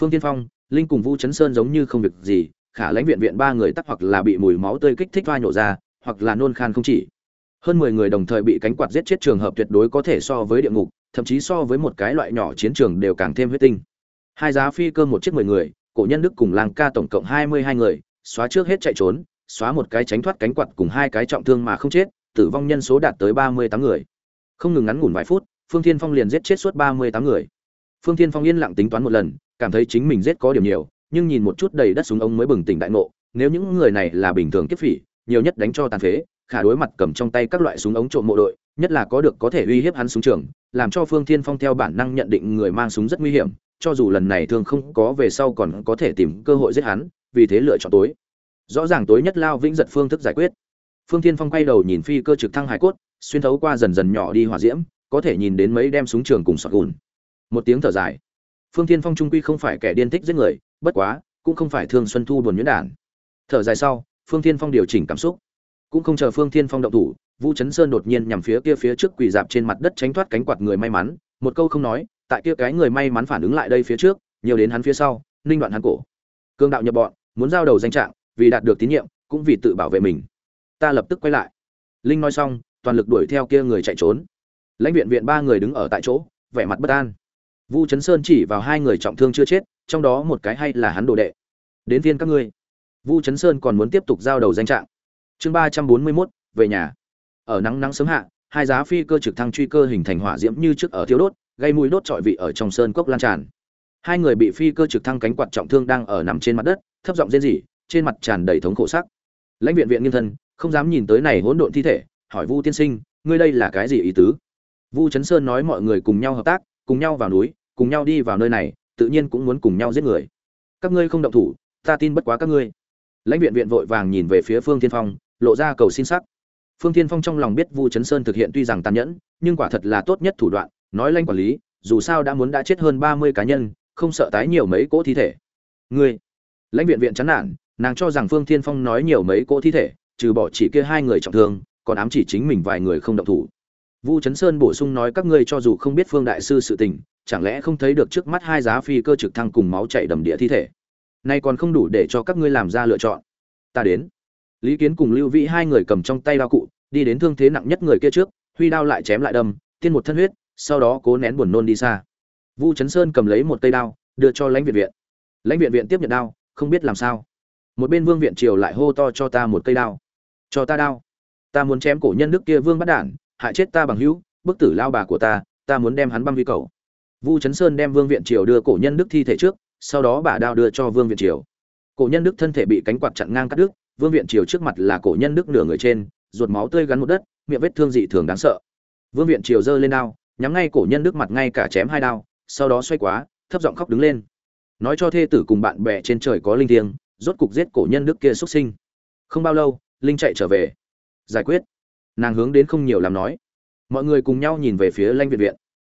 phương tiên phong, linh cùng vu chấn sơn giống như không việc gì, khả lãnh viện viện ba người tắc hoặc là bị mùi máu tươi kích thích vai nhổ ra, hoặc là nôn khan không chỉ. Hơn mười người đồng thời bị cánh quạt giết chết trường hợp tuyệt đối có thể so với địa ngục, thậm chí so với một cái loại nhỏ chiến trường đều càng thêm huyết tinh. Hai giá phi cơ một chiếc mười người, cổ nhân đức cùng làng ca tổng cộng hai mươi hai người, xóa trước hết chạy trốn, xóa một cái tránh thoát cánh quạt cùng hai cái trọng thương mà không chết, tử vong nhân số đạt tới ba mươi tám người. Không ngừng ngắn ngủn vài phút, phương thiên phong liền giết chết suốt ba mươi tám người. Phương thiên phong yên lặng tính toán một lần cảm thấy chính mình giết có điểm nhiều, nhưng nhìn một chút đầy đất súng ống mới bừng tỉnh đại ngộ, nếu những người này là bình thường kiếp phỉ, nhiều nhất đánh cho tàn phế, khả đối mặt cầm trong tay các loại súng ống trộm mộ đội, nhất là có được có thể uy hiếp hắn súng trường, làm cho phương thiên phong theo bản năng nhận định người mang súng rất nguy hiểm, cho dù lần này thương không có về sau còn có thể tìm cơ hội giết hắn, vì thế lựa chọn tối. Rõ ràng tối nhất lao vĩnh giật phương thức giải quyết. Phương thiên phong quay đầu nhìn phi cơ trực thăng hải cốt, xuyên thấu qua dần dần nhỏ đi hỏa diễm, có thể nhìn đến mấy đem súng trường cùng sọt gùn. Một tiếng thở dài phương thiên phong trung quy không phải kẻ điên thích giết người, bất quá, cũng không phải thương xuân thu buồn nhuyễn đản. Thở dài sau, phương thiên phong điều chỉnh cảm xúc. Cũng không chờ phương thiên phong động thủ, vũ chấn sơn đột nhiên nhằm phía kia phía trước quỳ dạp trên mặt đất tránh thoát cánh quạt người may mắn, một câu không nói, tại kia cái người may mắn phản ứng lại đây phía trước, nhiều đến hắn phía sau, ninh đoạn hắn cổ. Cương đạo nhập bọn, muốn giao đầu danh trạng, vì đạt được tín nhiệm, cũng vì tự bảo vệ mình. Ta lập tức quay lại. Linh nói xong, toàn lực đuổi theo kia người chạy trốn. Lãnh viện viện ba người đứng ở tại chỗ, vẻ mặt bất an vu chấn sơn chỉ vào hai người trọng thương chưa chết, trong đó một cái hay là hắn đồ đệ. Đến viên các ngươi. Vu chấn sơn còn muốn tiếp tục giao đầu danh trạng. Chương ba trăm bốn mươi mốt, về nhà. Ở nắng nắng sớm hạ, hai giá phi cơ trực thăng truy cơ hình thành hỏa diễm như trước ở thiếu đốt, gây mùi đốt trọi vị ở trong sơn cốc lan tràn. Hai người bị phi cơ trực thăng cánh quạt trọng thương đang ở nằm trên mặt đất, thấp giọng rên rỉ, trên mặt tràn đầy thống khổ sắc. Lãnh viện viện nghiêm thân, không dám nhìn tới này hỗn độn thi thể, hỏi vu tiên sinh, ngươi đây là cái gì ý tứ? Vu chấn sơn nói mọi người cùng nhau hợp tác cùng nhau vào núi, cùng nhau đi vào nơi này, tự nhiên cũng muốn cùng nhau giết người. Các ngươi không động thủ, ta tin bất quá các ngươi. Lãnh viện viện vội vàng nhìn về phía phương thiên phong, lộ ra cầu xin sắc. Phương thiên phong trong lòng biết vu chấn sơn thực hiện tuy rằng tàn nhẫn, nhưng quả thật là tốt nhất thủ đoạn, nói lãnh quản lý, dù sao đã muốn đã chết hơn ba mươi cá nhân, không sợ tái nhiều mấy cỗ thi thể. Ngươi! Lãnh viện viện chán nản, nàng cho rằng phương thiên phong nói nhiều mấy cỗ thi thể, trừ bỏ chỉ kia hai người trọng thương, còn ám chỉ chính mình vài người không động thủ vu chấn sơn bổ sung nói, các ngươi cho dù không biết phương đại sư sự tình, chẳng lẽ không thấy được trước mắt hai giá phi cơ trực thăng cùng máu chảy đầm địa thi thể? Nay còn không đủ để cho các ngươi làm ra lựa chọn. Ta đến. Lý kiến cùng lưu vĩ hai người cầm trong tay đao cụ, đi đến thương thế nặng nhất người kia trước, huy đao lại chém lại đâm, tiên một thân huyết, sau đó cố nén buồn nôn đi xa. Vu chấn sơn cầm lấy một cây đao, đưa cho lãnh viện viện. Lãnh viện viện tiếp nhận đao, không biết làm sao. Một bên vương viện triều lại hô to cho ta một cây đao. Cho ta đao. Ta muốn chém cổ nhân đức kia vương bắt đản hại chết ta bằng hữu, bức tử lao bà của ta ta muốn đem hắn băm vi cầu. Vu chấn sơn đem vương viện triều đưa cổ nhân đức thi thể trước, sau đó bà đao đưa cho vương viện triều. Cổ nhân đức thân thể bị cánh quạt chặn ngang cắt đứt, vương viện triều trước mặt là cổ nhân đức nửa người trên, ruột máu tươi gắn một đất, miệng vết thương dị thường đáng sợ. Vương viện triều giơ lên đao, nhắm ngay cổ nhân đức mặt ngay cả chém hai đao, sau đó xoay quá, thấp giọng khóc đứng lên. Nói cho thê tử cùng bạn bè trên trời có linh thiêng, rốt cục giết cổ nhân đức kia xuất sinh. Không bao lâu, linh chạy trở về. Giải quyết nàng hướng đến không nhiều làm nói. Mọi người cùng nhau nhìn về phía lãnh viện viện.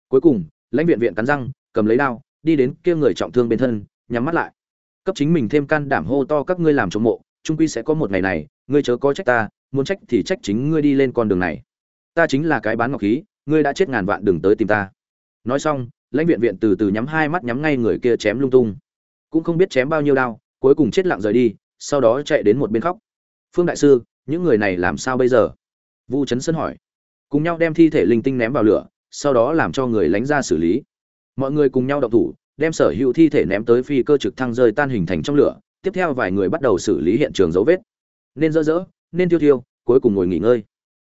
Cuối cùng, lãnh viện viện cắn răng, cầm lấy đao, đi đến kia người trọng thương bên thân, nhắm mắt lại. Cấp chính mình thêm can đảm hô to các ngươi làm chống mộ trung quy sẽ có một ngày này, ngươi chớ có trách ta, muốn trách thì trách chính ngươi đi lên con đường này. Ta chính là cái bán ngọc khí, ngươi đã chết ngàn vạn đừng tới tìm ta. Nói xong, lãnh viện viện từ từ nhắm hai mắt nhắm ngay người kia chém lung tung. Cũng không biết chém bao nhiêu đao, cuối cùng chết lặng rời đi, sau đó chạy đến một bên khóc. Phương đại sư, những người này làm sao bây giờ? Vu trấn sơn hỏi. Cùng nhau đem thi thể linh tinh ném vào lửa, sau đó làm cho người lánh ra xử lý. Mọi người cùng nhau động thủ, đem sở hữu thi thể ném tới phi cơ trực thăng rơi tan hình thành trong lửa, tiếp theo vài người bắt đầu xử lý hiện trường dấu vết. Nên dỡ dỡ, nên tiêu tiêu cuối cùng ngồi nghỉ ngơi.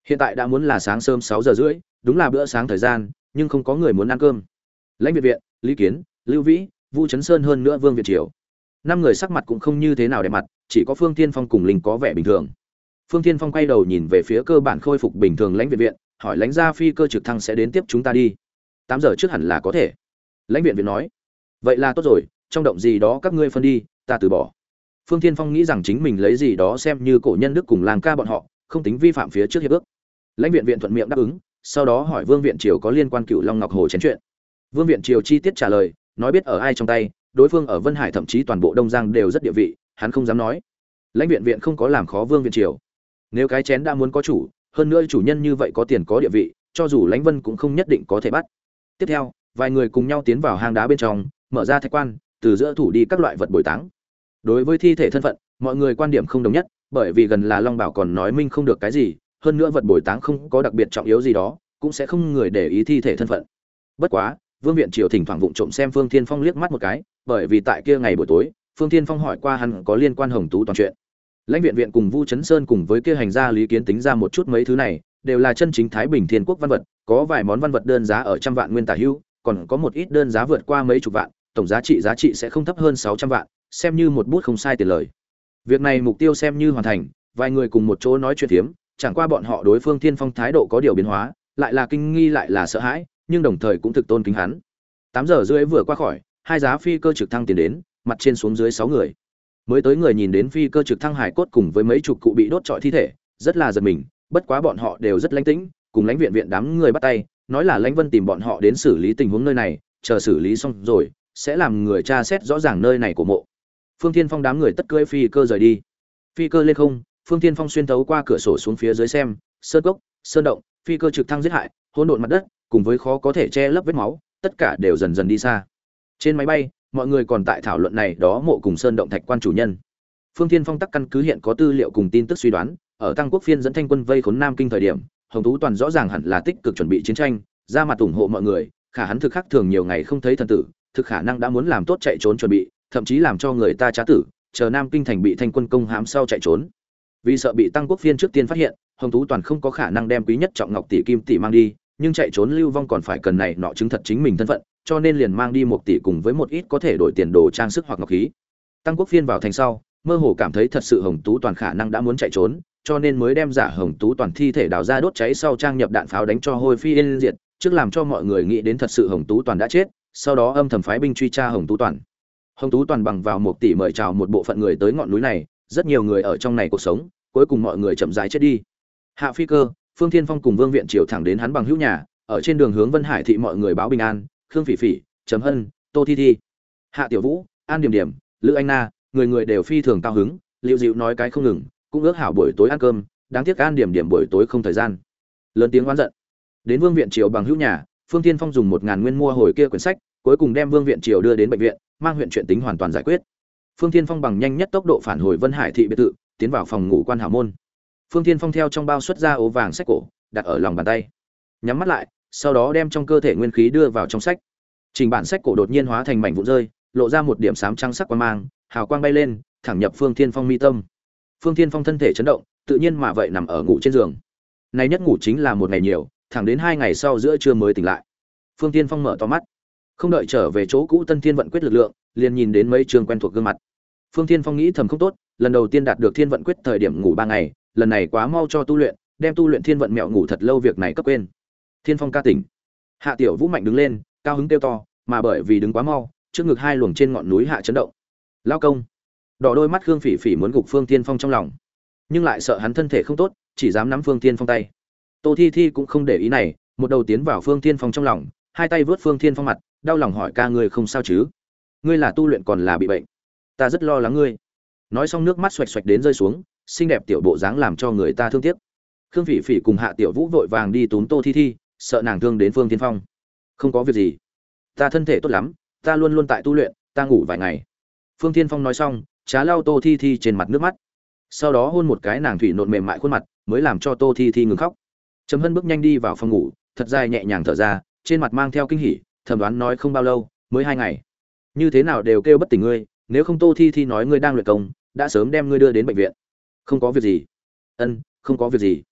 Hiện tại đã muốn là sáng sớm sáu giờ rưỡi, đúng là bữa sáng thời gian, nhưng không có người muốn ăn cơm. Lãnh viện viện, lý kiến, lưu vĩ, vu trấn sơn hơn nữa vương việt triều. Năm người sắc mặt cũng không như thế nào đẹp mặt, chỉ có phương tiên phong cùng linh có vẻ bình thường phương Thiên phong quay đầu nhìn về phía cơ bản khôi phục bình thường lãnh viện viện, hỏi lãnh gia phi cơ trực thăng sẽ đến tiếp chúng ta đi. Tám giờ trước hẳn là có thể. Lãnh viện viện nói, vậy là tốt rồi, trong động gì đó các ngươi phân đi, ta từ bỏ. Phương Thiên phong nghĩ rằng chính mình lấy gì đó xem như cổ nhân đức cùng làng ca bọn họ, không tính vi phạm phía trước hiệp ước. Lãnh viện viện thuận miệng đáp ứng, sau đó hỏi vương viện triều có liên quan cựu long ngọc hồ chén chuyện. Vương viện triều chi tiết trả lời, nói biết ở ai trong tay, đối phương ở vân hải thậm chí toàn bộ đông giang đều rất địa vị, hắn không dám nói. Lãnh viện viện không có làm khó vương viện triều nếu cái chén đã muốn có chủ, hơn nữa chủ nhân như vậy có tiền có địa vị, cho dù lãnh vân cũng không nhất định có thể bắt. Tiếp theo, vài người cùng nhau tiến vào hang đá bên trong, mở ra thạch quan, từ giữa thủ đi các loại vật bồi táng. Đối với thi thể thân phận, mọi người quan điểm không đồng nhất, bởi vì gần là long bảo còn nói minh không được cái gì, hơn nữa vật bồi táng không có đặc biệt trọng yếu gì đó, cũng sẽ không người để ý thi thể thân phận. Bất quá, vương viện triều thỉnh thoảng vụng trộm xem phương thiên phong liếc mắt một cái, bởi vì tại kia ngày buổi tối, phương thiên phong hỏi qua hắn có liên quan hồng tú toàn chuyện lãnh viện viện cùng vu chấn sơn cùng với kia hành gia lý kiến tính ra một chút mấy thứ này, đều là chân chính thái bình thiên quốc văn vật, có vài món văn vật đơn giá ở trăm vạn nguyên tả hưu, còn có một ít đơn giá vượt qua mấy chục vạn, tổng giá trị giá trị sẽ không thấp hơn sáu trăm vạn, xem như một bút không sai tiền lời. Việc này mục tiêu xem như hoàn thành, vài người cùng một chỗ nói chuyện thiếm, chẳng qua bọn họ đối phương thiên phong thái độ có điều biến hóa, lại là kinh nghi lại là sợ hãi, nhưng đồng thời cũng thực tôn kính hắn. Tám giờ rưỡi vừa qua khỏi, hai giá phi cơ trực thăng tiến đến, mặt trên xuống dưới sáu người mới tới người nhìn đến phi cơ trực thăng hải cốt cùng với mấy chục cụ bị đốt trọi thi thể, rất là giật mình, bất quá bọn họ đều rất lánh tĩnh, cùng lãnh viện viện đám người bắt tay, nói là lãnh vân tìm bọn họ đến xử lý tình huống nơi này, chờ xử lý xong rồi, sẽ làm người tra xét rõ ràng nơi này của mộ. Phương thiên phong đám người tất cưỡi phi cơ rời đi. Phi cơ lên không, phương thiên phong xuyên thấu qua cửa sổ xuống phía dưới xem, sơn cốc, sơn động, phi cơ trực thăng giết hại, hỗn độn mặt đất, cùng với khó có thể che lấp vết máu, tất cả đều dần dần đi xa. Trên máy bay mọi người còn tại thảo luận này đó mộ cùng sơn động thạch quan chủ nhân. Phương thiên phong tắc căn cứ hiện có tư liệu cùng tin tức suy đoán, ở tăng quốc phiên dẫn thanh quân vây khốn nam kinh thời điểm, hồng tú toàn rõ ràng hẳn là tích cực chuẩn bị chiến tranh, ra mặt ủng hộ mọi người, khả hắn thực khắc thường nhiều ngày không thấy thần tử, thực khả năng đã muốn làm tốt chạy trốn chuẩn bị, thậm chí làm cho người ta trá tử, chờ nam kinh thành bị thanh quân công hãm sau chạy trốn. Vì sợ bị tăng quốc phiên trước tiên phát hiện, hồng tú toàn không có khả năng đem quý nhất trọng ngọc tỷ kim tỷ mang đi, nhưng chạy trốn lưu vong còn phải cần này nọ chứng thật chính mình thân phận cho nên liền mang đi một tỷ cùng với một ít có thể đổi tiền đồ trang sức hoặc ngọc khí. Tăng quốc phiên vào thành sau, mơ hồ cảm thấy thật sự hồng tú toàn khả năng đã muốn chạy trốn, cho nên mới đem giả hồng tú toàn thi thể đào ra đốt cháy sau trang nhập đạn pháo đánh cho hôi phi yên diệt, trước làm cho mọi người nghĩ đến thật sự hồng tú toàn đã chết, sau đó âm thầm phái binh truy tra hồng tú toàn. Hồng tú toàn bằng vào một tỷ mời chào một bộ phận người tới ngọn núi này, rất nhiều người ở trong này cuộc sống, cuối cùng mọi người chậm rãi chết đi. Hạ phi cơ, phương thiên phong cùng vương viện triều thẳng đến hắn bằng hữu nhà, ở trên đường hướng vân hải thị mọi người báo bình an khương phỉ phỉ chấm hân, tô thi thi, hạ tiểu vũ, an điểm điểm, lữ anh na, người người đều phi thường cao hứng liệu dịu nói cái không ngừng, cũng ước hảo buổi tối ăn cơm, đáng tiếc an điểm điểm buổi tối không thời gian. Lớn tiếng oán giận. Đến vương viện triều bằng hữu nhà, phương tiên phong dùng một ngàn nguyên mua hồi kia quyển sách, cuối cùng đem vương viện triều đưa đến bệnh viện, mang huyện chuyện tính hoàn toàn giải quyết. Phương tiên phong bằng nhanh nhất tốc độ phản hồi vân hải thị biệt thự, tiến vào phòng ngủ quan hảo môn. Phương tiên phong theo trong bao xuất ra ố vàng sách cổ, đặt ở lòng bàn tay. Nhắm mắt lại sau đó đem trong cơ thể nguyên khí đưa vào trong sách. Trình bản sách cổ đột nhiên hóa thành mảnh vụn rơi, lộ ra một điểm sám trắng sắc quang mang, hào quang bay lên, thẳng nhập phương thiên phong mi tâm. Phương thiên phong thân thể chấn động, tự nhiên mà vậy nằm ở ngủ trên giường. Nay nhất ngủ chính là một ngày nhiều, thẳng đến hai ngày sau giữa trưa mới tỉnh lại. Phương thiên phong mở to mắt, không đợi trở về chỗ cũ tân thiên vận quyết lực lượng, liền nhìn đến mấy trường quen thuộc gương mặt. Phương thiên phong nghĩ thầm không tốt, lần đầu tiên đạt được thiên vận quyết thời điểm ngủ ba ngày, lần này quá mau cho tu luyện, đem tu luyện thiên vận mẹo ngủ thật lâu việc này cấp quên thiên phong ca tỉnh. Hạ tiểu vũ mạnh đứng lên, cao hứng kêu to, mà bởi vì đứng quá mau, trước ngực hai luồng trên ngọn núi hạ chấn động. Lao công. Đỏ đôi mắt khương phỉ phỉ muốn gục phương tiên phong trong lòng. Nhưng lại sợ hắn thân thể không tốt, chỉ dám nắm phương tiên phong tay. Tô thi thi cũng không để ý này, một đầu tiến vào phương tiên phong trong lòng, hai tay vớt phương tiên phong mặt, đau lòng hỏi ca ngươi không sao chứ? Ngươi là tu luyện còn là bị bệnh? Ta rất lo lắng ngươi. Nói xong nước mắt xoạch xoạch đến rơi xuống, xinh đẹp tiểu bộ dáng làm cho người ta thương tiếc. Khương phỉ phỉ cùng hạ tiểu vũ vội vàng đi túm tô thi thi sợ nàng thương đến phương tiên phong. Không có việc gì. Ta thân thể tốt lắm, ta luôn luôn tại tu luyện, ta ngủ vài ngày. Phương tiên phong nói xong, trá lau tô thi thi trên mặt nước mắt. Sau đó hôn một cái nàng thủy nộn mềm mại khuôn mặt, mới làm cho tô thi thi ngừng khóc. Trầm hân bước nhanh đi vào phòng ngủ, thật dài nhẹ nhàng thở ra, trên mặt mang theo kinh hỉ thẩm đoán nói không bao lâu, mới hai ngày. Như thế nào đều kêu bất tỉnh ngươi, nếu không tô thi thi nói ngươi đang luyện công, đã sớm đem ngươi đưa đến bệnh viện. Không có việc gì. Ân, không có việc gì.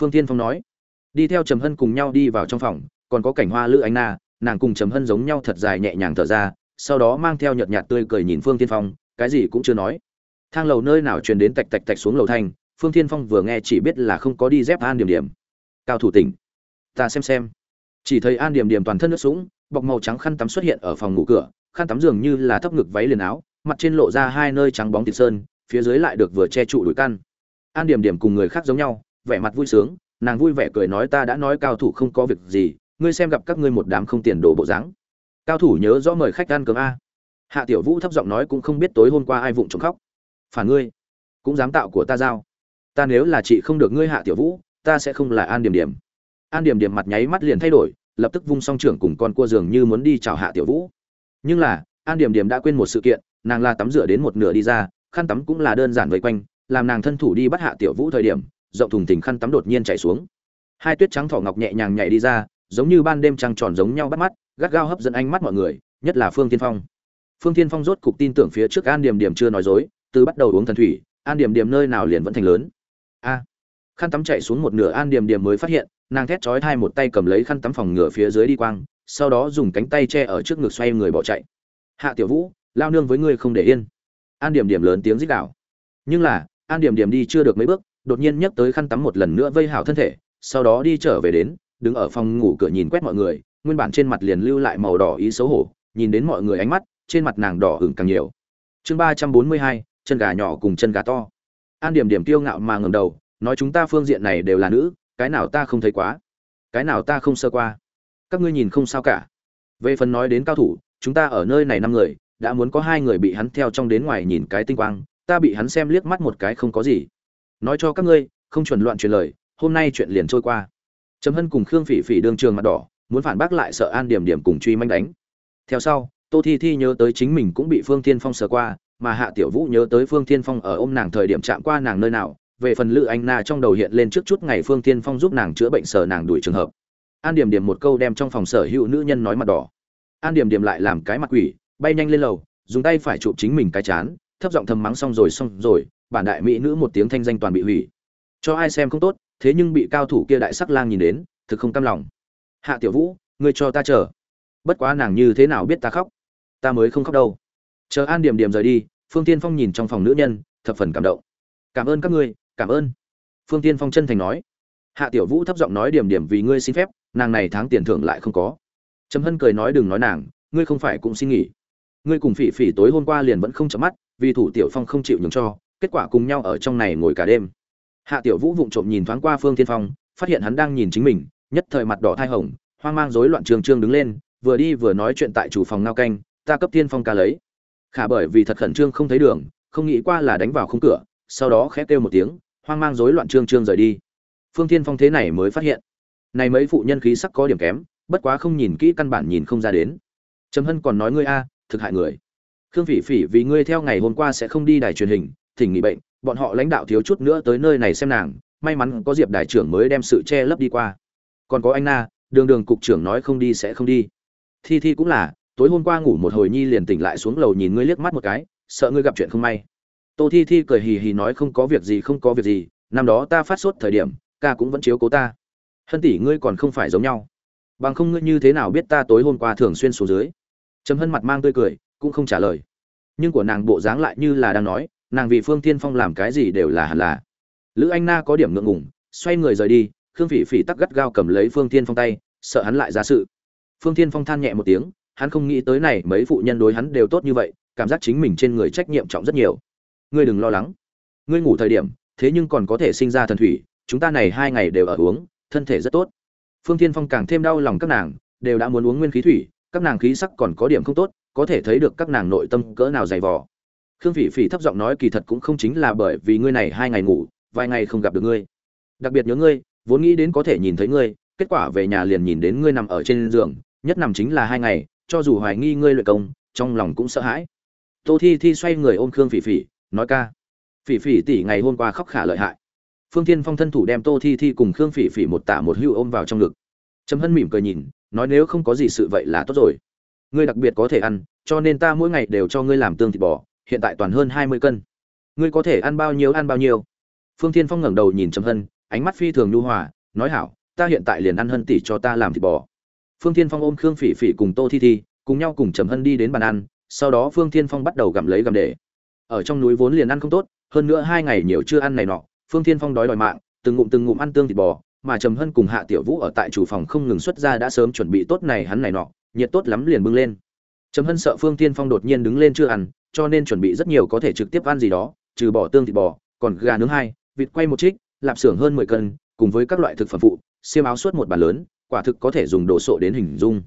Phương tiên phong nói đi theo trầm hân cùng nhau đi vào trong phòng, còn có cảnh hoa lữ ánh na, nàng cùng trầm hân giống nhau thật dài nhẹ nhàng thở ra, sau đó mang theo nhợt nhạt tươi cười nhìn phương tiên phong, cái gì cũng chưa nói. Thang lầu nơi nào truyền đến tạch tạch tạch xuống lầu thanh, phương tiên phong vừa nghe chỉ biết là không có đi dép an điểm điểm. Cao thủ tỉnh. Ta xem xem. Chỉ thấy an điểm điểm toàn thân nước sũng, bọc màu trắng khăn tắm xuất hiện ở phòng ngủ cửa, khăn tắm dường như là thấp ngực váy liền áo, mặt trên lộ ra hai nơi trắng bóng thịt sơn, phía dưới lại được vừa che trụ đuổi căn. An điểm điểm cùng người khác giống nhau, vẻ mặt vui sướng nàng vui vẻ cười nói ta đã nói cao thủ không có việc gì, ngươi xem gặp các ngươi một đám không tiền đồ bộ dáng. Cao thủ nhớ rõ mời khách ăn cơm a. Hạ tiểu vũ thấp giọng nói cũng không biết tối hôm qua ai vụng trộm khóc. Phản ngươi, cũng dám tạo của ta giao. Ta nếu là chị không được ngươi hạ tiểu vũ, ta sẽ không là an điểm điểm. An điểm điểm mặt nháy mắt liền thay đổi, lập tức vung song trưởng cùng con cua giường như muốn đi chào hạ tiểu vũ. Nhưng là, an điểm điểm đã quên một sự kiện, nàng là tắm rửa đến một nửa đi ra, khăn tắm cũng là đơn giản vây quanh, làm nàng thân thủ đi bắt hạ tiểu vũ thời điểm rộng thùng thình khăn tắm đột nhiên chảy xuống. Hai tuyết trắng thỏ ngọc nhẹ nhàng nhảy đi ra, giống như ban đêm trăng tròn giống nhau bắt mắt, gắt gao hấp dẫn ánh mắt mọi người, nhất là phương tiên phong. Phương tiên phong rốt cục tin tưởng phía trước an điểm điểm chưa nói dối, từ bắt đầu uống thần thủy, an điểm điểm nơi nào liền vẫn thành lớn. A. Khăn tắm chạy xuống một nửa an điểm điểm mới phát hiện, nàng thét chói thai một tay cầm lấy khăn tắm phòng ngửa phía dưới đi quang, sau đó dùng cánh tay che ở trước ngực xoay người bỏ chạy. Hạ tiểu vũ, lao nương với ngươi không để yên. An điểm điểm lớn tiếng rít đảo nhưng là, an điểm điểm đi chưa được mấy bước đột nhiên nhấc tới khăn tắm một lần nữa vây hảo thân thể, sau đó đi trở về đến, đứng ở phòng ngủ cửa nhìn quét mọi người, nguyên bản trên mặt liền lưu lại màu đỏ ý xấu hổ, nhìn đến mọi người ánh mắt, trên mặt nàng đỏ hửng càng nhiều. Chương ba trăm bốn mươi hai, chân gà nhỏ cùng chân gà to. An điểm điểm tiêu ngạo mà ngầm đầu, nói chúng ta phương diện này đều là nữ, cái nào ta không thấy quá, cái nào ta không sơ qua. Các ngươi nhìn không sao cả. Về phần nói đến cao thủ, chúng ta ở nơi này năm người, đã muốn có hai người bị hắn theo trong đến ngoài nhìn cái tinh quang, ta bị hắn xem liếc mắt một cái không có gì nói cho các ngươi, không chuẩn loạn truyền lời, hôm nay chuyện liền trôi qua. Trầm hân cùng khương phỉ phỉ đương trường mặt đỏ, muốn phản bác lại sợ an điểm điểm cùng truy manh đánh. Theo sau, tô thi thi nhớ tới chính mình cũng bị phương tiên phong sờ qua, mà hạ tiểu vũ nhớ tới phương tiên phong ở ôm nàng thời điểm chạm qua nàng nơi nào, về phần lữ anh na trong đầu hiện lên trước chút ngày phương tiên phong giúp nàng chữa bệnh sờ nàng đuổi trường hợp. An điểm điểm một câu đem trong phòng sở hữu nữ nhân nói mặt đỏ. An điểm điểm lại làm cái mặt quỷ, bay nhanh lên lầu, dùng tay phải chụp chính mình cái chán, thấp giọng thầm mắng xong rồi xong rồi bản đại mỹ nữ một tiếng thanh danh toàn bị hủy. Cho ai xem không tốt, thế nhưng bị cao thủ kia đại sắc lang nhìn đến, thực không cam lòng. Hạ tiểu vũ, ngươi cho ta chờ. Bất quá nàng như thế nào biết ta khóc? Ta mới không khóc đâu. Chờ an điểm điểm rời đi, phương tiên phong nhìn trong phòng nữ nhân, thập phần cảm động. Cảm ơn các ngươi, cảm ơn. Phương tiên phong chân thành nói. Hạ tiểu vũ thấp giọng nói điểm điểm vì ngươi xin phép, nàng này tháng tiền thưởng lại không có. Trầm hân cười nói đừng nói nàng, ngươi không phải cũng xin nghỉ. Ngươi cùng phỉ phỉ tối hôm qua liền vẫn không chấm mắt, vì thủ tiểu phong không chịu nhường cho kết quả cùng nhau ở trong này ngồi cả đêm. Hạ tiểu vũ vụng trộm nhìn thoáng qua phương tiên phong, phát hiện hắn đang nhìn chính mình, nhất thời mặt đỏ thai hồng, hoang mang rối loạn trường trương đứng lên, vừa đi vừa nói chuyện tại chủ phòng ngao canh, ta cấp tiên phong ca lấy. Khả bởi vì thật khẩn trương không thấy đường, không nghĩ qua là đánh vào khung cửa, sau đó khẽ kêu một tiếng, hoang mang rối loạn trương trương rời đi. Phương tiên phong thế này mới phát hiện, này mấy phụ nhân khí sắc có điểm kém, bất quá không nhìn kỹ căn bản nhìn không ra đến. Trầm hân còn nói ngươi a, thực hại người. Khương phỉ phỉ vì ngươi theo ngày hôm qua sẽ không đi đài truyền hình thỉnh nghỉ bệnh, bọn họ lãnh đạo thiếu chút nữa tới nơi này xem nàng, may mắn có diệp đại trưởng mới đem sự che lấp đi qua. Còn có anh na, đường đường cục trưởng nói không đi sẽ không đi. Thi thi cũng là, tối hôm qua ngủ một hồi nhi liền tỉnh lại xuống lầu nhìn ngươi liếc mắt một cái, sợ ngươi gặp chuyện không may. Tô thi thi cười hì hì nói không có việc gì, không có việc gì, năm đó ta phát sốt thời điểm, ca cũng vẫn chiếu cố ta. Hân tỷ ngươi còn không phải giống nhau. Bằng không ngươi như thế nào biết ta tối hôm qua thường xuyên xuống dưới? Chấm hân mặt mang tươi cười, cũng không trả lời. Nhưng của nàng bộ dáng lại như là đang nói nàng vì phương tiên phong làm cái gì đều là hẳn là. Lữ anh na có điểm ngượng ngùng, xoay người rời đi, khương phỉ phỉ tắc gắt gao cầm lấy phương tiên phong tay, sợ hắn lại ra sự. Phương tiên phong than nhẹ một tiếng, hắn không nghĩ tới này, mấy phụ nhân đối hắn đều tốt như vậy, cảm giác chính mình trên người trách nhiệm trọng rất nhiều. Ngươi đừng lo lắng. Ngươi ngủ thời điểm, thế nhưng còn có thể sinh ra thần thủy, chúng ta này hai ngày đều ở uống, thân thể rất tốt. Phương tiên phong càng thêm đau lòng các nàng, đều đã muốn uống nguyên khí thủy, các nàng khí sắc còn có điểm không tốt, có thể thấy được các nàng nội tâm cỡ nào dày vò khương phỉ phỉ thấp giọng nói kỳ thật cũng không chính là bởi vì ngươi này hai ngày ngủ, vài ngày không gặp được ngươi. Đặc biệt nhớ ngươi, vốn nghĩ đến có thể nhìn thấy ngươi, kết quả về nhà liền nhìn đến ngươi nằm ở trên giường, nhất nằm chính là hai ngày, cho dù hoài nghi ngươi luyện công, trong lòng cũng sợ hãi. Tô thi thi xoay người ôm khương phỉ phỉ, nói ca. Phỉ phỉ tỷ ngày hôm qua khóc khả lợi hại. Phương thiên phong thân thủ đem tô thi thi cùng khương phỉ phỉ một tả một hưu ôm vào trong ngực. Trầm hân mỉm cười nhìn, nói nếu không có gì sự vậy là tốt rồi. Ngươi đặc biệt có thể ăn, cho nên ta mỗi ngày đều cho ngươi làm tương thịt bò hiện tại toàn hơn hai mươi cân. Ngươi có thể ăn bao nhiêu ăn bao nhiêu. Phương thiên phong ngẩng đầu nhìn trầm hân, ánh mắt phi thường nhu hòa, nói hảo, ta hiện tại liền ăn hân tỷ cho ta làm thịt bò. Phương thiên phong ôm khương phỉ phỉ cùng tô thi thi, cùng nhau cùng trầm hân đi đến bàn ăn, sau đó phương thiên phong bắt đầu gặm lấy gặm để. Ở trong núi vốn liền ăn không tốt, hơn nữa hai ngày nhiều chưa ăn này nọ, phương thiên phong đói đòi mạng, từng ngụm từng ngụm ăn tương thịt bò, mà trầm hân cùng hạ tiểu vũ ở tại chủ phòng không ngừng xuất ra đã sớm chuẩn bị tốt này hắn này nọ, nhiệt tốt lắm liền bưng lên. Trầm hân sợ phương thiên phong đột nhiên đứng lên chưa ăn cho nên chuẩn bị rất nhiều có thể trực tiếp ăn gì đó, trừ bỏ tương thịt bò, còn gà nướng hai, vịt quay một trích lạp xưởng hơn mười cân, cùng với các loại thực phẩm phụ, xiêm áo suốt một bàn lớn, quả thực có thể dùng đồ sộ đến hình dung.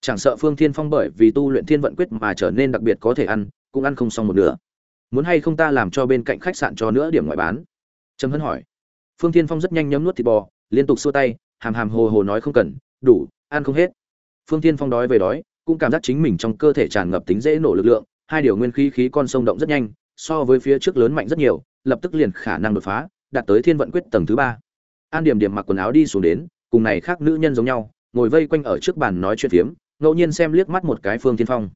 Chẳng sợ phương thiên phong bởi vì tu luyện thiên vận quyết mà trở nên đặc biệt có thể ăn, cũng ăn không xong một nửa. Muốn hay không ta làm cho bên cạnh khách sạn cho nữa điểm ngoại bán? Trầm hân hỏi. Phương thiên phong rất nhanh nhấm nuốt thịt bò, liên tục xua tay, hàm hàm hồ hồ nói không cần, đủ, ăn không hết. Phương thiên phong đói về đói, cũng cảm giác chính mình trong cơ thể tràn ngập tính dễ nổ lực lượng hai điều nguyên khí khí con sông động rất nhanh, so với phía trước lớn mạnh rất nhiều, lập tức liền khả năng đột phá, đạt tới thiên vận quyết tầng thứ ba. An điểm điểm mặc quần áo đi xuống đến, cùng này khác nữ nhân giống nhau, ngồi vây quanh ở trước bàn nói chuyện phiếm, ngẫu nhiên xem liếc mắt một cái phương thiên phong.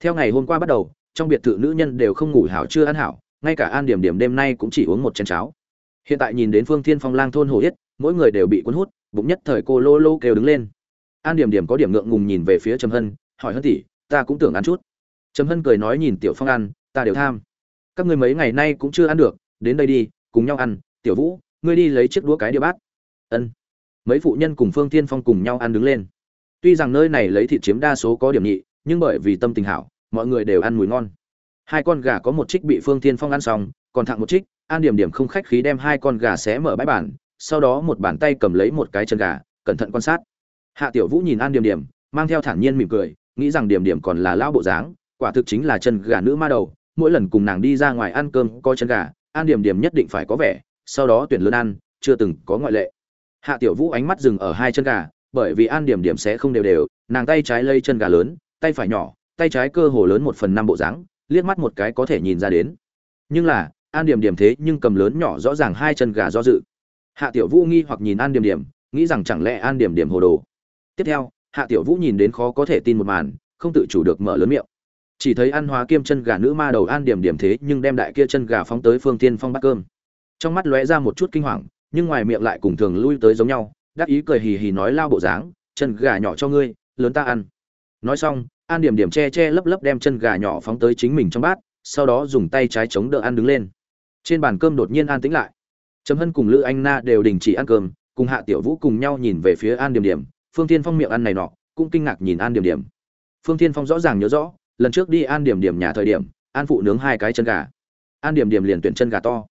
Theo ngày hôm qua bắt đầu, trong biệt thự nữ nhân đều không ngủ hảo chưa ăn hảo, ngay cả an điểm điểm đêm nay cũng chỉ uống một chén cháo. Hiện tại nhìn đến phương thiên phong lang thôn hổ yết, mỗi người đều bị cuốn hút, bụng nhất thời cô lô lô kêu đứng lên. An điểm điểm có điểm ngượng ngùng nhìn về phía trầm hân, hỏi hân tỷ, ta cũng tưởng ăn chút trầm hân cười nói nhìn tiểu phong ăn, ta đều tham. Các ngươi mấy ngày nay cũng chưa ăn được, đến đây đi, cùng nhau ăn. Tiểu vũ, ngươi đi lấy chiếc đũa cái đĩa bát. Ân. Mấy phụ nhân cùng phương tiên phong cùng nhau ăn đứng lên. Tuy rằng nơi này lấy thịt chiếm đa số có điểm nhị, nhưng bởi vì tâm tình hảo, mọi người đều ăn mùi ngon. Hai con gà có một trích bị phương tiên phong ăn xong, còn thặng một trích an điểm điểm không khách khí đem hai con gà xé mở bãi bản sau đó một bàn tay cầm lấy một cái chân gà, cẩn thận quan sát. Hạ tiểu vũ nhìn an điểm điểm, mang theo thản nhiên mỉm cười, nghĩ rằng điểm điểm còn là lão bộ dáng quả thực chính là chân gà nữ ma đầu, mỗi lần cùng nàng đi ra ngoài ăn cơm coi chân gà an điểm điểm nhất định phải có vẻ, sau đó tuyển lớn ăn, chưa từng có ngoại lệ. Hạ tiểu vũ ánh mắt dừng ở hai chân gà, bởi vì an điểm điểm sẽ không đều đều, nàng tay trái lây chân gà lớn, tay phải nhỏ, tay trái cơ hồ lớn một phần năm bộ dáng, liếc mắt một cái có thể nhìn ra đến. Nhưng là an điểm điểm thế nhưng cầm lớn nhỏ rõ ràng hai chân gà do dự. Hạ tiểu vũ nghi hoặc nhìn an điểm điểm, nghĩ rằng chẳng lẽ an điểm điểm hồ đồ. Tiếp theo, hạ tiểu vũ nhìn đến khó có thể tin một màn, không tự chủ được mở lớn miệng chỉ thấy ăn hóa kiêm chân gà nữ ma đầu an điểm điểm thế, nhưng đem đại kia chân gà phóng tới phương tiên phong bắt cơm. Trong mắt lóe ra một chút kinh hoàng, nhưng ngoài miệng lại cùng thường lui tới giống nhau, đắc ý cười hì hì nói lao bộ dáng, chân gà nhỏ cho ngươi, lớn ta ăn. Nói xong, an điểm điểm che che lấp lấp đem chân gà nhỏ phóng tới chính mình trong bát, sau đó dùng tay trái chống đỡ ăn đứng lên. Trên bàn cơm đột nhiên an tĩnh lại. Trầm hân cùng lữ anh na đều đình chỉ ăn cơm, cùng hạ tiểu vũ cùng nhau nhìn về phía an điểm điểm. Phương tiên phong miệng ăn này nọ, cũng kinh ngạc nhìn an điểm điểm. Phương tiên phong rõ ràng nhớ rõ lần trước đi an điểm điểm nhà thời điểm, an phụ nướng hai cái chân gà. An điểm điểm liền tuyển chân gà to.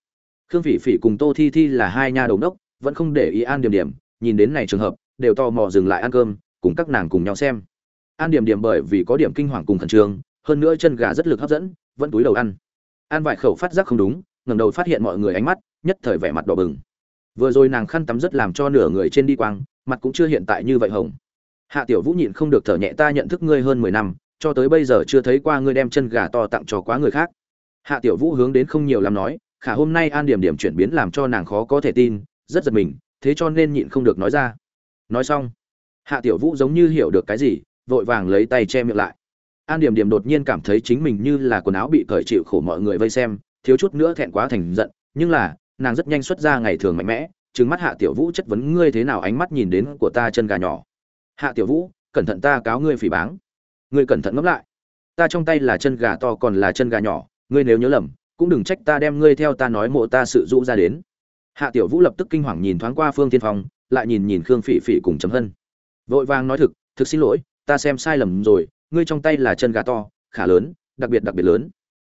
Khương phỉ phỉ cùng tô thi thi là hai nha đầu đốc vẫn không để ý an điểm điểm, nhìn đến này trường hợp, đều tò mò dừng lại ăn cơm, cùng các nàng cùng nhau xem. An điểm điểm bởi vì có điểm kinh hoàng cùng khẩn trương, hơn nữa chân gà rất lực hấp dẫn, vẫn túi đầu ăn. An vài khẩu phát giác không đúng, ngẩng đầu phát hiện mọi người ánh mắt, nhất thời vẻ mặt đỏ bừng. Vừa rồi nàng khăn tắm rất làm cho nửa người trên đi quang, mặt cũng chưa hiện tại như vậy hồng. Hạ tiểu vũ nhịn không được thở nhẹ, ta nhận thức ngươi hơn mười năm cho tới bây giờ chưa thấy qua ngươi đem chân gà to tặng cho quá người khác. Hạ tiểu vũ hướng đến không nhiều làm nói, khả hôm nay an điểm điểm chuyển biến làm cho nàng khó có thể tin, rất giật mình, thế cho nên nhịn không được nói ra. Nói xong, hạ tiểu vũ giống như hiểu được cái gì, vội vàng lấy tay che miệng lại. An điểm điểm đột nhiên cảm thấy chính mình như là quần áo bị cởi chịu khổ mọi người vây xem, thiếu chút nữa thẹn quá thành giận, nhưng là, nàng rất nhanh xuất ra ngày thường mạnh mẽ, trừng mắt hạ tiểu vũ chất vấn ngươi thế nào ánh mắt nhìn đến của ta chân gà nhỏ. Hạ tiểu vũ, cẩn thận ta cáo ngươi phỉ báng ngươi cẩn thận ngẫm lại. Ta trong tay là chân gà to còn là chân gà nhỏ, ngươi nếu nhớ lầm, cũng đừng trách ta đem ngươi theo ta nói mộ ta sự rũ ra đến. Hạ tiểu vũ lập tức kinh hoàng nhìn thoáng qua phương tiên phong, lại nhìn nhìn khương phỉ phỉ cùng chấm hân. Vội vàng nói thực thực xin lỗi, ta xem sai lầm rồi, ngươi trong tay là chân gà to khá lớn, đặc biệt đặc biệt lớn.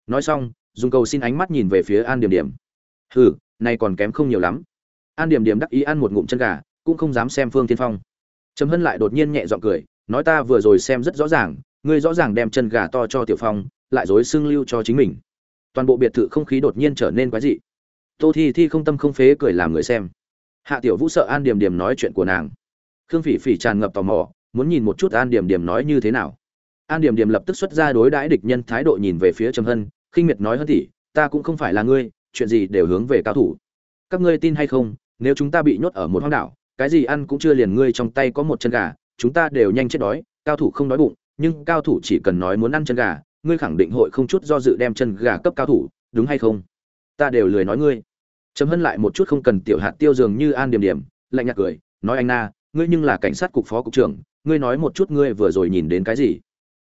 Nói xong, dùng cầu xin ánh mắt nhìn về phía an điểm điểm. Hừ, này còn kém không nhiều lắm. An điểm điểm đắc ý ăn một ngụm chân gà, cũng không dám xem phương tiên phong. Chấm hân lại đột nhiên nhẹ giọng cười nói ta vừa rồi xem rất rõ ràng, ngươi rõ ràng đem chân gà to cho tiểu phong, lại dối xưng lưu cho chính mình. Toàn bộ biệt thự không khí đột nhiên trở nên quái dị. Tô thi thi không tâm không phế cười làm người xem. Hạ tiểu vũ sợ an điểm điểm nói chuyện của nàng. Khương phỉ phỉ tràn ngập tò mò, muốn nhìn một chút an điểm điểm nói như thế nào. An điểm điểm lập tức xuất ra đối đãi địch nhân thái độ nhìn về phía trầm hân, khinh miệt nói hơn tỷ, ta cũng không phải là ngươi, chuyện gì đều hướng về cao thủ. Các ngươi tin hay không, nếu chúng ta bị nhốt ở một hoang đảo, cái gì ăn cũng chưa liền ngươi trong tay có một chân gà chúng ta đều nhanh chết đói, cao thủ không đói bụng, nhưng cao thủ chỉ cần nói muốn ăn chân gà, ngươi khẳng định hội không chút do dự đem chân gà cấp cao thủ, đúng hay không? Ta đều lười nói ngươi. Chấm hân lại một chút không cần tiểu hạt tiêu dường như an điểm điểm, lạnh nhạt cười, nói anh na, ngươi nhưng là cảnh sát cục phó cục trưởng, ngươi nói một chút ngươi vừa rồi nhìn đến cái gì?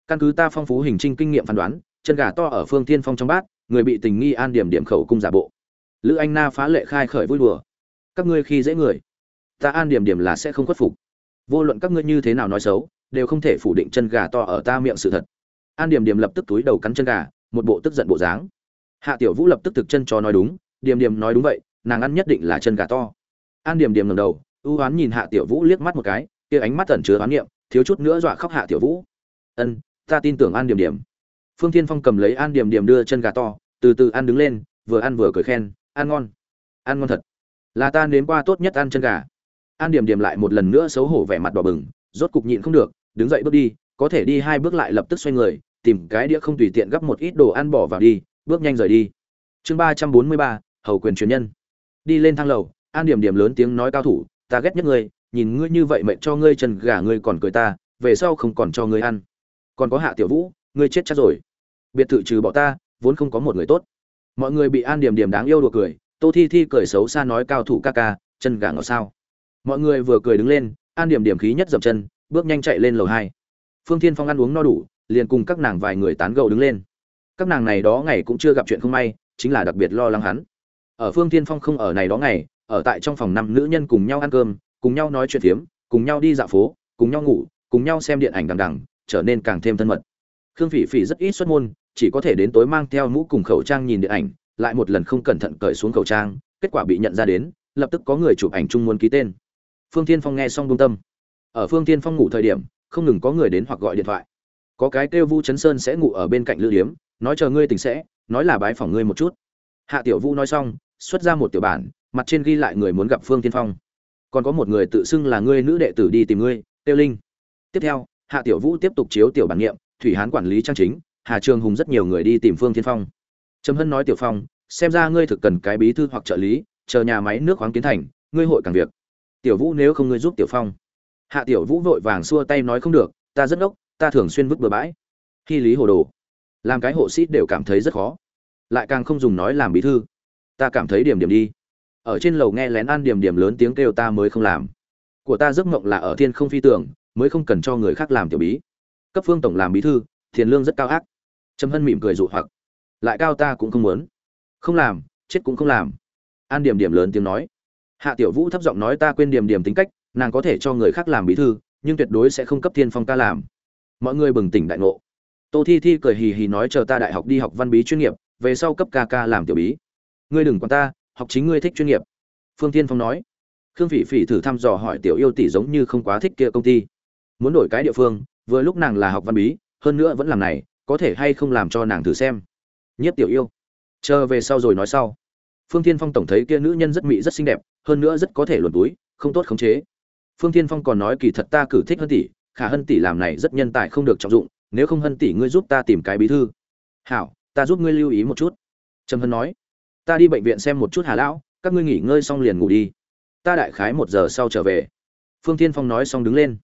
Căn cứ ta phong phú hình trinh kinh nghiệm phán đoán, chân gà to ở phương tiên phong trong bát, người bị tình nghi an điểm điểm khẩu cung giả bộ. Lữ anh na phá lệ khai khởi vui đùa. Các ngươi khi dễ người, ta an điểm điểm là sẽ không khuất phục vô luận các ngươi như thế nào nói xấu, đều không thể phủ định chân gà to ở ta miệng sự thật. An điểm điểm lập tức túi đầu cắn chân gà, một bộ tức giận bộ dáng. Hạ tiểu vũ lập tức thực chân cho nói đúng, điểm điểm nói đúng vậy, nàng ăn nhất định là chân gà to. An điểm điểm ngầm đầu, ưu oán nhìn hạ tiểu vũ liếc mắt một cái, kia ánh mắt tẩn chứa oán niệm, thiếu chút nữa dọa khóc hạ tiểu vũ. Ân, ta tin tưởng an điểm điểm. Phương thiên phong cầm lấy an điểm điểm đưa chân gà to, từ từ ăn đứng lên, vừa ăn vừa cười khen, ăn ngon ăn ngon thật. Là ta nếm qua tốt nhất ăn chân gà an điểm điểm lại một lần nữa xấu hổ vẻ mặt đỏ bừng, rốt cục nhịn không được, đứng dậy bước đi, có thể đi hai bước lại lập tức xoay người, tìm cái đĩa không tùy tiện gấp một ít đồ ăn bỏ vào đi, bước nhanh rời đi. Chương ba trăm bốn mươi ba, hầu quyền truyền nhân. Đi lên thang lầu, an điểm điểm lớn tiếng nói cao thủ, ta ghét nhất ngươi, nhìn ngươi như vậy mệnh cho ngươi chân gà ngươi còn cười ta, về sau không còn cho ngươi ăn. Còn có hạ tiểu vũ, ngươi chết chắc rồi. Biệt thự trừ bỏ ta, vốn không có một người tốt. Mọi người bị an điểm điểm đáng yêu đùa cười, tô thi thi cười xấu xa nói, cao thủ ca ca, chân gà ngọt sao? Mọi người vừa cười đứng lên, an điểm điểm khí nhất dậm chân, bước nhanh chạy lên lầu hai. Phương thiên phong ăn uống no đủ, liền cùng các nàng vài người tán gẫu đứng lên. Các nàng này đó ngày cũng chưa gặp chuyện không may, chính là đặc biệt lo lắng hắn. Ở phương thiên phong không ở này đó ngày, ở tại trong phòng năm nữ nhân cùng nhau ăn cơm, cùng nhau nói chuyện phiếm, cùng nhau đi dạo phố, cùng nhau ngủ, cùng nhau xem điện ảnh đằng đằng, trở nên càng thêm thân mật. Khương phỉ phỉ rất ít xuất môn, chỉ có thể đến tối mang theo mũ cùng khẩu trang nhìn điện ảnh, lại một lần không cẩn thận cởi xuống khẩu trang, kết quả bị nhận ra đến, lập tức có người chụp ảnh chung muốn ký tên phương thiên phong nghe xong công tâm. Ở phương thiên phong ngủ thời điểm, không ngừng có người đến hoặc gọi điện thoại. Có cái kêu vu chấn sơn sẽ ngủ ở bên cạnh lữ điếm, nói chờ ngươi tỉnh sẽ, nói là bái phỏng ngươi một chút. Hạ tiểu vu nói xong, xuất ra một tiểu bản, mặt trên ghi lại người muốn gặp phương tiên phong. Còn có một người tự xưng là ngươi nữ đệ tử đi tìm ngươi, tiêu linh. Tiếp theo, hạ tiểu vũ tiếp tục chiếu tiểu bản nghiệm, thủy hán quản lý trang chính, hà trường hùng rất nhiều người đi tìm phương tiên phong. Trầm hân nói tiểu phong, xem ra ngươi thực cần cái bí thư hoặc trợ lý, chờ nhà máy nước khoáng kiến thành, ngươi hội càng việc tiểu vũ nếu không ngươi giúp tiểu phong. Hạ tiểu vũ vội vàng xua tay nói không được, ta rất ngốc, ta thường xuyên vứt bừa bãi. Khi lý hồ đồ làm cái hộ sĩ đều cảm thấy rất khó, lại càng không dùng nói làm bí thư. Ta cảm thấy điểm điểm đi. Ở trên lầu nghe lén ăn điểm điểm lớn tiếng kêu ta mới không làm. Của ta giấc mộng là ở thiên không phi tưởng mới không cần cho người khác làm tiểu bí. Cấp phương tổng làm bí thư thiền lương rất cao ác. Trầm hân mỉm cười dụ hoặc. Lại cao ta cũng không muốn. Không làm, chết cũng không làm. An điểm điểm lớn tiếng nói hạ tiểu vũ thấp giọng nói ta quên điểm điểm tính cách, nàng có thể cho người khác làm bí thư, nhưng tuyệt đối sẽ không cấp thiên phong ca làm. Mọi người bừng tỉnh đại ngộ. Tô thi thi cười hì hì nói chờ ta đại học đi học văn bí chuyên nghiệp, về sau cấp ca ca làm tiểu bí. Ngươi đừng quan ta, học chính ngươi thích chuyên nghiệp. Phương tiên phong nói. Khương phỉ phỉ thử thăm dò hỏi tiểu yêu tỷ giống như không quá thích kia công ty. Muốn đổi cái địa phương, vừa lúc nàng là học văn bí, hơn nữa vẫn làm này, có thể hay không làm cho nàng thử xem. Nhất tiểu yêu. Chờ về sau rồi nói sau phương Thiên phong tổng thấy kia nữ nhân rất mỹ rất xinh đẹp, hơn nữa rất có thể luồn túi, không tốt khống chế. Phương Thiên phong còn nói kỳ thật ta cử thích hơn tỷ, khả hân tỷ làm này rất nhân tài không được trọng dụng, nếu không hân tỷ ngươi giúp ta tìm cái bí thư. Hảo, ta giúp ngươi lưu ý một chút. Trầm hân nói, ta đi bệnh viện xem một chút hà lão, các ngươi nghỉ ngơi xong liền ngủ đi. Ta đại khái một giờ sau trở về. Phương Thiên phong nói xong đứng lên.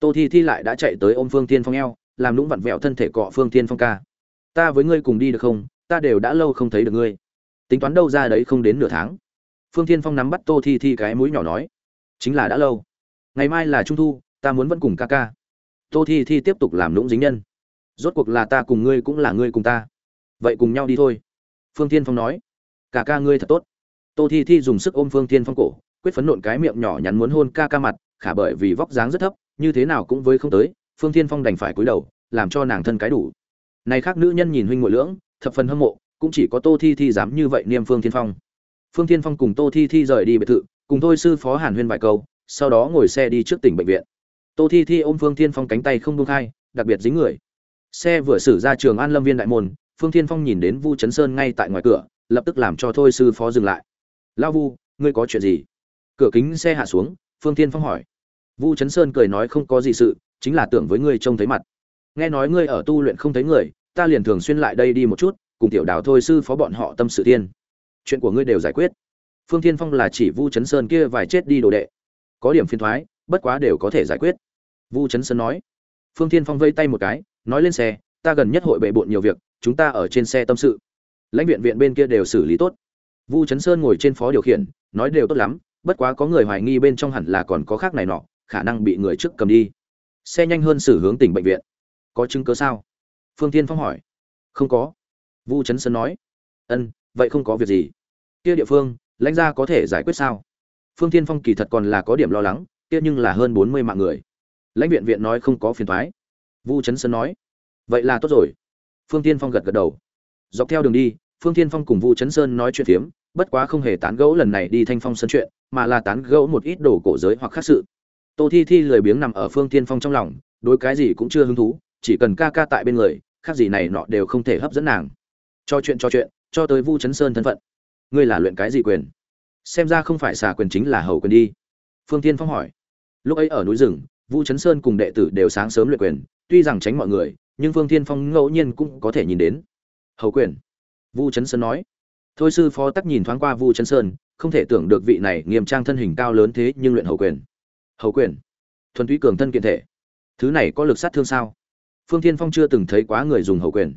Tô thi thi lại đã chạy tới ôm phương Thiên phong eo, làm lũng vặn vẹo thân thể cọ phương Thiên phong ca. Ta với ngươi cùng đi được không? Ta đều đã lâu không thấy được ngươi tính toán đâu ra đấy không đến nửa tháng. Phương thiên phong nắm bắt tô thi thi cái mũi nhỏ nói, chính là đã lâu. Ngày mai là trung thu, ta muốn vẫn cùng ca ca. Tô thi thi tiếp tục làm lũng dính nhân. Rốt cuộc là ta cùng ngươi cũng là ngươi cùng ta. Vậy cùng nhau đi thôi. Phương thiên phong nói, ca ca ngươi thật tốt. Tô thi thi dùng sức ôm phương thiên phong cổ, quyết phấn nộn cái miệng nhỏ nhắn muốn hôn ca ca mặt, khả bởi vì vóc dáng rất thấp, như thế nào cũng với không tới, phương thiên phong đành phải cúi đầu, làm cho nàng thân cái đủ. Này khác nữ nhân nhìn huynh ngội lưỡng, thập phần hâm mộ cũng chỉ có tô thi thi dám như vậy niêm phương thiên phong. Phương thiên phong cùng tô thi thi rời đi biệt thự, cùng thôi sư phó hàn huyên vài câu, sau đó ngồi xe đi trước tỉnh bệnh viện. Tô thi thi ôm phương thiên phong cánh tay không buông khai đặc biệt dính người. Xe vừa xử ra trường an lâm viên đại môn, phương thiên phong nhìn đến vu chấn sơn ngay tại ngoài cửa, lập tức làm cho thôi sư phó dừng lại. Lao vu, ngươi có chuyện gì? Cửa kính xe hạ xuống, phương thiên phong hỏi. Vu chấn sơn cười nói không có gì sự, chính là tưởng với ngươi trông thấy mặt. Nghe nói ngươi ở tu luyện không thấy người, ta liền thường xuyên lại đây đi một chút cùng tiểu đào thôi sư phó bọn họ tâm sự tiên. Chuyện của ngươi đều giải quyết. Phương thiên phong là chỉ vu chấn sơn kia vài chết đi đồ đệ. Có điểm phiền thoái, bất quá đều có thể giải quyết. Vu chấn sơn nói. Phương thiên phong vây tay một cái, nói lên xe, ta gần nhất hội bệ bộn nhiều việc, chúng ta ở trên xe tâm sự. Lãnh viện viện bên kia đều xử lý tốt. Vu chấn sơn ngồi trên phó điều khiển, nói đều tốt lắm, bất quá có người hoài nghi bên trong hẳn là còn có khác này nọ, khả năng bị người trước cầm đi. Xe nhanh hơn xử hướng tỉnh bệnh viện. Có chứng cớ sao? Phương tiên phong hỏi. Không có vu chấn sơn nói. Ân, vậy không có việc gì. Kia địa phương, lãnh gia có thể giải quyết sao? Phương tiên phong kỳ thật còn là có điểm lo lắng, kia nhưng là hơn bốn mươi mạng người. Lãnh viện viện nói không có phiền thoái vu chấn sơn nói. Vậy là tốt rồi. Phương tiên phong gật gật đầu. Dọc theo đường đi, phương tiên phong cùng vu chấn sơn nói chuyện phiếm, bất quá không hề tán gẫu lần này đi thanh phong sân chuyện, mà là tán gẫu một ít đồ cổ giới hoặc khác sự. Tô thi thi lười biếng nằm ở phương tiên phong trong lòng, đối cái gì cũng chưa hứng thú, chỉ cần ca ca tại bên người, khác gì này nọ đều không thể hấp dẫn nàng cho chuyện cho chuyện, cho tới vu chấn sơn thân phận. Ngươi là luyện cái gì quyền? Xem ra không phải xà quyền chính là hầu quyền đi. Phương tiên phong hỏi. Lúc ấy ở núi rừng, vu chấn sơn cùng đệ tử đều sáng sớm luyện quyền, tuy rằng tránh mọi người, nhưng phương thiên phong ngẫu nhiên cũng có thể nhìn đến. Hầu quyền? Vu chấn sơn nói. Thôi sư phó tắc nhìn thoáng qua vu chấn sơn, không thể tưởng được vị này nghiêm trang thân hình cao lớn thế nhưng luyện hầu quyền. Hầu quyền? Thuần túy cường thân kiện thể. Thứ này có lực sát thương sao? Phương thiên phong chưa từng thấy quá người dùng hầu quyền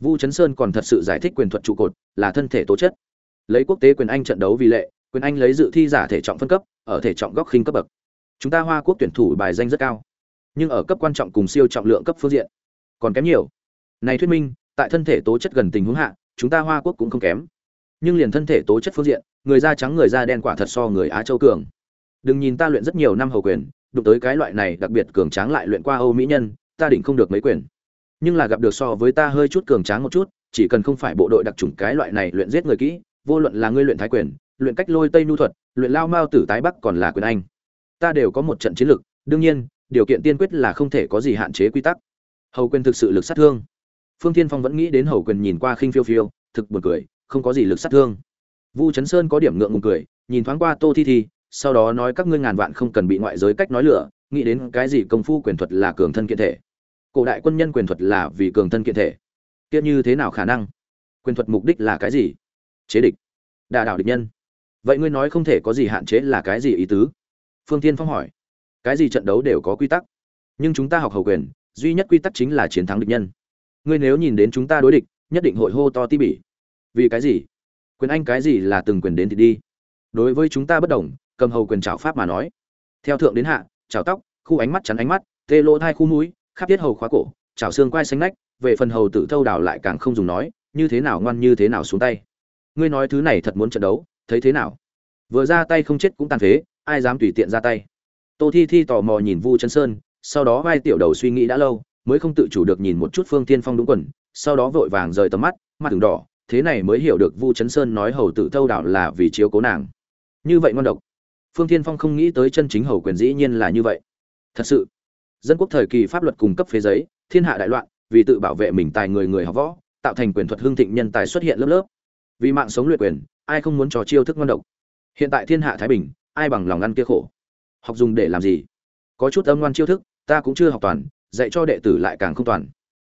vu chấn sơn còn thật sự giải thích quyền thuật trụ cột, là thân thể tố chất. Lấy quốc tế quyền anh trận đấu vì lệ, quyền anh lấy dự thi giả thể trọng phân cấp, ở thể trọng góc khinh cấp bậc. Chúng ta hoa quốc tuyển thủ bài danh rất cao, nhưng ở cấp quan trọng cùng siêu trọng lượng cấp phương diện, còn kém nhiều. Này thuyết minh, tại thân thể tố chất gần tình huống hạ, chúng ta hoa quốc cũng không kém. Nhưng liền thân thể tố chất phương diện, người da trắng người da đen quả thật so người á châu cường. Đừng nhìn ta luyện rất nhiều năm hầu quyền, đụng tới cái loại này đặc biệt cường tráng lại luyện qua âu mỹ nhân, ta đỉnh không được mấy quyền nhưng là gặp được so với ta hơi chút cường tráng một chút, chỉ cần không phải bộ đội đặc trùng cái loại này luyện giết người kỹ, vô luận là ngươi luyện thái quyền, luyện cách lôi tây nhu thuật, luyện lao mao tử tái bắc còn là quyền anh. Ta đều có một trận chiến lược, đương nhiên, điều kiện tiên quyết là không thể có gì hạn chế quy tắc. Hầu quyền thực sự lực sát thương. Phương thiên phong vẫn nghĩ đến hầu quyền nhìn qua khinh phiêu phiêu, thực buồn cười, không có gì lực sát thương. Vu chấn sơn có điểm ngượng ngùng cười, nhìn thoáng qua tô thi thi, sau đó nói các ngươi ngàn vạn không cần bị ngoại giới cách nói lửa, nghĩ đến cái gì công phu quyền thuật là cường thân kiện thể cổ đại quân nhân quyền thuật là vì cường thân kiện thể. Tiếc như thế nào khả năng? Quyền thuật mục đích là cái gì? Chế địch. Đả đảo địch nhân. Vậy ngươi nói không thể có gì hạn chế là cái gì ý tứ? Phương tiên phong hỏi. Cái gì trận đấu đều có quy tắc. Nhưng chúng ta học hầu quyền, duy nhất quy tắc chính là chiến thắng địch nhân. Ngươi nếu nhìn đến chúng ta đối địch, nhất định hội hô to ti bỉ. Vì cái gì? Quyền anh cái gì là từng quyền đến thì đi. Đối với chúng ta bất đồng, cầm hầu quyền trảo pháp mà nói. Theo thượng đến hạ trảo tóc, khu ánh mắt chắn ánh mắt, tê lỗ thai khu mũi khắp tiết hầu khóa cổ, chảo xương quai xanh nách, về phần hầu tử thâu đào lại càng không dùng nói, như thế nào ngoan như thế nào xuống tay. Ngươi nói thứ này thật muốn trận đấu, thấy thế nào? Vừa ra tay không chết cũng tàn phế, ai dám tùy tiện ra tay? Tô thi thi tò mò nhìn vu chân sơn, sau đó vai tiểu đầu suy nghĩ đã lâu, mới không tự chủ được nhìn một chút phương tiên phong đúng quần, sau đó vội vàng rời tầm mắt, mặt đường đỏ, thế này mới hiểu được vu chấn sơn nói hầu tử thâu đạo là vì chiếu cố nàng. Như vậy ngon độc. Phương tiên phong không nghĩ tới chân chính hầu quyền dĩ nhiên là như vậy. Thật sự dân quốc thời kỳ pháp luật cung cấp phế giấy, thiên hạ đại loạn, vì tự bảo vệ mình tài người người học võ, tạo thành quyền thuật hương thịnh nhân tài xuất hiện lớp lớp. Vì mạng sống luyện quyền, ai không muốn trò chiêu thức ngon độc? Hiện tại thiên hạ thái bình, ai bằng lòng ăn kia khổ? Học dùng để làm gì? Có chút âm ngoan chiêu thức, ta cũng chưa học toàn, dạy cho đệ tử lại càng không toàn.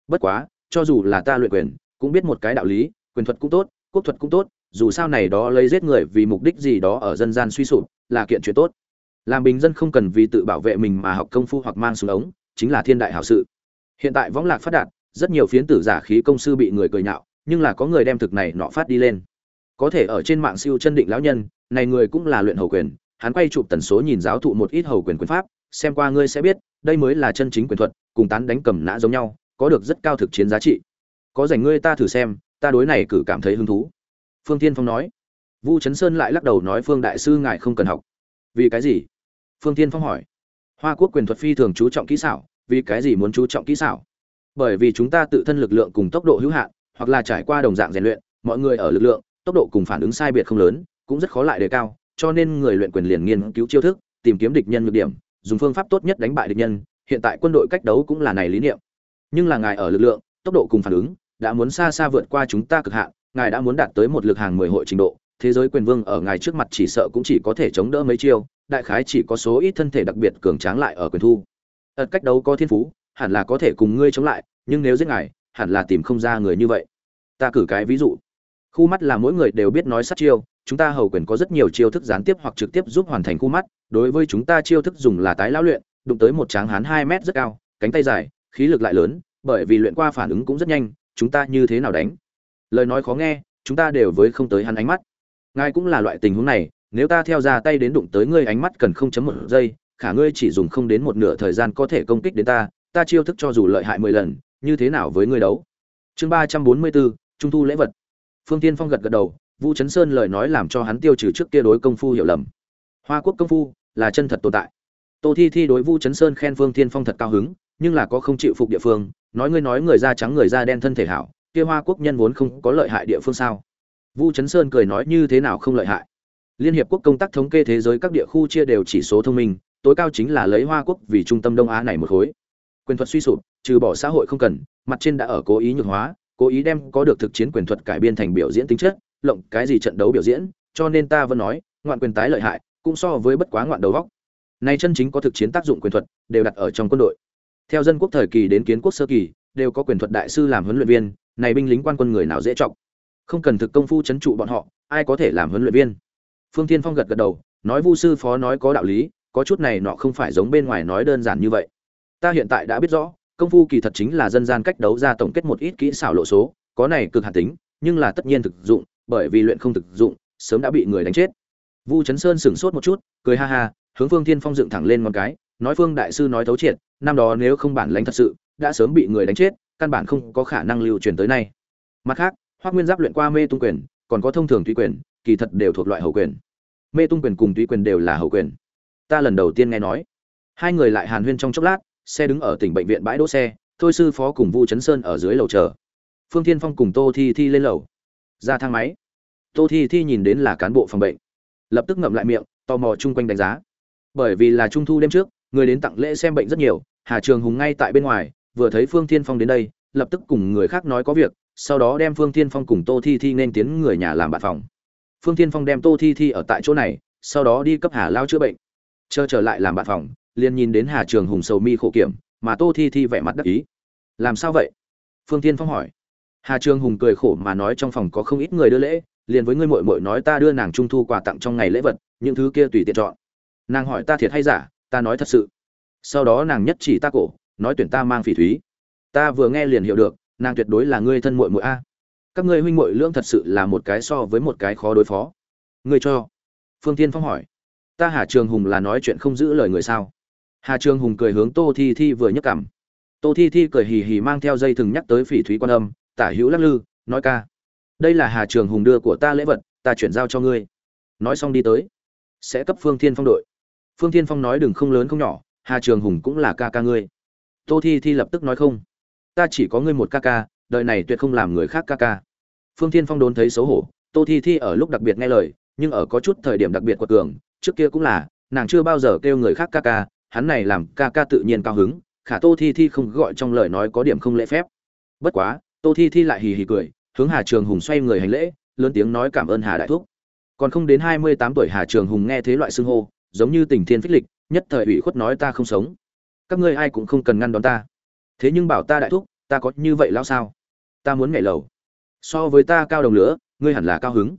Bất quá, cho dù là ta luyện quyền, cũng biết một cái đạo lý, quyền thuật cũng tốt, quốc thuật cũng tốt, dù sao này đó lấy giết người vì mục đích gì đó ở dân gian suy sụp, là kiện chuyện tốt làm bình dân không cần vì tự bảo vệ mình mà học công phu hoặc mang súng ống, chính là thiên đại hảo sự. Hiện tại võng lạc phát đạt, rất nhiều phiến tử giả khí công sư bị người cười nhạo, nhưng là có người đem thực này nọ phát đi lên. Có thể ở trên mạng siêu chân định lão nhân, này người cũng là luyện hầu quyền, hắn quay chụp tần số nhìn giáo thụ một ít hầu quyền quyền pháp, xem qua ngươi sẽ biết, đây mới là chân chính quyền thuật, cùng tán đánh cầm nã giống nhau, có được rất cao thực chiến giá trị. Có dành ngươi ta thử xem, ta đối này cử cảm thấy hứng thú. Phương tiên phong nói. Vu chấn sơn lại lắc đầu nói, phương đại sư ngài không cần học vì cái gì? Phương tiên phong hỏi. Hoa quốc quyền thuật phi thường chú trọng kỹ xảo, vì cái gì muốn chú trọng kỹ xảo? Bởi vì chúng ta tự thân lực lượng cùng tốc độ hữu hạn, hoặc là trải qua đồng dạng rèn luyện, mọi người ở lực lượng, tốc độ cùng phản ứng sai biệt không lớn, cũng rất khó lại đề cao, cho nên người luyện quyền liền nghiên cứu chiêu thức, tìm kiếm địch nhân nhược điểm, dùng phương pháp tốt nhất đánh bại địch nhân, hiện tại quân đội cách đấu cũng là này lý niệm. Nhưng là ngài ở lực lượng, tốc độ cùng phản ứng, đã muốn xa xa vượt qua chúng ta cực hạn, ngài đã muốn đạt tới một lực hàng mười hội trình độ thế giới quyền vương ở ngài trước mặt chỉ sợ cũng chỉ có thể chống đỡ mấy chiêu, đại khái chỉ có số ít thân thể đặc biệt cường tráng lại ở quyền thu. Ật cách đấu có thiên phú, hẳn là có thể cùng ngươi chống lại, nhưng nếu giết ngài, hẳn là tìm không ra người như vậy. Ta cử cái ví dụ. Khu mắt là mỗi người đều biết nói sát chiêu, chúng ta hầu quyền có rất nhiều chiêu thức gián tiếp hoặc trực tiếp giúp hoàn thành khu mắt, đối với chúng ta chiêu thức dùng là tái lão luyện, đụng tới một tráng hán hai mét rất cao, cánh tay dài, khí lực lại lớn, bởi vì luyện qua phản ứng cũng rất nhanh, chúng ta như thế nào đánh? Lời nói khó nghe, chúng ta đều với không tới hắn ánh mắt ngài cũng là loại tình huống này, nếu ta theo ra tay đến đụng tới ngươi, ánh mắt cần không chấm một giây, khả ngươi chỉ dùng không đến một nửa thời gian có thể công kích đến ta ta chiêu thức cho dù lợi hại mười lần, như thế nào với ngươi đấu? Chương ba trăm bốn mươi bốn, trung thu lễ vật. Phương tiên phong gật gật đầu vũ chấn sơn lời nói làm cho hắn tiêu trừ trước kia đối công phu hiểu lầm. Hoa quốc công phu là chân thật tồn tại. Tô thi thi đối vũ chấn sơn khen phương tiên phong thật cao hứng, nhưng là có không chịu phục địa phương, nói ngươi nói người da trắng người da đen thân thể hảo, kia hoa quốc nhân vốn không có lợi hại địa phương sao? Vu chấn sơn cười nói như thế nào không lợi hại. Liên hiệp quốc công tác thống kê thế giới các địa khu chia đều chỉ số thông minh, tối cao chính là lấy hoa quốc vì trung tâm đông á này một khối. Quyền thuật suy sụp, trừ bỏ xã hội không cần, mặt trên đã ở cố ý nhược hóa, cố ý đem có được thực chiến quyền thuật cải biên thành biểu diễn tính chất, lộng cái gì trận đấu biểu diễn, cho nên ta vẫn nói, ngoạn quyền tái lợi hại, cũng so với bất quá ngoạn đầu góc nay chân chính có thực chiến tác dụng quyền thuật, đều đặt ở trong quân đội. Theo dân quốc thời kỳ đến kiến quốc sơ kỳ, đều có quyền thuật đại sư làm huấn luyện viên, này binh lính quan quân người nào dễ trọng không cần thực công phu chấn trụ bọn họ, ai có thể làm huấn luyện viên? Phương tiên phong gật gật đầu, nói vu sư phó nói có đạo lý, có chút này nọ không phải giống bên ngoài nói đơn giản như vậy. Ta hiện tại đã biết rõ, công phu kỳ thật chính là dân gian cách đấu ra tổng kết một ít kỹ xảo lộ số, có này cực hạt tính, nhưng là tất nhiên thực dụng, bởi vì luyện không thực dụng, sớm đã bị người đánh chết. Vu chấn sơn sửng sốt một chút, cười ha ha, hướng phương thiên phong dựng thẳng lên một cái, nói phương đại sư nói thấu triệt, năm đó nếu không bản lãnh thật sự, đã sớm bị người đánh chết, căn bản không có khả năng lưu truyền tới nay. Mặt khác Hoắc nguyên giáp luyện qua mê tung quyền, còn có thông thường tùy quyền, kỳ thật đều thuộc loại hậu quyền. Mê tung quyền cùng tùy quyền đều là hậu quyền. Ta lần đầu tiên nghe nói. Hai người lại hàn huyên trong chốc lát, xe đứng ở tỉnh bệnh viện bãi đỗ xe, thôi sư phó cùng vu chấn sơn ở dưới lầu chờ. Phương thiên phong cùng tô thi thi lên lầu. Ra thang máy. Tô thi thi nhìn đến là cán bộ phòng bệnh. Lập tức ngậm lại miệng, tò mò chung quanh đánh giá. Bởi vì là trung thu đêm trước, người đến tặng lễ xem bệnh rất nhiều, hà trường hùng ngay tại bên ngoài, vừa thấy phương thiên phong đến đây, lập tức cùng người khác nói có việc sau đó đem phương thiên phong cùng tô thi thi nên tiến người nhà làm bạn phòng. Phương thiên phong đem tô thi thi ở tại chỗ này, sau đó đi cấp hà lao chữa bệnh. Chờ trở lại làm bạn phòng, liền nhìn đến hà trường hùng sầu mi khổ kiểm, mà tô thi thi vẻ mặt đắc ý. Làm sao vậy? Phương thiên phong hỏi. Hà trường hùng cười khổ mà nói trong phòng có không ít người đưa lễ, liền với ngươi muội muội nói ta đưa nàng trung thu quà tặng trong ngày lễ vật, những thứ kia tùy tiện chọn. Nàng hỏi ta thiệt hay giả, ta nói thật sự. Sau đó nàng nhất chỉ ta cổ, nói tuyển ta mang phỉ thúy. Ta vừa nghe liền hiểu được nàng tuyệt đối là ngươi thân muội muội a. Các ngươi huynh muội lưỡng thật sự là một cái so với một cái khó đối phó. Ngươi cho. Phương thiên phong hỏi. Ta hà trường hùng là nói chuyện không giữ lời người sao? Hà trường hùng cười hướng tô thi thi vừa nhấc cảm tô thi thi cười hì hì mang theo dây thừng nhắc tới phỉ thúy quan âm, tả hữu lắc lư, nói ca. Đây là hà trường hùng đưa của ta lễ vật, ta chuyển giao cho ngươi. Nói xong đi tới. Sẽ cấp phương thiên phong đội. Phương thiên phong nói đừng không lớn không nhỏ, hà trường hùng cũng là ca ca ngươi. Tô thi thi lập tức nói không ta chỉ có ngươi một ca ca, đời này tuyệt không làm người khác ca ca. Phương thiên phong đốn thấy xấu hổ, tô thi thi ở lúc đặc biệt nghe lời, nhưng ở có chút thời điểm đặc biệt quật cường, trước kia cũng là, nàng chưa bao giờ kêu người khác ca ca, hắn này làm ca ca tự nhiên cao hứng, khả tô thi thi không gọi trong lời nói có điểm không lễ phép. Bất quá, tô thi thi lại hì hì cười, hướng hà trường hùng xoay người hành lễ, lớn tiếng nói cảm ơn hà đại thúc. Còn không đến hai mươi tám tuổi hà trường hùng nghe thế loại xưng hô, giống như tình thiên phích lịch, nhất thời ủy khuất nói ta không sống. Các ngươi ai cũng không cần ngăn đón ta thế nhưng bảo ta đại thúc, ta có như vậy lão sao? Ta muốn nhảy lầu. So với ta cao đồng lửa, ngươi hẳn là cao hứng.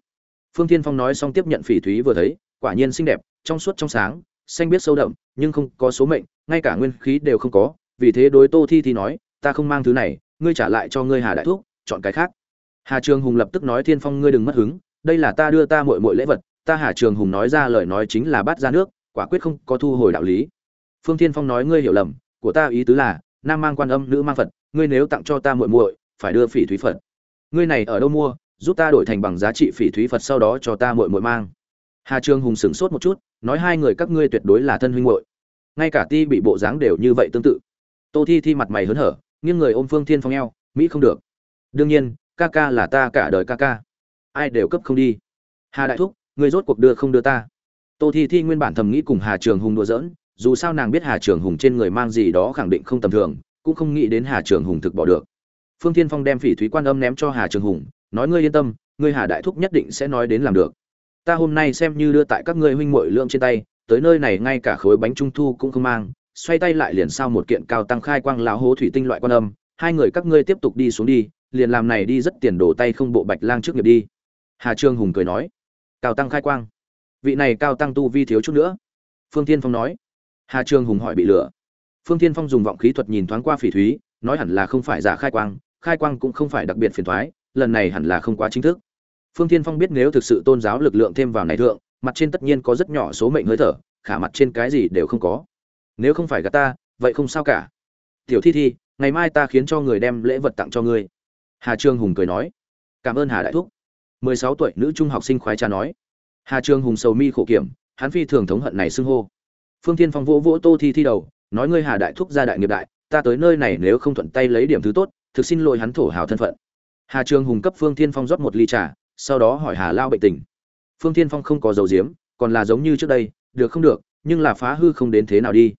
Phương tiên phong nói xong tiếp nhận phỉ thúy vừa thấy, quả nhiên xinh đẹp, trong suốt trong sáng, xanh biết sâu đậm, nhưng không có số mệnh, ngay cả nguyên khí đều không có. Vì thế đối tô thi thi nói, ta không mang thứ này, ngươi trả lại cho ngươi hà đại thúc, chọn cái khác. Hà trường hùng lập tức nói thiên phong ngươi đừng mất hứng, đây là ta đưa ta muội muội lễ vật, ta hà trường hùng nói ra lời nói chính là bắt ra nước, quả quyết không có thu hồi đạo lý. Phương thiên phong nói ngươi hiểu lầm, của ta ý tứ là nam mang quan âm, nữ mang phật, ngươi nếu tặng cho ta muội muội, phải đưa phỉ thúy phật. Ngươi này ở đâu mua, giúp ta đổi thành bằng giá trị phỉ thúy phật sau đó cho ta muội muội mang. Hà trường hùng sửng sốt một chút, nói hai người các ngươi tuyệt đối là thân huynh muội. Ngay cả ti bị bộ dáng đều như vậy tương tự. Tô thi thi mặt mày hớn hở, nghiêng người ôm phương thiên phong eo, mỹ không được. Đương nhiên, ca ca là ta cả đời ca ca. Ai đều cấp không đi. Hà đại thúc người rốt cuộc đưa không đưa ta? Tô thi thi nguyên bản thầm nghĩ cùng hà trường hùng đùa giỡn dù sao nàng biết hà trường hùng trên người mang gì đó khẳng định không tầm thường, cũng không nghĩ đến hà trường hùng thực bỏ được. Phương Thiên phong đem phỉ thúy quan âm ném cho hà trường hùng, nói ngươi yên tâm, ngươi hà đại thúc nhất định sẽ nói đến làm được. Ta hôm nay xem như đưa tại các ngươi huynh muội lượng trên tay, tới nơi này ngay cả khối bánh trung thu cũng không mang, xoay tay lại liền sao một kiện cao tăng khai quang lão hố thủy tinh loại quan âm, hai người các ngươi tiếp tục đi xuống đi, liền làm này đi rất tiền đổ tay không bộ bạch lang trước nghiệp đi. Hà trương hùng cười nói. Cao tăng khai quang. Vị này cao tăng tu vi thiếu chút nữa. Phương Thiên phong nói hà trương hùng hỏi bị lửa phương tiên phong dùng vọng khí thuật nhìn thoáng qua phỉ thúy, nói hẳn là không phải giả khai quang khai quang cũng không phải đặc biệt phiền thoái, lần này hẳn là không quá chính thức. Phương tiên phong biết nếu thực sự tôn giáo lực lượng thêm vào này thượng, mặt trên tất nhiên có rất nhỏ số mệnh hơi thở, khả mặt trên cái gì đều không có. Nếu không phải gạt ta, vậy không sao cả. Tiểu thi thi, ngày mai ta khiến cho người đem lễ vật tặng cho ngươi. Hà trương hùng cười nói. Cảm ơn hà đại thúc. Mười sáu tuổi, nữ trung học sinh khoái cha nói. Hà trương hùng sầu mi khổ kiểm, hắn phi thường thống hận này xưng hô phương Thiên phong vỗ vỗ tô thi thi đầu, nói ngươi hà đại thúc gia đại nghiệp đại, ta tới nơi này nếu không thuận tay lấy điểm thứ tốt, thực xin lỗi hắn thổ hào thân phận. Hà Trường hùng cấp phương Thiên phong rót một ly trà, sau đó hỏi hà lao bệnh tình. Phương Thiên phong không có dầu diếm còn là giống như trước đây, được không được, nhưng là phá hư không đến thế nào đi.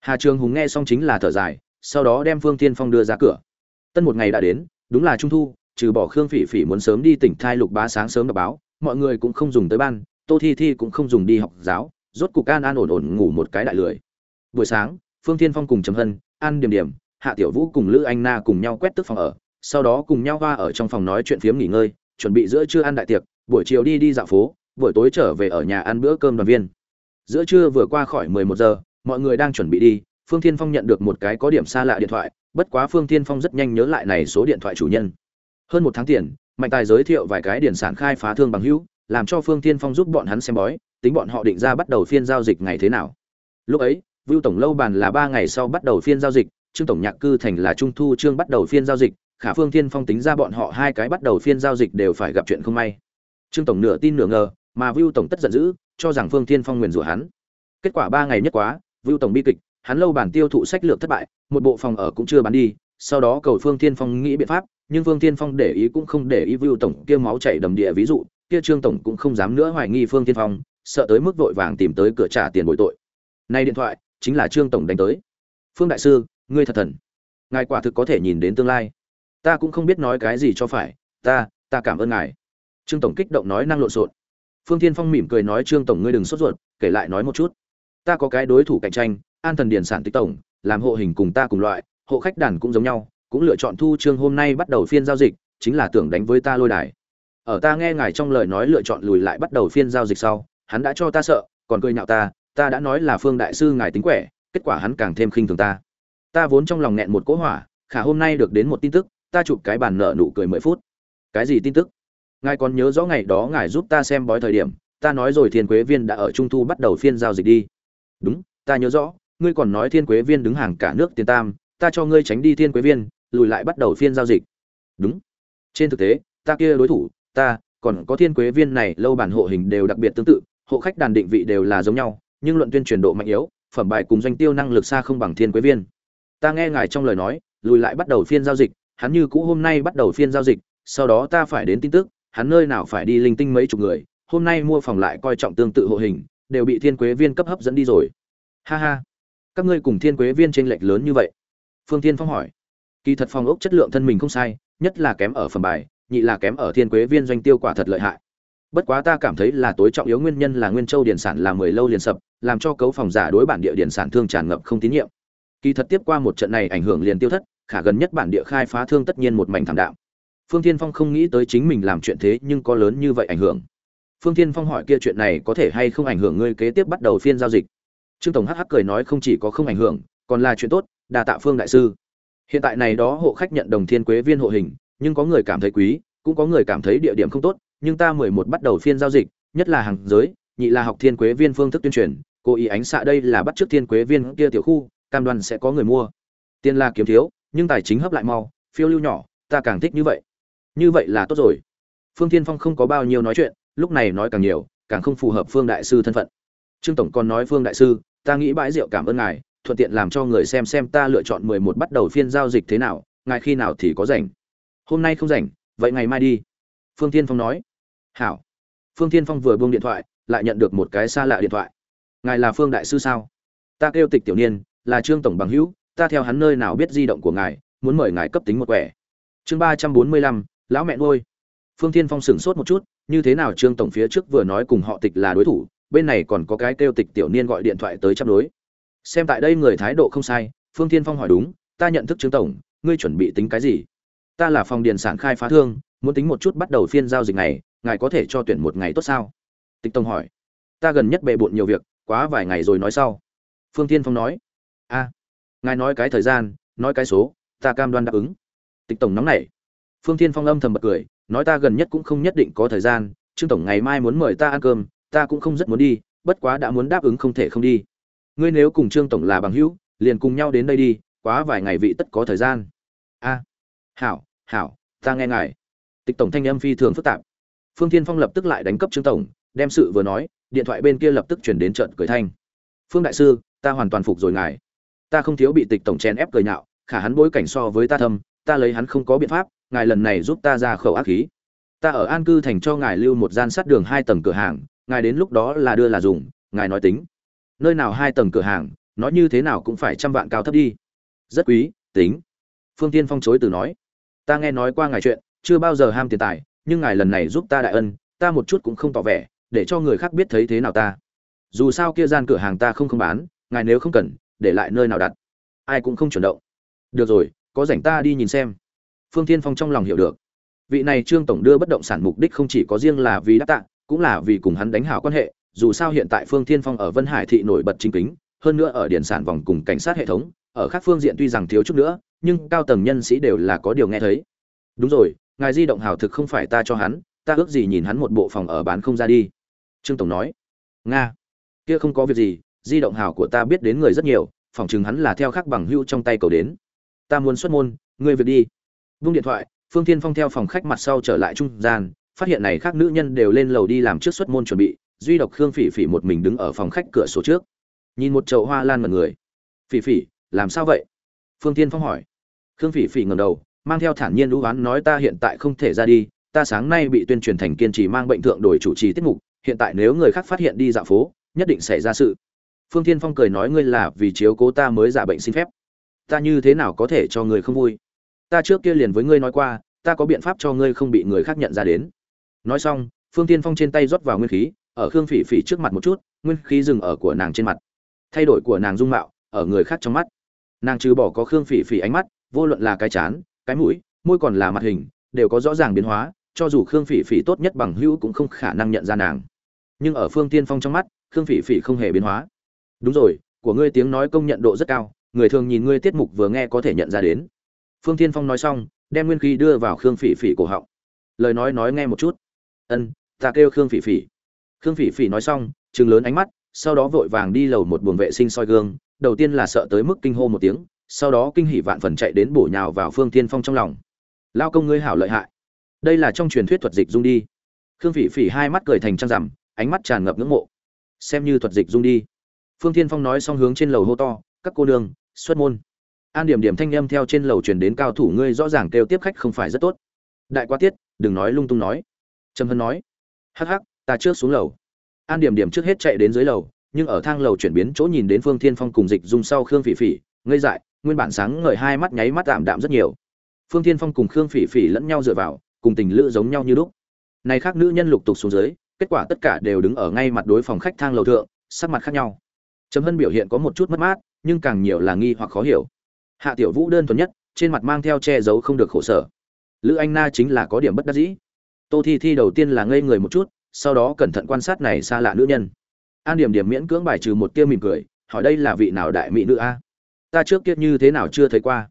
Hà trường hùng nghe xong chính là thở dài, sau đó đem phương Thiên phong đưa ra cửa. Tân một ngày đã đến, đúng là trung thu, trừ bỏ khương phỉ phỉ muốn sớm đi tỉnh thai lục bá sáng sớm đọc báo, mọi người cũng không dùng tới ban, tô thi thi cũng không dùng đi học giáo rốt cục an an ổn ổn ngủ một cái đại lười. Buổi sáng, phương Thiên phong cùng trầm hân, an điểm điểm, hạ tiểu vũ cùng lữ anh na cùng nhau quét tức phòng ở, sau đó cùng nhau va ở trong phòng nói chuyện phiếm nghỉ ngơi, chuẩn bị giữa trưa ăn đại tiệc, buổi chiều đi đi dạo phố, buổi tối trở về ở nhà ăn bữa cơm đoàn viên. Giữa trưa vừa qua khỏi 11 giờ, mọi người đang chuẩn bị đi, phương thiên phong nhận được một cái có điểm xa lạ điện thoại, bất quá phương thiên phong rất nhanh nhớ lại này số điện thoại chủ nhân. Hơn một tháng tiền, mạnh tài giới thiệu vài cái điển sản khai phá thương bằng hữu, làm cho phương thiên phong giúp bọn hắn xem bói tính bọn họ định ra bắt đầu phiên giao dịch ngày thế nào. Lúc ấy, vưu tổng lâu bàn là ba ngày sau bắt đầu phiên giao dịch, trương tổng nhạc cư thành là trung thu trương bắt đầu phiên giao dịch, khả phương thiên phong tính ra bọn họ hai cái bắt đầu phiên giao dịch đều phải gặp chuyện không may. Trương tổng nửa tin nửa ngờ, mà vưu tổng tất giận dữ, cho rằng phương thiên phong nguyền rủa hắn. Kết quả ba ngày nhất quá, vưu tổng bi kịch, hắn lâu bản tiêu thụ sách lược thất bại, một bộ phòng ở cũng chưa bán đi, sau đó cầu phương thiên phong nghĩ biện pháp, nhưng phương thiên phong để ý cũng không để ý vưu tổng kia máu chảy đầm địa ví dụ, kia trương tổng cũng không dám nữa hoài nghi phương thiên phong sợ tới mức vội vàng tìm tới cửa trả tiền bồi tội. Nay điện thoại, chính là trương tổng đánh tới. Phương đại sư, ngươi thật thần. Ngài quả thực có thể nhìn đến tương lai. Ta cũng không biết nói cái gì cho phải. Ta ta cảm ơn ngài. Trương tổng kích động nói năng lộn xộn. Phương thiên phong mỉm cười nói, trương tổng ngươi đừng sốt ruột, kể lại nói một chút. Ta có cái đối thủ cạnh tranh, an thần điện sản tích tổng, làm hộ hình cùng ta cùng loại, hộ khách đàn cũng giống nhau, cũng lựa chọn thu trương hôm nay bắt đầu phiên giao dịch, chính là tưởng đánh với ta lôi đài. Ở ta nghe ngài trong lời nói lựa chọn lùi lại bắt đầu phiên giao dịch sau hắn đã cho ta sợ, còn cười nhạo ta ta đã nói là phương đại sư ngài tính quẻ, kết quả hắn càng thêm khinh thường ta. Ta vốn trong lòng nghẹn một cỗ hỏa, khả hôm nay được đến một tin tức, ta chụp cái bàn nợ nụ cười mười phút. Cái gì tin tức? Ngài còn nhớ rõ ngày đó ngài giúp ta xem bói thời điểm, ta nói rồi thiên quế viên đã ở trung thu bắt đầu phiên giao dịch đi. Đúng, ta nhớ rõ, ngươi còn nói thiên quế viên đứng hàng cả nước tiền tam, ta cho ngươi tránh đi thiên quế viên, lùi lại bắt đầu phiên giao dịch. Đúng. Trên thực tế, ta kia đối thủ, ta, còn có thiên quế viên này, lâu bản hộ hình đều đặc biệt tương tự hộ khách đàn định vị đều là giống nhau, nhưng luận tuyên truyền độ mạnh yếu, phẩm bài cùng doanh tiêu năng lực xa không bằng thiên quế viên. Ta nghe ngài trong lời nói, lùi lại bắt đầu phiên giao dịch, hắn như cũ hôm nay bắt đầu phiên giao dịch, sau đó ta phải đến tin tức, hắn nơi nào phải đi linh tinh mấy chục người, hôm nay mua phòng lại coi trọng tương tự hộ hình, đều bị thiên quế viên cấp hấp dẫn đi rồi. Ha ha. Các ngươi cùng thiên quế viên tranh lệch lớn như vậy? Phương thiên phong hỏi. Kỳ thật phòng ốc chất lượng thân mình không sai, nhất là kém ở phẩm bài, nhị là kém ở thiên quế viên doanh tiêu quả thật lợi hại bất quá ta cảm thấy là tối trọng yếu nguyên nhân là nguyên châu điển sản là mười lâu liền sập, làm cho cấu phòng giả đối bản địa điển sản thương tràn ngập không tín nhiệm. Kỳ thật tiếp qua một trận này ảnh hưởng liền tiêu thất, khả gần nhất bản địa khai phá thương tất nhiên một mảnh thảm đạm. Phương thiên phong không nghĩ tới chính mình làm chuyện thế nhưng có lớn như vậy ảnh hưởng. Phương thiên phong hỏi kia chuyện này có thể hay không ảnh hưởng ngươi kế tiếp bắt đầu phiên giao dịch. Trương tổng hắc hắc cười nói không chỉ có không ảnh hưởng, còn là chuyện tốt, đa tạ phương đại sư. Hiện tại này đó hộ khách nhận đồng thiên quế viên hộ hình, nhưng có người cảm thấy quý, cũng có người cảm thấy địa điểm không tốt nhưng ta mười một bắt đầu phiên giao dịch, nhất là hàng giới, nhị là học thiên quế viên phương thức tuyên truyền, cố ý ánh xạ đây là bắt trước thiên quế viên kia tiểu khu, cam đoan sẽ có người mua. Tiền là kiếm thiếu, nhưng tài chính hấp lại mau, phiêu lưu nhỏ, ta càng thích như vậy. Như vậy là tốt rồi. Phương thiên phong không có bao nhiêu nói chuyện, lúc này nói càng nhiều, càng không phù hợp phương đại sư thân phận. Trương tổng còn nói phương đại sư, ta nghĩ bãi rượu cảm ơn ngài, thuận tiện làm cho người xem xem ta lựa chọn mười một bắt đầu phiên giao dịch thế nào, ngài khi nào thì có rảnh. Hôm nay không rảnh, vậy ngày mai đi. Phương thiên phong nói hảo. Phương thiên phong vừa buông điện thoại, lại nhận được một cái xa lạ điện thoại. Ngài là phương đại sư sao? Ta kêu tịch tiểu niên, là trương tổng bằng hữu, ta theo hắn nơi nào biết di động của ngài, muốn mời ngài cấp tính một quẻ. Chương ba trăm bốn mươi lăm, lão mẹ nuôi. phương thiên phong sửng sốt một chút, như thế nào trương tổng phía trước vừa nói cùng họ tịch là đối thủ, bên này còn có cái kêu tịch tiểu niên gọi điện thoại tới chấp đối. Xem tại đây người thái độ không sai, phương thiên phong hỏi đúng, ta nhận thức trương tổng, ngươi chuẩn bị tính cái gì? Ta là phòng điền sản khai phá thương, muốn tính một chút bắt đầu phiên giao dịch này ngài có thể cho tuyển một ngày tốt sao? Tịch tông hỏi. Ta gần nhất bệ bộn nhiều việc, quá vài ngày rồi nói sau. Phương thiên phong nói. A, ngài nói cái thời gian, nói cái số, ta cam đoan đáp ứng. Tịch tổng nóng nảy. Phương thiên phong âm thầm bật cười, nói ta gần nhất cũng không nhất định có thời gian, trương tổng ngày mai muốn mời ta ăn cơm, ta cũng không rất muốn đi, bất quá đã muốn đáp ứng không thể không đi. Ngươi nếu cùng trương tổng là bằng hữu, liền cùng nhau đến đây đi, quá vài ngày vị tất có thời gian. A, hảo hảo, ta nghe ngài. Tịch tổng thanh âm phi thường phức tạp phương thiên phong lập tức lại đánh cấp trương tổng, đem sự vừa nói, điện thoại bên kia lập tức chuyển đến trận cười thanh. Phương đại sư, ta hoàn toàn phục rồi ngài. Ta không thiếu bị tịch tổng chen ép cười nhạo, khả hắn bối cảnh so với ta thâm, ta lấy hắn không có biện pháp, ngài lần này giúp ta ra khẩu ác khí. Ta ở an cư thành cho ngài lưu một gian sát đường hai tầng cửa hàng, ngài đến lúc đó là đưa là dùng, ngài nói tính. Nơi nào hai tầng cửa hàng, nói như thế nào cũng phải trăm vạn cao thấp đi. Rất quý, tính. Phương Thiên phong chối từ nói. Ta nghe nói qua ngài chuyện, chưa bao giờ ham tiền tài nhưng ngài lần này giúp ta đại ân, ta một chút cũng không tỏ vẻ, để cho người khác biết thấy thế nào ta. Dù sao kia gian cửa hàng ta không không bán, ngài nếu không cần, để lại nơi nào đặt. Ai cũng không chuyển động. Được rồi, có rảnh ta đi nhìn xem. Phương thiên phong trong lòng hiểu được. Vị này trương tổng đưa bất động sản mục đích không chỉ có riêng là vì đáp tạ, cũng là vì cùng hắn đánh hảo quan hệ, dù sao hiện tại phương thiên phong ở vân hải thị nổi bật chính kính, hơn nữa ở điển sản vòng cùng cảnh sát hệ thống, ở các phương diện tuy rằng thiếu chút nữa, nhưng cao tầng nhân sĩ đều là có điều nghe thấy. Đúng rồi ngài di động hảo thực không phải ta cho hắn, ta ước gì nhìn hắn một bộ phòng ở bán không ra đi. Trương tổng nói, nga, kia không có việc gì, di động hảo của ta biết đến người rất nhiều phỏng chừng hắn là theo khắc bằng hữu trong tay cầu đến. Ta muốn xuất môn, ngươi việc đi. Vung điện thoại, phương thiên phong theo phòng khách mặt sau trở lại trung gian, phát hiện này khác nữ nhân đều lên lầu đi làm trước xuất môn chuẩn bị, duy độc khương phỉ phỉ một mình đứng ở phòng khách cửa sổ trước. Nhìn một chậu hoa lan mật người. Phỉ phỉ, làm sao vậy? Phương tiên phong hỏi. Khương phỉ phỉ ngầm đầu mang theo thản nhiên lũ oán nói ta hiện tại không thể ra đi, ta sáng nay bị tuyên truyền thành kiên trì mang bệnh thượng đổi chủ trì tiết mục, hiện tại nếu người khác phát hiện đi dạo phố, nhất định xảy ra sự. Phương Thiên phong cười nói ngươi là vì chiếu cố ta mới giả bệnh xin phép. Ta như thế nào có thể cho người không vui? Ta trước kia liền với ngươi nói qua, ta có biện pháp cho ngươi không bị người khác nhận ra đến. Nói xong, phương tiên phong trên tay rót vào nguyên khí, ở khương phỉ phỉ trước mặt một chút, nguyên khí dừng ở của nàng trên mặt. Thay đổi của nàng dung mạo, ở người khác trong mắt. Nàng trừ bỏ có khương phỉ phỉ ánh mắt, vô luận là cái chán cái mũi, môi còn là mặt hình, đều có rõ ràng biến hóa, cho dù khương phỉ phỉ tốt nhất bằng hữu cũng không khả năng nhận ra nàng. Nhưng ở phương tiên phong trong mắt, khương phỉ phỉ không hề biến hóa. Đúng rồi, của ngươi tiếng nói công nhận độ rất cao, người thường nhìn ngươi tiết mục vừa nghe có thể nhận ra đến. Phương tiên phong nói xong, đem nguyên khí đưa vào khương phỉ phỉ cổ họng. Lời nói nói nghe một chút. Ân, ta kêu khương phỉ phỉ. Khương phỉ phỉ nói xong chừng lớn ánh mắt, sau đó vội vàng đi lầu một buồng vệ sinh soi gương, đầu tiên là sợ tới mức kinh hô một tiếng sau đó kinh hỉ vạn phần chạy đến bổ nhào vào phương tiên phong trong lòng. Lao công ngươi hảo lợi hại. Đây là trong truyền thuyết thuật dịch dung đi. Khương phỉ phỉ hai mắt cười thành trăng rằm, ánh mắt tràn ngập ngưỡng mộ. Xem như thuật dịch dung đi. Phương tiên phong nói xong hướng trên lầu hô to, các cô nương, xuất môn. An điểm điểm thanh âm theo trên lầu truyền đến, cao thủ ngươi rõ ràng kêu tiếp khách không phải rất tốt. Đại quá tiết, đừng nói lung tung nói. Trầm hân nói, hắc hắc, ta trước xuống lầu. An điểm điểm trước hết chạy đến dưới lầu, nhưng ở thang lầu chuyển biến chỗ nhìn đến phương thiên phong cùng dịch dung sau khương phỉ phỉ ngây dại, nguyên bản sáng ngời hai mắt nháy mắt tạm đạm rất nhiều. Phương thiên phong cùng khương phỉ phỉ lẫn nhau dựa vào, cùng tình lữ giống nhau như lúc. Này khác nữ nhân lục tục xuống dưới, kết quả tất cả đều đứng ở ngay mặt đối phòng khách thang lầu thượng, sắc mặt khác nhau. Trầm hân biểu hiện có một chút mất mát, nhưng càng nhiều là nghi hoặc khó hiểu. Hạ tiểu vũ đơn thuần nhất, trên mặt mang theo che giấu không được khổ sở. Lữ anh na chính là có điểm bất đắc dĩ. Tô thi thi đầu tiên là ngây người một chút, sau đó cẩn thận quan sát này xa lạ nữ nhân. An điểm điểm miễn cưỡng bài trừ một tia mỉm cười, hỏi đây là vị nào đại mỹ nữ a? Ta trước kia như thế nào chưa thấy qua.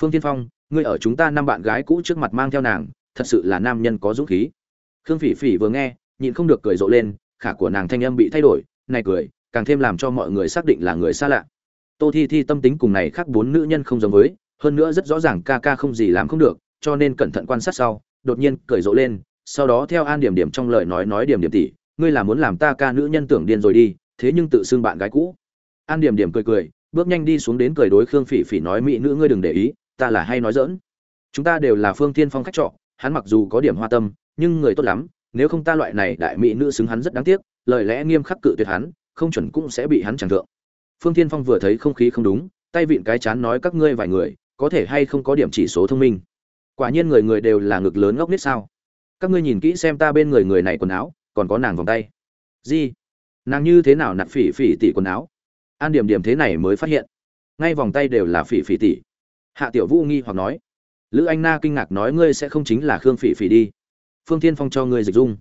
Phương tiên phong, ngươi ở chúng ta năm bạn gái cũ trước mặt mang theo nàng, thật sự là nam nhân có dũng khí. Khương phỉ phỉ vừa nghe, nhịn không được cười rộ lên, khả của nàng thanh âm bị thay đổi, này cười, càng thêm làm cho mọi người xác định là người xa lạ. Tô thi thi tâm tính cùng này khác bốn nữ nhân không giống với, hơn nữa rất rõ ràng ca ca không gì làm không được, cho nên cẩn thận quan sát sau, đột nhiên cười rộ lên, sau đó theo an điểm điểm trong lời nói nói điểm điểm tỷ ngươi là muốn làm ta ca nữ nhân tưởng điên rồi đi, thế nhưng tự xưng bạn gái cũ. An điểm điểm cười cười bước nhanh đi xuống đến cười đối khương phỉ phỉ nói, mỹ nữ ngươi đừng để ý, ta là hay nói dỡn chúng ta đều là phương tiên phong khách trọ, hắn mặc dù có điểm hoa tâm, nhưng người tốt lắm. Nếu không ta loại này đại mỹ nữ xứng hắn rất đáng tiếc, lời lẽ nghiêm khắc cự tuyệt hắn, không chuẩn cũng sẽ bị hắn chẳng thượng. Phương tiên phong vừa thấy không khí không đúng, tay vịn cái chán nói, các ngươi vài người, có thể hay không có điểm chỉ số thông minh? Quả nhiên người người đều là ngực lớn ngốc nít sao. Các ngươi nhìn kỹ xem ta bên người người này quần áo, còn có nàng vòng tay. Gì? Nàng như thế nào nạt phỉ phỉ tỷ quần áo? An điểm điểm thế này mới phát hiện. Ngay vòng tay đều là phỉ phỉ tỷ hạ tiểu vũ nghi hoặc nói, lữ anh na kinh ngạc nói ngươi sẽ không chính là khương phỉ phỉ đi. Phương thiên phong cho ngươi dịch dung.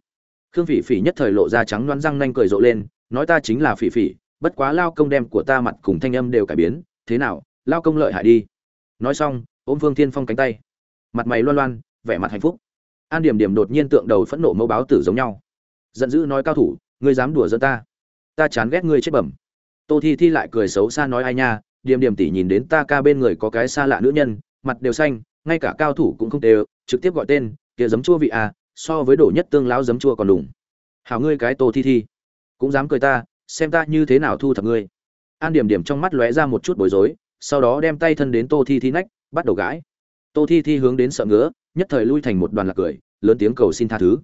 Khương phỉ phỉ nhất thời lộ ra trắng đoán răng nanh cười rộ lên, nói ta chính là phỉ phỉ, bất quá lao công đem của ta mặt cùng thanh âm đều cải biến. Thế nào, lao công lợi hại đi. Nói xong, ôm phương thiên phong cánh tay. Mặt mày loan loan, vẻ mặt hạnh phúc. An điểm điểm đột nhiên tượng đầu phẫn nộ mẫu báo tử giống nhau. Giận dữ nói cao thủ, ngươi dám đùa giỡn ta? Ta chán ghét ngươi chết bẩm tô thi thi lại cười xấu xa nói ai nha điểm điểm tỷ nhìn đến ta ca bên người có cái xa lạ nữ nhân, mặt đều xanh, ngay cả cao thủ cũng không đều, trực tiếp gọi tên kia giấm chua vị à so với đổ nhất tương lão giấm chua còn đủng hảo ngươi cái tô thi thi, cũng dám cười ta, xem ta như thế nào thu thập ngươi. An điểm điểm trong mắt lóe ra một chút bối rối, sau đó đem tay thân đến tô thi thi nách, bắt đầu gãi. Tô thi thi hướng đến sợ ngứa, nhất thời lui thành một đoàn lạc cười, lớn tiếng cầu xin tha thứ.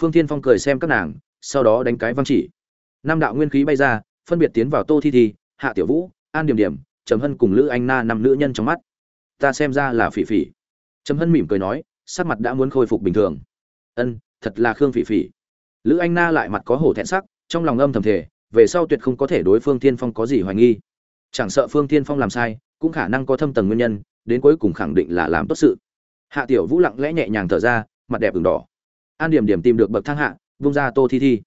Phương thiên phong cười xem các nàng, sau đó đánh cái văng chỉ. Năm đạo nguyên khí bay ra phân biệt tiến vào tô thi thi, hạ tiểu vũ, an điểm điểm, trầm hân cùng lữ anh na năm nữ nhân trong mắt. Ta xem ra là phỉ phỉ. Trầm hân mỉm cười nói, sắc mặt đã muốn khôi phục bình thường. Ân, thật là khương phỉ phỉ. Lữ anh na lại mặt có hổ thẹn sắc, trong lòng âm thầm thể về sau tuyệt không có thể đối phương thiên phong có gì hoài nghi. Chẳng sợ phương thiên phong làm sai, cũng khả năng có thâm tầng nguyên nhân, đến cuối cùng khẳng định là làm tốt sự. Hạ tiểu vũ lặng lẽ nhẹ nhàng thở ra, mặt đẹp ửng đỏ. An điểm điểm tìm được bậc thang hạ, vung ra tô thi thi.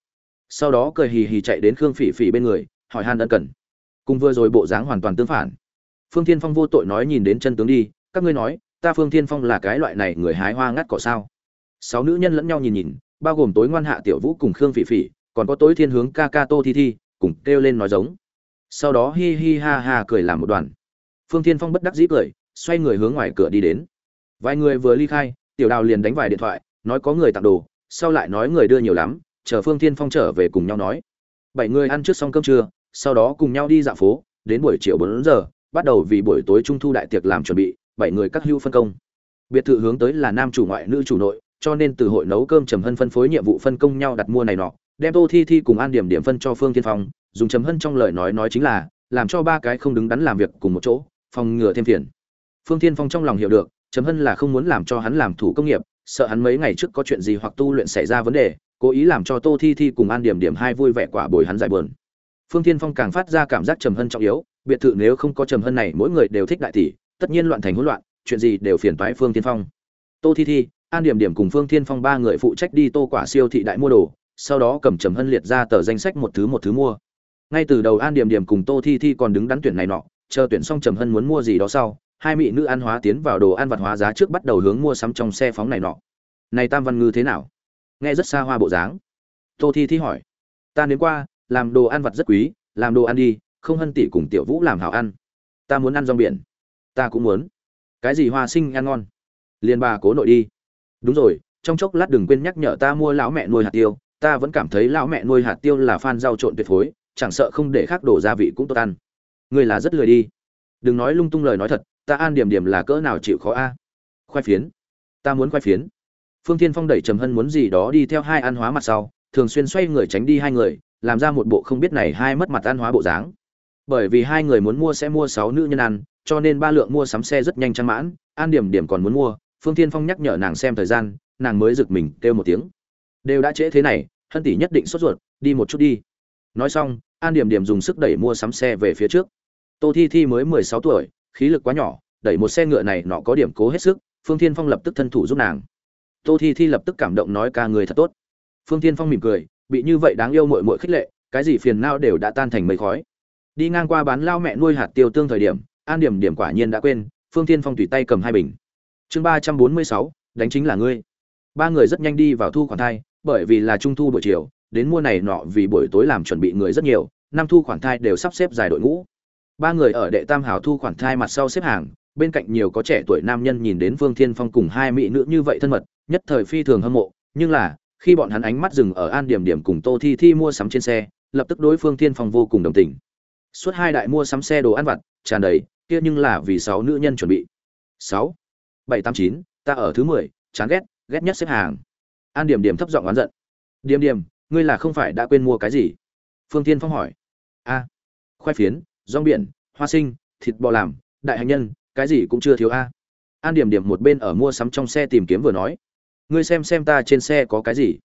Sau đó cười hì hì chạy đến khương phỉ phỉ bên người hỏi han ân cần. Cùng vừa rồi bộ dáng hoàn toàn tương phản. Phương thiên phong vô tội nói nhìn đến chân tướng đi, các ngươi nói, ta phương thiên phong là cái loại này người hái hoa ngắt cỏ sao? Sáu nữ nhân lẫn nhau nhìn nhìn, bao gồm tối ngoan hạ tiểu vũ cùng khương phỉ phỉ, còn có tối thiên hướng ca ca tô thi thi, cùng kêu lên nói giống. Sau đó hi hi ha ha cười làm một đoàn. Phương thiên phong bất đắc dĩ cười, xoay người hướng ngoài cửa đi đến. Vài người vừa ly khai, tiểu đào liền đánh vài điện thoại, nói có người tặng đồ, sau lại nói người đưa nhiều lắm, chờ phương thiên phong trở về cùng nhau nói. Bảy người ăn trước xong cơm trưa sau đó cùng nhau đi dạo phố, đến buổi chiều bốn giờ, bắt đầu vì buổi tối trung thu đại tiệc làm chuẩn bị, bảy người các hưu phân công biệt thự hướng tới là nam chủ ngoại, nữ chủ nội, cho nên từ hội nấu cơm trầm hân phân phối nhiệm vụ phân công nhau đặt mua này nọ, đem tô thi thi cùng an điểm điểm phân cho phương thiên phong, dùng trầm hân trong lời nói nói chính là, làm cho ba cái không đứng đắn làm việc cùng một chỗ, phòng ngừa thêm phiền phương thiên phong trong lòng hiểu được, trầm hân là không muốn làm cho hắn làm thủ công nghiệp, sợ hắn mấy ngày trước có chuyện gì hoặc tu luyện xảy ra vấn đề, cố ý làm cho tô thi thi cùng an điểm điểm hai vui vẻ quả bồi hắn giải buồn phương Thiên phong càng phát ra cảm giác trầm hân trọng yếu, biệt thự nếu không có trầm hân này, mỗi người đều thích đại tỷ, tất nhiên loạn thành hỗn loạn, chuyện gì đều phiền toái phương Thiên phong. Tô thi thi, an điểm điểm cùng phương Thiên phong ba người phụ trách đi tô quả siêu thị đại mua đồ, sau đó cầm trầm hân liệt ra tờ danh sách một thứ một thứ mua. Ngay từ đầu an điểm điểm cùng tô thi thi còn đứng đắn tuyển này nọ, chờ tuyển xong trầm hân muốn mua gì đó sau, hai mỹ nữ ăn hóa tiến vào đồ ăn vặt hóa giá trước bắt đầu hướng mua sắm trong xe phóng này nọ. Này tam văn ngư thế nào? Nghe rất xa hoa bộ dáng. Tô thi thi hỏi. Ta đến qua làm đồ ăn vặt rất quý, làm đồ ăn đi, không hân tỷ cùng tiểu vũ làm hảo ăn. Ta muốn ăn rong biển. Ta cũng muốn. Cái gì hoa sinh ăn ngon? Liền bà cố nội đi. Đúng rồi, trong chốc lát đừng quên nhắc nhở ta mua lão mẹ nuôi hạt tiêu. Ta vẫn cảm thấy lão mẹ nuôi hạt tiêu là phan rau trộn tuyệt phối, chẳng sợ không để khác đổ gia vị cũng tốt ăn. Người là rất lười đi. Đừng nói lung tung lời nói thật, ta an điểm điểm là cỡ nào chịu khó a? Khoai phiến. Ta muốn khoai phiến. Phương thiên phong đẩy trầm hân muốn gì đó đi theo hai ăn hóa mặt sau, thường xuyên xoay người tránh đi hai người làm ra một bộ không biết này hai mất mặt ăn hóa bộ dáng. Bởi vì hai người muốn mua sẽ mua sáu nữ nhân ăn, cho nên ba lượng mua sắm xe rất nhanh chóng mãn an điểm điểm còn muốn mua, phương thiên phong nhắc nhở nàng xem thời gian, nàng mới giựt mình, kêu một tiếng. Đều đã trễ thế này, hân tỷ nhất định sốt ruột, đi một chút đi. Nói xong, an điểm điểm dùng sức đẩy mua sắm xe về phía trước. Tô thi thi mới mười sáu tuổi, khí lực quá nhỏ, đẩy một xe ngựa này nọ có điểm cố hết sức, phương thiên phong lập tức thân thủ giúp nàng. Tô thi thi lập tức cảm động nói ca người thật tốt. Phương thiên phong mỉm cười bị như vậy đáng yêu mội mội khích lệ, cái gì phiền não đều đã tan thành mây khói. Đi ngang qua bán lao mẹ nuôi hạt tiêu tương thời điểm, an điểm điểm quả nhiên đã quên, phương thiên phong tùy tay cầm hai bình. Chương ba trăm bốn mươi sáu, đánh chính là ngươi. Ba người rất nhanh đi vào thu khoản thai, bởi vì là trung thu buổi chiều, đến mua này nọ vì buổi tối làm chuẩn bị người rất nhiều, năm thu khoản thai đều sắp xếp dài đội ngũ. Ba người ở đệ tam hào thu khoản thai mặt sau xếp hàng, bên cạnh nhiều có trẻ tuổi nam nhân nhìn đến phương thiên phong cùng hai mỹ nữ như vậy thân mật, nhất thời phi thường hâm mộ, nhưng là khi bọn hắn ánh mắt dừng ở an điểm điểm cùng tô thi thi mua sắm trên xe, lập tức đối phương thiên phong vô cùng đồng tình. Suốt hai đại mua sắm xe đồ ăn vặt, tràn đầy, kia nhưng là vì sáu nữ nhân chuẩn bị. Sáu, bảy, tám, chín, ta ở thứ mười, chán ghét ghét nhất xếp hàng. An điểm điểm thấp giọng oán giận. Điểm điểm, ngươi là không phải đã quên mua cái gì? Phương tiên phong hỏi. A, khoai phiến, rong biển, hoa sinh, thịt bò làm, đại hành nhân, cái gì cũng chưa thiếu a. An điểm điểm một bên ở mua sắm trong xe tìm kiếm vừa nói ngươi xem xem ta trên xe có cái gì?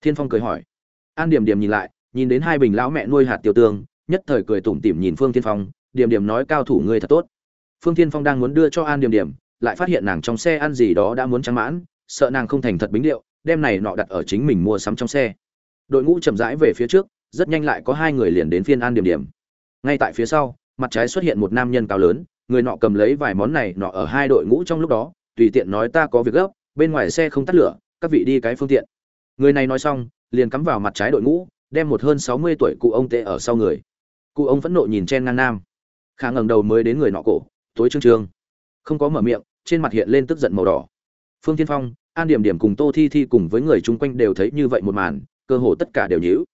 Thiên phong cười hỏi. An điểm điểm nhìn lại, nhìn đến hai bình lão mẹ nuôi hạt tiêu tương, nhất thời cười tủm tỉm nhìn phương thiên phong, điểm điểm nói cao thủ ngươi thật tốt. Phương thiên phong đang muốn đưa cho an điểm điểm, lại phát hiện nàng trong xe ăn gì đó đã muốn trắng mãn, sợ nàng không thành thật bính điệu đem này nọ đặt ở chính mình mua sắm trong xe. Đội ngũ chậm rãi về phía trước, rất nhanh lại có hai người liền đến phiên an điểm điểm. Ngay tại phía sau, mặt trái xuất hiện một nam nhân cao lớn, người nọ cầm lấy vài món này nọ ở hai đội ngũ trong lúc đó, tùy tiện nói ta có việc gấp bên ngoài xe không tắt lửa, các vị đi cái phương tiện. Người này nói xong, liền cắm vào mặt trái đội ngũ, đem một hơn sáu mươi tuổi cụ ông tệ ở sau người. Cụ ông phẫn nộ nhìn chen ngang nam. Khả ngẩng đầu mới đến người nọ cổ, tối trương trương. Không có mở miệng, trên mặt hiện lên tức giận màu đỏ. Phương tiên phong, an điểm điểm cùng tô thi thi cùng với người chung quanh đều thấy như vậy một màn, cơ hồ tất cả đều nhíu.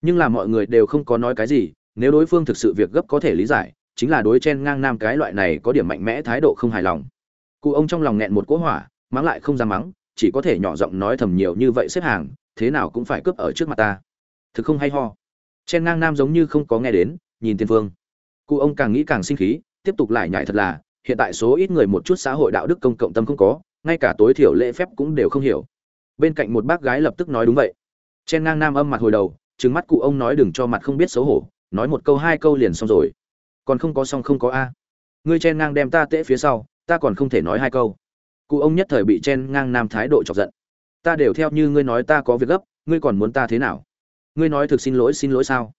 Nhưng là mọi người đều không có nói cái gì, nếu đối phương thực sự việc gấp có thể lý giải, chính là đối chen ngang nam cái loại này có điểm mạnh mẽ thái độ không hài lòng. Cụ ông trong lòng nghẹn một cỗ hỏa mắng lại không dám mắng, chỉ có thể nhỏ giọng nói thầm nhiều như vậy xếp hàng, thế nào cũng phải cướp ở trước mặt ta. Thực không hay ho. Chen ngang nam giống như không có nghe đến, nhìn tiên phương cụ ông càng nghĩ càng sinh khí, tiếp tục lại nhại thật là, hiện tại số ít người một chút xã hội đạo đức công cộng tâm không có, ngay cả tối thiểu lễ phép cũng đều không hiểu. Bên cạnh một bác gái lập tức nói đúng vậy. Chen ngang nam âm mặt hồi đầu, trừng mắt cụ ông nói đừng cho mặt không biết xấu hổ, nói một câu hai câu liền xong rồi. Còn không có xong không có a. Ngươi chen ngang đem ta tễ phía sau, ta còn không thể nói hai câu cụ ông nhất thời bị chen ngang nam thái độ chọc giận. Ta đều theo như ngươi nói ta có việc gấp, ngươi còn muốn ta thế nào? Ngươi nói thực xin lỗi xin lỗi sao?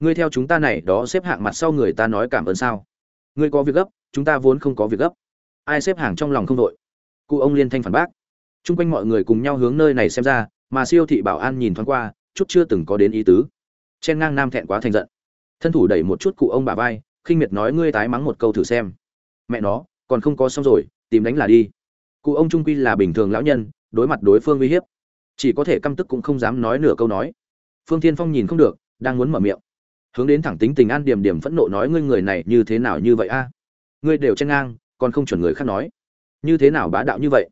Ngươi theo chúng ta này, đó xếp hạng mặt sau người ta nói cảm ơn sao? Ngươi có việc gấp, chúng ta vốn không có việc gấp. Ai xếp hàng trong lòng không đội cụ ông liên thanh phản bác. T r u n g quanh mọi người cùng nhau hướng nơi này xem ra, mà siêu thị bảo an nhìn thoáng qua, chút chưa từng có đến ý tứ. Chen ngang nam thẹn quá thành giận. Thân thủ đẩy một chút cụ ông bà vai, khinh miệt nói ngươi tái mắng một câu thử xem. Mẹ nó, còn không có xong rồi, tìm đánh là đi cụ ông trung quy là bình thường lão nhân, đối mặt đối phương uy hiếp, chỉ có thể căm tức cũng không dám nói nửa câu nói. Phương thiên phong nhìn không được, đang muốn mở miệng. Hướng đến thẳng tính tình an điểm điểm phẫn nộ nói ngươi người này như thế nào như vậy a? Ngươi đều chen ngang, còn không chuẩn người khác nói. Như thế nào bá đạo như vậy?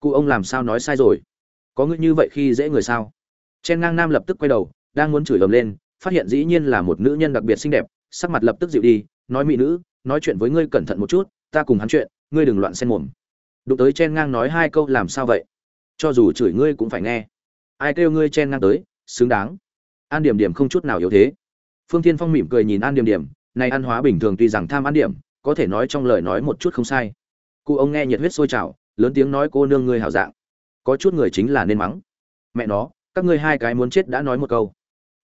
Cụ ông làm sao nói sai rồi? Có ngươi như vậy khi dễ người sao? Chen ngang nam lập tức quay đầu, đang muốn chửi ầm lên, phát hiện dĩ nhiên là một nữ nhân đặc biệt xinh đẹp, sắc mặt lập tức dịu đi, nói mỹ nữ, nói chuyện với ngươi cẩn thận một chút, ta cùng hắn chuyện, ngươi đừng loạn xen mồm đụng tới chen ngang nói hai câu làm sao vậy? Cho dù chửi ngươi cũng phải nghe. Ai kêu ngươi chen ngang tới, xứng đáng. An điểm điểm không chút nào yếu thế. Phương thiên phong mỉm cười nhìn an điểm điểm, này ăn hóa bình thường tuy rằng tham ăn điểm, có thể nói trong lời nói một chút không sai. Cụ ông nghe nhiệt huyết sôi trào, lớn tiếng nói cô nương ngươi hảo dạng. Có chút người chính là nên mắng. Mẹ nó, các ngươi hai cái muốn chết đã nói một câu.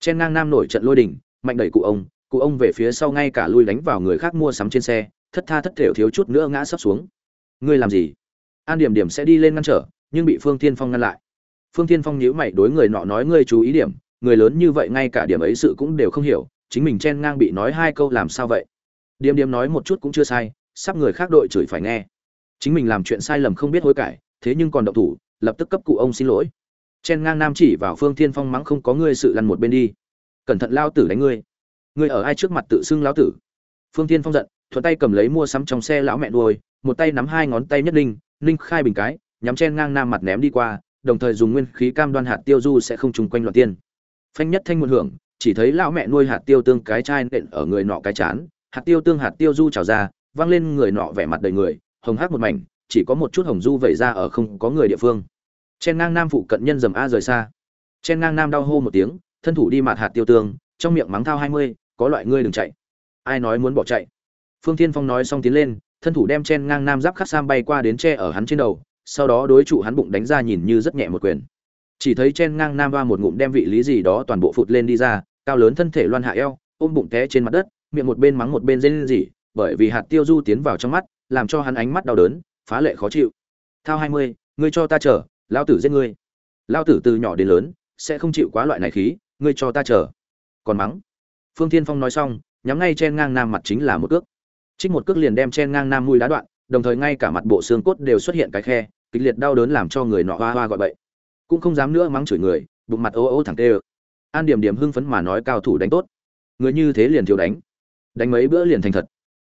Chen ngang nam nổi trận lôi đình, mạnh đẩy cụ ông cụ ông về phía sau ngay cả lui đánh vào người khác mua sắm trên xe, thất tha thất thểu thiếu chút nữa ngã sấp xuống. Ngươi làm gì? An điểm điểm sẽ đi lên ngăn trở, nhưng bị phương tiên phong ngăn lại. Phương tiên phong nhíu mày đối người nọ nói ngươi chú ý điểm, người lớn như vậy ngay cả điểm ấy sự cũng đều không hiểu, chính mình chen ngang bị nói hai câu làm sao vậy? Điểm điểm nói một chút cũng chưa sai, sắp người khác đội chửi phải nghe. Chính mình làm chuyện sai lầm không biết hối cải, thế nhưng còn động thủ, lập tức cấp cụ ông xin lỗi. Chen ngang nam chỉ vào phương thiên phong mắng không có ngươi sự lăn một bên đi. Cẩn thận lao tử đánh ngươi. Ngươi ở ai trước mặt tự xưng lão tử? Phương thiên phong giận, thuận tay cầm lấy mua sắm trong xe lão mẹ đuôi, một tay nắm hai ngón tay nhất định ninh khai bình cái, nhắm chen ngang nam mặt ném đi qua, đồng thời dùng nguyên khí cam đoan hạt tiêu du sẽ không trùng quanh loạn tiên. Phanh nhất thanh một hưởng, chỉ thấy lão mẹ nuôi hạt tiêu tương cái chai nện ở người nọ cái chán, hạt tiêu tương hạt tiêu du trào ra văng lên người nọ vẻ mặt đầy người, hồng hắc một mảnh, chỉ có một chút hồng du vẩy ra ở không có người địa phương. Chen ngang nam phụ cận nhân dầm a rời xa. Chen ngang nam đau hô một tiếng, thân thủ đi mặt hạt tiêu tương, trong miệng mắng thao hai mươi, có loại ngươi đừng chạy. Ai nói muốn bỏ chạy? Phương thiên phong nói xong tiến lên thân thủ đem chen ngang nam giáp khắc sam bay qua đến che ở hắn trên đầu sau đó đối trụ hắn bụng đánh ra nhìn như rất nhẹ một quyền. Chỉ thấy chen ngang nam va một ngụm đem vị lý gì đó toàn bộ phụt lên đi ra cao lớn thân thể loan hạ eo ôm bụng té trên mặt đất miệng một bên mắng một bên giây gì, bởi vì hạt tiêu du tiến vào trong mắt làm cho hắn ánh mắt đau đớn phá lệ khó chịu. Thao hai mươi ngươi cho ta chờ lao tử giết ngươi. Lao tử từ nhỏ đến lớn sẽ không chịu quá loại này khí ngươi cho ta chờ. Còn mắng. Phương thiên phong nói xong nhắm ngay chen ngang nam mặt chính là một cước trích một cước liền đem chen ngang nam mũi đá đoạn đồng thời ngay cả mặt bộ xương cốt đều xuất hiện cái khe kịch liệt đau đớn làm cho người nọ hoa hoa gọi bậy. Cũng không dám nữa mắng chửi người bụng mặt ô ô thẳng tê an điểm điểm hưng phấn mà nói cao thủ đánh tốt. Người như thế liền thiếu đánh. Đánh mấy bữa liền thành thật.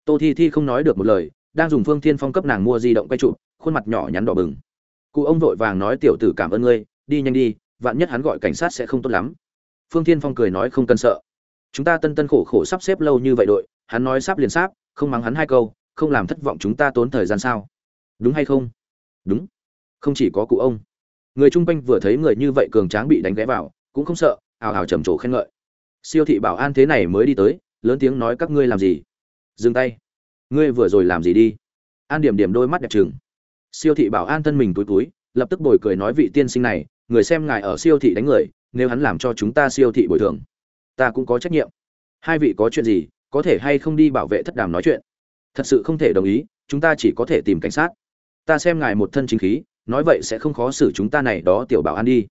Tô thi thi không nói được một lời đang dùng phương thiên phong cấp nàng mua di động quay chụp, khuôn mặt nhỏ nhắn đỏ bừng. Cụ ông vội vàng nói tiểu tử cảm ơn ngươi đi nhanh đi vạn nhất hắn gọi cảnh sát sẽ không tốt lắm. Phương thiên phong cười nói không cần sợ. Chúng ta tân tân khổ khổ sắp xếp lâu như vậy đội hắn nói sắp liền sắp không mắng hắn hai câu, không làm thất vọng chúng ta tốn thời gian sao? Đúng hay không? Đúng. Không chỉ có cụ ông. Người chung quanh vừa thấy người như vậy cường tráng bị đánh ghé vào, cũng không sợ, ào ào trầm trồ khen ngợi. Siêu thị bảo an thế này mới đi tới, lớn tiếng nói các ngươi làm gì? Dừng tay. Ngươi vừa rồi làm gì đi? An điểm điểm đôi mắt đẹp trừng. Siêu thị bảo an thân mình túi túi, lập tức bồi cười nói vị tiên sinh này, người xem ngài ở siêu thị đánh người, nếu hắn làm cho chúng ta siêu thị bồi thường, ta cũng có trách nhiệm. Hai vị có chuyện gì có thể hay không đi bảo vệ thất đàm nói chuyện? Thật sự không thể đồng ý, chúng ta chỉ có thể tìm cảnh sát. Ta xem ngài một thân chính khí, nói vậy sẽ không khó xử chúng ta này đó tiểu bảo an đi.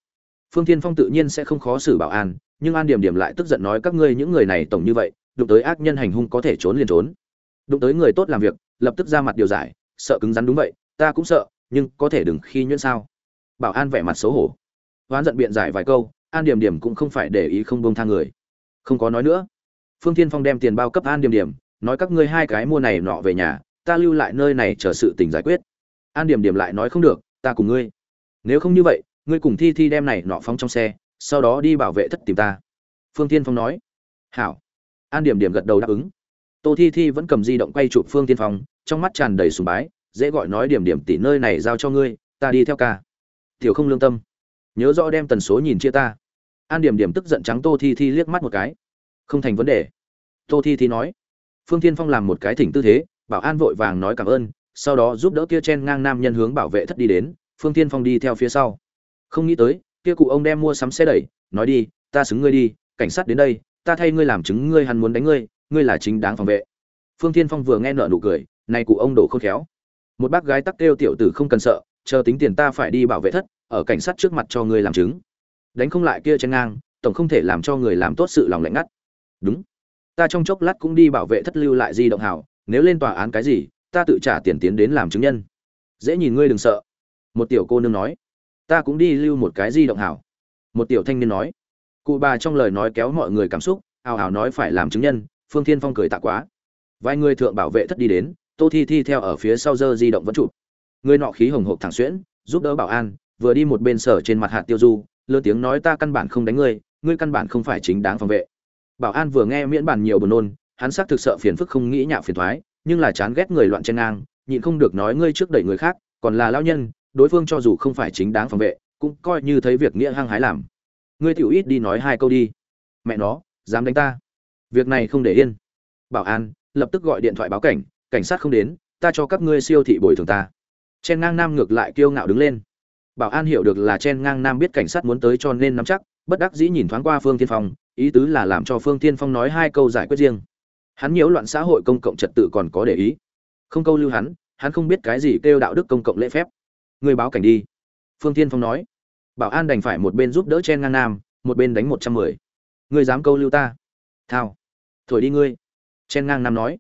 Phương tiên phong tự nhiên sẽ không khó xử bảo an, nhưng an điểm điểm lại tức giận nói các ngươi những người này tổng như vậy, đụng tới ác nhân hành hung có thể trốn liền trốn. Đụng tới người tốt làm việc, lập tức ra mặt điều giải, sợ cứng rắn đúng vậy, ta cũng sợ, nhưng có thể đừng khi nhuyễn sao? Bảo an vẻ mặt xấu hổ. Hoán giận biện giải vài câu, an điểm điểm cũng không phải để ý không bông tha người. Không có nói nữa phương tiên phong đem tiền bao cấp an điểm điểm, nói các ngươi hai cái mua này nọ về nhà, ta lưu lại nơi này chờ sự tình giải quyết. An điểm điểm lại nói không được, ta cùng ngươi. Nếu không như vậy, ngươi cùng thi thi đem này nọ phóng trong xe, sau đó đi bảo vệ thất tìm ta. Phương tiên phong nói. Hảo. An điểm điểm gật đầu đáp ứng. Tô thi thi vẫn cầm di động quay chụp phương tiên phong, trong mắt tràn đầy sùng bái, dễ gọi nói điểm điểm tỷ nơi này giao cho ngươi, ta đi theo ca. Tiểu không lương tâm. Nhớ rõ đem tần số nhìn chia ta. An điểm điểm tức giận trắng tô thi thi liếc mắt một cái không thành vấn đề. Tô thi thi nói. Phương tiên phong làm một cái thỉnh tư thế, bảo an vội vàng nói cảm ơn, sau đó giúp đỡ kia chen ngang nam nhân hướng bảo vệ thất đi đến, phương tiên phong đi theo phía sau. Không nghĩ tới, kia cụ ông đem mua sắm xe đẩy, nói đi, ta xứng ngươi đi, cảnh sát đến đây, ta thay ngươi làm chứng ngươi hắn muốn đánh ngươi ngươi là chính đáng phòng vệ. Phương tiên phong vừa nghe nợ nụ cười, này cụ ông đổ khôn khéo. Một bác gái tắc kêu tiểu tử không cần sợ, chờ tính tiền ta phải đi bảo vệ thất, ở cảnh sát trước mặt cho ngươi làm chứng. Đánh không lại kia chen ngang, tổng không thể làm cho người làm tốt sự lòng lạnh ngắt đúng. Ta trong chốc lát cũng đi bảo vệ thất lưu lại di động hảo, nếu lên tòa án cái gì, ta tự trả tiền tiến đến làm chứng nhân. Dễ nhìn ngươi đừng sợ. Một tiểu cô nương nói. Ta cũng đi lưu một cái di động hảo. Một tiểu thanh niên nói. Cụ bà trong lời nói kéo mọi người cảm xúc, hào hào nói phải làm chứng nhân, phương thiên phong cười tạ quá. Vài người thượng bảo vệ thất đi đến, tô thi thi theo ở phía sau dơ di động vẫn chụp. Người nọ khí hồng hộc thẳng xuyễn, giúp đỡ bảo an, vừa đi một bên sở trên mặt hạt tiêu du, lớn tiếng nói ta căn bản không đánh ngươi ngươi căn bản không phải chính đáng phòng vệ bảo an vừa nghe miễn bản nhiều buồn nôn, hắn xác thực sợ phiền phức không nghĩ nhạo phiền thoái, nhưng là chán ghét người loạn chen ngang, nhịn không được nói ngươi trước đẩy người khác, còn là lao nhân, đối phương cho dù không phải chính đáng phòng vệ, cũng coi như thấy việc nghĩa hăng hái làm. Ngươi tiểu ít đi nói hai câu đi. Mẹ nó, dám đánh ta. Việc này không để yên. Bảo an lập tức gọi điện thoại báo cảnh cảnh sát không đến, ta cho các ngươi siêu thị bồi thường ta. Chen ngang nam ngược lại kiêu ngạo đứng lên. Bảo an hiểu được là chen ngang nam biết cảnh sát muốn tới cho nên nắm chắc, bất đắc dĩ nhìn thoáng qua phương tiên phong ý tứ là làm cho phương tiên phong nói hai câu giải quyết riêng. Hắn nhiễu loạn xã hội công cộng trật tự còn có để ý. Không câu lưu hắn hắn không biết cái gì kêu đạo đức công cộng lễ phép. Người báo cảnh đi. Phương tiên phong nói. Bảo an đành phải một bên giúp đỡ chen ngang nam, một bên đánh một trăm mười. Ngươi dám câu lưu ta? Thao. Thổi đi ngươi. Chen ngang nam nói.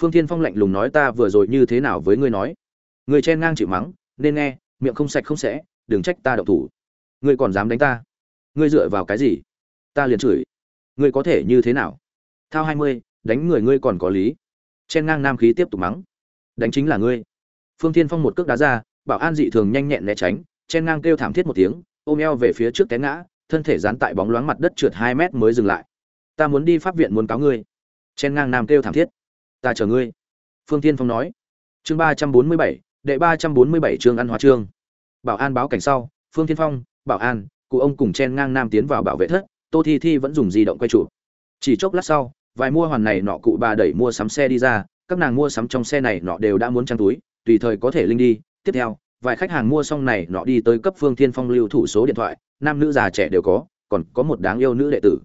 Phương tiên phong lạnh lùng nói ta vừa rồi như thế nào với ngươi nói? Người chen ngang chịu mắng, nên nghe, miệng không sạch không sẽ, đừng trách ta đậu thủ. Ngươi còn dám đánh ta? Ngươi dựa vào cái gì? Ta liền chửi ngươi có thể như thế nào? Thao hai mươi, đánh người ngươi còn có lý. Chen ngang nam khí tiếp tục mắng. Đánh chính là ngươi. Phương thiên phong một cước đá ra, bảo an dị thường nhanh nhẹn né tránh, chen ngang kêu thảm thiết một tiếng, ôm eo về phía trước té ngã, thân thể dán tại bóng loáng mặt đất trượt hai mét mới dừng lại. Ta muốn đi pháp viện muốn cáo ngươi. Chen ngang nam kêu thảm thiết. Ta chờ ngươi. Phương thiên phong nói. Chương ba trăm bốn mươi bảy, đệ ba trăm bốn mươi bảy chương ăn hóa chương. Bảo an báo cảnh sau, phương thiên phong, bảo an, cụ ông cùng chen ngang nam tiến vào bảo vệ thất tô thi thi vẫn dùng di động quay chụp. Chỉ chốc lát sau, vài mua hoàn này nọ cụ bà đẩy mua sắm xe đi ra, các nàng mua sắm trong xe này nọ đều đã muốn trang túi, tùy thời có thể linh đi. Tiếp theo, vài khách hàng mua xong này nọ đi tới cấp phương thiên phong lưu thủ số điện thoại, nam nữ già trẻ đều có, còn có một đáng yêu nữ đệ tử.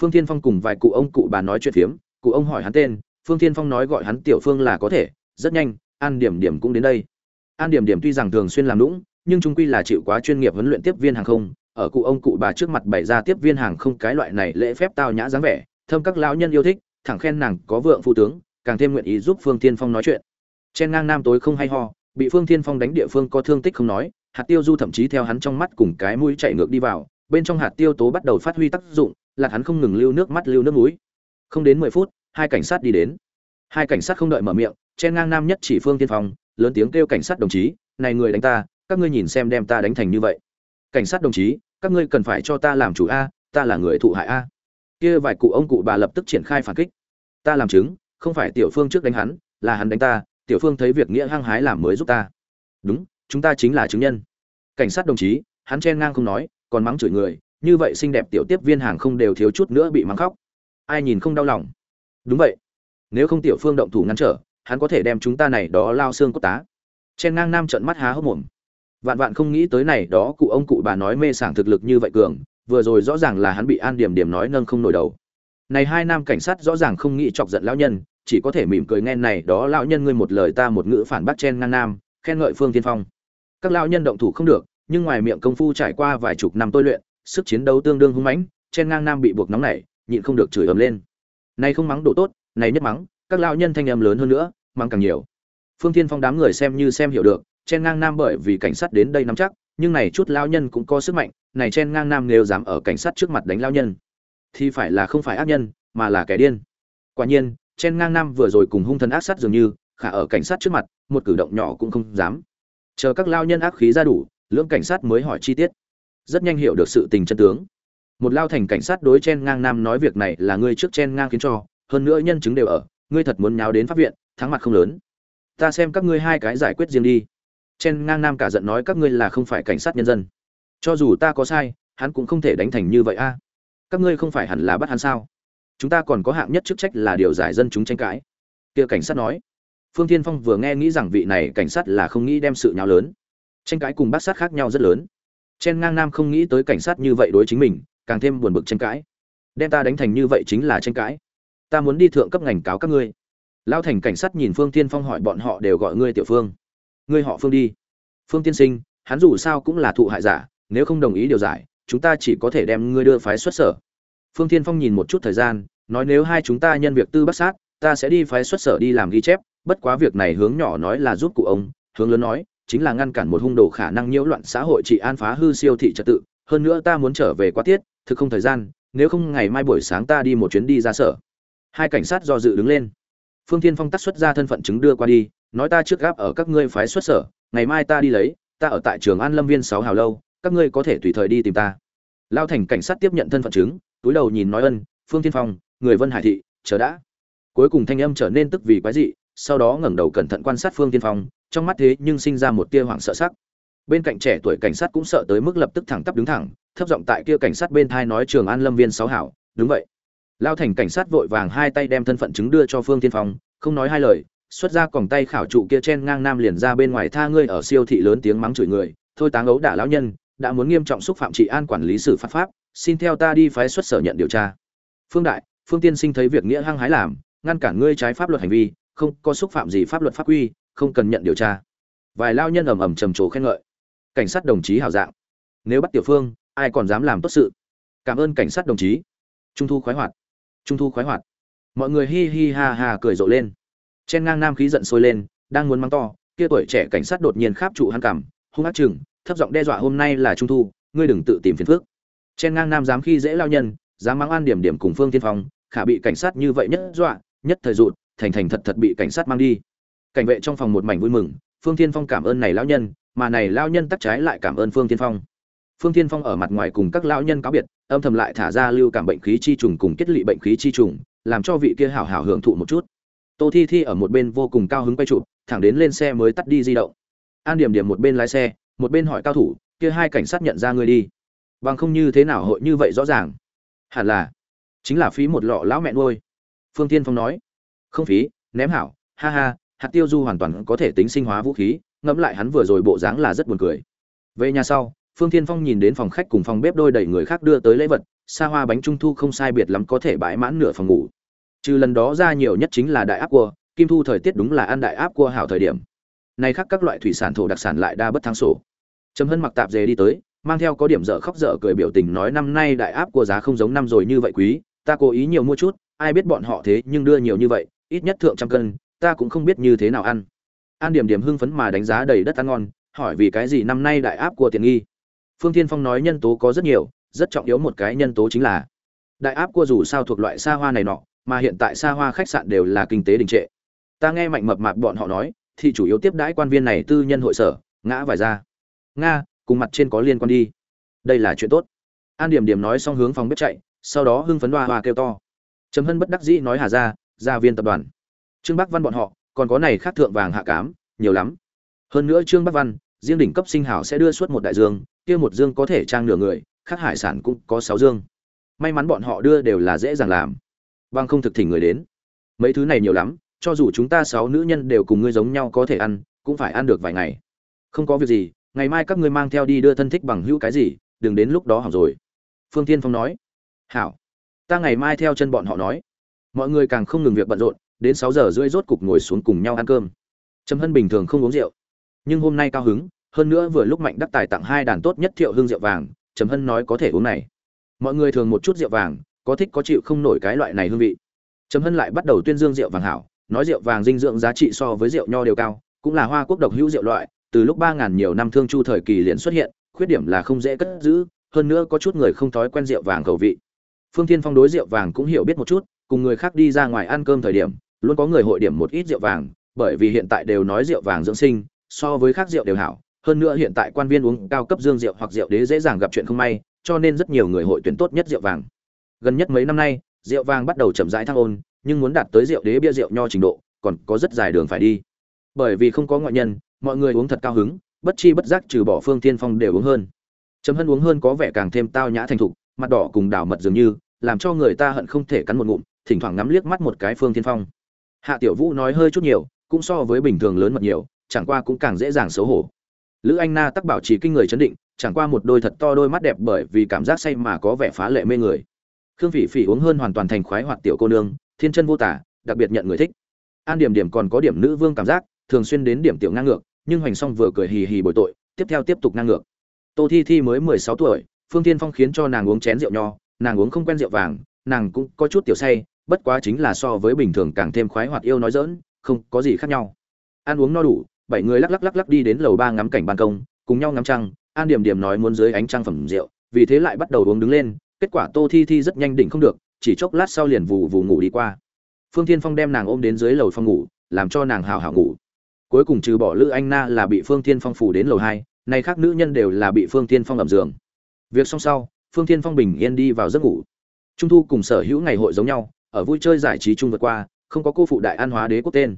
Phương thiên phong cùng vài cụ ông cụ bà nói chuyện phiếm, cụ ông hỏi hắn tên, phương thiên phong nói gọi hắn tiểu phương là có thể, rất nhanh, an điểm điểm cũng đến đây. An điểm điểm tuy rằng thường xuyên làm lũng nhưng trung quy là chịu quá chuyên nghiệp huấn luyện tiếp viên hàng không ở cụ ông cụ bà trước mặt bày ra tiếp viên hàng không cái loại này lễ phép tao nhã dáng vẻ, thâm các lão nhân yêu thích, thẳng khen nàng có vượng phụ tướng, càng thêm nguyện ý giúp phương tiên phong nói chuyện. Chen ngang nam tối không hay ho, bị phương tiên phong đánh địa phương có thương tích không nói, hạt tiêu du thậm chí theo hắn trong mắt cùng cái mũi chạy ngược đi vào, bên trong hạt tiêu tố bắt đầu phát huy tác dụng là hắn không ngừng lưu nước mắt lưu nước mũi. Không đến mười phút, hai cảnh sát đi đến. Hai cảnh sát không đợi mở miệng, chen ngang nam nhất chỉ phương tiên phong, lớn tiếng kêu cảnh sát đồng chí, này người đánh ta, các ngươi nhìn xem đem ta đánh thành như vậy. Cảnh sát đồng chí các ngươi cần phải cho ta làm chủ a, ta là người thụ hại a. Kia vài cụ ông cụ bà lập tức triển khai phản kích. Ta làm chứng, không phải tiểu phương trước đánh hắn, là hắn đánh ta, tiểu phương thấy việc nghĩa hăng hái làm mới giúp ta. Đúng, chúng ta chính là chứng nhân. Cảnh sát đồng chí, hắn chen ngang không nói, còn mắng chửi người, như vậy xinh đẹp tiểu tiếp viên hàng không đều thiếu chút nữa bị mắng khóc. Ai nhìn không đau lòng? Đúng vậy. Nếu không tiểu phương động thủ ngăn trở, hắn có thể đem chúng ta này đó lao xương cốt tá. Chen ngang nam trận mắt há hốc mồm vạn vạn không nghĩ tới này, đó cụ ông cụ bà nói mê sảng thực lực như vậy cường, vừa rồi rõ ràng là hắn bị an điểm điểm nói nâng không nổi đầu. Này hai nam cảnh sát rõ ràng không nghĩ chọc giận lão nhân, chỉ có thể mỉm cười nghe này, đó lão nhân ngươi một lời ta một ngữ phản bác chen ngang nam, khen ngợi phương tiên phong. Các lão nhân động thủ không được, nhưng ngoài miệng công phu trải qua vài chục năm tôi luyện, sức chiến đấu tương đương hung mãnh, chen ngang nam bị buộc nóng nảy, nhịn không được chửi ầm lên. Này không mắng độ tốt, này nhất mắng, các lão nhân thanh âm lớn hơn nữa, mắng càng nhiều. Phương tiên phong đám người xem như xem hiểu được chen ngang nam bởi vì cảnh sát đến đây nắm chắc, nhưng này chút lão nhân cũng có sức mạnh, này chen ngang nam nếu dám ở cảnh sát trước mặt đánh lão nhân, thì phải là không phải ác nhân, mà là kẻ điên. Quả nhiên, chen ngang nam vừa rồi cùng hung thần ác sát dường như, khả ở cảnh sát trước mặt, một cử động nhỏ cũng không dám. Chờ các lao nhân ác khí ra đủ, lưỡng cảnh sát mới hỏi chi tiết. Rất nhanh hiểu được sự tình chân tướng. Một lao thành cảnh sát đối chen ngang nam nói việc này là ngươi trước chen ngang khiến cho, hơn nữa nhân chứng đều ở, ngươi thật muốn nháo đến pháp viện, thắng mặt không lớn. Ta xem các ngươi hai cái giải quyết riêng đi chen ngang nam cả giận nói, các ngươi là không phải cảnh sát nhân dân. Cho dù ta có sai, hắn cũng không thể đánh thành như vậy a. Các ngươi không phải hẳn là bắt hắn sao? Chúng ta còn có hạng nhất chức trách là điều giải dân chúng tranh cãi. Kia cảnh sát nói. Phương Thiên phong vừa nghe nghĩ rằng vị này cảnh sát là không nghĩ đem sự nháo lớn. Tranh cãi cùng bác sát khác nhau rất lớn. Chen ngang nam không nghĩ tới cảnh sát như vậy đối chính mình, càng thêm buồn bực tranh cãi. Đem ta đánh thành như vậy chính là tranh cãi. Ta muốn đi thượng cấp ngành cáo các ngươi. Lao thành cảnh sát nhìn phương Thiên phong hỏi, bọn họ đều gọi ngươi tiểu phương ngươi họ phương đi. Phương tiên sinh, hắn dù sao cũng là thụ hại giả, nếu không đồng ý điều giải, chúng ta chỉ có thể đem ngươi đưa phái xuất sở. Phương tiên phong nhìn một chút thời gian, nói nếu hai chúng ta nhân việc tư bắt sát, ta sẽ đi phái xuất sở đi làm ghi chép, bất quá việc này hướng nhỏ nói là giúp cụ ông, hướng lớn nói, chính là ngăn cản một hung đồ khả năng nhiễu loạn xã hội trị an phá hư siêu thị trật tự, hơn nữa ta muốn trở về quá tiết, thực không thời gian, nếu không ngày mai buổi sáng ta đi một chuyến đi ra sở. Hai cảnh sát do dự đứng lên. Phương thiên phong tắt xuất ra thân phận chứng đưa qua đi nói ta trước gáp ở các ngươi phái xuất sở, ngày mai ta đi lấy, ta ở tại trường an lâm viên sáu hào lâu, các ngươi có thể tùy thời đi tìm ta. Lao thành cảnh sát tiếp nhận thân phận chứng, túi đầu nhìn nói ân, phương thiên phong, người vân hải thị, chờ đã. Cuối cùng thanh âm trở nên tức vì quái dị, sau đó ngẩng đầu cẩn thận quan sát phương tiên phong, trong mắt thế nhưng sinh ra một tia hoảng sợ sắc. Bên cạnh trẻ tuổi cảnh sát cũng sợ tới mức lập tức thẳng tắp đứng thẳng, thấp giọng tại kia cảnh sát bên thai nói trường an lâm viên sáu hảo đúng vậy. Lao thành cảnh sát vội vàng hai tay đem thân phận chứng đưa cho phương tiên phong, không nói hai lời xuất ra còng tay khảo trụ kia chen ngang nam liền ra bên ngoài tha ngươi ở siêu thị lớn tiếng mắng chửi người, thôi táng ấu đả lão nhân, đã muốn nghiêm trọng xúc phạm trị an quản lý xử pháp pháp, xin theo ta đi phái xuất sở nhận điều tra. Phương đại, phương tiên sinh thấy việc nghĩa hăng hái làm, ngăn cản ngươi trái pháp luật hành vi, không có xúc phạm gì pháp luật pháp quy, không cần nhận điều tra. Vài lao nhân ầm ầm trầm trồ khen ngợi. Cảnh sát đồng chí hảo dạng. Nếu bắt tiểu phương, ai còn dám làm tốt sự? Cảm ơn cảnh sát đồng chí. Trung thu khoái hoạt. Trung thu khoái hoạt. Mọi người hi hi ha ha cười rộ lên chen ngang nam khí giận sôi lên, đang muốn mắng to, kia tuổi trẻ cảnh sát đột nhiên kháp trụ hắn cảm hung ác chừng, thấp giọng đe dọa hôm nay là trung thu, ngươi đừng tự tìm phiền phức. Chen ngang nam dám khi dễ lao nhân, dám mắng an điểm điểm cùng phương tiên phong, khả bị cảnh sát như vậy nhất dọa, nhất thời rụt, thành thành thật thật bị cảnh sát mang đi. Cảnh vệ trong phòng một mảnh vui mừng, phương thiên phong cảm ơn này lão nhân, mà này lão nhân tắc trái lại cảm ơn phương thiên phong. Phương thiên phong ở mặt ngoài cùng các lão nhân cáo biệt, âm thầm lại thả ra lưu cảm bệnh khí chi trùng cùng kết lị bệnh khí chi trùng, làm cho vị kia hảo hảo hưởng thụ một chút tô thi thi ở một bên vô cùng cao hứng quay chụp, thẳng đến lên xe mới tắt đi di động. An điểm điểm một bên lái xe, một bên hỏi cao thủ, kia hai cảnh sát nhận ra ngươi đi. Bằng không như thế nào hội như vậy rõ ràng? Hẳn là, chính là phí một lọ lão mẹ nuôi. Phương tiên phong nói. Không phí, ném hảo, ha ha, hạt tiêu du hoàn toàn có thể tính sinh hóa vũ khí, ngẫm lại hắn vừa rồi bộ dáng là rất buồn cười. Về nhà sau, phương thiên phong nhìn đến phòng khách cùng phòng bếp đôi đẩy người khác đưa tới lễ vật, xa hoa bánh trung thu không sai biệt lắm có thể bãi mãn nửa phòng ngủ trừ lần đó ra nhiều nhất chính là đại áp cua, kim thu thời tiết đúng là ăn đại áp cua hảo thời điểm. Nay khác các loại thủy sản thổ đặc sản lại đa bất thắng sổ trầm hân mặc tạp dề đi tới, mang theo có điểm dở khóc dở cười biểu tình nói năm nay đại áp cua giá không giống năm rồi như vậy quý, ta cố ý nhiều mua chút, ai biết bọn họ thế nhưng đưa nhiều như vậy, ít nhất thượng trăm cân, ta cũng không biết như thế nào ăn. An điểm điểm hưng phấn mà đánh giá đầy đất ăn ngon, hỏi vì cái gì năm nay đại áp cua tiện nghi. Phương tiên phong nói nhân tố có rất nhiều, rất trọng yếu một cái nhân tố chính là, đại áp cua dù sao thuộc loại xa hoa này nọ mà hiện tại xa hoa khách sạn đều là kinh tế đình trệ. Ta nghe mạnh mập mạp bọn họ nói thì chủ yếu tiếp đãi quan viên này tư nhân hội sở, ngã vài ra. Nga, cùng mặt trên có liên quan đi. Đây là chuyện tốt. An điểm điểm nói xong hướng phòng bếp chạy, sau đó hưng phấn hoa hoa kêu to. Trầm hân bất đắc dĩ nói hà ra, gia viên tập đoàn. Trương bắc văn bọn họ, còn có này khác thượng vàng hạ cám, nhiều lắm. Hơn nữa trương bắc văn, riêng đỉnh cấp sinh hảo sẽ đưa suốt một đại dương, kia một dương có thể trang nửa người, khác hải sản cũng có sáu dương. May mắn bọn họ đưa đều là dễ dàng làm bằng không thực thỉnh người đến. Mấy thứ này nhiều lắm, cho dù chúng ta sáu nữ nhân đều cùng ngươi giống nhau có thể ăn, cũng phải ăn được vài ngày. Không có việc gì, ngày mai các ngươi mang theo đi đưa thân thích bằng hữu cái gì, đừng đến lúc đó hỏng rồi. Phương tiên phong nói. Hảo, ta ngày mai theo chân bọn họ nói. Mọi người càng không ngừng việc bận rộn, đến sáu giờ rưỡi rốt cục ngồi xuống cùng nhau ăn cơm. Trầm hân bình thường không uống rượu, nhưng hôm nay cao hứng, hơn nữa vừa lúc mạnh đắc tài tặng hai đàn tốt nhất thiệu hương rượu vàng, trầm hân nói có thể uống này. Mọi người thường một chút rượu vàng có thích có chịu không nổi cái loại này hương vị. Trầm hân lại bắt đầu tuyên dương rượu vàng hảo, nói rượu vàng dinh dưỡng giá trị so với rượu nho đều cao, cũng là hoa quốc độc hữu rượu loại, từ lúc ba ngàn nhiều năm thương chu thời kỳ liền xuất hiện, khuyết điểm là không dễ cất giữ, hơn nữa có chút người không thói quen rượu vàng cầu vị. Phương thiên phong đối rượu vàng cũng hiểu biết một chút, cùng người khác đi ra ngoài ăn cơm thời điểm, luôn có người hội điểm một ít rượu vàng, bởi vì hiện tại đều nói rượu vàng dưỡng sinh, so với khác rượu đều hảo, hơn nữa hiện tại quan viên uống cao cấp dương rượu hoặc rượu đế dễ dàng gặp chuyện không may, cho nên rất nhiều người hội tuyển tốt nhất rượu vàng gần nhất mấy năm nay, rượu vàng bắt đầu chậm rãi thăng ôn, nhưng muốn đạt tới rượu đế bia rượu nho trình độ, còn có rất dài đường phải đi. Bởi vì không có ngoại nhân, mọi người uống thật cao hứng, bất chi bất giác trừ bỏ phương tiên phong đều uống hơn. Chấm hân uống hơn có vẻ càng thêm tao nhã thành thục, mặt đỏ cùng đảo mật dường như, làm cho người ta hận không thể cắn một ngụm, thỉnh thoảng ngắm liếc mắt một cái phương tiên phong. Hạ tiểu vũ nói hơi chút nhiều, cũng so với bình thường lớn mật nhiều, chẳng qua cũng càng dễ dàng xấu hổ. Lữ anh na tắc bảo trì kinh người chấn định, chẳng qua một đôi thật to đôi mắt đẹp bởi vì cảm giác say mà có vẻ phá lệ mê người khương phỉ phỉ uống hơn hoàn toàn thành khoái hoạt tiểu cô nương, thiên chân vô tả, đặc biệt nhận người thích. An điểm điểm còn có điểm nữ vương cảm giác, thường xuyên đến điểm tiểu ngang ngược, nhưng hoành song vừa cười hì hì bồi tội, tiếp theo tiếp tục ngang ngược. Tô thi thi mới mười sáu tuổi, phương tiên phong khiến cho nàng uống chén rượu nho, nàng uống không quen rượu vàng, nàng cũng có chút tiểu say, bất quá chính là so với bình thường càng thêm khoái hoạt yêu nói dỡn không có gì khác nhau. Ăn uống no đủ, bảy người lắc lắc lắc lắc đi đến lầu ba ngắm cảnh ban công, cùng nhau ngắm trăng, an điểm điểm nói muốn dưới ánh trăng phẩm rượu, vì thế lại bắt đầu uống đứng lên kết quả tô thi thi rất nhanh đỉnh không được, chỉ chốc lát sau liền vù vù ngủ đi qua. Phương thiên phong đem nàng ôm đến dưới lầu phòng ngủ, làm cho nàng hào hào ngủ. Cuối cùng trừ bỏ lữ anh na là bị phương thiên phong phủ đến lầu hai, nay khác nữ nhân đều là bị phương thiên phong ẩm giường. Việc xong sau, phương thiên phong bình yên đi vào giấc ngủ. Trung thu cùng sở hữu ngày hội giống nhau, ở vui chơi giải trí chung vượt qua, không có cô phụ đại an hóa đế quốc tên.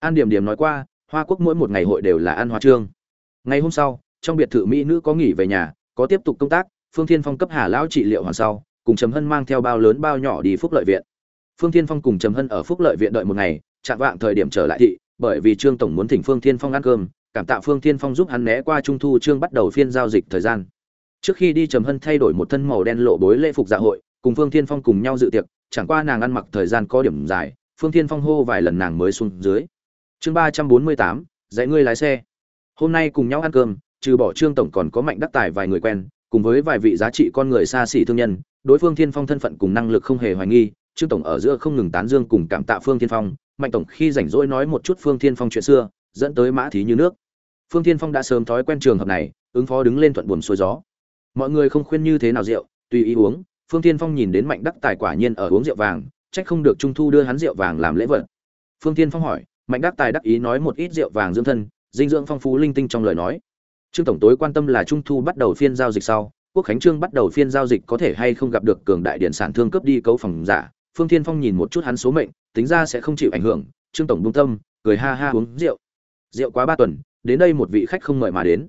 An điểm điểm nói qua, hoa quốc mỗi một ngày hội đều là an hóa trương. Ngày hôm sau, trong biệt thự mỹ nữ có nghỉ về nhà, có tiếp tục công tác phương thiên phong cấp hà lão trị liệu hoàn sau, cùng trầm hân mang theo bao lớn bao nhỏ đi phúc lợi viện. Phương thiên phong cùng trầm hân ở phúc lợi viện đợi một ngày, chạm vạng thời điểm trở lại thị, bởi vì trương tổng muốn thỉnh phương thiên phong ăn cơm, cảm tạ phương thiên phong giúp hắn né qua trung thu trương bắt đầu phiên giao dịch thời gian. Trước khi đi trầm hân thay đổi một thân màu đen lộ bối lễ phục dạ hội, cùng phương thiên phong cùng nhau dự tiệc, chẳng qua nàng ăn mặc thời gian có điểm dài, phương thiên phong hô vài lần nàng mới xuống dưới. Chương ba trăm bốn mươi tám, dạy ngươi lái xe. Hôm nay cùng nhau ăn cơm, trừ bỏ trương tổng còn có mạnh đắc tài vài người quen cùng với vài vị giá trị con người xa xỉ thương nhân, đối phương thiên phong thân phận cùng năng lực không hề hoài nghi, trương tổng ở giữa không ngừng tán dương cùng cảm tạ phương thiên phong, mạnh tổng khi rảnh rỗi nói một chút phương thiên phong chuyện xưa, dẫn tới mã thí như nước. Phương thiên phong đã sớm thói quen trường hợp này, ứng phó đứng lên thuận buồm xuôi gió. Mọi người không khuyên như thế nào rượu, tùy ý uống, phương thiên phong nhìn đến mạnh đắc tài quả nhiên ở uống rượu vàng, trách không được trung thu đưa hắn rượu vàng làm lễ vật. Phương thiên phong hỏi, mạnh đắc tài đắc ý nói một ít rượu vàng dưỡng thân, dinh dưỡng phong phú linh tinh trong lời nói trương tổng tối quan tâm là trung thu bắt đầu phiên giao dịch sau, quốc khánh trương bắt đầu phiên giao dịch có thể hay không gặp được cường đại điện sản thương cướp đi cấu phòng giả. Phương thiên phong nhìn một chút hắn số mệnh, tính ra sẽ không chịu ảnh hưởng. Trương tổng buông tâm, cười ha ha uống rượu. Rượu quá ba tuần, đến đây một vị khách không mời mà đến.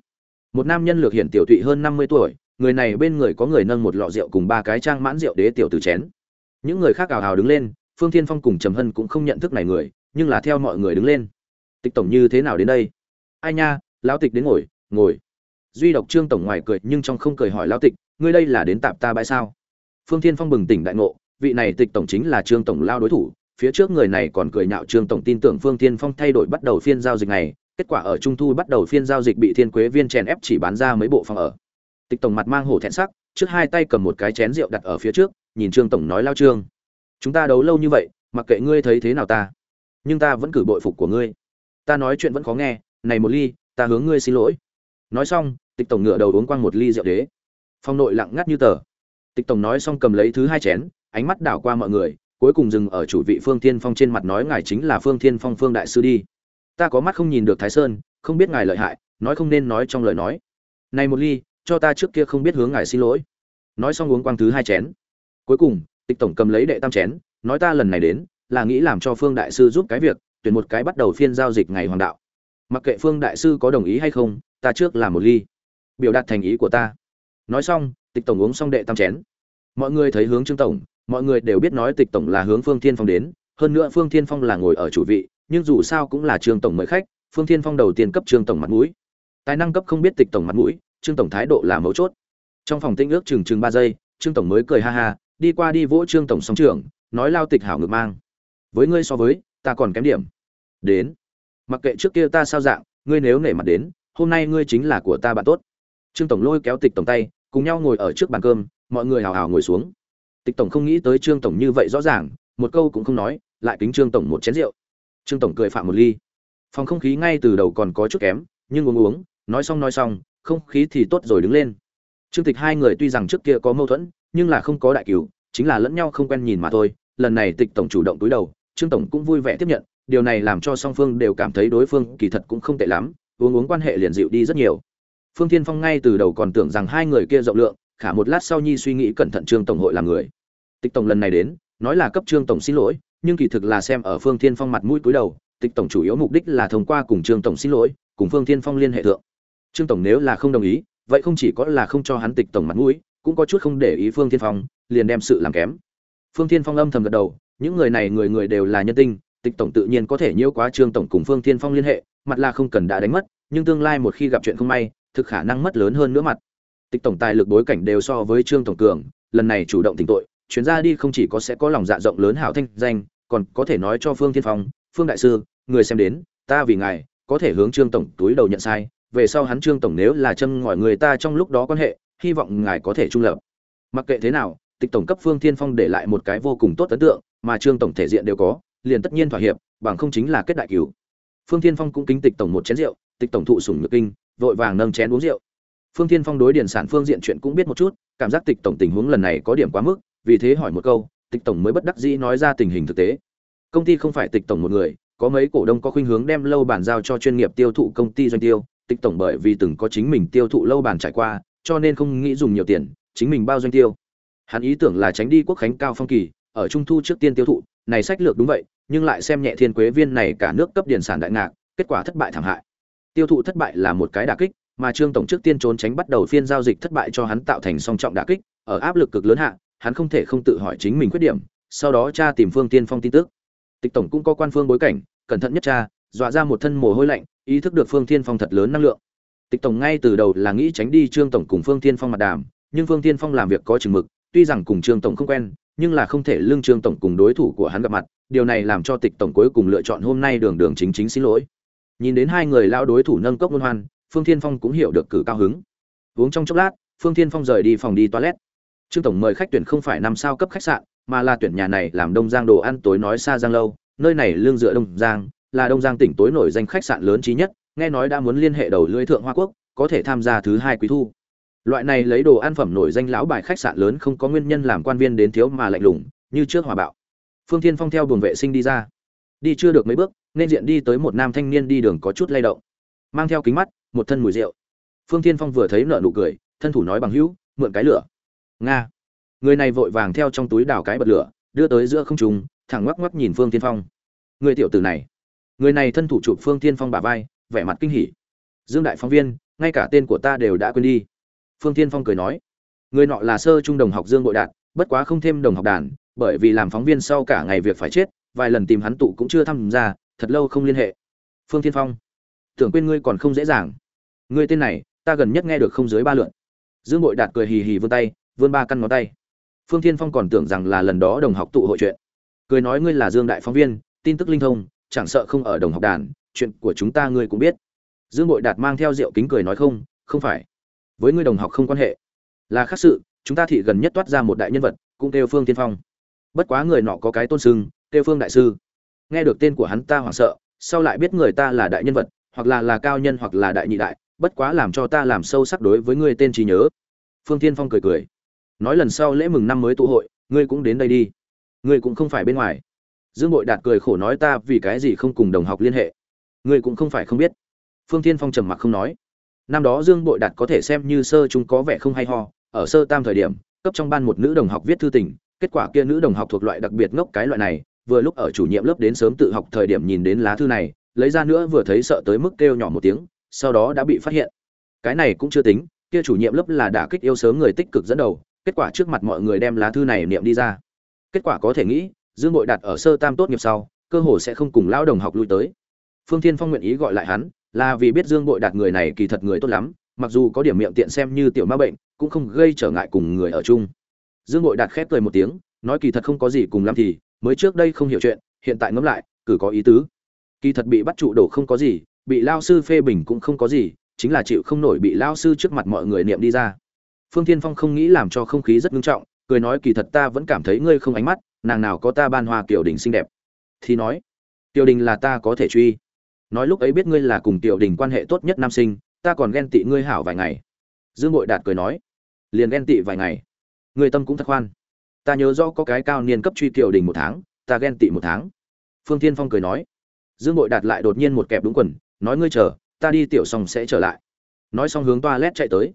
Một nam nhân lược hiển tiểu tụy hơn năm mươi tuổi, người này bên người có người nâng một lọ rượu cùng ba cái trang mãn rượu đế tiểu từ chén. Những người khác ảo hào đứng lên, phương thiên phong cùng trầm hân cũng không nhận thức này người, nhưng là theo mọi người đứng lên. Tịch tổng như thế nào đến đây? Ai nha, lão tịch đến ngồi ngồi. Duy độc trương tổng ngoài cười nhưng trong không cười hỏi lao tịch, ngươi đây là đến tạp ta bãi sao? Phương thiên phong bừng tỉnh đại ngộ, vị này tịch tổng chính là trương tổng lao đối thủ, phía trước người này còn cười nhạo trương tổng tin tưởng phương thiên phong thay đổi bắt đầu phiên giao dịch này, kết quả ở trung thu bắt đầu phiên giao dịch bị thiên quế viên chèn ép chỉ bán ra mấy bộ phòng ở. Tịch tổng mặt mang hổ thẹn sắc, trước hai tay cầm một cái chén rượu đặt ở phía trước, nhìn trương tổng nói lao trương, chúng ta đấu lâu như vậy, mặc kệ ngươi thấy thế nào ta, nhưng ta vẫn cử bội phục của ngươi. Ta nói chuyện vẫn khó nghe, này một ly, ta hướng ngươi xin lỗi nói xong, tịch tổng ngựa đầu uống quăng một ly rượu đế. Phong nội lặng ngắt như tờ. Tịch tổng nói xong cầm lấy thứ hai chén, ánh mắt đảo qua mọi người, cuối cùng dừng ở chủ vị phương thiên phong trên mặt nói ngài chính là phương thiên phong phương đại sư đi. Ta có mắt không nhìn được thái sơn, không biết ngài lợi hại, nói không nên nói trong lời nói. Này một ly, cho ta trước kia không biết hướng ngài xin lỗi. Nói xong uống quang thứ hai chén. Cuối cùng, tịch tổng cầm lấy đệ tam chén, nói ta lần này đến, là nghĩ làm cho phương đại sư giúp cái việc, tuyển một cái bắt đầu phiên giao dịch ngày hoàng đạo. Mặc kệ phương đại sư có đồng ý hay không ta trước làm một ly. Biểu đạt thành ý của ta. Nói xong, tịch tổng uống xong đệ tam chén. Mọi người thấy hướng trương tổng, mọi người đều biết nói tịch tổng là hướng phương thiên phong đến. Hơn nữa phương thiên phong là ngồi ở chủ vị, nhưng dù sao cũng là trương tổng mời khách, phương thiên phong đầu tiên cấp trương tổng mặt mũi. Tài năng cấp không biết tịch tổng mặt mũi, trương tổng thái độ là mấu chốt. Trong phòng tinh ước chừng chừng ba giây, trương tổng mới cười ha ha, đi qua đi vỗ trương tổng sóng trưởng, nói lao tịch hảo ngược mang. Với ngươi so với, ta còn kém điểm. Đến. Mặc kệ trước kia ta sao dạng, ngươi nếu nể mặt đến hôm nay ngươi chính là của ta bạn tốt. Trương tổng lôi kéo tịch tổng tay cùng nhau ngồi ở trước bàn cơm mọi người hào hào ngồi xuống. Tịch tổng không nghĩ tới trương tổng như vậy rõ ràng một câu cũng không nói lại kính trương tổng một chén rượu. Trương tổng cười phạm một ly. Phòng không khí ngay từ đầu còn có chút kém nhưng uống uống nói xong nói xong không khí thì tốt rồi đứng lên. Trương tịch hai người tuy rằng trước kia có mâu thuẫn nhưng là không có đại cứu, chính là lẫn nhau không quen nhìn mà thôi. Lần này tịch tổng chủ động túi đầu trương tổng cũng vui vẻ tiếp nhận điều này làm cho song phương đều cảm thấy đối phương kỳ thật cũng không tệ lắm uống uống quan hệ liền dịu đi rất nhiều. Phương thiên phong ngay từ đầu còn tưởng rằng hai người kia rộng lượng, khả một lát sau nhi suy nghĩ cẩn thận trương tổng hội làm người. Tịch tổng lần này đến, nói là cấp trương tổng xin lỗi, nhưng kỳ thực là xem ở phương thiên phong mặt mũi cúi đầu, tịch tổng chủ yếu mục đích là thông qua cùng trương tổng xin lỗi, cùng phương thiên phong liên hệ thượng. Trương tổng nếu là không đồng ý, vậy không chỉ có là không cho hắn tịch tổng mặt mũi, cũng có chút không để ý phương thiên phong, liền đem sự làm kém. Phương thiên phong âm thầm gật đầu, những người này người người đều là nhân tinh, tịch tổng tự nhiên có thể nhiễu quá trương tổng cùng phương thiên phong liên hệ mặt là không cần đã đánh mất, nhưng tương lai một khi gặp chuyện không may, thực khả năng mất lớn hơn nữa mặt tịch tổng tài lực bối cảnh đều so với trương tổng cường, lần này chủ động tỉnh tội, chuyến ra đi không chỉ có sẽ có lòng dạ rộng lớn hảo thanh danh, còn có thể nói cho phương thiên phong, phương đại sư, người xem đến, ta vì ngài, có thể hướng trương tổng túi đầu nhận sai, về sau hắn trương tổng nếu là châm ngòi người ta trong lúc đó quan hệ, hy vọng ngài có thể trung lập mặc kệ thế nào, tịch tổng cấp phương thiên phong để lại một cái vô cùng tốt ấn tượng mà trương tổng thể diện đều có, liền tất nhiên thỏa hiệp, bằng không chính là kết đại cửu phương thiên phong cũng kính tịch tổng một chén rượu, tịch tổng thụ sủng nhược kinh, vội vàng nâng chén uống rượu. Phương thiên phong đối điển sản phương diện chuyện cũng biết một chút, cảm giác tịch tổng tình huống lần này có điểm quá mức, vì thế hỏi một câu, tịch tổng mới bất đắc dĩ nói ra tình hình thực tế. Công ty không phải tịch tổng một người, có mấy cổ đông có khuynh hướng đem lâu bản giao cho chuyên nghiệp tiêu thụ công ty doanh tiêu, tịch tổng bởi vì từng có chính mình tiêu thụ lâu bản trải qua, cho nên không nghĩ dùng nhiều tiền, chính mình bao doanh tiêu. Hắn ý tưởng là tránh đi quốc khánh cao phong kỳ, ở trung thu trước tiên tiêu thụ, này sách lược đúng vậy nhưng lại xem nhẹ thiên quế viên này cả nước cấp điển sản đại ngạc, kết quả thất bại thảm hại. Tiêu thụ thất bại là một cái đả kích, mà trương tổng trước tiên trốn tránh bắt đầu phiên giao dịch thất bại cho hắn tạo thành song trọng đả kích, ở áp lực cực lớn hạ, hắn không thể không tự hỏi chính mình khuyết điểm, sau đó tra tìm phương tiên phong tin tức. Tịch tổng cũng có quan phương bối cảnh, cẩn thận nhất cha dọa ra một thân mồ hôi lạnh, ý thức được phương tiên phong thật lớn năng lượng. Tịch tổng ngay từ đầu là nghĩ tránh đi trương tổng cùng phương tiên phong mặt đàm, nhưng phương tiên phong làm việc có chừng mực tuy rằng cùng trương tổng không quen, nhưng là không thể lương trương tổng cùng đối thủ của hắn gặp mặt, điều này làm cho tịch tổng cuối cùng lựa chọn hôm nay đường đường chính chính xin lỗi. Nhìn đến hai người lao đối thủ nâng cốc luân hoan, phương thiên phong cũng hiểu được cử cao hứng. Uống trong chốc lát, phương thiên phong rời đi phòng đi toilet. Trương tổng mời khách tuyển không phải năm sao cấp khách sạn, mà là tuyển nhà này làm đông giang đồ ăn tối nói xa giang lâu, nơi này lương dựa đông giang, là đông giang tỉnh tối nổi danh khách sạn lớn trí nhất, nghe nói đã muốn liên hệ đầu lưới thượng hoa quốc, có thể tham gia thứ hai quý thu loại này lấy đồ ăn phẩm nổi danh lão bài khách sạn lớn không có nguyên nhân làm quan viên đến thiếu mà lạnh lùng, như trước hòa bạo. Phương thiên phong theo buồng vệ sinh đi ra. Đi chưa được mấy bước, nên diện đi tới một nam thanh niên đi đường có chút lay động. Mang theo kính mắt, một thân mùi rượu. Phương thiên phong vừa thấy nợ nụ cười, thân thủ nói bằng hữu, mượn cái lửa. Nga. Người này vội vàng theo trong túi đào cái bật lửa, đưa tới giữa không trung, thẳng ngoắc ngoắc nhìn phương thiên phong. Người tiểu tử này. Người này thân thủ chụp phương thiên phong bả vai, vẻ mặt kinh hỉ. Dương đại phóng viên, ngay cả tên của ta đều đã quên đi phương thiên phong cười nói, người nọ là sơ trung đồng học dương bội đạt, bất quá không thêm đồng học đàn, bởi vì làm phóng viên sau cả ngày việc phải chết, vài lần tìm hắn tụ cũng chưa tham gia, thật lâu không liên hệ. Phương thiên phong, tưởng quên ngươi còn không dễ dàng. Ngươi tên này, ta gần nhất nghe được không dưới ba lượn. Dương bội đạt cười hì hì vươn tay, vươn ba căn ngón tay. Phương thiên phong còn tưởng rằng là lần đó đồng học tụ hội chuyện. Cười nói, ngươi là dương đại phóng viên, tin tức linh thông, chẳng sợ không ở đồng học đàn, chuyện của chúng ta ngươi cũng biết. Dương bội đạt mang theo rượu kính cười nói, không không phải với ngươi đồng học không quan hệ. Là khác sự, chúng ta thị gần nhất toát ra một đại nhân vật, cũng kêu phương tiên phong. Bất quá người nọ có cái tôn sưng, kêu phương đại sư. Nghe được tên của hắn ta hoảng sợ, sau lại biết người ta là đại nhân vật, hoặc là là cao nhân hoặc là đại nhị đại, bất quá làm cho ta làm sâu sắc đối với ngươi tên trí nhớ. Phương tiên phong cười cười. Nói lần sau lễ mừng năm mới tụ hội, ngươi cũng đến đây đi. Ngươi cũng không phải bên ngoài. Dương bội đạt cười khổ nói ta vì cái gì không cùng đồng học liên hệ. Ngươi cũng không phải không biết. Phương tiên phong trầm mặc không nói năm đó dương bội đạt có thể xem như sơ chúng có vẻ không hay ho, ở sơ tam thời điểm, cấp trong ban một nữ đồng học viết thư tình, kết quả kia nữ đồng học thuộc loại đặc biệt ngốc cái loại này, vừa lúc ở chủ nhiệm lớp đến sớm tự học thời điểm nhìn đến lá thư này, lấy ra nữa vừa thấy sợ tới mức kêu nhỏ một tiếng, sau đó đã bị phát hiện. Cái này cũng chưa tính, kia chủ nhiệm lớp là đã kích yêu sớm người tích cực dẫn đầu, kết quả trước mặt mọi người đem lá thư này niệm đi ra. Kết quả có thể nghĩ, dương bội đạt ở sơ tam tốt nghiệp sau, cơ hồ sẽ không cùng lão đồng học lui tới. Phương thiên phong nguyện ý gọi lại hắn là vì biết dương bội đạt người này kỳ thật người tốt lắm, mặc dù có điểm miệng tiện xem như tiểu ma bệnh, cũng không gây trở ngại cùng người ở chung. Dương bội đạt khép cười một tiếng, nói kỳ thật không có gì cùng lắm thì, mới trước đây không hiểu chuyện, hiện tại ngẫm lại, cử có ý tứ. Kỳ thật bị bắt trụ đổ không có gì, bị lao sư phê bình cũng không có gì, chính là chịu không nổi bị lao sư trước mặt mọi người niệm đi ra. Phương thiên phong không nghĩ làm cho không khí rất nghiêm trọng, cười nói kỳ thật ta vẫn cảm thấy ngươi không ánh mắt, nàng nào có ta ban hoa kiểu đình xinh đẹp. Thì nói tiểu đình là ta có thể truy nói lúc ấy biết ngươi là cùng tiểu đình quan hệ tốt nhất nam sinh, ta còn ghen tị ngươi hảo vài ngày. Dương bội đạt cười nói, liền ghen tị vài ngày. Người tâm cũng thật khoan. Ta nhớ rõ có cái cao niên cấp truy tiểu đình một tháng, ta ghen tị một tháng. Phương thiên phong cười nói, dương bội đạt lại đột nhiên một kẹp đúng quần, nói ngươi chờ, ta đi tiểu xong sẽ trở lại. Nói xong hướng toa lét chạy tới.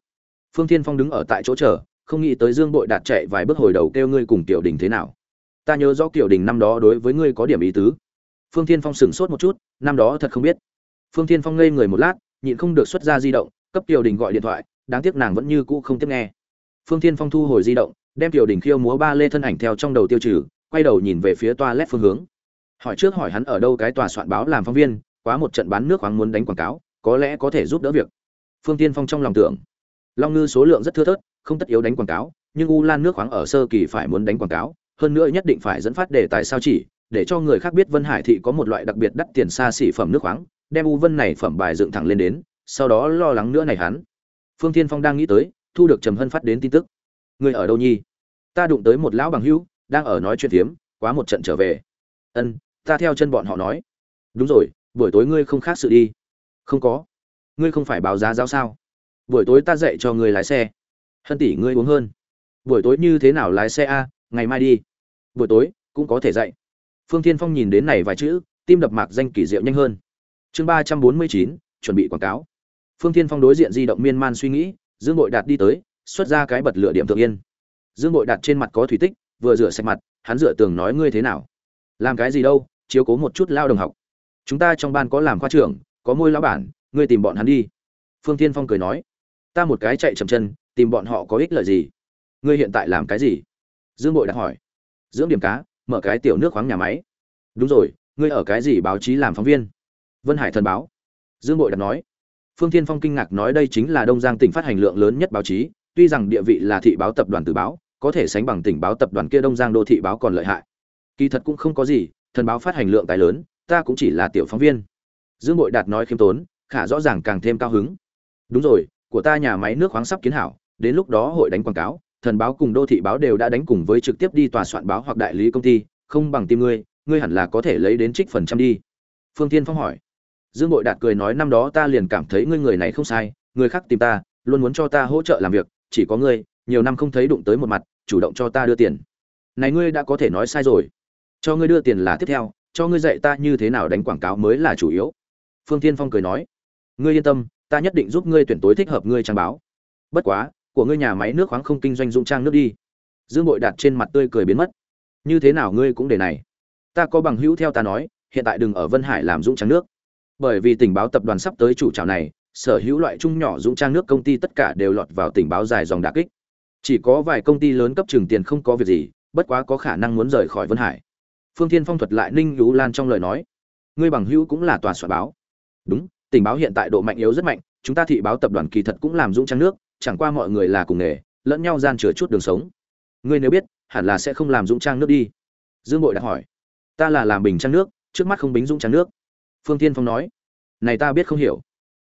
Phương thiên phong đứng ở tại chỗ chờ, không nghĩ tới dương bội đạt chạy vài bước hồi đầu kêu ngươi cùng tiểu đình thế nào. Ta nhớ rõ tiểu đình năm đó đối với ngươi có điểm ý tứ phương thiên phong sửng sốt một chút, năm đó thật không biết. Phương thiên phong ngây người một lát, nhịn không được xuất ra di động, cấp tiểu đình gọi điện thoại, đáng tiếc nàng vẫn như cũ không tiếp nghe. Phương thiên phong thu hồi di động, đem tiểu đình khiêu múa ba lê thân ảnh theo trong đầu tiêu trừ, quay đầu nhìn về phía toilet phương hướng. Hỏi trước hỏi hắn ở đâu cái tòa soạn báo làm phóng viên, quá một trận bán nước khoáng muốn đánh quảng cáo, có lẽ có thể giúp đỡ việc. Phương tiên phong trong lòng tưởng, long ngư số lượng rất thưa thớt, không tất yếu đánh quảng cáo, nhưng u lan nước khoáng ở sơ kỳ phải muốn đánh quảng cáo, hơn nữa nhất định phải dẫn phát đề tài sao chỉ để cho người khác biết vân hải thị có một loại đặc biệt đắt tiền xa xỉ phẩm nước khoáng đem u vân này phẩm bài dựng thẳng lên đến sau đó lo lắng nữa này hắn. Phương Thiên phong đang nghĩ tới thu được trầm hân phát đến tin tức. Người ở đâu nhi ta đụng tới một lão bằng hữu đang ở nói chuyện thiếm, quá một trận trở về. Ân ta theo chân bọn họ nói. Đúng rồi buổi tối ngươi không khác sự đi. Không có. Ngươi không phải báo giá giao sao? Buổi tối ta dạy cho ngươi lái xe. Hân tỷ ngươi uống hơn. Buổi tối như thế nào lái xe a? Ngày mai đi. Buổi tối cũng có thể dạy phương thiên phong nhìn đến này vài chữ, tim đập mạc danh kỳ diệu nhanh hơn. Chương ba trăm bốn mươi chín, chuẩn bị quảng cáo. Phương thiên phong đối diện di động miên man suy nghĩ, dương bội đạt đi tới, xuất ra cái bật lửa điểm thượng yên. Dương bội đạt trên mặt có thủy tích, vừa rửa sạch mặt, hắn dựa tường nói ngươi thế nào? Làm cái gì đâu, chiếu cố một chút lao đồng học. Chúng ta trong ban có làm khoa trưởng, có môi lão bản, ngươi tìm bọn hắn đi. Phương Thiên phong cười nói. Ta một cái chạy chậm chân, tìm bọn họ có ích lợi gì? Ngươi hiện tại làm cái gì? Dương bội Đạt hỏi. Dưỡng điểm cá mở cái tiểu nước khoáng nhà máy. Đúng rồi, ngươi ở cái gì báo chí làm phóng viên? Vân hải thần báo. Dương bội đặt nói. Phương Thiên phong kinh ngạc nói đây chính là đông giang tỉnh phát hành lượng lớn nhất báo chí, tuy rằng địa vị là thị báo tập đoàn từ báo, có thể sánh bằng tỉnh báo tập đoàn kia đông giang đô thị báo còn lợi hại. Kỳ thật cũng không có gì, thần báo phát hành lượng tài lớn, ta cũng chỉ là tiểu phóng viên. Dương bội đạt nói khiêm tốn, khả rõ ràng càng thêm cao hứng. Đúng rồi, của ta nhà máy nước khoáng sắp kiến hảo, đến lúc đó hội đánh quảng cáo thần báo cùng đô thị báo đều đã đánh cùng với trực tiếp đi tòa soạn báo hoặc đại lý công ty, không bằng tìm ngươi ngươi hẳn là có thể lấy đến trích phần trăm đi. Phương tiên phong hỏi. Dương bội đạt cười nói, năm đó ta liền cảm thấy ngươi người này không sai, người khác tìm ta, luôn muốn cho ta hỗ trợ làm việc, chỉ có ngươi, nhiều năm không thấy đụng tới một mặt, chủ động cho ta đưa tiền. Này ngươi đã có thể nói sai rồi. Cho ngươi đưa tiền là tiếp theo, cho ngươi dạy ta như thế nào đánh quảng cáo mới là chủ yếu. Phương tiên phong cười nói. Ngươi yên tâm, ta nhất định giúp ngươi tuyển tối thích hợp ngươi trang báo. Bất quá của ngươi nhà máy nước khoáng không kinh doanh dụng trang nước đi. Dương bội đặt trên mặt tươi cười biến mất. Như thế nào ngươi cũng để này. Ta có bằng hữu theo ta nói, hiện tại đừng ở vân hải làm dũng trang nước. Bởi vì tình báo tập đoàn sắp tới chủ trào này, sở hữu loại trung nhỏ dũng trang nước công ty tất cả đều lọt vào tình báo dài dòng đà kích. Chỉ có vài công ty lớn cấp trường tiền không có việc gì, bất quá có khả năng muốn rời khỏi vân hải. Phương thiên phong thuật lại ninh lũ lan trong lời nói. Ngươi bằng hữu cũng là tòa soạn báo. Đúng, tình báo hiện tại độ mạnh yếu rất mạnh, chúng ta thị báo tập đoàn kỳ thật cũng làm dũng trang nước chẳng qua mọi người là cùng nghề, lẫn nhau gian chừa chút đường sống. Ngươi nếu biết, hẳn là sẽ không làm dũng trang nước đi. Dương bội đã hỏi. Ta là làm bình trang nước, trước mắt không bính dũng trang nước. Phương tiên phong nói. Này ta biết không hiểu.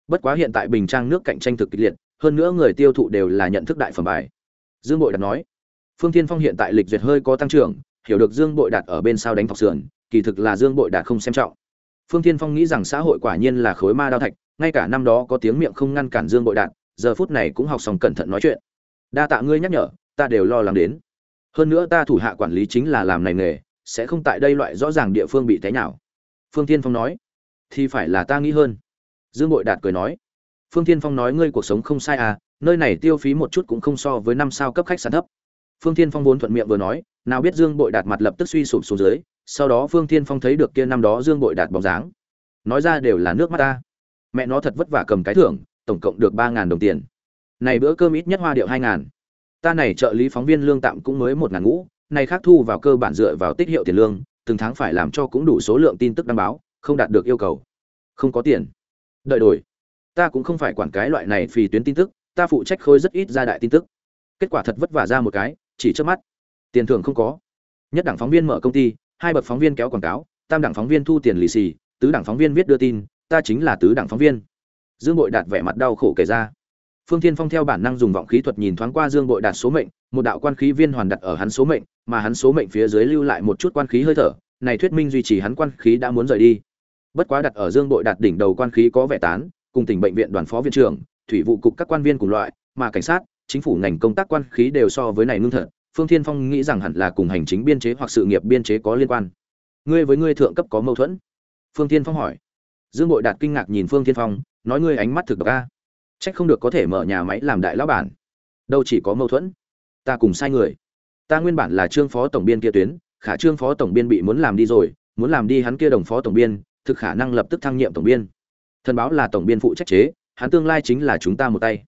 Bất quá hiện tại bình trang nước cạnh tranh thực kịch liệt, hơn nữa người tiêu thụ đều là nhận thức đại phẩm bài. Dương bội Đạt nói. Phương tiên phong hiện tại lịch duyệt hơi có tăng trưởng, hiểu được dương bội đạt ở bên sau đánh thọc sườn, kỳ thực là dương bội đạt không xem trọng. Phương tiên phong nghĩ rằng xã hội quả nhiên là khối ma đao thạch, ngay cả năm đó có tiếng miệng không ngăn cản dương bội đạt giờ phút này cũng học xong cẩn thận nói chuyện. Đa tạ ngươi nhắc nhở, ta đều lo lắng đến. Hơn nữa ta thủ hạ quản lý chính là làm này nghề, sẽ không tại đây loại rõ ràng địa phương bị té nào phương tiên phong nói, thì phải là ta nghĩ hơn. Dương bội đạt cười nói, phương tiên phong nói ngươi cuộc sống không sai à nơi này tiêu phí một chút cũng không so với năm sao cấp khách sạn thấp. Phương tiên phong vốn thuận miệng vừa nói, nào biết dương bội đạt mặt lập tức suy sụp xuống dưới, sau đó phương tiên phong thấy được kia năm đó dương bội đạt bóng dáng. Nói ra đều là nước mắt ta. Mẹ nó thật vất vả cầm cái thưởng tổng cộng được ba ngàn đồng tiền. Này bữa cơm ít nhất hoa điệu hai ngàn. Ta này trợ lý phóng viên lương tạm cũng mới một ngàn ngũ, này khác thu vào cơ bản dựa vào tích hiệu tiền lương, từng tháng phải làm cho cũng đủ số lượng tin tức đăng báo, không đạt được yêu cầu. Không có tiền. Đợi đổi. Ta cũng không phải quản cái loại này phì tuyến tin tức, ta phụ trách khôi rất ít ra đại tin tức. Kết quả thật vất vả ra một cái, chỉ trước mắt. Tiền thưởng không có. Nhất đảng phóng viên mở công ty, hai bậc phóng viên kéo quảng cáo, tam đảng phóng viên thu tiền lì xì, tứ đảng phóng viên viết đưa tin, ta chính là tứ đảng phóng viên dương bội đạt vẻ mặt đau khổ kể ra. Phương thiên phong theo bản năng dùng vọng khí thuật nhìn thoáng qua dương bội đạt số mệnh, một đạo quan khí viên hoàn đặt ở hắn số mệnh, mà hắn số mệnh phía dưới lưu lại một chút quan khí hơi thở, này thuyết minh duy trì hắn quan khí đã muốn rời đi. Bất quá đặt ở dương bội đạt đỉnh đầu quan khí có vẻ tán, cùng tỉnh bệnh viện đoàn phó viện trưởng, thủy vụ cục các quan viên cùng loại, mà cảnh sát, chính phủ ngành công tác quan khí đều so với này ngưng thật, phương thiên phong nghĩ rằng hẳn là cùng hành chính biên chế hoặc sự nghiệp biên chế có liên quan. Ngươi với ngươi thượng cấp có mâu thuẫn? Phương thiên phong hỏi dương bội đạt kinh ngạc nhìn phương thiên phong, nói ngươi ánh mắt thực độc a. Trách không được có thể mở nhà máy làm đại lão bản. Đâu chỉ có mâu thuẫn. Ta cùng sai người. Ta nguyên bản là trương phó tổng biên kia tuyến, khả trương phó tổng biên bị muốn làm đi rồi, muốn làm đi hắn kia đồng phó tổng biên, thực khả năng lập tức thăng nhiệm tổng biên. Thần báo là tổng biên phụ trách chế, hắn tương lai chính là chúng ta một tay.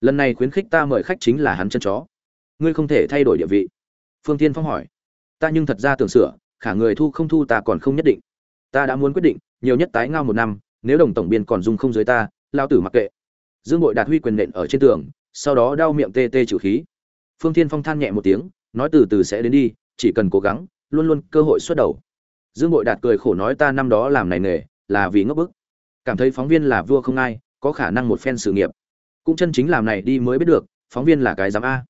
Lần này khuyến khích ta mời khách chính là hắn chân chó. Ngươi không thể thay đổi địa vị. Phương tiên phong hỏi. Ta nhưng thật ra tưởng sửa, khả người thu không thu ta còn không nhất định ta đã muốn quyết định, nhiều nhất tái ngao một năm, nếu đồng tổng biên còn dung không dưới ta, lao tử mặc kệ. Dương bội đạt huy quyền nện ở trên tường, sau đó đau miệng tê tê chịu khí. Phương thiên phong than nhẹ một tiếng, nói từ từ sẽ đến đi, chỉ cần cố gắng, luôn luôn cơ hội xuất đầu. Dương bội đạt cười khổ nói ta năm đó làm này nghề, là vì ngốc bức. Cảm thấy phóng viên là vua không ai, có khả năng một phen sự nghiệp. Cũng chân chính làm này đi mới biết được, phóng viên là cái giám a.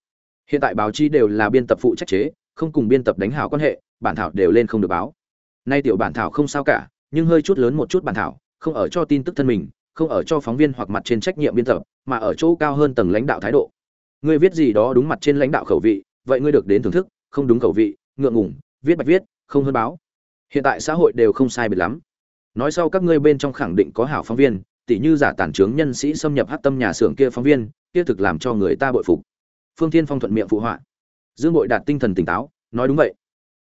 Hiện tại báo chí đều là biên tập phụ trách chế, không cùng biên tập đánh hảo quan hệ, bản thảo đều lên không được báo nay tiểu bản thảo không sao cả, nhưng hơi chút lớn một chút bản thảo, không ở cho tin tức thân mình, không ở cho phóng viên hoặc mặt trên trách nhiệm biên tập, mà ở chỗ cao hơn tầng lãnh đạo thái độ. Ngươi viết gì đó đúng mặt trên lãnh đạo khẩu vị, vậy ngươi được đến thưởng thức, không đúng khẩu vị, ngượng ngùng, viết bạch viết, không hơn báo. Hiện tại xã hội đều không sai biệt lắm. Nói sau các ngươi bên trong khẳng định có hảo phóng viên, tỉ như giả tản trướng nhân sĩ xâm nhập hát tâm nhà xưởng kia phóng viên, kia thực làm cho người ta bội phục. Phương Thiên phong thuận miệng phụ họa. Dương bội đạt tinh thần tỉnh táo, nói đúng vậy.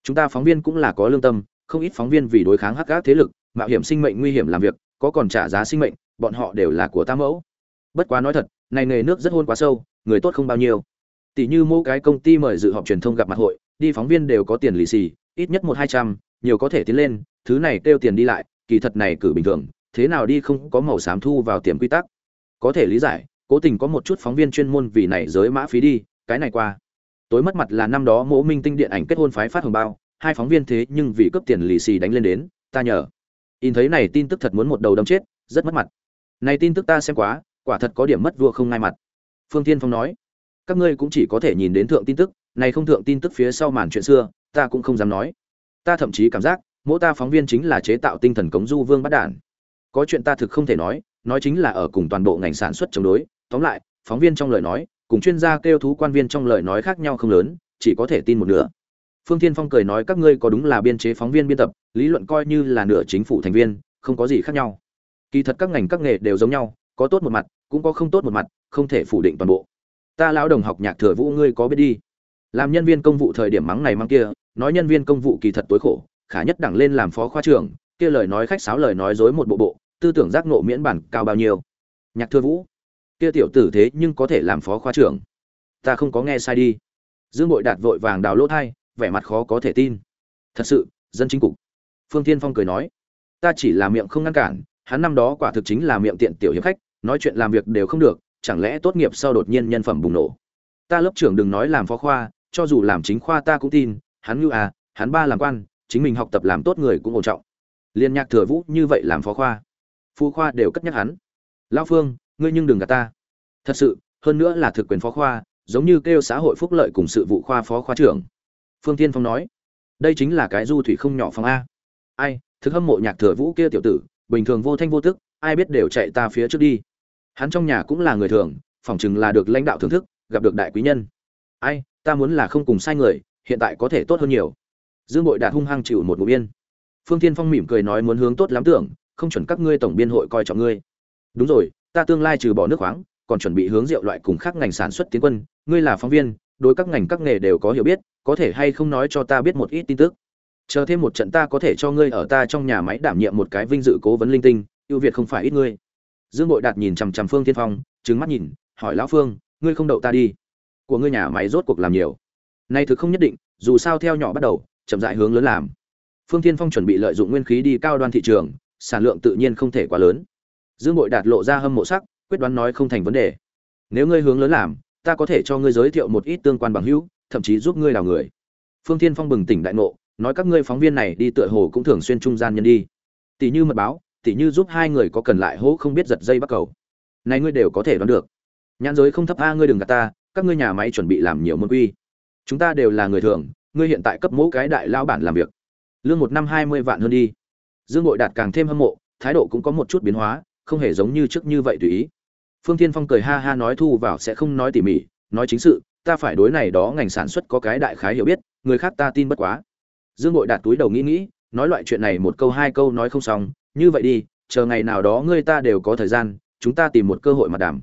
Chúng ta phóng viên cũng là có lương tâm không ít phóng viên vì đối kháng hắc ác thế lực, mạo hiểm sinh mệnh nguy hiểm làm việc, có còn trả giá sinh mệnh, bọn họ đều là của ta mẫu. Bất quá nói thật, này nghề nước rất hôn quá sâu, người tốt không bao nhiêu. Tỷ như mỗi cái công ty mời dự họp truyền thông gặp mặt hội, đi phóng viên đều có tiền lì xì, ít nhất một hai trăm, nhiều có thể tiến lên, thứ này kêu tiền đi lại, kỳ thật này cử bình thường, thế nào đi không có màu xám thu vào tiềm quy tắc. Có thể lý giải, cố tình có một chút phóng viên chuyên môn vì này giới mã phí đi, cái này qua. Tối mất mặt là năm đó mỗ minh tinh điện ảnh kết hôn phái phát hồng bao hai phóng viên thế nhưng vì cấp tiền lì xì đánh lên đến, ta nhờ. In thấy này tin tức thật muốn một đầu đâm chết, rất mất mặt. Này tin tức ta xem quá, quả thật có điểm mất vua không ngai mặt. Phương tiên phong nói, các ngươi cũng chỉ có thể nhìn đến thượng tin tức, này không thượng tin tức phía sau màn chuyện xưa, ta cũng không dám nói. Ta thậm chí cảm giác, mỗi ta phóng viên chính là chế tạo tinh thần cống du vương bắt đản có chuyện ta thực không thể nói nói chính là ở cùng toàn bộ ngành sản xuất chống đối. Tóm lại, phóng viên trong lời nói, cùng chuyên gia kêu thú quan viên trong lời nói khác nhau không lớn, chỉ có thể tin một nửa phương thiên phong cười nói các ngươi có đúng là biên chế phóng viên biên tập, lý luận coi như là nửa chính phủ thành viên, không có gì khác nhau. Kỳ thật các ngành các nghề đều giống nhau, có tốt một mặt, cũng có không tốt một mặt, không thể phủ định toàn bộ. Ta lão đồng học nhạc thừa vũ ngươi có biết đi. Làm nhân viên công vụ thời điểm mắng này mắng kia, nói nhân viên công vụ kỳ thật tối khổ, khả nhất đẳng lên làm phó khoa trưởng, kia lời nói khách sáo lời nói dối một bộ bộ, tư tưởng giác nộ miễn bản cao bao nhiêu. Nhạc thừa vũ, kia tiểu tử thế nhưng có thể làm phó khoa trưởng. Ta không có nghe sai đi. Dương bội đạt vội vàng đào lỗ thai vẻ mặt khó có thể tin. Thật sự, dân chính cục. Phương tiên phong cười nói, ta chỉ là miệng không ngăn cản, hắn năm đó quả thực chính là miệng tiện tiểu hiệp khách, nói chuyện làm việc đều không được, chẳng lẽ tốt nghiệp sau đột nhiên nhân phẩm bùng nổ? Ta lớp trưởng đừng nói làm phó khoa, cho dù làm chính khoa ta cũng tin, hắn như à hắn ba làm quan, chính mình học tập làm tốt người cũng ổn trọng. Liên nhạc thừa vũ như vậy làm phó khoa phu khoa đều cất nhắc hắn. Lao phương, ngươi nhưng đừng gạt ta. Thật sự, hơn nữa là thực quyền phó khoa, giống như kêu xã hội phúc lợi cùng sự vụ khoa phó khoa trưởng phương tiên phong nói, đây chính là cái du thủy không nhỏ phòng a. Ai, thực hâm mộ nhạc thừa vũ kia tiểu tử, bình thường vô thanh vô tức, ai biết đều chạy ta phía trước đi. Hắn trong nhà cũng là người thường phỏng chừng là được lãnh đạo thưởng thức, gặp được đại quý nhân. Ai, ta muốn là không cùng sai người, hiện tại có thể tốt hơn nhiều. Dương bội đạt hung hăng chịu một ngụm yên. Phương tiên phong mỉm cười nói muốn hướng tốt lắm tưởng, không chuẩn các ngươi tổng biên hội coi trọng ngươi. Đúng rồi, ta tương lai trừ bỏ nước khoáng, còn chuẩn bị hướng rượu loại cùng khác ngành sản xuất tiến quân, ngươi là phóng viên, đối các ngành các nghề đều có hiểu biết có thể hay không nói cho ta biết một ít tin tức? Chờ thêm một trận ta có thể cho ngươi ở ta trong nhà máy đảm nhiệm một cái vinh dự cố vấn linh tinh, ưu việt không phải ít ngươi. Dương bội đạt nhìn chằm chằm phương tiên phong, trừng mắt nhìn, hỏi lão phương, ngươi không đậu ta đi. Của ngươi nhà máy rốt cuộc làm nhiều. Nay thực không nhất định, dù sao theo nhỏ bắt đầu, chậm rãi hướng lớn làm. Phương tiên phong chuẩn bị lợi dụng nguyên khí đi cao đoan thị trường, sản lượng tự nhiên không thể quá lớn. Dương bội đạt lộ ra hâm mộ sắc, quyết đoán nói không thành vấn đề. Nếu ngươi hướng lớn làm, ta có thể cho ngươi giới thiệu một ít tương quan bằng hữu thậm chí giúp ngươi đào người. Phương Thiên phong bừng tỉnh đại ngộ, nói các ngươi phóng viên này đi tựa hồ cũng thường xuyên trung gian nhân đi. Tỷ như mật báo, tỷ như giúp hai người có cần lại hố không biết giật dây bắt cầu. Này ngươi đều có thể đoán được. Nhãn giới không thấp, a, ngươi đừng gạt ta, các ngươi nhà máy chuẩn bị làm nhiều môn quy. Chúng ta đều là người thường, ngươi hiện tại cấp mỗi cái đại lao bản làm việc. Lương một năm hai mươi vạn hơn đi. Dương bội đạt càng thêm hâm mộ, thái độ cũng có một chút biến hóa, không hề giống như trước như vậy tùy ý. Phương tiên phong cười ha ha nói thu vào sẽ không nói tỉ mỉ, nói chính sự ta phải đối này đó ngành sản xuất có cái đại khái hiểu biết, người khác ta tin bất quá. Dương bội đạt túi đầu nghĩ nghĩ, nói loại chuyện này một câu hai câu nói không xong, như vậy đi, chờ ngày nào đó ngươi ta đều có thời gian, chúng ta tìm một cơ hội mà đàm.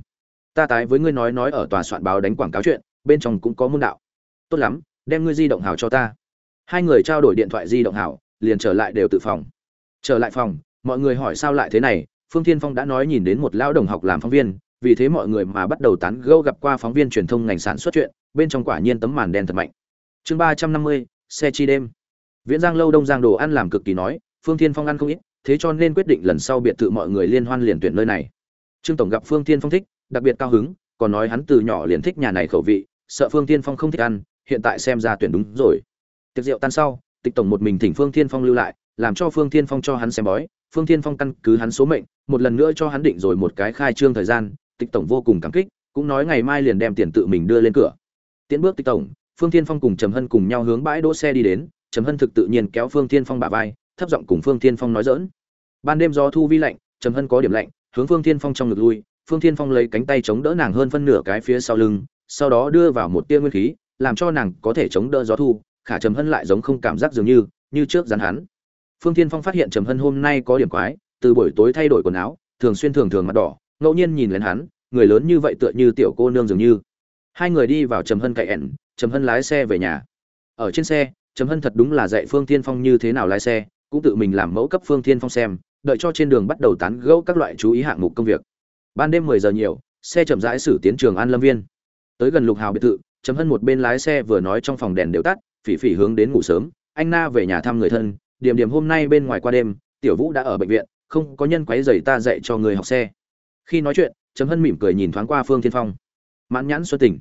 Ta tái với ngươi nói nói ở tòa soạn báo đánh quảng cáo chuyện, bên trong cũng có môn đạo. Tốt lắm, đem ngươi di động hảo cho ta. Hai người trao đổi điện thoại di động hảo, liền trở lại đều tự phòng. Trở lại phòng, mọi người hỏi sao lại thế này, phương thiên phong đã nói nhìn đến một lão đồng học làm phóng viên vì thế mọi người mà bắt đầu tán gẫu gặp qua phóng viên truyền thông ngành sản xuất chuyện, bên trong quả nhiên tấm màn đen thật mạnh. Chương ba trăm năm mươi, xe chi đêm. Viễn giang lâu đông giang đồ ăn làm cực kỳ nói, phương thiên phong ăn không ít, thế cho nên quyết định lần sau biệt thự mọi người liên hoan liền tuyển nơi này. Trương tổng gặp phương thiên phong thích, đặc biệt cao hứng, còn nói hắn từ nhỏ liền thích nhà này khẩu vị, sợ phương thiên phong không thích ăn, hiện tại xem ra tuyển đúng rồi. Tiệc rượu tan sau, tịch tổng một mình thỉnh phương thiên phong lưu lại, làm cho phương thiên phong cho hắn xem bói, phương thiên phong căn cứ hắn số mệnh, một lần nữa cho hắn định rồi một cái khai trương thời gian tịch tổng vô cùng cảm kích, cũng nói ngày mai liền đem tiền tự mình đưa lên cửa. Tiến bước tịch tổng, phương thiên phong cùng trầm hân cùng nhau hướng bãi đỗ xe đi đến, trầm hân thực tự nhiên kéo phương thiên phong bả vai, thấp giọng cùng phương thiên phong nói dỡn ban đêm gió thu vi lạnh, trầm hân có điểm lạnh, hướng phương thiên phong trong ngực lui, phương thiên phong lấy cánh tay chống đỡ nàng hơn phân nửa cái phía sau lưng, sau đó đưa vào một tia nguyên khí, làm cho nàng có thể chống đỡ gió thu, khả trầm hân lại giống không cảm giác dường như như trước rắn hắn. Phương thiên phong phát hiện trầm hân hôm nay có điểm quái, từ buổi tối thay đổi quần áo, thường xuyên thường thường mặt đỏ ngẫu nhiên nhìn lên hắn, người lớn như vậy tựa như tiểu cô nương dường như. Hai người đi vào trầm hân cậy ẻn trầm hân lái xe về nhà. Ở trên xe, trầm hân thật đúng là dạy phương thiên phong như thế nào lái xe, cũng tự mình làm mẫu cấp phương thiên phong xem, đợi cho trên đường bắt đầu tán gẫu các loại chú ý hạng mục công việc. Ban đêm mười giờ nhiều, xe chậm rãi xử tiến trường an lâm viên. Tới gần lục hào biệt thự, trầm hân một bên lái xe vừa nói trong phòng đèn đều tắt, phỉ phỉ hướng đến ngủ sớm, anh na về nhà thăm người thân, điểm điểm hôm nay bên ngoài qua đêm, tiểu vũ đã ở bệnh viện, không có nhân quấy rầy ta dạy cho người học xe khi nói chuyện, trầm hân mỉm cười nhìn thoáng qua phương thiên phong. Mãn nhãn xuân tỉnh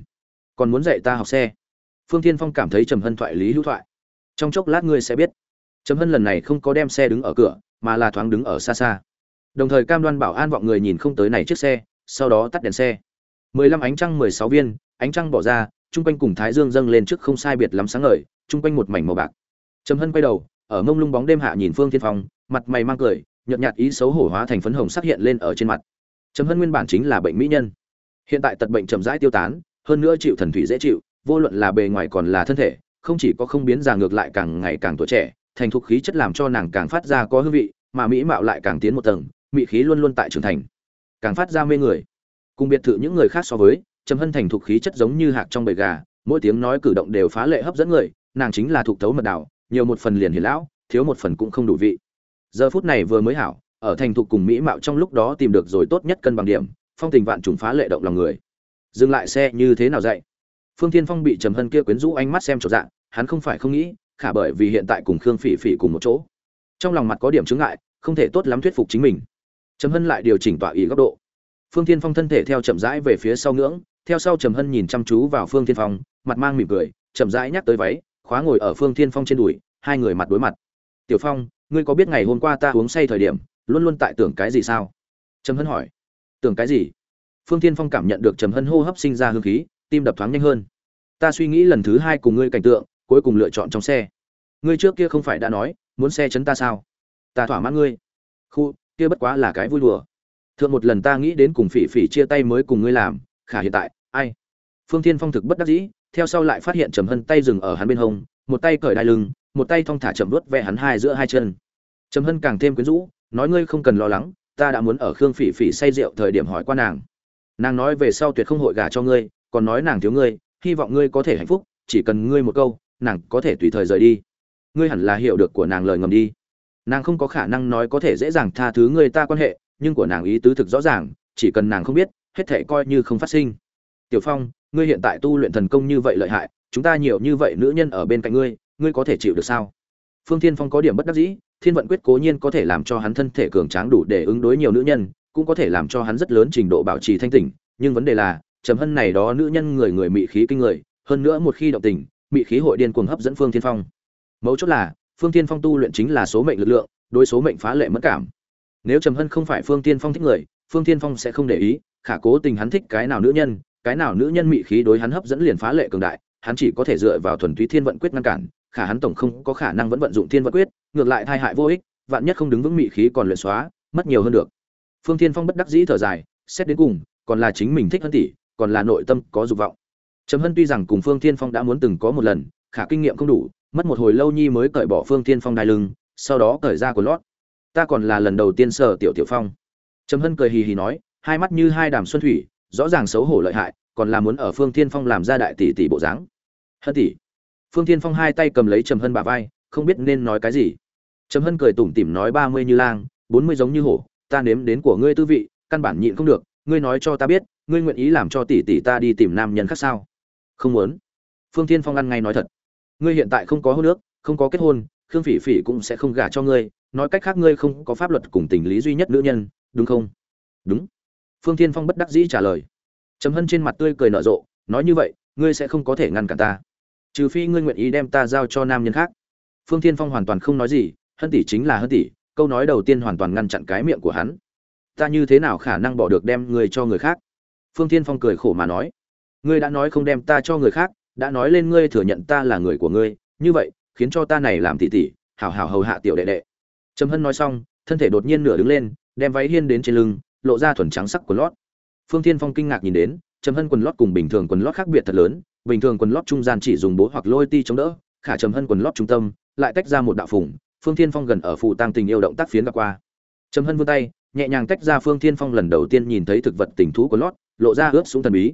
còn muốn dạy ta học xe? Phương thiên phong cảm thấy trầm hân thoại lý hữu thoại. Trong chốc lát ngươi sẽ biết. Trầm hân lần này không có đem xe đứng ở cửa, mà là thoáng đứng ở xa xa. Đồng thời cam đoan bảo an vọng người nhìn không tới này chiếc xe, sau đó tắt đèn xe. Mười lăm ánh trăng, mười sáu viên, ánh trăng bỏ ra, chung quanh cùng thái dương dâng lên trước không sai biệt lắm sáng ngời, chung quanh một mảnh màu bạc. Trầm hân quay đầu, ở mông lung bóng đêm hạ nhìn phương thiên phong, mặt mày mang cười, nhợt nhạt ý xấu hổ hóa thành phấn hồng sắc hiện lên ở trên mặt trầm hân nguyên bản chính là bệnh mỹ nhân. Hiện tại tật bệnh chậm rãi tiêu tán, hơn nữa chịu thần thủy dễ chịu, vô luận là bề ngoài còn là thân thể, không chỉ có không biến già ngược lại càng ngày càng tuổi trẻ, thành thục khí chất làm cho nàng càng phát ra có hương vị, mà mỹ mạo lại càng tiến một tầng, mỹ khí luôn luôn tại trưởng thành, càng phát ra mê người. Cùng biệt thự những người khác so với, trầm hân thành thục khí chất giống như hạc trong bầy gà, mỗi tiếng nói cử động đều phá lệ hấp dẫn người, nàng chính là thuộc tấu mật đảo nhiều một phần liền hiền lão, thiếu một phần cũng không đủ vị. Giờ phút này vừa mới hảo ở thành thục cùng mỹ mạo trong lúc đó tìm được rồi tốt nhất cân bằng điểm, phong tình vạn trùng phá lệ động lòng người. Dừng lại xe như thế nào dậy phương thiên phong bị trầm hân kia quyến rũ ánh mắt xem trọn dạng, hắn không phải không nghĩ, khả bởi vì hiện tại cùng khương phỉ phỉ cùng một chỗ. Trong lòng mặt có điểm chứng ngại, không thể tốt lắm thuyết phục chính mình. Trầm hân lại điều chỉnh tọa ý góc độ. Phương thiên phong thân thể theo chậm rãi về phía sau ngưỡng, theo sau trầm hân nhìn chăm chú vào phương thiên phong, mặt mang mỉm cười, chậm rãi nhắc tới váy, khóa ngồi ở phương thiên phong trên đùi, hai người mặt đối mặt. Tiểu phong, ngươi có biết ngày hôm qua ta uống say thời điểm luôn luôn tại tưởng cái gì sao? Trầm hân hỏi. Tưởng cái gì? Phương thiên phong cảm nhận được trầm hân hô hấp sinh ra hương khí, tim đập thoáng nhanh hơn. Ta suy nghĩ lần thứ hai cùng ngươi cảnh tượng, cuối cùng lựa chọn trong xe. Ngươi trước kia không phải đã nói, muốn xe chấn ta sao? Ta thỏa mãn ngươi. Khu, kia bất quá là cái vui đùa. Thượng một lần ta nghĩ đến cùng phỉ phỉ chia tay mới cùng ngươi làm, khả hiện tại, ai? Phương thiên phong thực bất đắc dĩ, theo sau lại phát hiện trầm hân tay dừng ở hắn bên hông, một tay cởi đai lưng, một tay thong thả chậm vuốt ve hắn hai giữa hai chân. Trầm hân càng thêm quyến rũ nói ngươi không cần lo lắng, ta đã muốn ở khương phỉ phỉ say rượu thời điểm hỏi qua nàng. Nàng nói về sau tuyệt không hội gả cho ngươi, còn nói nàng thiếu ngươi, hy vọng ngươi có thể hạnh phúc, chỉ cần ngươi một câu, nàng có thể tùy thời rời đi. Ngươi hẳn là hiểu được của nàng lời ngầm đi. Nàng không có khả năng nói có thể dễ dàng tha thứ người ta quan hệ, nhưng của nàng ý tứ thực rõ ràng, chỉ cần nàng không biết, hết thể coi như không phát sinh. Tiểu phong, ngươi hiện tại tu luyện thần công như vậy lợi hại, chúng ta nhiều như vậy nữ nhân ở bên cạnh ngươi ngươi có thể chịu được sao? Phương thiên phong có điểm bất đắc dĩ thiên vận quyết cố nhiên có thể làm cho hắn thân thể cường tráng đủ để ứng đối nhiều nữ nhân, cũng có thể làm cho hắn rất lớn trình độ bảo trì thanh tỉnh, nhưng vấn đề là, trầm hân này đó nữ nhân người người mị khí kinh người, hơn nữa một khi động tình, mị khí hội điên cuồng hấp dẫn phương thiên phong. Mấu chốt là, phương thiên phong tu luyện chính là số mệnh lực lượng, đối số mệnh phá lệ mất cảm. Nếu trầm hân không phải phương thiên phong thích người, phương thiên phong sẽ không để ý, khả cố tình hắn thích cái nào nữ nhân, cái nào nữ nhân mị khí đối hắn hấp dẫn liền phá lệ cường đại, hắn chỉ có thể dựa vào thuần túy thiên vận quyết ngăn cản khả hắn tổng không có khả năng vẫn vận dụng thiên vận quyết, ngược lại thai hại vô ích, vạn nhất không đứng vững mị khí còn luyện xóa, mất nhiều hơn được. Phương thiên phong bất đắc dĩ thở dài, xét đến cùng, còn là chính mình thích hơn tỷ, còn là nội tâm có dục vọng. Trầm hân tuy rằng cùng phương thiên phong đã muốn từng có một lần, khả kinh nghiệm không đủ, mất một hồi lâu nhi mới cởi bỏ phương thiên phong đai lưng, sau đó cởi ra của lót. Ta còn là lần đầu tiên sở tiểu tiểu phong. Trầm hân cười hì hì nói, hai mắt như hai đàm xuân thủy, rõ ràng xấu hổ lợi hại, còn là muốn ở phương thiên phong làm ra đại tỷ tỷ bộ dáng. Hân tỷ phương thiên phong hai tay cầm lấy trầm hân bả vai, không biết nên nói cái gì. Trầm hân cười tủm tỉm nói, ba mươi như lang, bốn mươi giống như hổ, ta nếm đến của ngươi tư vị, căn bản nhịn không được, ngươi nói cho ta biết, ngươi nguyện ý làm cho tỷ tỷ ta đi tìm nam nhân khác sao? Không muốn. Phương thiên phong ăn ngay nói thật. Ngươi hiện tại không có hôn nước không có kết hôn, khương phỉ phỉ cũng sẽ không gả cho ngươi, nói cách khác ngươi không có pháp luật cùng tình lý duy nhất nữ nhân, đúng không? Đúng. Phương thiên phong bất đắc dĩ trả lời. Trầm hân trên mặt tươi cười nở rộ, nói như vậy, ngươi sẽ không có thể ngăn cản ta trừ phi ngươi nguyện ý đem ta giao cho nam nhân khác. Phương thiên phong hoàn toàn không nói gì hân tỷ chính là hân tỷ câu nói đầu tiên hoàn toàn ngăn chặn cái miệng của hắn. Ta như thế nào khả năng bỏ được đem người cho người khác? Phương thiên phong cười khổ mà nói. Ngươi đã nói không đem ta cho người khác đã nói lên ngươi thừa nhận ta là người của ngươi như vậy khiến cho ta này làm tỷ tỷ, hảo hảo hầu hạ tiểu đệ đệ. Trầm hân nói xong thân thể đột nhiên nửa đứng lên đem váy hiên đến trên lưng lộ ra thuần trắng sắc của lót. Phương thiên phong kinh ngạc nhìn đến trầm hân quần lót cùng bình thường quần lót khác biệt thật lớn, bình thường quần lót trung gian chỉ dùng bố hoặc lôi ti chống đỡ, khả trầm hân quần lót trung tâm, lại tách ra một đạo phủng phương thiên phong gần ở phụ tăng tình yêu động tác phiến gặp qua. Trầm hân vươn tay, nhẹ nhàng tách ra phương thiên phong lần đầu tiên nhìn thấy thực vật tình thú của lót, lộ ra ướp xuống thần bí.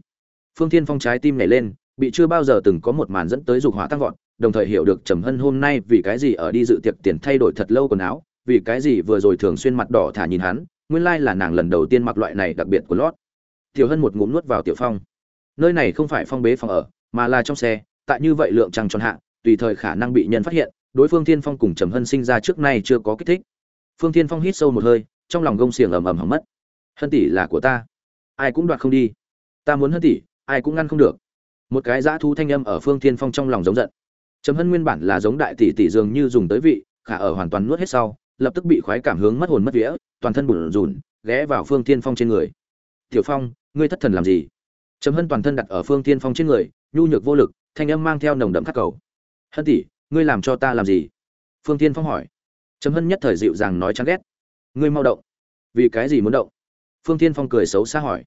Phương thiên phong trái tim nhảy lên, bị chưa bao giờ từng có một màn dẫn tới dục hỏa tăng vọt, đồng thời hiểu được trầm hân hôm nay vì cái gì ở đi dự tiệc tiền thay đổi thật lâu quần áo, vì cái gì vừa rồi thường xuyên mặt đỏ thả nhìn hắn, nguyên lai là nàng lần đầu tiên mặc loại này đặc biệt của lót tiểu hân một ngụm nuốt vào tiểu phong. Nơi này không phải phong bế phòng ở, mà là trong xe, tại như vậy lượng trăng tròn hạ, tùy thời khả năng bị nhân phát hiện, đối phương thiên phong cùng trầm hân sinh ra trước nay chưa có kích thích. Phương thiên phong hít sâu một hơi, trong lòng gông xiềng ầm ầm hầm mất. Hân tỷ là của ta, ai cũng đoạt không đi. Ta muốn hân tỷ, ai cũng ngăn không được. Một cái dã thu thanh âm ở phương thiên phong trong lòng giống giận. Trầm hân nguyên bản là giống đại tỷ tỷ dường như dùng tới vị, khả ở hoàn toàn nuốt hết sau, lập tức bị khoái cảm hướng mất hồn mất vía, toàn thân bùn rùn ghé vào phương thiên phong trên người. Tiểu phong ngươi thất thần làm gì? Trầm hân toàn thân đặt ở phương thiên phong trên người, nhu nhược vô lực, thanh âm mang theo nồng đậm khắc cầu. Hân tỷ, ngươi làm cho ta làm gì? Phương thiên phong hỏi. Trầm hân nhất thời dịu dàng nói chán ghét. Ngươi mau động. Vì cái gì muốn động? Phương thiên phong cười xấu xa hỏi.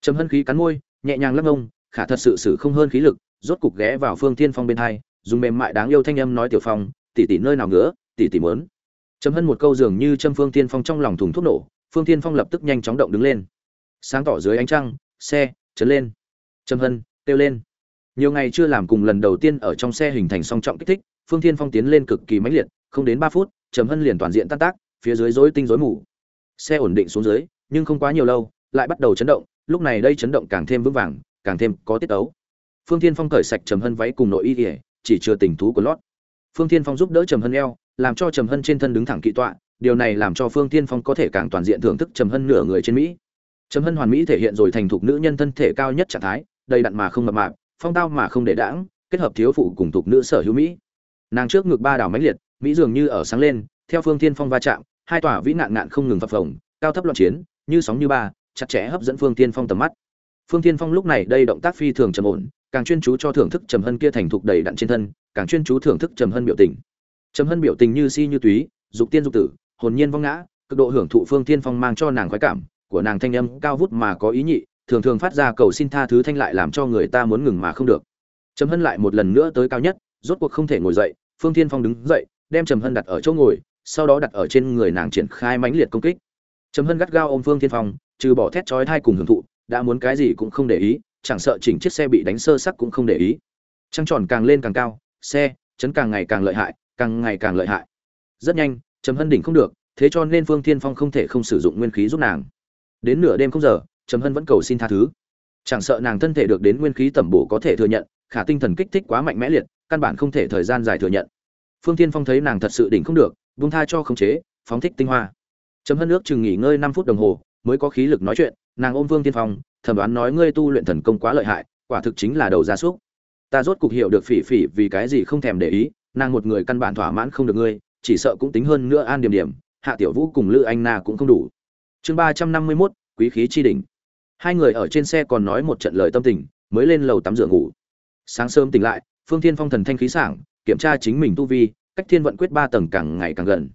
Trầm hân khí cắn môi, nhẹ nhàng lắc ngông, khả thật sự xử không hơn khí lực, rốt cục ghé vào phương thiên phong bên hai, dùng mềm mại đáng yêu thanh âm nói tiểu phong, tỷ tỷ nơi nào ngứa, tỷ tỷ mớn trầm hân một câu dường như châm phương thiên phong trong lòng thùng thuốc nổ, phương thiên phong lập tức nhanh chóng động đứng lên sáng tỏ dưới ánh trăng, xe chấn lên. Trầm hân, kêu lên. Nhiều ngày chưa làm cùng lần đầu tiên ở trong xe hình thành song trọng kích thích, phương thiên phong tiến lên cực kỳ mãnh liệt, không đến ba phút, trầm hân liền toàn diện tan tác, phía dưới rối tinh rối mù. Xe ổn định xuống dưới, nhưng không quá nhiều lâu, lại bắt đầu chấn động, lúc này đây chấn động càng thêm vững vàng, càng thêm có tiết tấu. Phương thiên phong cởi sạch trầm hân váy cùng nội y ỉa chỉ chưa tình thú của lót. Phương thiên phong giúp đỡ trầm hân eo, làm cho trầm hân trên thân đứng thẳng kỵ tọa, điều này làm cho phương thiên phong có thể càng toàn diện thưởng thức trầm hân nửa người trên mỹ trầm hân hoàn mỹ thể hiện rồi thành thục nữ nhân thân thể cao nhất trạng thái, đầy đặn mà không mập mạp, phong tao mà không để đãng, kết hợp thiếu phụ cùng thục nữ sở hữu mỹ. Nàng trước ngực ba đảo mãnh liệt, mỹ dường như ở sáng lên, theo phương thiên phong va chạm, hai tòa vĩ nạn nạn không ngừng phập phồng, cao thấp loạn chiến, như sóng như ba, chặt chẽ hấp dẫn phương thiên phong tầm mắt. Phương thiên phong lúc này đây động tác phi thường trầm ổn, càng chuyên chú cho thưởng thức trầm hân kia thành thục đầy đặn trên thân, càng chuyên chú thưởng thức trầm hân biểu tình. Trầm hân biểu tình như si như túy, dục tiên dục tử, hồn nhiên vong ngã, cực độ hưởng thụ phương thiên phong mang cho nàng khoái cảm của nàng thanh âm cao vút mà có ý nhị, thường thường phát ra cầu xin tha thứ thanh lại làm cho người ta muốn ngừng mà không được. Trầm hân lại một lần nữa tới cao nhất, rốt cuộc không thể ngồi dậy, phương thiên phong đứng dậy, đem trầm hân đặt ở chỗ ngồi, sau đó đặt ở trên người nàng triển khai mãnh liệt công kích. Trầm hân gắt gao ôm phương thiên phong, trừ bỏ thét chói thai cùng hưởng thụ, đã muốn cái gì cũng không để ý, chẳng sợ chỉnh chiếc xe bị đánh sơ sắc cũng không để ý. Trăng tròn càng lên càng cao, xe, chấn càng ngày càng lợi hại, càng ngày càng lợi hại. Rất nhanh, trầm hân đỉnh không được, thế cho nên phương thiên phong không thể không sử dụng nguyên khí giúp nàng đến nửa đêm không giờ, trầm hân vẫn cầu xin tha thứ. Chẳng sợ nàng thân thể được đến nguyên khí tẩm bổ có thể thừa nhận, khả tinh thần kích thích quá mạnh mẽ liệt, căn bản không thể thời gian dài thừa nhận. Phương thiên phong thấy nàng thật sự đỉnh không được vung tha cho khống chế, phóng thích tinh hoa. Trầm hân nước chừng nghỉ ngơi năm phút đồng hồ, mới có khí lực nói chuyện, nàng ôm vương tiên phong thẩm đoán nói ngươi tu luyện thần công quá lợi hại, quả thực chính là đầu gia súc. Ta rốt cục hiểu được phỉ phỉ vì cái gì không thèm để ý, nàng một người căn bản thỏa mãn không được ngươi, chỉ sợ cũng tính hơn nữa an điểm điểm, hạ tiểu vũ cùng lữ anh na cũng không đủ chương ba trăm năm mươi mốt, quý khí chi đỉnh. Hai người ở trên xe còn nói một trận lời tâm tình, mới lên lầu tắm rửa ngủ. Sáng sớm tỉnh lại, phương thiên phong thần thanh khí sảng, kiểm tra chính mình tu vi, cách thiên vận quyết ba tầng càng ngày càng gần.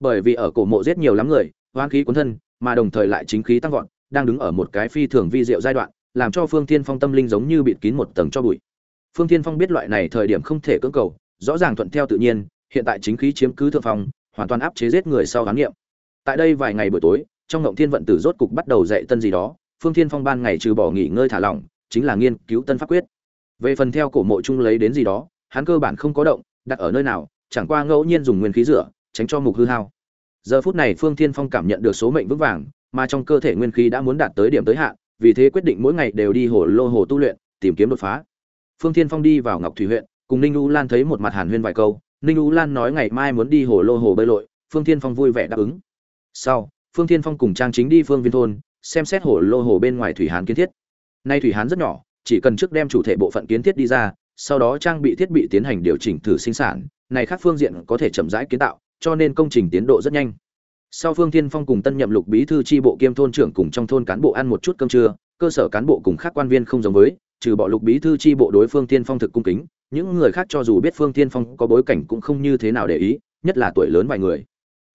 Bởi vì ở cổ mộ giết nhiều lắm người, hoang khí cuốn thân, mà đồng thời lại chính khí tăng vọt, đang đứng ở một cái phi thường vi diệu giai đoạn, làm cho phương thiên phong tâm linh giống như bịt kín một tầng cho bụi. Phương thiên phong biết loại này thời điểm không thể cưỡng cầu, rõ ràng thuận theo tự nhiên, hiện tại chính khí chiếm cứ thượng phong, hoàn toàn áp chế giết người sau khám nghiệm. Tại đây vài ngày buổi tối trong ngộng thiên vận tử rốt cục bắt đầu dạy tân gì đó, phương thiên phong ban ngày trừ bỏ nghỉ ngơi thả lỏng, chính là nghiên cứu tân pháp quyết. Về phần theo cổ mộ chung lấy đến gì đó, hắn cơ bản không có động, đặt ở nơi nào, chẳng qua ngẫu nhiên dùng nguyên khí rửa, tránh cho mục hư hao. Giờ phút này phương thiên phong cảm nhận được số mệnh vững vàng, mà trong cơ thể nguyên khí đã muốn đạt tới điểm tới hạn, vì thế quyết định mỗi ngày đều đi hồ lô hồ tu luyện, tìm kiếm đột phá. Phương thiên phong đi vào ngọc thủy huyện, cùng ninh u lan thấy một mặt hàn huyên vài câu. Ninh u lan nói ngày mai muốn đi hồ lô hồ bơi lội, phương thiên phong vui vẻ đáp ứng. Sau phương thiên phong cùng trang chính đi phương viên thôn, xem xét hồ lô hồ bên ngoài thủy hán kiến thiết. Nay thủy hán rất nhỏ, chỉ cần trước đem chủ thể bộ phận kiến thiết đi ra, sau đó trang bị thiết bị tiến hành điều chỉnh thử sinh sản, này khác phương diện có thể chậm rãi kiến tạo, cho nên công trình tiến độ rất nhanh. Sau phương thiên phong cùng tân nhậm lục bí thư tri bộ kiêm thôn trưởng cùng trong thôn cán bộ ăn một chút cơm trưa, cơ sở cán bộ cùng các quan viên không giống với, trừ bỏ lục bí thư tri bộ đối phương Thiên phong thực cung kính, những người khác cho dù biết phương Thiên phong có bối cảnh cũng không như thế nào để ý, nhất là tuổi lớn vài người.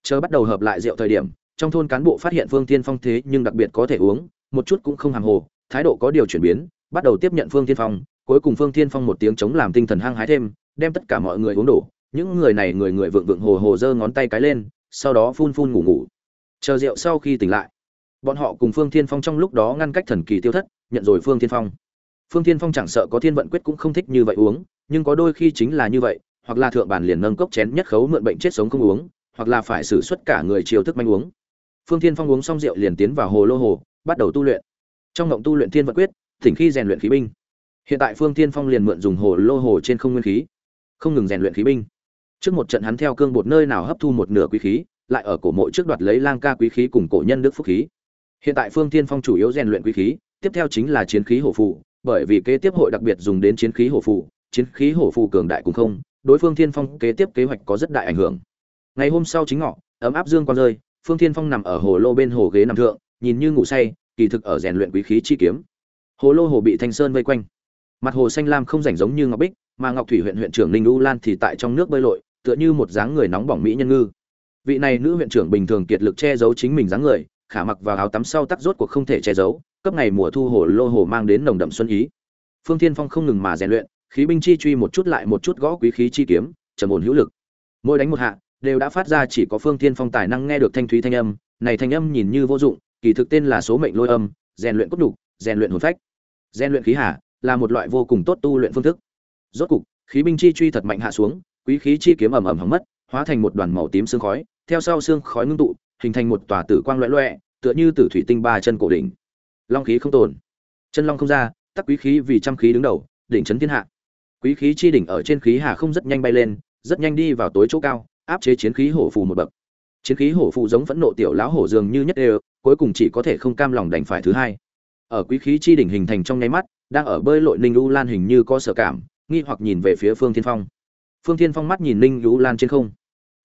Chờ bắt đầu hợp lại rượu thời điểm trong thôn cán bộ phát hiện phương tiên phong thế nhưng đặc biệt có thể uống, một chút cũng không hàng hồ, thái độ có điều chuyển biến, bắt đầu tiếp nhận phương tiên phong, cuối cùng phương tiên phong một tiếng chống làm tinh thần hăng hái thêm, đem tất cả mọi người uống đổ. Những người này người người vượng vượng hồ hồ giơ ngón tay cái lên, sau đó phun phun ngủ ngủ. Chờ rượu sau khi tỉnh lại, bọn họ cùng phương thiên phong trong lúc đó ngăn cách thần kỳ tiêu thất, nhận rồi phương thiên phong. Phương thiên phong chẳng sợ có thiên vận quyết cũng không thích như vậy uống, nhưng có đôi khi chính là như vậy, hoặc là thượng bản liền nâng cốc chén nhất khấu mượn bệnh chết sống không uống, hoặc là phải xử suất cả người chiều thức manh uống phương thiên phong uống xong rượu liền tiến vào hồ lô hồ, bắt đầu tu luyện. Trong ngộng tu luyện thiên vận quyết, thỉnh khi rèn luyện khí binh. Hiện tại phương thiên phong liền mượn dùng hồ lô hồ trên không nguyên khí. Không ngừng rèn luyện khí binh. Trước một trận hắn theo cương bột nơi nào hấp thu một nửa quý khí, lại ở cổ mộ trước đoạt lấy lang ca quý khí cùng cổ nhân đức phúc khí. Hiện tại phương thiên phong chủ yếu rèn luyện quý khí, tiếp theo chính là chiến khí hổ phụ bởi vì kế tiếp hội đặc biệt dùng đến chiến khí hổ phụ chiến khí hổ phụ cường đại cũng không, đối phương thiên phong kế tiếp kế hoạch có rất đại ảnh hưởng. Ngày hôm sau chính ngọ, ấm áp dương quang rơi phương thiên phong nằm ở hồ lô bên hồ ghế nằm thượng, nhìn như ngủ say, kỳ thực ở rèn luyện quý khí chi kiếm. Hồ lô hồ bị thanh sơn vây quanh. Mặt hồ xanh lam không rảnh giống như ngọc bích, mà ngọc thủy huyện huyện trưởng ninh u lan thì tại trong nước bơi lội, tựa như một dáng người nóng bỏng mỹ nhân ngư. Vị này nữ huyện trưởng bình thường kiệt lực che giấu chính mình dáng người, khả mặc vào áo tắm sau tắc rốt cuộc không thể che giấu, cấp ngày mùa thu hồ lô hồ mang đến nồng đậm xuân ý. Phương thiên phong không ngừng mà rèn luyện, khí binh chi truy một chút lại một chút gõ quý khí chi kiếm, trầm ổn hữu lực. Mỗi đánh một hạ đều đã phát ra chỉ có phương thiên phong tài năng nghe được thanh thúy thanh âm, này thanh âm nhìn như vô dụng, kỳ thực tên là số mệnh lôi âm, rèn luyện cốt đục rèn luyện hồn phách. Rèn luyện khí hà là một loại vô cùng tốt tu luyện phương thức. Rốt cục, khí binh chi truy thật mạnh hạ xuống, quý khí chi kiếm ầm ầm hỏng mất, hóa thành một đoàn màu tím sương khói, theo sau sương khói ngưng tụ, hình thành một tòa tử quang loẹ loẹ, tựa như tử thủy tinh ba chân cổ đỉnh. Long khí không tồn. Chân long không ra, tắc quý khí vì trăm khí đứng đầu, đỉnh chấn thiên hạ. Quý khí chi đỉnh ở trên khí hà không rất nhanh bay lên, rất nhanh đi vào tối chỗ cao áp chế chiến khí hổ phù một bậc. Chiến khí hổ phù giống phẫn nộ tiểu lão hổ dường như nhất đều, cuối cùng chỉ có thể không cam lòng đành phải thứ hai. Ở quý khí chi đỉnh hình thành trong nháy mắt, đang ở bơi lội ninh u lan hình như có sở cảm, nghi hoặc nhìn về phía phương thiên phong. Phương thiên phong mắt nhìn ninh u lan trên không.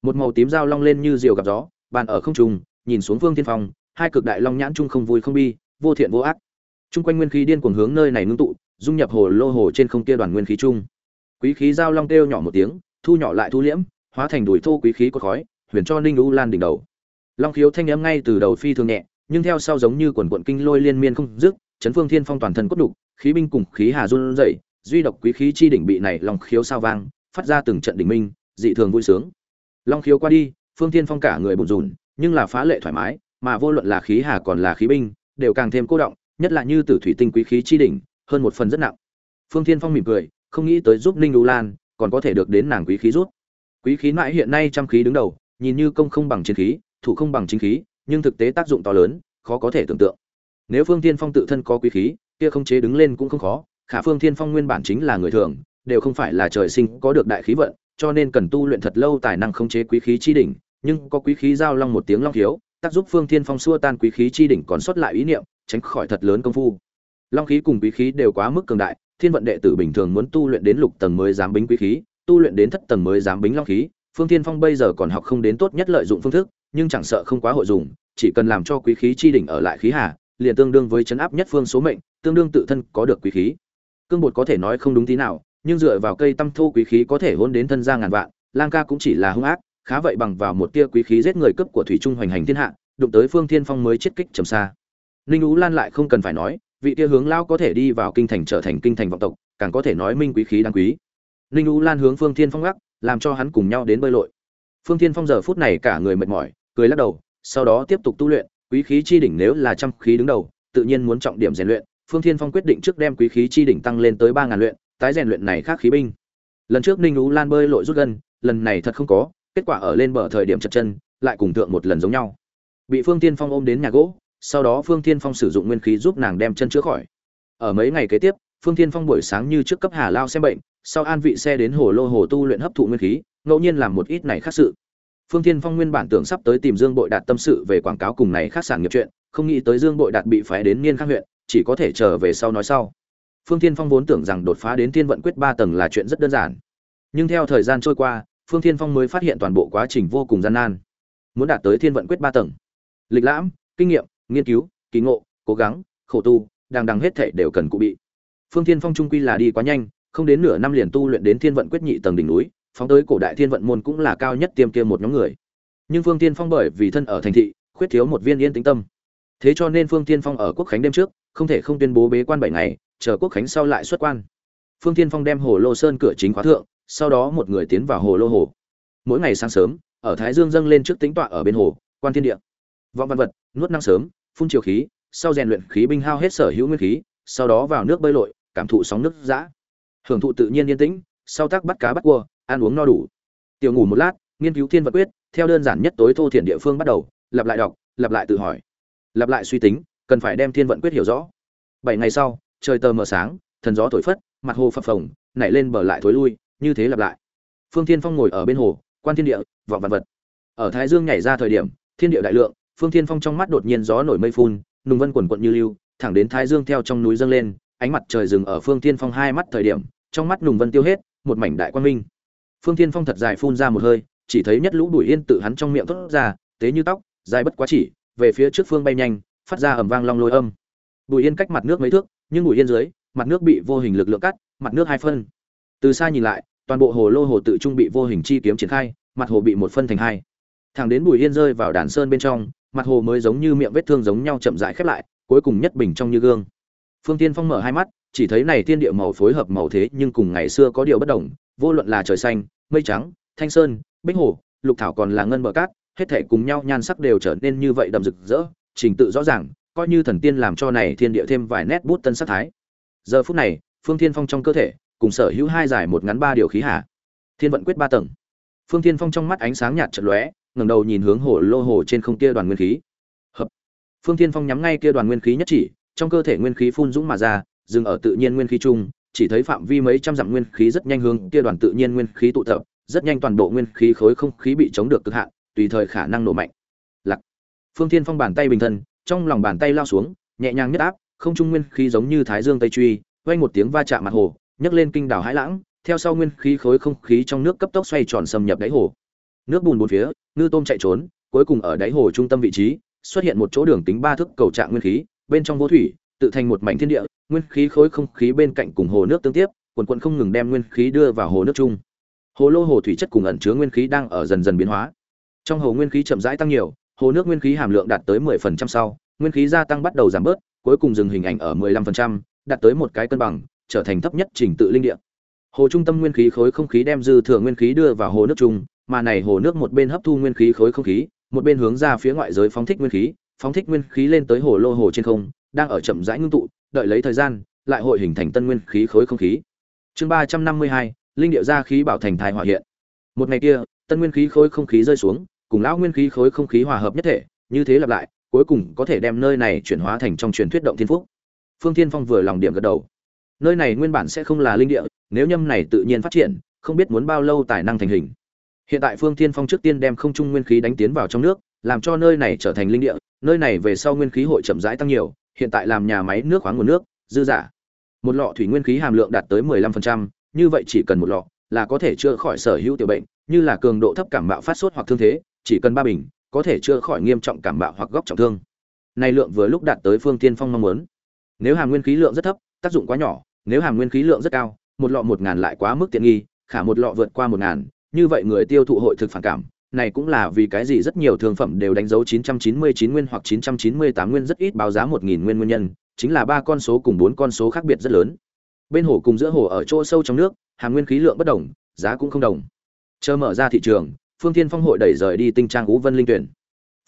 Một màu tím dao long lên như diều gặp gió, bàn ở không trùng nhìn xuống phương thiên phong, hai cực đại long nhãn chung không vui không bi, vô thiện vô ác. Chung quanh nguyên khí điên cuồng hướng nơi này ngưng tụ, dung nhập hồ lô hồ trên không kia đoàn nguyên khí chung. Quý khí giao long kêu nhỏ một tiếng, thu nhỏ lại thu liễm hóa thành đùi thô quý khí có khói, huyền cho ninh u lan đỉnh đầu. Long khiếu thanh âm ngay từ đầu phi thường nhẹ, nhưng theo sau giống như quần quận kinh lôi liên miên không dứt, chấn phương thiên phong toàn thân cốt đục, khí binh cùng khí hà run rẩy, duy độc quý khí chi đỉnh bị này long khiếu sao vang, phát ra từng trận đỉnh minh, dị thường vui sướng. Long khiếu qua đi, phương thiên phong cả người bùn rùn, nhưng là phá lệ thoải mái, mà vô luận là khí hà còn là khí binh, đều càng thêm cô động, nhất là như tử thủy tinh quý khí chi đỉnh, hơn một phần rất nặng. Phương thiên phong mỉm cười, không nghĩ tới giúp ninh u lan, còn có thể được đến nàng quý khí rút quý khí mãi hiện nay trăm khí đứng đầu, nhìn như công không bằng chiến khí, thủ không bằng chính khí, nhưng thực tế tác dụng to lớn, khó có thể tưởng tượng. Nếu phương thiên phong tự thân có quý khí, kia không chế đứng lên cũng không khó, khả phương thiên phong nguyên bản chính là người thường, đều không phải là trời sinh có được đại khí vận, cho nên cần tu luyện thật lâu tài năng khống chế quý khí chi đỉnh, nhưng có quý khí giao long một tiếng long thiếu, tác giúp phương thiên phong xua tan quý khí chi đỉnh còn sót lại ý niệm, tránh khỏi thật lớn công phu. Long khí cùng quý khí đều quá mức cường đại, thiên vận đệ tử bình thường muốn tu luyện đến lục tầng mới dám bính quý khí tu luyện đến thất tầng mới dám bính long khí, phương thiên phong bây giờ còn học không đến tốt nhất lợi dụng phương thức, nhưng chẳng sợ không quá hội dụng chỉ cần làm cho quý khí chi đỉnh ở lại khí hà, liền tương đương với chấn áp nhất phương số mệnh, tương đương tự thân có được quý khí. Cương bột có thể nói không đúng tí nào, nhưng dựa vào cây tâm thu quý khí có thể hôn đến thân gia ngàn vạn, lang ca cũng chỉ là hung ác, khá vậy bằng vào một tia quý khí giết người cấp của thủy trung hoành hành thiên hạ, đụng tới phương thiên phong mới chết kích trầm xa. Ninh ú lan lại không cần phải nói, vị tia hướng lao có thể đi vào kinh thành trở thành kinh thành vọng tộc, càng có thể nói minh quý khí đáng quý ninh U lan hướng phương thiên phong gác, làm cho hắn cùng nhau đến bơi lội. Phương thiên phong giờ phút này cả người mệt mỏi, cười lắc đầu, sau đó tiếp tục tu luyện, quý khí chi đỉnh nếu là trăm khí đứng đầu, tự nhiên muốn trọng điểm rèn luyện. Phương thiên phong quyết định trước đem quý khí chi đỉnh tăng lên tới ba ngàn luyện, tái rèn luyện này khác khí binh. Lần trước ninh U lan bơi lội rút gân, lần này thật không có, kết quả ở lên bờ thời điểm chật chân, lại cùng tượng một lần giống nhau. Bị phương tiên phong ôm đến nhà gỗ, sau đó phương tiên phong sử dụng nguyên khí giúp nàng đem chân chữa khỏi. Ở mấy ngày kế tiếp, phương tiên phong buổi sáng như trước cấp hà lao xem bệnh sau an vị xe đến hồ lô hồ tu luyện hấp thụ nguyên khí, ngẫu nhiên làm một ít này khác sự. Phương thiên phong nguyên bản tưởng sắp tới tìm dương bội đạt tâm sự về quảng cáo cùng này khác sản nghiệp chuyện, không nghĩ tới dương bội đạt bị phái đến niên khang huyện, chỉ có thể chờ về sau nói sau. Phương thiên phong vốn tưởng rằng đột phá đến thiên vận quyết ba tầng là chuyện rất đơn giản. Nhưng theo thời gian trôi qua, phương thiên phong mới phát hiện toàn bộ quá trình vô cùng gian nan. Muốn đạt tới thiên vận quyết ba tầng. Lịch lãm, kinh nghiệm, nghiên cứu, kỳ ngộ, cố gắng, khổ tu, đang đằng hết thể đều cần cụ bị. Phương thiên phong trung quy là đi quá nhanh không đến nửa năm liền tu luyện đến thiên vận quyết nhị tầng đỉnh núi, phóng tới cổ đại thiên vận môn cũng là cao nhất tiêm kia một nhóm người. Nhưng phương thiên phong bởi vì thân ở thành thị, khuyết thiếu một viên yên tĩnh tâm. Thế cho nên phương thiên phong ở quốc khánh đêm trước, không thể không tuyên bố bế quan bảy ngày, chờ quốc khánh sau lại xuất quan. Phương thiên phong đem hồ lô sơn cửa chính khóa thượng, sau đó một người tiến vào hồ lô hồ. Mỗi ngày sáng sớm, ở thái dương dâng lên trước tính tọa ở bên hồ, quan thiên địa. Vọng văn vật, nuốt năng sớm, phun chiều khí, sau rèn luyện khí binh hao hết sở hữu nguyên khí, sau đó vào nước bơi lội, cảm thụ sóng nước giã hưởng thụ tự nhiên yên tĩnh, sau tác bắt cá bắt cua, ăn uống no đủ. Tiểu ngủ một lát, nghiên cứu thiên vật quyết, theo đơn giản nhất tối thô thiện địa phương bắt đầu, lặp lại đọc, lặp lại tự hỏi. Lặp lại suy tính, cần phải đem thiên vận quyết hiểu rõ. Bảy ngày sau, trời tờ mờ sáng, thần gió thổi phất, mặt hồ phập phồng, nảy lên bờ lại thối lui, như thế lặp lại. Phương thiên phong ngồi ở bên hồ, quan thiên địa, vọng vật vật. Ở thái dương nhảy ra thời điểm, thiên địa đại lượng, phương thiên phong trong mắt đột nhiên gió nổi mây phun, nùng vân quần quận như lưu, thẳng đến thái dương theo trong núi dâng lên, ánh mặt trời dừng ở phương thiên phong hai mắt thời điểm trong mắt nùng vân tiêu hết, một mảnh đại quan minh. Phương thiên phong thật dài phun ra một hơi, chỉ thấy nhất lũ bụi yên tự hắn trong miệng thốt ra, tế như tóc, dài bất quá chỉ, về phía trước phương bay nhanh, phát ra ầm vang long lôi âm. Bụi yên cách mặt nước mấy thước, nhưng bụi yên dưới, mặt nước bị vô hình lực lượng cắt, mặt nước hai phân. Từ xa nhìn lại, toàn bộ hồ lô hồ tự trung bị vô hình chi kiếm triển khai, mặt hồ bị một phân thành hai. Thẳng đến bụi yên rơi vào đàn sơn bên trong, mặt hồ mới giống như miệng vết thương giống nhau chậm rãi khép lại, cuối cùng nhất bình trong như gương. Phương tiên phong mở hai mắt chỉ thấy này thiên địa màu phối hợp màu thế nhưng cùng ngày xưa có điều bất đồng, vô luận là trời xanh, mây trắng, thanh sơn, bích hồ, lục thảo còn là ngân bờ cát, hết thảy cùng nhau nhan sắc đều trở nên như vậy đậm rực rỡ, trình tự rõ ràng, coi như thần tiên làm cho này thiên địa thêm vài nét bút tân sắc thái. Giờ phút này, phương thiên phong trong cơ thể, cùng sở hữu hai giải một ngắn ba điều khí hạ. Thiên vận quyết ba tầng. Phương thiên phong trong mắt ánh sáng nhạt chợt lóe, ngẩng đầu nhìn hướng hồ lô hồ trên không kia đoàn nguyên khí. Hợp. Phương thiên phong nhắm ngay kia đoàn nguyên khí nhất chỉ, trong cơ thể nguyên khí phun dũng mà ra dừng ở tự nhiên nguyên khí chung, chỉ thấy phạm vi mấy trăm dặm nguyên khí rất nhanh hướng kia đoàn tự nhiên nguyên khí tụ tập, rất nhanh toàn bộ nguyên khí khối không khí bị chống được cực hạn, tùy thời khả năng nổ mạnh. Lạc. Phương thiên phong bàn tay bình thân, trong lòng bàn tay lao xuống, nhẹ nhàng nhất áp, không trung nguyên khí giống như thái dương tây truy vang một tiếng va chạm mặt hồ, nhấc lên kinh đảo hải lãng, theo sau nguyên khí khối không khí trong nước cấp tốc xoay tròn xâm nhập đáy hồ. Nước bùn bốn phía, ngư tôm chạy trốn, cuối cùng ở đáy hồ trung tâm vị trí, xuất hiện một chỗ đường kính ba thước cầu trạng nguyên khí, bên trong vô thủy, tự thành một mảnh thiên địa nguyên khí khối không khí bên cạnh cùng hồ nước tương tiếp quần quần không ngừng đem nguyên khí đưa vào hồ nước chung hồ lô hồ thủy chất cùng ẩn chứa nguyên khí đang ở dần dần biến hóa trong hồ nguyên khí chậm rãi tăng nhiều hồ nước nguyên khí hàm lượng đạt tới 10% sau nguyên khí gia tăng bắt đầu giảm bớt cuối cùng dừng hình ảnh ở 15%, đạt tới một cái cân bằng trở thành thấp nhất trình tự linh địa hồ trung tâm nguyên khí khối không khí đem dư thừa nguyên khí đưa vào hồ nước chung mà này hồ nước một bên hấp thu nguyên khí khối không khí một bên hướng ra phía ngoại giới phóng thích nguyên khí phóng thích nguyên khí lên tới hồ lô hồ trên không đang ở chậm rãi ngưng tụ, đợi lấy thời gian, lại hội hình thành tân nguyên khí khối không khí. Chương ba trăm năm mươi hai, linh điệu ra khí bảo thành thai hỏa hiện. Một ngày kia, tân nguyên khí khối không khí rơi xuống, cùng lão nguyên khí khối không khí hòa hợp nhất thể, như thế lặp lại, cuối cùng có thể đem nơi này chuyển hóa thành trong truyền thuyết động thiên phúc. Phương thiên phong vừa lòng điểm gật đầu. Nơi này nguyên bản sẽ không là linh địa, nếu nhâm này tự nhiên phát triển, không biết muốn bao lâu tài năng thành hình. Hiện tại phương thiên phong trước tiên đem không trung nguyên khí đánh tiến vào trong nước, làm cho nơi này trở thành linh địa, nơi này về sau nguyên khí hội chậm rãi tăng nhiều hiện tại làm nhà máy nước khoáng nguồn nước dư giả. Một lọ thủy nguyên khí hàm lượng đạt tới 15%, như vậy chỉ cần một lọ là có thể chữa khỏi sở hữu tiểu bệnh như là cường độ thấp cảm mạo phát sốt hoặc thương thế chỉ cần ba bình có thể chữa khỏi nghiêm trọng cảm mạo hoặc góc trọng thương. Này lượng vừa lúc đạt tới phương tiên phong mong muốn. Nếu hàm nguyên khí lượng rất thấp tác dụng quá nhỏ nếu hàm nguyên khí lượng rất cao một lọ một ngàn lại quá mức tiện nghi khả một lọ vượt qua một ngàn như vậy người tiêu thụ hội thực phản cảm này cũng là vì cái gì rất nhiều thương phẩm đều đánh dấu 999 nguyên hoặc 998 nguyên rất ít báo giá 1000 nguyên nguyên nhân, chính là ba con số cùng bốn con số khác biệt rất lớn. Bên hồ cùng giữa hồ ở chỗ sâu trong nước, hàng nguyên khí lượng bất đồng, giá cũng không đồng. Chờ mở ra thị trường, Phương Thiên Phong hội đẩy rời đi tinh trang Ú Vân linh tuyển.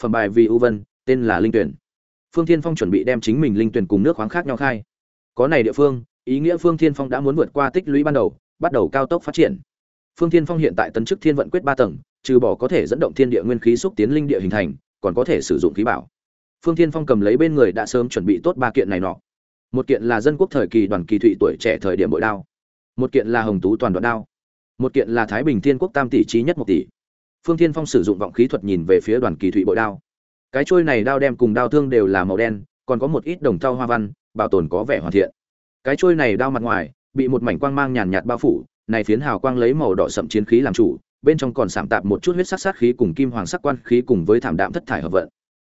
Phẩm bài vì U Vân, tên là linh tuyển. Phương Thiên Phong chuẩn bị đem chính mình linh tuyển cùng nước khoáng khác nhau khai. Có này địa phương, ý nghĩa Phương Thiên Phong đã muốn vượt qua tích lũy ban đầu, bắt đầu cao tốc phát triển. Phương Thiên Phong hiện tại tấn chức Thiên vận quyết 3 tầng, trừ bỏ có thể dẫn động thiên địa nguyên khí xúc tiến linh địa hình thành, còn có thể sử dụng khí bảo. Phương Thiên Phong cầm lấy bên người đã sớm chuẩn bị tốt ba kiện này nọ. Một kiện là dân quốc thời kỳ đoàn kỳ thụy tuổi trẻ thời điểm bội đao, một kiện là hồng tú toàn đoạn đao, một kiện là thái bình thiên quốc tam tỷ trí nhất một tỷ. Phương thiên phong sử dụng vọng khí thuật nhìn về phía đoàn kỳ thụy bội đao. Cái chuôi này đao đem cùng đao thương đều là màu đen còn có một ít đồng thau hoa văn bảo tồn có vẻ hoàn thiện. Cái chuôi này đao mặt ngoài bị một mảnh quang mang nhàn nhạt bao phủ này phiến hào quang lấy màu đỏ sậm chiến khí làm chủ bên trong còn sảm tạp một chút huyết sắc sát khí cùng kim hoàng sắc quan khí cùng với thảm đạm thất thải hợp vận.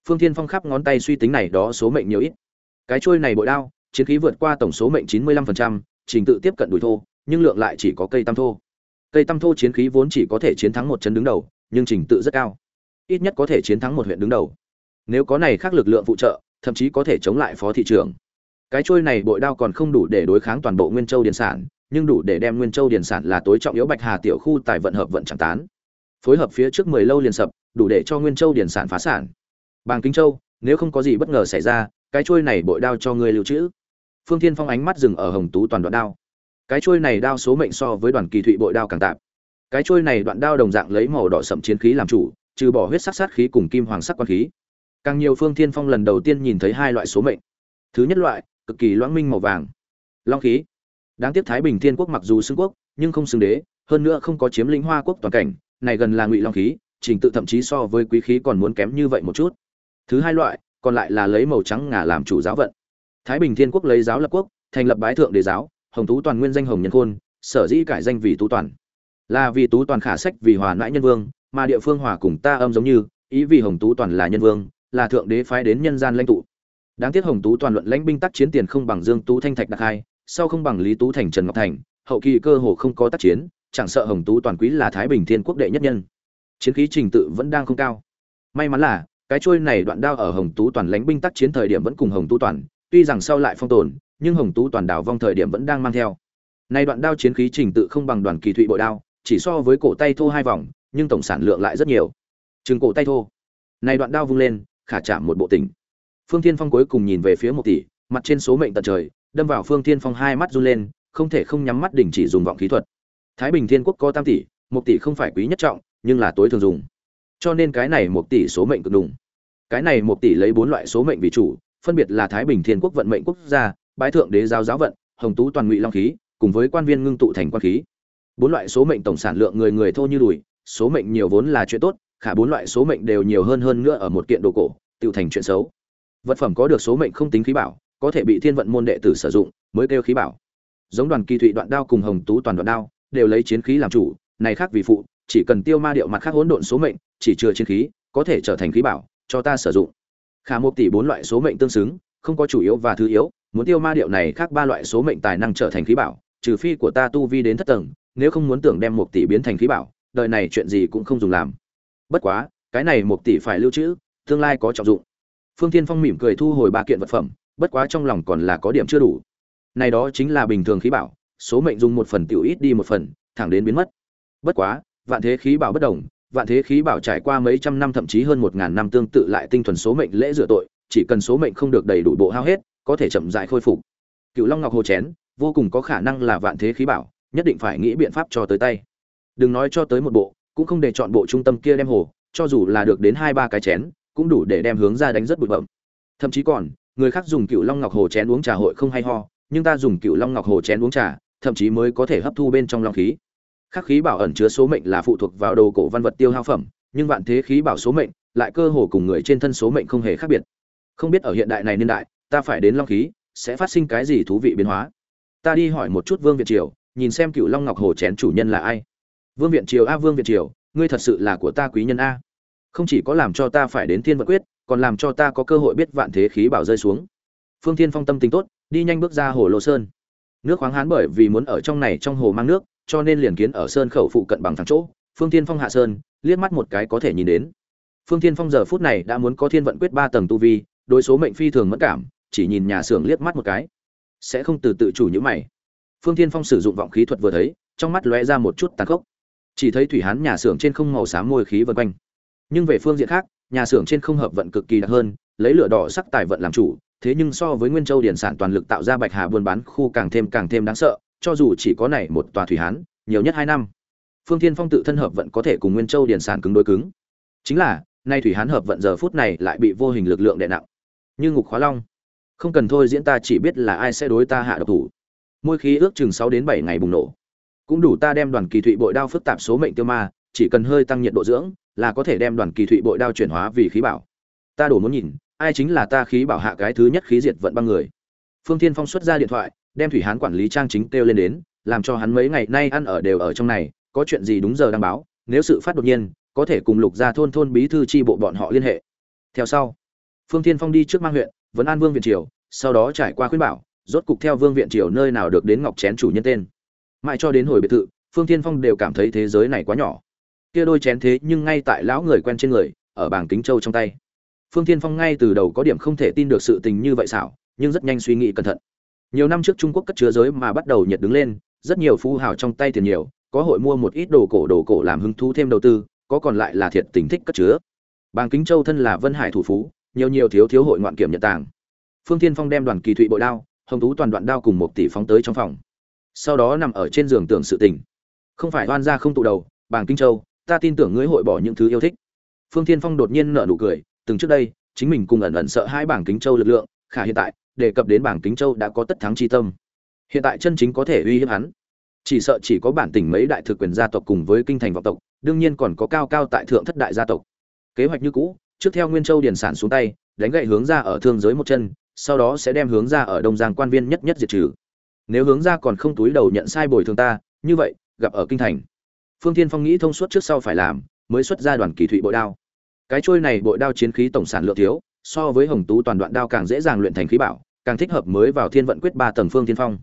Phương thiên phong khắp ngón tay suy tính này đó số mệnh nhiều ít. Cái trôi này bội đao chiến khí vượt qua tổng số mệnh chín mươi lăm phần trăm, trình tự tiếp cận đùi thô nhưng lượng lại chỉ có cây tam thô. Cây tam thô chiến khí vốn chỉ có thể chiến thắng một chân đứng đầu nhưng trình tự rất cao. Ít nhất có thể chiến thắng một huyện đứng đầu. Nếu có này khác lực lượng phụ trợ thậm chí có thể chống lại phó thị trưởng. Cái trôi này bội đao còn không đủ để đối kháng toàn bộ nguyên châu điện sản nhưng đủ để đem nguyên châu điền sản là tối trọng yếu bạch hà tiểu khu tài vận hợp vận chẳng tán. Phối hợp phía trước mười lâu liền sập, đủ để cho nguyên châu điền sản phá sản. Bàng kinh châu, nếu không có gì bất ngờ xảy ra, cái chuôi này bội đao cho ngươi lưu trữ. Phương thiên phong ánh mắt dừng ở hồng tú toàn đoạn đao. Cái chuôi này đao số mệnh so với đoàn kỳ thụy bội đao càng tạp. Cái chuôi này đoạn đao đồng dạng lấy màu đỏ sậm chiến khí làm chủ, trừ bỏ huyết sắc sát khí cùng kim hoàng sắc quan khí. Càng nhiều phương thiên phong lần đầu tiên nhìn thấy hai loại số mệnh. Thứ nhất loại, cực kỳ loãng minh màu vàng. Long khí đáng tiếc thái bình thiên quốc mặc dù xưng quốc, nhưng không xưng đế, hơn nữa không có chiếm lĩnh hoa quốc toàn cảnh, này gần là ngụy long khí, trình tự thậm chí so với quý khí còn muốn kém như vậy một chút. Thứ hai loại, còn lại là lấy màu trắng ngà làm chủ giáo vận. Thái bình thiên quốc lấy giáo lập quốc, thành lập bái thượng đế giáo, hồng tú toàn nguyên danh hồng nhân khôn, sở dĩ cải danh vì tú toàn. Là vì tú toàn khả sách vì hòa nãi nhân vương, mà địa phương hòa cùng ta âm giống như, ý vì hồng tú toàn là nhân vương, là thượng đế phái đến nhân gian lãnh tụ. Đáng tiếc hồng tú toàn luận lãnh binh tác chiến tiền không bằng dương tú thanh thạch đặc hai sau không bằng lý tú thành, trần ngọc thành, hậu kỳ cơ hồ không có tác chiến, chẳng sợ hồng tú toàn quý là thái bình thiên quốc đệ nhất nhân. Chiến khí trình tự vẫn đang không cao. May mắn là, cái trôi này đoạn đao ở hồng tú toàn lãnh binh tác chiến thời điểm vẫn cùng hồng tú toàn, tuy rằng sau lại phong tồn, nhưng hồng tú toàn đảo vong thời điểm vẫn đang mang theo. Nay đoạn đao chiến khí trình tự không bằng đoàn kỳ thụy bội đao, chỉ so với cổ tay thô hai vòng, nhưng tổng sản lượng lại rất nhiều. Chừng cổ tay thô. Này đoạn đao vung lên, khả chạm một bộ tỉnh. Phương thiên phong cuối cùng nhìn về phía một tỷ, mặt trên số mệnh tận trời đâm vào phương thiên phong hai mắt run lên, không thể không nhắm mắt đình chỉ dùng vọng khí thuật. Thái bình thiên quốc có tam tỷ, một tỷ không phải quý nhất trọng, nhưng là tối thường dùng. Cho nên cái này một tỷ số mệnh cực đùng cái này một tỷ lấy bốn loại số mệnh vì chủ, phân biệt là thái bình thiên quốc vận mệnh quốc gia, bái thượng đế giáo giáo vận, hồng tú toàn ngụy long khí, cùng với quan viên ngưng tụ thành quan khí. Bốn loại số mệnh tổng sản lượng người người thô như đùi, số mệnh nhiều vốn là chuyện tốt, khả bốn loại số mệnh đều nhiều hơn hơn nữa ở một kiện đồ cổ, tiêu thành chuyện xấu. Vật phẩm có được số mệnh không tính khí bảo có thể bị thiên vận môn đệ tử sử dụng, mới kêu khí bảo. Giống đoàn kỳ thụy đoạn đao cùng hồng tú toàn đoạn đao, đều lấy chiến khí làm chủ, này khác vì phụ, chỉ cần tiêu ma điệu mặt khác hỗn độn số mệnh, chỉ chừa chiến khí, có thể trở thành khí bảo, cho ta sử dụng. Khả một tỷ bốn loại số mệnh tương xứng, không có chủ yếu và thứ yếu, muốn tiêu ma điệu này khác ba loại số mệnh tài năng trở thành khí bảo, trừ phi của ta tu vi đến thất tầng, nếu không muốn tưởng đem một tỷ biến thành khí bảo, đời này chuyện gì cũng không dùng làm. Bất quá, cái này một tỷ phải lưu trữ, tương lai có trọng dụng. Phương thiên phong mỉm cười thu hồi ba kiện vật phẩm bất quá trong lòng còn là có điểm chưa đủ. Này đó chính là bình thường khí bảo, số mệnh dùng một phần tiểu ít đi một phần, thẳng đến biến mất. Bất quá, vạn thế khí bảo bất đồng, vạn thế khí bảo trải qua mấy trăm năm thậm chí hơn một ngàn năm tương tự lại tinh thuần số mệnh lễ rửa tội, chỉ cần số mệnh không được đầy đủ bộ hao hết, có thể chậm dại khôi phục. Cựu long ngọc hồ chén, vô cùng có khả năng là vạn thế khí bảo, nhất định phải nghĩ biện pháp cho tới tay. Đừng nói cho tới một bộ, cũng không để chọn bộ trung tâm kia đem hồ, cho dù là được đến hai ba cái chén, cũng đủ để đem hướng ra đánh rất bụi bẩm thậm chí còn người khác dùng cựu long ngọc hồ chén uống trà hội không hay ho, nhưng ta dùng cựu long ngọc hồ chén uống trà, thậm chí mới có thể hấp thu bên trong long khí. Khắc khí bảo ẩn chứa số mệnh là phụ thuộc vào đồ cổ văn vật tiêu hao phẩm, nhưng vạn thế khí bảo số mệnh lại cơ hồ cùng người trên thân số mệnh không hề khác biệt. Không biết ở hiện đại này niên đại, ta phải đến long khí, sẽ phát sinh cái gì thú vị biến hóa? Ta đi hỏi một chút vương việt triều, nhìn xem cựu long ngọc hồ chén chủ nhân là ai. Vương viện triều a, vương viện triều, ngươi thật sự là của ta quý nhân a. Không chỉ có làm cho ta phải đến thiên vật quyết còn làm cho ta có cơ hội biết vạn thế khí bảo rơi xuống. Phương thiên phong tâm tính tốt, đi nhanh bước ra hồ lô sơn. Nước khoáng hán bởi vì muốn ở trong này trong hồ mang nước, cho nên liền kiến ở sơn khẩu phụ cận bằng thẳng chỗ. Phương thiên phong hạ sơn, liếc mắt một cái có thể nhìn đến. Phương thiên phong giờ phút này đã muốn có thiên vận quyết ba tầng tu vi, đối số mệnh phi thường mất cảm, chỉ nhìn nhà xưởng liếc mắt một cái. Sẽ không từ tự chủ như mày. Phương thiên phong sử dụng vọng khí thuật vừa thấy, trong mắt lóe ra một chút tàn khốc. Chỉ thấy thủy hán nhà xưởng trên không màu xám môi khí vân quanh. Nhưng về phương diện khác nhà xưởng trên không hợp vận cực kỳ đặc hơn, lấy lửa đỏ sắc tài vận làm chủ, thế nhưng so với nguyên châu điển sản toàn lực tạo ra bạch hà buôn bán khu càng thêm càng thêm đáng sợ, cho dù chỉ có này một tòa thủy hán, nhiều nhất hai năm, phương thiên phong tự thân hợp vận có thể cùng nguyên châu điển sản cứng đối cứng. Chính là, nay thủy hán hợp vận giờ phút này lại bị vô hình lực lượng đè nặng. Như ngục khóa long. Không cần thôi diễn ta chỉ biết là ai sẽ đối ta hạ độc thủ. Môi khí ước chừng sáu đến bảy ngày bùng nổ. Cũng đủ ta đem đoàn kỳ thụy bội đao phức tạp số mệnh tiêu ma, chỉ cần hơi tăng nhiệt độ dưỡng là có thể đem đoàn kỳ thụy bội đao chuyển hóa vì khí bảo. Ta đổ muốn nhìn, ai chính là ta khí bảo hạ cái thứ nhất khí diệt vận băng người. Phương thiên phong xuất ra điện thoại, đem thủy hán quản lý trang chính kêu lên đến, làm cho hắn mấy ngày nay ăn ở đều ở trong này, có chuyện gì đúng giờ đăng báo, nếu sự phát đột nhiên, có thể cùng lục gia thôn thôn bí thư tri bộ bọn họ liên hệ. Theo sau, phương thiên phong đi trước mang huyện vẫn an vương viện triều, sau đó trải qua khuyên bảo, rốt cục theo vương viện triều nơi nào được đến ngọc chén chủ nhân tên. Mãi cho đến hồi biệt thự, phương thiên phong đều cảm thấy thế giới này quá nhỏ kia đôi chén thế nhưng ngay tại lão người quen trên người, ở bảng kính châu trong tay. Phương thiên phong ngay từ đầu có điểm không thể tin được sự tình như vậy xảo, nhưng rất nhanh suy nghĩ cẩn thận. Nhiều năm trước trung quốc cất chứa giới mà bắt đầu nhiệt đứng lên, rất nhiều phú hào trong tay tiền nhiều, có hội mua một ít đồ cổ đồ cổ làm hứng thú thêm đầu tư, có còn lại là thiệt tình thích cất chứa. Bàng kính châu thân là vân hải thủ phú, nhiều nhiều thiếu thiếu hội ngoạn kiểm nhật tàng. Phương thiên phong đem đoàn kỳ thụy bội đao, hồng tú toàn đoạn đao cùng một tỷ phóng tới trong phòng. Sau đó nằm ở trên giường tưởng sự tình. Không phải oan gia không tụ đầu bàng kinh châu ta tin tưởng ngươi hội bỏ những thứ yêu thích. Phương thiên phong đột nhiên nở nụ cười, từng trước đây, chính mình cùng ẩn ẩn sợ hai bảng kính châu lực lượng, khả hiện tại, đề cập đến bảng kính châu đã có tất thắng chi tâm. Hiện tại chân chính có thể uy hiếp hắn. Chỉ sợ chỉ có bản tỉnh mấy đại thực quyền gia tộc cùng với kinh thành vọng tộc, đương nhiên còn có cao cao tại thượng thất đại gia tộc. Kế hoạch như cũ, trước theo nguyên châu điển sản xuống tay, đánh gậy hướng ra ở thương giới một chân, sau đó sẽ đem hướng ra ở đông giang quan viên nhất nhất diệt trừ. Nếu hướng ra còn không túi đầu nhận sai bồi thường ta, như vậy, gặp ở kinh thành phương thiên phong nghĩ thông suốt trước sau phải làm, mới xuất ra đoàn kỳ thụy bội đao. Cái trôi này bội đao chiến khí tổng sản lượng thiếu, so với hồng tú toàn đoạn đao càng dễ dàng luyện thành khí bảo, càng thích hợp mới vào thiên vận quyết ba tầng phương thiên phong.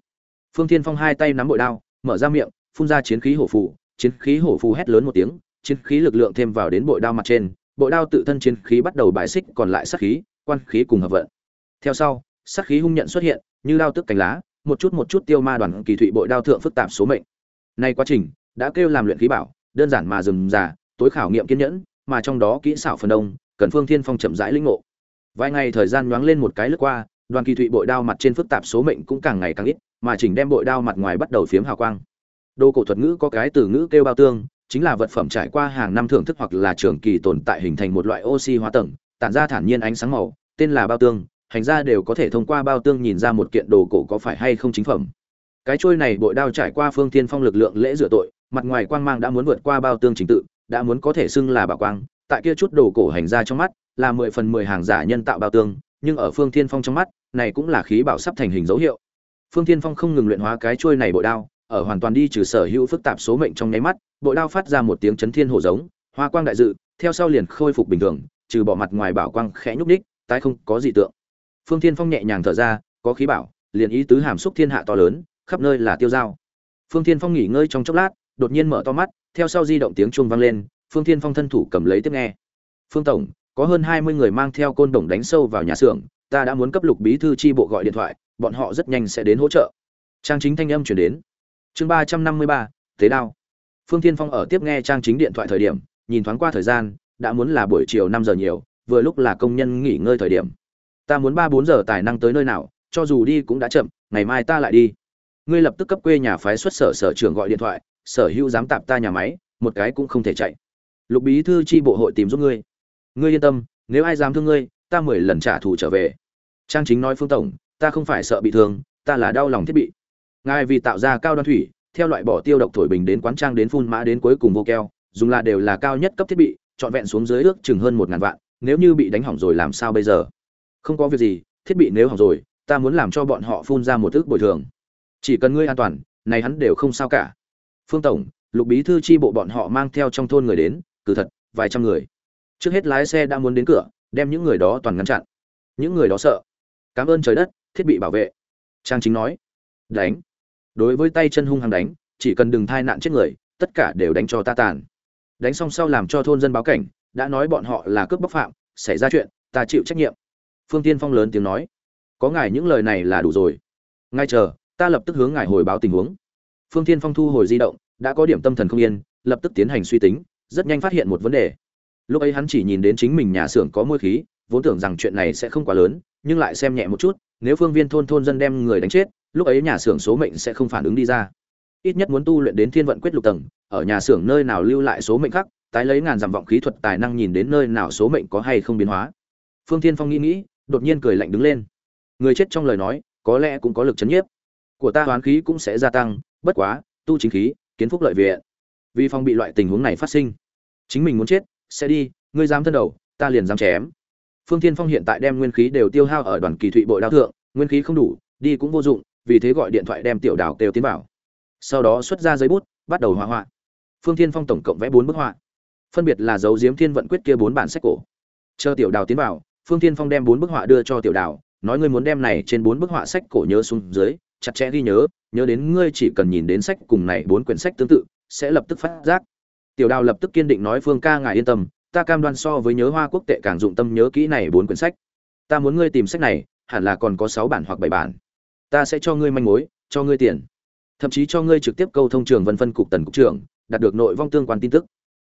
Phương thiên phong hai tay nắm bội đao, mở ra miệng, phun ra chiến khí hổ phù, chiến khí hổ phù hét lớn một tiếng, chiến khí lực lượng thêm vào đến bội đao mặt trên, bội đao tự thân chiến khí bắt đầu bài xích còn lại sát khí, quan khí cùng hợp vận. Theo sau, sát khí hung nhận xuất hiện, như đao tức cánh lá, một chút một chút tiêu ma đoàn kỳ thụy bội đao thượng phức tạp số mệnh. Nay quá trình đã kêu làm luyện khí bảo, đơn giản mà dừng già, tối khảo nghiệm kiên nhẫn, mà trong đó kỹ xảo phần đông, cần phương thiên phong chậm rãi lĩnh ngộ. Vài ngày thời gian nhoáng lên một cái lướt qua, đoàn kỳ thụy bội đao mặt trên phức tạp số mệnh cũng càng ngày càng ít, mà chỉnh đem bội đao mặt ngoài bắt đầu phiếm hào quang. Đồ cổ thuật ngữ có cái từ ngữ kêu bao tương, chính là vật phẩm trải qua hàng năm thưởng thức hoặc là trường kỳ tồn tại hình thành một loại oxy hóa tầng, tản ra thản nhiên ánh sáng màu, tên là bao tương, hành ra đều có thể thông qua bao tương nhìn ra một kiện đồ cổ có phải hay không chính phẩm cái trôi này bội đao trải qua phương tiên phong lực lượng lễ rửa tội, mặt ngoài quang mang đã muốn vượt qua bao tương trình tự, đã muốn có thể xưng là bảo quang, tại kia chút đồ cổ hành ra trong mắt, là mười phần mười hàng giả nhân tạo bao tương, nhưng ở phương thiên phong trong mắt, này cũng là khí bảo sắp thành hình dấu hiệu. Phương thiên phong không ngừng luyện hóa cái trôi này bội đao, ở hoàn toàn đi trừ sở hữu phức tạp số mệnh trong nháy mắt, bội đao phát ra một tiếng chấn thiên hổ giống, hoa quang đại dự, theo sau liền khôi phục bình thường, trừ bỏ mặt ngoài bảo quang khẽ nhúc đích tái không có gì tượng. Phương thiên phong nhẹ nhàng thở ra, có khí bảo, liền ý tứ hàm xúc thiên hạ to lớn khắp nơi là tiêu dao. Phương thiên phong nghỉ ngơi trong chốc lát, đột nhiên mở to mắt, theo sau di động tiếng chuông vang lên, phương thiên phong thân thủ cầm lấy tiếp nghe. Phương tổng, có hơn hai mươi người mang theo côn đồng đánh sâu vào nhà xưởng, ta đã muốn cấp lục bí thư tri bộ gọi điện thoại, bọn họ rất nhanh sẽ đến hỗ trợ. Trang chính thanh âm chuyển đến. Chương ba trăm năm mươi ba, thế đao. Phương thiên phong ở tiếp nghe trang chính điện thoại thời điểm, nhìn thoáng qua thời gian, đã muốn là buổi chiều năm giờ nhiều, vừa lúc là công nhân nghỉ ngơi thời điểm. Ta muốn ba bốn giờ tài năng tới nơi nào, cho dù đi cũng đã chậm, ngày mai ta lại đi ngươi lập tức cấp quê nhà phái xuất sở sở trưởng gọi điện thoại, sở hữu dám tạp ta nhà máy, một cái cũng không thể chạy. Lục bí thư tri bộ hội tìm giúp ngươi. Ngươi yên tâm, nếu ai dám thương ngươi, ta mười lần trả thù trở về. Trang chính nói phương tổng, ta không phải sợ bị thương, ta là đau lòng thiết bị. Ngài vì tạo ra cao đoan thủy, theo loại bỏ tiêu độc thổi bình đến quán trang đến phun mã đến cuối cùng vô keo, dùng là đều là cao nhất cấp thiết bị, trọn vẹn xuống dưới ước chừng hơn một ngàn vạn, nếu như bị đánh hỏng rồi làm sao bây giờ? Không có việc gì, thiết bị nếu hỏng rồi, ta muốn làm cho bọn họ phun ra một ước bồi thường chỉ cần ngươi an toàn, này hắn đều không sao cả. Phương tổng, lục bí thư chi bộ bọn họ mang theo trong thôn người đến, cử thật, vài trăm người. Trước hết lái xe đã muốn đến cửa, đem những người đó toàn ngăn chặn. Những người đó sợ. Cảm ơn trời đất, thiết bị bảo vệ. Trang chính nói. Đánh. Đối với tay chân hung hăng đánh, chỉ cần đừng thai nạn chết người, tất cả đều đánh cho ta tàn. Đánh xong sau làm cho thôn dân báo cảnh, đã nói bọn họ là cướp bóc phạm, xảy ra chuyện, ta chịu trách nhiệm. Phương tiên phong lớn tiếng nói. Có ngài những lời này là đủ rồi. Ngay chờ ta lập tức hướng ngài hồi báo tình huống. Phương Thiên phong thu hồi di động, đã có điểm tâm thần không yên, lập tức tiến hành suy tính, rất nhanh phát hiện một vấn đề. Lúc ấy hắn chỉ nhìn đến chính mình nhà xưởng có môi khí, vốn tưởng rằng chuyện này sẽ không quá lớn, nhưng lại xem nhẹ một chút, nếu phương viên thôn thôn dân đem người đánh chết, lúc ấy nhà xưởng số mệnh sẽ không phản ứng đi ra. Ít nhất muốn tu luyện đến thiên vận quyết lục tầng, ở nhà xưởng nơi nào lưu lại số mệnh khác tái lấy ngàn dặm vọng khí thuật tài năng nhìn đến nơi nào số mệnh có hay không biến hóa. Phương thiên phong nghĩ nghĩ, đột nhiên cười lạnh đứng lên. Người chết trong lời nói, có lẽ cũng có lực chấn nhiếp của ta hoán khí cũng sẽ gia tăng, bất quá, tu chính khí, kiến phúc lợi viện. Vì phòng bị loại tình huống này phát sinh, chính mình muốn chết, sẽ đi, ngươi dám thân đầu, ta liền dám chém. Phương thiên phong hiện tại đem nguyên khí đều tiêu hao ở đoàn kỳ thụy bội đao thượng, nguyên khí không đủ, đi cũng vô dụng, vì thế gọi điện thoại đem tiểu đào kêu tiến vào. Sau đó xuất ra giấy bút, bắt đầu hỏa họa. Phương thiên phong tổng cộng vẽ bốn bức họa. Phân biệt là dấu diếm thiên vận quyết kia bốn bản sách cổ. Chờ tiểu đào tiến vào, phương thiên phong đem bốn bức họa đưa cho tiểu đào nói ngươi muốn đem này trên bốn bức họa sách cổ nhớ xuống dưới chặt chẽ ghi nhớ nhớ đến ngươi chỉ cần nhìn đến sách cùng này bốn quyển sách tương tự, sẽ lập tức phát giác. Tiểu đào lập tức kiên định nói, phương ca, ngài yên tâm, ta cam đoan so với nhớ hoa quốc tệ càng dụng tâm nhớ kỹ này bốn quyển sách. Ta muốn ngươi tìm sách này, hẳn là còn có sáu bản hoặc bảy bản. Ta sẽ cho ngươi manh mối, cho ngươi tiền. Thậm chí cho ngươi trực tiếp câu thông trường vân phân cục tần cục trưởng, đạt được nội vong tương quan tin tức.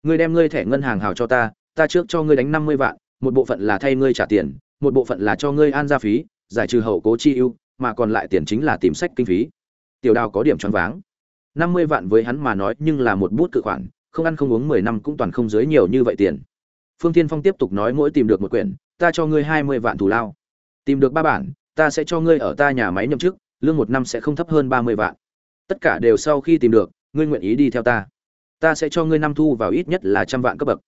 Ngươi đem ngươi thẻ ngân hàng hào cho ta ta trước cho ngươi đánh năm mươi vạn, một bộ phận là thay ngươi trả tiền, một bộ phận là cho ngươi an gia phí, giải trừ hậu cố chi ưu mà còn lại tiền chính là tìm sách kinh phí. Tiểu đào có điểm choáng váng. Năm mươi vạn với hắn mà nói nhưng là một bút cự khoản, không ăn không uống mười năm cũng toàn không dưới nhiều như vậy tiền. Phương tiên phong tiếp tục nói mỗi tìm được một quyển, ta cho ngươi hai mươi vạn thù lao. Tìm được ba bản, ta sẽ cho ngươi ở ta nhà máy nhậm chức, lương một năm sẽ không thấp hơn ba mươi vạn. Tất cả đều sau khi tìm được, ngươi nguyện ý đi theo ta. Ta sẽ cho ngươi năm thu vào ít nhất là trăm vạn cấp bậc.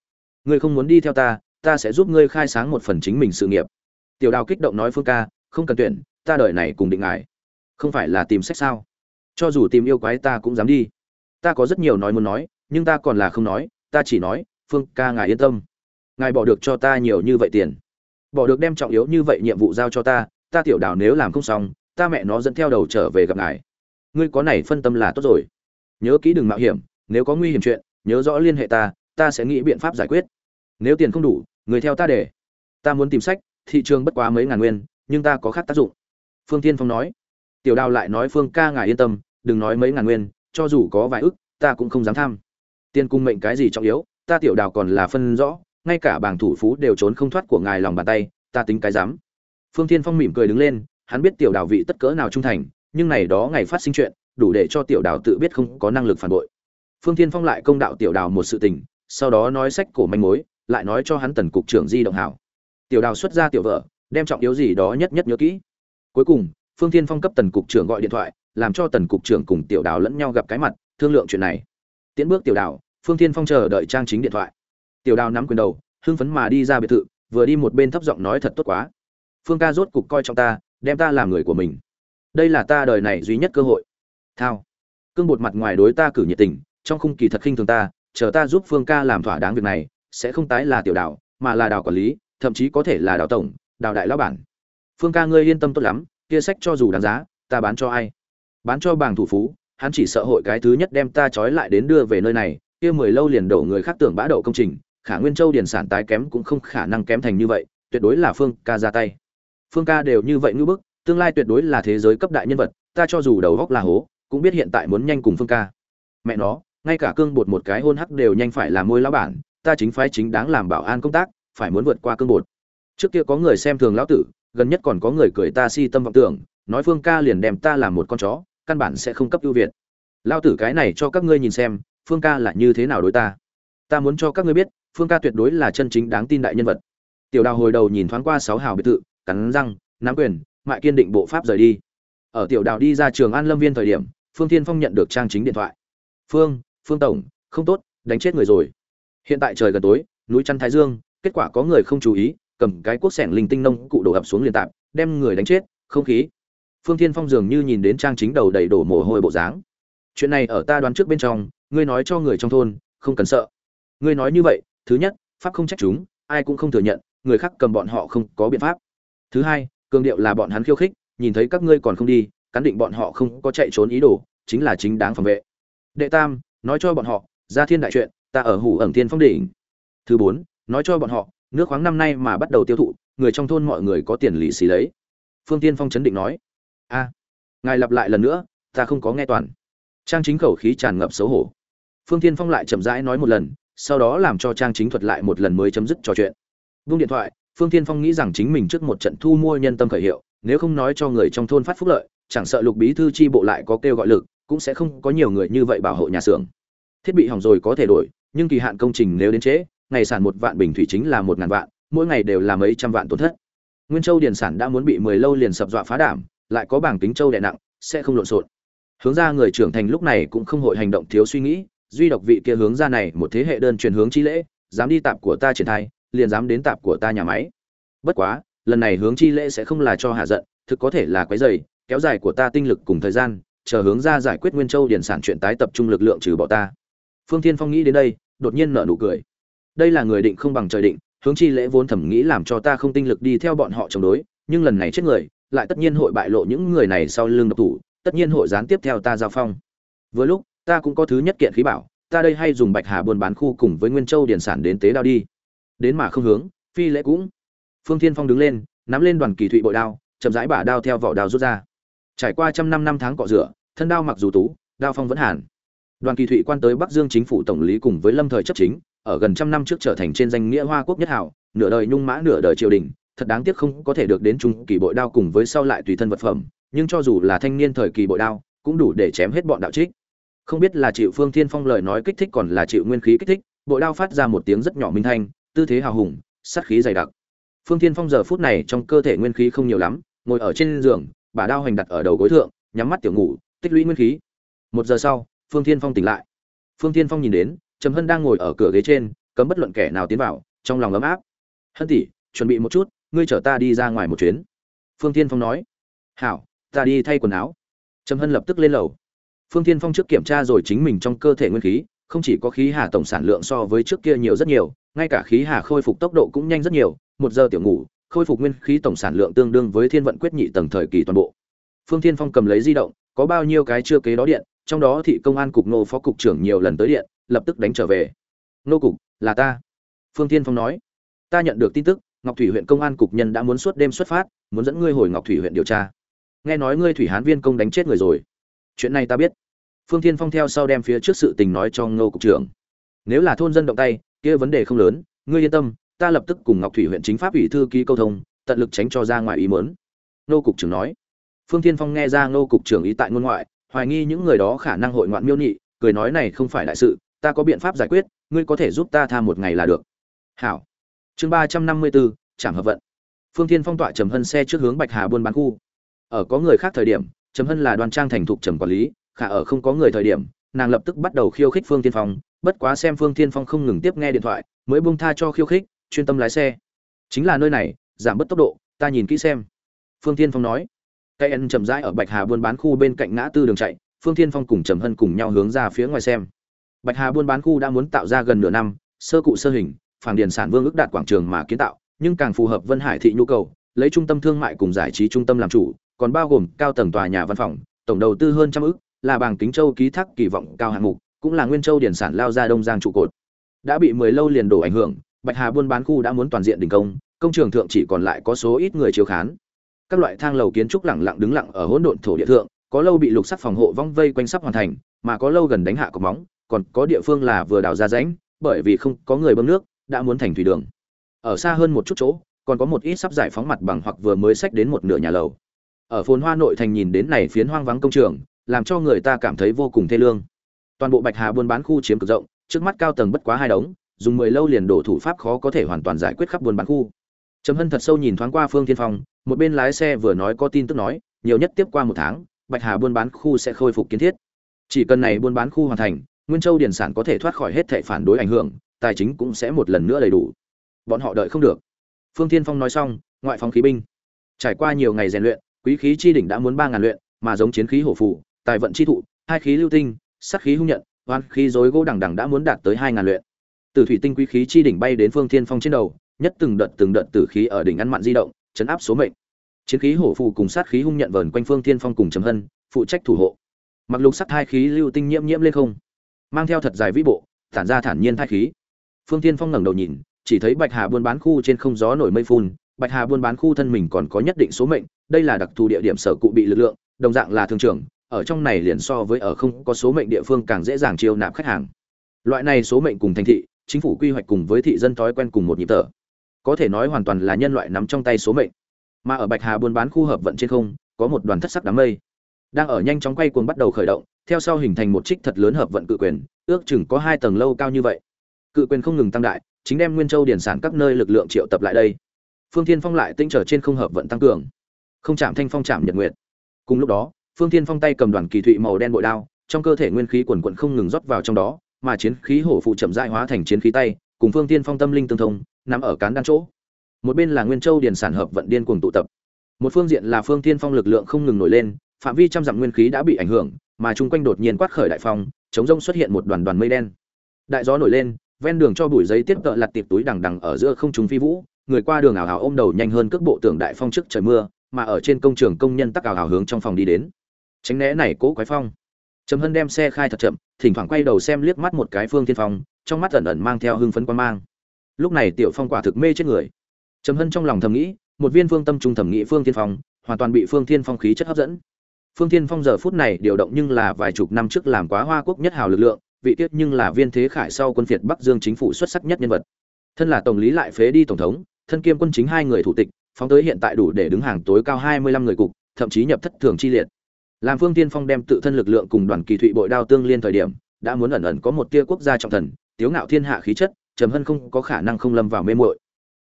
Ngươi không muốn đi theo ta ta sẽ giúp ngươi khai sáng một phần chính mình sự nghiệp. Tiểu đào kích động nói phương ca, không cần tuyển ta đợi này cùng định ngài. Không phải là tìm sách sao? Cho dù tìm yêu quái ta cũng dám đi. Ta có rất nhiều nói muốn nói, nhưng ta còn là không nói, ta chỉ nói, phương ca, ngài yên tâm. Ngài bỏ được cho ta nhiều như vậy tiền. Bỏ được đem trọng yếu như vậy nhiệm vụ giao cho ta ta tiểu đào nếu làm không xong, ta mẹ nó dẫn theo đầu trở về gặp ngài. Ngươi có này phân tâm là tốt rồi. Nhớ kỹ đừng mạo hiểm, nếu có nguy hiểm chuyện, nhớ rõ liên hệ ta ta sẽ nghĩ biện pháp giải quyết. Nếu tiền không đủ, người theo ta để. Ta muốn tìm sách, thị trường bất quá mấy ngàn nguyên, nhưng ta có khác tác dụng phương tiên phong nói. Tiểu đào lại nói phương ca ngài yên tâm, đừng nói mấy ngàn nguyên, cho dù có vài ức, ta cũng không dám tham. Tiền cung mệnh cái gì trọng yếu, ta tiểu đào còn là phân rõ, ngay cả bảng thủ phú đều trốn không thoát của ngài lòng bàn tay, ta tính cái dám. Phương tiên phong mỉm cười đứng lên, hắn biết tiểu đào vị tất cỡ nào trung thành, nhưng này đó ngày phát sinh chuyện, đủ để cho tiểu đào tự biết không có năng lực phản bội. Phương tiên phong lại công đạo tiểu đào một sự tình, sau đó nói sách cổ manh mối, lại nói cho hắn tần cục trưởng di động hảo. Tiểu đào xuất ra tiểu vợ đem trọng yếu gì đó nhất nhất nhớ kỹ cuối cùng, phương tiên phong cấp tần cục trưởng gọi điện thoại, làm cho tần cục trưởng cùng tiểu đào lẫn nhau gặp cái mặt, thương lượng chuyện này. Tiến bước tiểu đào phương tiên phong chờ đợi trang chính điện thoại. Tiểu đào nắm quyền đầu, hưng phấn mà đi ra biệt thự, vừa đi một bên thấp giọng nói thật tốt quá. Phương ca rốt cục coi trọng ta, đem ta làm người của mình. Đây là ta đời này duy nhất cơ hội. Thao. Cương bột mặt ngoài đối ta cử nhiệt tình, trong khung kỳ thật khinh thường ta, chờ ta giúp phương ca làm thỏa đáng việc này, sẽ không tái là tiểu đào mà là đào quản lý, thậm chí có thể là đào tổng đào đại lão bản phương ca ngươi yên tâm tốt lắm, kia sách cho dù đáng giá, ta bán cho ai? Bán cho bàng thủ phú, hắn chỉ sợ hội cái thứ nhất đem ta trói lại đến đưa về nơi này, kia mười lâu liền đổ người khác tưởng bã đậu công trình, khả nguyên châu điển sản tái kém cũng không khả năng kém thành như vậy, tuyệt đối là phương ca ra tay. Phương ca đều như vậy ngưỡng bức, tương lai tuyệt đối là thế giới cấp đại nhân vật, ta cho dù đầu góc là hố, cũng biết hiện tại muốn nhanh cùng phương ca. Mẹ nó, ngay cả cương bột một cái hôn hắc đều nhanh phải làm môi lão bản, ta chính phái chính đáng làm bảo an công tác, phải muốn vượt qua cương bột. Trước kia có người xem thường lão tử gần nhất còn có người cười ta si tâm vọng tưởng, nói phương ca liền đem ta làm một con chó, căn bản sẽ không cấp ưu việt. Lao tử cái này cho các ngươi nhìn xem, phương ca là như thế nào đối ta? Ta muốn cho các ngươi biết, phương ca tuyệt đối là chân chính đáng tin đại nhân vật. Tiểu đào hồi đầu nhìn thoáng qua sáu hào biệt thự, cắn răng, nắm quyền, mại kiên định bộ pháp rời đi. Ở tiểu đào đi ra trường an lâm viên thời điểm, phương tiên phong nhận được trang chính điện thoại. Phương phương tổng, không tốt, đánh chết người rồi. Hiện tại trời gần tối, núi chăn thái dương, kết quả có người không chú ý cầm cái cuốc sẻng linh tinh nông cụ đổ ập xuống liên tạp, đem người đánh chết, không khí. Phương thiên phong dường như nhìn đến trang chính đầu đầy đổ mồ hôi bộ dáng. Chuyện này ở ta đoán trước bên trong, ngươi nói cho người trong thôn, không cần sợ. Ngươi nói như vậy, thứ nhất, pháp không trách chúng, ai cũng không thừa nhận, người khác cầm bọn họ không có biện pháp. Thứ hai, cường điệu là bọn hắn khiêu khích, nhìn thấy các ngươi còn không đi, cắn định bọn họ không có chạy trốn ý đồ, chính là chính đáng phòng vệ. Đệ tam, nói cho bọn họ, ra thiên đại chuyện, ta ở hủ ẩn thiên phong đỉnh. Thứ bốn, nói cho bọn họ nước khoáng năm nay mà bắt đầu tiêu thụ, người trong thôn mọi người có tiền lì xì lấy. Phương tiên phong chấn định nói, a, ngài lặp lại lần nữa, ta không có nghe toàn. Trang chính khẩu khí tràn ngập xấu hổ. Phương tiên phong lại chậm rãi nói một lần, sau đó làm cho trang chính thuật lại một lần mới chấm dứt trò chuyện. Vung điện thoại, phương tiên phong nghĩ rằng chính mình trước một trận thu mua nhân tâm khởi hiệu, nếu không nói cho người trong thôn phát phúc lợi, chẳng sợ lục bí thư chi bộ lại có kêu gọi lực, cũng sẽ không có nhiều người như vậy bảo hộ nhà xưởng. Thiết bị hỏng rồi có thể đổi, nhưng kỳ hạn công trình nếu đến trễ ngày sản một vạn bình thủy chính là một ngàn vạn, mỗi ngày đều là mấy trăm vạn tổn thất. Nguyên châu điền sản đã muốn bị mười lâu liền sập dọa phá đảm, lại có bảng tính châu đè nặng, sẽ không lộn xộn. Hướng ra người trưởng thành lúc này cũng không hội hành động thiếu suy nghĩ, duy độc vị kia hướng ra này một thế hệ đơn truyền hướng chi lễ, dám đi tạp của ta triển thai, liền dám đến tạp của ta nhà máy. Bất quá, lần này hướng chi lễ sẽ không là cho hạ giận, thực có thể là quấy dày kéo dài của ta tinh lực cùng thời gian, chờ hướng ra giải quyết nguyên châu điển sản chuyện tái tập trung lực lượng trừ bỏ ta. Phương thiên phong nghĩ đến đây, đột nhiên nở nụ cười đây là người định không bằng trời định, hướng chi lễ vốn thẩm nghĩ làm cho ta không tinh lực đi theo bọn họ chống đối, nhưng lần này chết người, lại tất nhiên hội bại lộ những người này sau lưng độc thủ, tất nhiên hội gián tiếp theo ta giao phong. Vừa lúc, ta cũng có thứ nhất kiện khí bảo, ta đây hay dùng bạch hà buôn bán khu cùng với nguyên châu điển sản đến tế đao đi. Đến mà không hướng, phi lễ cũng. Phương thiên phong đứng lên, nắm lên đoàn kỳ thụy bội đao, chậm rãi bả đao theo vỏ đao rút ra. Trải qua trăm năm năm tháng cọ rửa, thân đao mặc dù tú, đao phong vẫn hàn. Đoàn kỳ thụy quan tới bắc dương chính phủ tổng lý cùng với lâm thời chấp chính ở gần trăm năm trước trở thành trên danh nghĩa hoa quốc nhất hảo, nửa đời nhung mã, nửa đời triều đình, thật đáng tiếc không có thể được đến trung kỳ bội đao cùng với sau lại tùy thân vật phẩm, nhưng cho dù là thanh niên thời kỳ bội đao, cũng đủ để chém hết bọn đạo trích. Không biết là chịu phương thiên phong lời nói kích thích còn là chịu nguyên khí kích thích, bội đao phát ra một tiếng rất nhỏ minh thanh, tư thế hào hùng, sát khí dày đặc. Phương thiên phong giờ phút này trong cơ thể nguyên khí không nhiều lắm, ngồi ở trên giường, bà đao hành đặt ở đầu gối thượng, nhắm mắt tiểu ngủ, tích lũy nguyên khí. Một giờ sau, phương thiên phong tỉnh lại. Phương thiên phong nhìn đến trầm hân đang ngồi ở cửa ghế trên, cấm bất luận kẻ nào tiến vào, trong lòng ấm áp. Hân tỷ, chuẩn bị một chút, ngươi chở ta đi ra ngoài một chuyến. Phương thiên phong nói. Hảo, ta đi thay quần áo. Trầm hân lập tức lên lầu. Phương thiên phong trước kiểm tra rồi chính mình trong cơ thể nguyên khí, không chỉ có khí hà tổng sản lượng so với trước kia nhiều rất nhiều, ngay cả khí hà khôi phục tốc độ cũng nhanh rất nhiều, một giờ tiểu ngủ, khôi phục nguyên khí tổng sản lượng tương đương với thiên vận quyết nhị tầng thời kỳ toàn bộ. Phương thiên phong cầm lấy di động, có bao nhiêu cái chưa kế đó điện, trong đó thị công an cục nô phó cục trưởng nhiều lần tới điện lập tức đánh trở về. Nô cục, là ta. Phương thiên phong nói. Ta nhận được tin tức, ngọc thủy huyện công an cục nhân đã muốn suốt đêm xuất phát, muốn dẫn ngươi hồi ngọc thủy huyện điều tra. Nghe nói ngươi thủy hán viên công đánh chết người rồi. Chuyện này ta biết. Phương thiên phong theo sau đem phía trước sự tình nói cho ngô cục trưởng. Nếu là thôn dân động tay, kia vấn đề không lớn, ngươi yên tâm, ta lập tức cùng ngọc thủy huyện chính pháp ủy thư ký câu thông, tận lực tránh cho ra ngoài ý mớn ngô cục trưởng nói. Phương thiên phong nghe ra ngô cục trưởng ý tại ngôn ngoại, hoài nghi những người đó khả năng hội ngoạn miêu nhị, cười nói này không phải đại sự ta có biện pháp giải quyết, ngươi có thể giúp ta tha một ngày là được. Hảo. Chương ba trăm năm mươi bốn chẳng hợp vận. Phương thiên phong tỏa trầm hân xe trước hướng bạch hà buôn bán khu. Ở có người khác thời điểm, trầm hân là đoàn trang thành thục trầm quản lý, khả ở không có người thời điểm, nàng lập tức bắt đầu khiêu khích phương thiên phong, bất quá xem phương thiên phong không ngừng tiếp nghe điện thoại, mới buông tha cho khiêu khích, chuyên tâm lái xe. Chính là nơi này, giảm bớt tốc độ, ta nhìn kỹ xem. Phương thiên phong nói. Cây ân chậm rãi ở bạch hà buôn bán khu bên cạnh ngã tư đường chạy, phương thiên phong cùng trầm hân cùng nhau hướng ra phía ngoài xem bạch hà buôn bán khu đã muốn tạo ra gần nửa năm, sơ cụ sơ hình phản điền sản vương ước đạt quảng trường mà kiến tạo, nhưng càng phù hợp vân hải thị nhu cầu, lấy trung tâm thương mại cùng giải trí trung tâm làm chủ, còn bao gồm cao tầng tòa nhà văn phòng, tổng đầu tư hơn trăm ước là bảng kính châu ký thác kỳ vọng cao hạng mục, cũng là nguyên châu điển sản lao ra đông giang trụ cột. Đã bị mười lâu liền đổ ảnh hưởng, bạch hà buôn bán khu đã muốn toàn diện đình công công trường thượng chỉ còn lại có số ít người chiếu khán. Các loại thang lầu kiến trúc lẳng lặng đứng lặng ở hỗn độn thổ địa thượng, có lâu bị lục sắc phòng hộ vong vây quanh sắp hoàn thành, mà có lâu gần đánh hạ của móng còn có địa phương là vừa đào ra rãnh, bởi vì không có người bơm nước, đã muốn thành thủy đường. Ở xa hơn một chút chỗ, còn có một ít sắp giải phóng mặt bằng hoặc vừa mới sách đến một nửa nhà lầu. Ở phồn hoa nội thành nhìn đến này phiến hoang vắng công trường, làm cho người ta cảm thấy vô cùng thê lương. Toàn bộ bạch hà buôn bán khu chiếm cực rộng, trước mắt cao tầng bất quá hai đống, dùng mười lâu liền đổ thủ pháp khó có thể hoàn toàn giải quyết khắp buôn bán khu. Trầm hân thật sâu nhìn thoáng qua phương thiên phong, một bên lái xe vừa nói có tin tức nói, nhiều nhất tiếp qua một tháng, bạch hà buôn bán khu sẽ khôi phục kiến thiết. Chỉ cần này buôn bán khu hoàn thành nguyên châu điển sản có thể thoát khỏi hết thệ phản đối ảnh hưởng, tài chính cũng sẽ một lần nữa đầy đủ. Bọn họ đợi không được. Phương tiên phong nói xong, ngoại phóng khí binh. Trải qua nhiều ngày rèn luyện, quý khí chi đỉnh đã muốn ba ngàn luyện, mà giống chiến khí hổ phù, tài vận chi thụ, hai khí lưu tinh sắc khí hung nhận hoan khí rối gỗ đằng đằng đã muốn đạt tới hai ngàn luyện. Từ thủy tinh quý khí chi đỉnh bay đến phương thiên phong trên đầu, nhất từng đợt từng đợt tử khí ở đỉnh ăn mặn di động, chấn áp số mệnh. Chiến khí hổ phù cùng sát khí hung nhận vờn quanh phương thiên phong cùng trầm hân, phụ trách thủ hộ. Mặc lục sắc hai khí lưu tinh nhiễm nhiễm lên không mang theo thật dài vĩ bộ tản ra thản nhiên thai khí. Phương thiên phong ngẩng đầu nhìn chỉ thấy bạch hà buôn bán khu trên không gió nổi mây phun. Bạch hà buôn bán khu thân mình còn có nhất định số mệnh đây là đặc thù địa điểm sở cụ bị lực lượng đồng dạng là thương trưởng, ở trong này liền so với ở không có số mệnh địa phương càng dễ dàng chiêu nạp khách hàng. Loại này số mệnh cùng thành thị chính phủ quy hoạch cùng với thị dân thói quen cùng một nhịp thở. Có thể nói hoàn toàn là nhân loại nắm trong tay số mệnh. Mà ở bạch hà buôn bán khu hợp vận trên không có một đoàn thất sắc đám mây. Đang ở nhanh chóng quay cuồng bắt đầu khởi động theo sau hình thành một trích thật lớn hợp vận cự quyền, ước chừng có hai tầng lâu cao như vậy. Cự quyền không ngừng tăng đại, chính đem nguyên châu điển sản các nơi lực lượng triệu tập lại đây. Phương thiên phong lại tinh trở trên không hợp vận tăng cường. Không chạm thanh phong chạm nhật nguyệt. Cùng lúc đó, phương thiên phong tay cầm đoàn kỳ thụy màu đen bội đao, trong cơ thể nguyên khí quần quần không ngừng rót vào trong đó, mà chiến khí hổ phụ chậm rãi hóa thành chiến khí tay, cùng phương thiên phong tâm linh tương thông, nằm ở cán đan chỗ. Một bên là nguyên châu điển sản hợp vận điên cuồng tụ tập. Một phương diện là phương thiên phong lực lượng không ngừng nổi lên, phạm vi trăm dặm nguyên khí đã bị ảnh hưởng mà chung quanh đột nhiên quát khởi đại phong, chống rông xuất hiện một đoàn đoàn mây đen. Đại gió nổi lên, ven đường cho bụi giấy tiếp cỡ lặt tiệp túi đằng đằng ở giữa không trung phi vũ, người qua đường ảo ảo ôm đầu nhanh hơn cước bộ tưởng đại phong trước trời mưa, mà ở trên công trường công nhân tắc ảo ảo hướng trong phòng đi đến. Tránh né này cố quái phong. Trầm hân đem xe khai thật chậm, thỉnh thoảng quay đầu xem liếc mắt một cái phương thiên phong, trong mắt ẩn ẩn mang theo hưng phấn quan mang. Lúc này tiểu phong quả thực mê chết người. Trầm hân trong lòng thầm nghĩ, một viên phương tâm trung thẩm nghĩ phương thiên phong, hoàn toàn bị phương thiên phong khí chất hấp dẫn phương thiên phong giờ phút này điều động nhưng là vài chục năm trước làm quá hoa quốc nhất hào lực lượng, vị tiết nhưng là viên thế khải sau quân phiệt bắc dương chính phủ xuất sắc nhất nhân vật. Thân là tổng lý lại phế đi tổng thống, thân kiêm quân chính hai người thủ tịch, phóng tới hiện tại đủ để đứng hàng tối cao hai mươi lăm người cục, thậm chí nhập thất thường chi liệt. Làm phương Thiên phong đem tự thân lực lượng cùng đoàn kỳ thụy bội đao tương liên thời điểm, đã muốn ẩn ẩn có một tia quốc gia trọng thần, tiếu ngạo thiên hạ khí chất, trầm hân không có khả năng không lâm vào mê muội.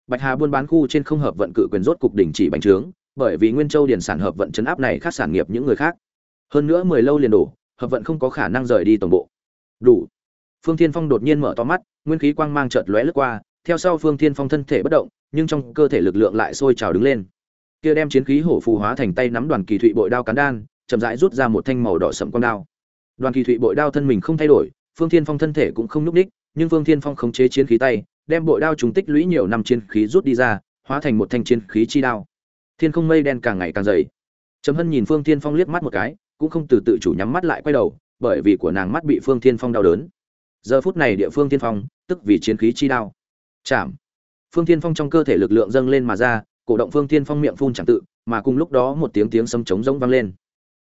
Bạch hà buôn bán khu trên không hợp vận cự quyền rốt cục đình chỉ bành trướng bởi vì nguyên châu điển sản hợp vận chấn áp này khác sản nghiệp những người khác. Hơn nữa mười lâu liền đổ, hợp vận không có khả năng rời đi tổng bộ. Đủ. Phương thiên phong đột nhiên mở to mắt, nguyên khí quang mang chợt lóe lướt qua, theo sau phương thiên phong thân thể bất động, nhưng trong cơ thể lực lượng lại sôi trào đứng lên. Kia đem chiến khí hổ phù hóa thành tay nắm đoàn kỳ thụy bội đao cán đan, chậm rãi rút ra một thanh màu đỏ sẫm con đao. Đoàn kỳ thụy bội đao thân mình không thay đổi, phương thiên phong thân thể cũng không nhúc ních nhưng phương thiên phong khống chế chiến khí tay, đem bội đao trùng tích lũy nhiều năm chiến khí rút đi ra, hóa thành một thanh chiến khí chi đao thiên không mây đen càng ngày càng dày. Trầm hân nhìn phương thiên phong liếc mắt một cái, cũng không từ tự chủ nhắm mắt lại quay đầu, bởi vì của nàng mắt bị phương thiên phong đau đớn. Giờ phút này địa phương thiên phong, tức vì chiến khí chi đao. Chạm. Phương thiên phong trong cơ thể lực lượng dâng lên mà ra, cổ động phương thiên phong miệng phun chẳng tự, mà cùng lúc đó một tiếng tiếng sấm trống rỗng vang lên.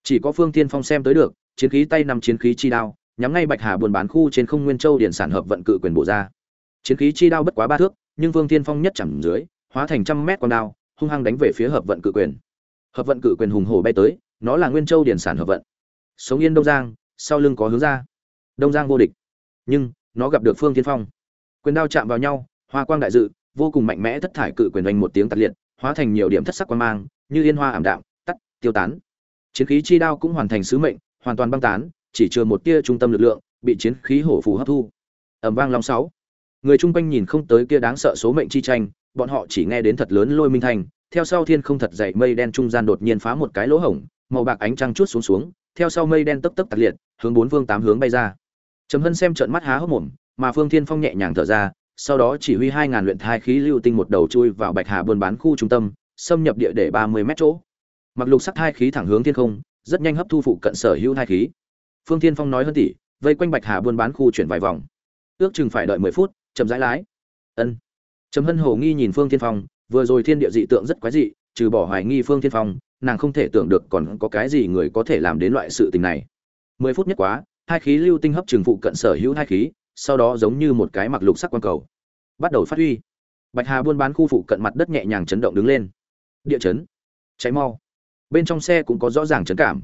Chỉ có phương thiên phong xem tới được, chiến khí tay nằm chiến khí chi đao, nhắm ngay bạch hà buôn bán khu trên không nguyên châu điện sản hợp vận cự quyền bộ ra. Chiến khí chi đao bất quá ba thước, nhưng phương thiên phong nhất chẳng dưới, hóa thành trăm mét con đao hung hăng đánh về phía hợp vận cự quyền. Hợp vận cự quyền hùng hổ bay tới, nó là nguyên châu điển sản hợp vận. Sống yên đông giang, sau lưng có hướng ra. Đông giang vô địch. Nhưng, nó gặp được phương thiên phong. Quyền đao chạm vào nhau, hoa quang đại dự, vô cùng mạnh mẽ thất thải cự quyền oanh một tiếng tạt liệt, hóa thành nhiều điểm thất sắc quan mang, như yên hoa ảm đạm, tắt, tiêu tán. Chiến khí chi đao cũng hoàn thành sứ mệnh, hoàn toàn băng tán, chỉ chừa một tia trung tâm lực lượng, bị chiến khí hổ phù hấp thu. Ẩm vang long sáu. Người chung quanh nhìn không tới kia đáng sợ số mệnh chi tranh bọn họ chỉ nghe đến thật lớn lôi minh thành theo sau thiên không thật dày mây đen trung gian đột nhiên phá một cái lỗ hổng, màu bạc ánh trăng chút xuống xuống, theo sau mây đen tấp tấp tạt liệt, hướng bốn phương tám hướng bay ra. Trầm hân xem trợn mắt há hốc mồm, mà phương thiên phong nhẹ nhàng thở ra, sau đó chỉ huy hai ngàn luyện thai khí lưu tinh một đầu chui vào bạch hà buôn bán khu trung tâm, xâm nhập địa để ba mươi mét chỗ. Mặc lục sắc thai khí thẳng hướng thiên không, rất nhanh hấp thu phụ cận sở hữu thai khí. Phương thiên phong nói hơn tỷ vây quanh bạch hà buôn bán khu chuyển vài vòng. Ước chừng phải đợi mười phút, chậm rãi lái. Ân trầm hân hồ nghi nhìn phương thiên phong, vừa rồi thiên địa dị tượng rất quái dị, trừ bỏ hoài nghi phương thiên phong, nàng không thể tưởng được còn có cái gì người có thể làm đến loại sự tình này. Mười phút nhất quá, hai khí lưu tinh hấp trường phụ cận sở hữu hai khí, sau đó giống như một cái mặc lục sắc quang cầu, bắt đầu phát huy. Bạch hà buôn bán khu phụ cận mặt đất nhẹ nhàng chấn động đứng lên. Địa chấn. Cháy mau. Bên trong xe cũng có rõ ràng chấn cảm.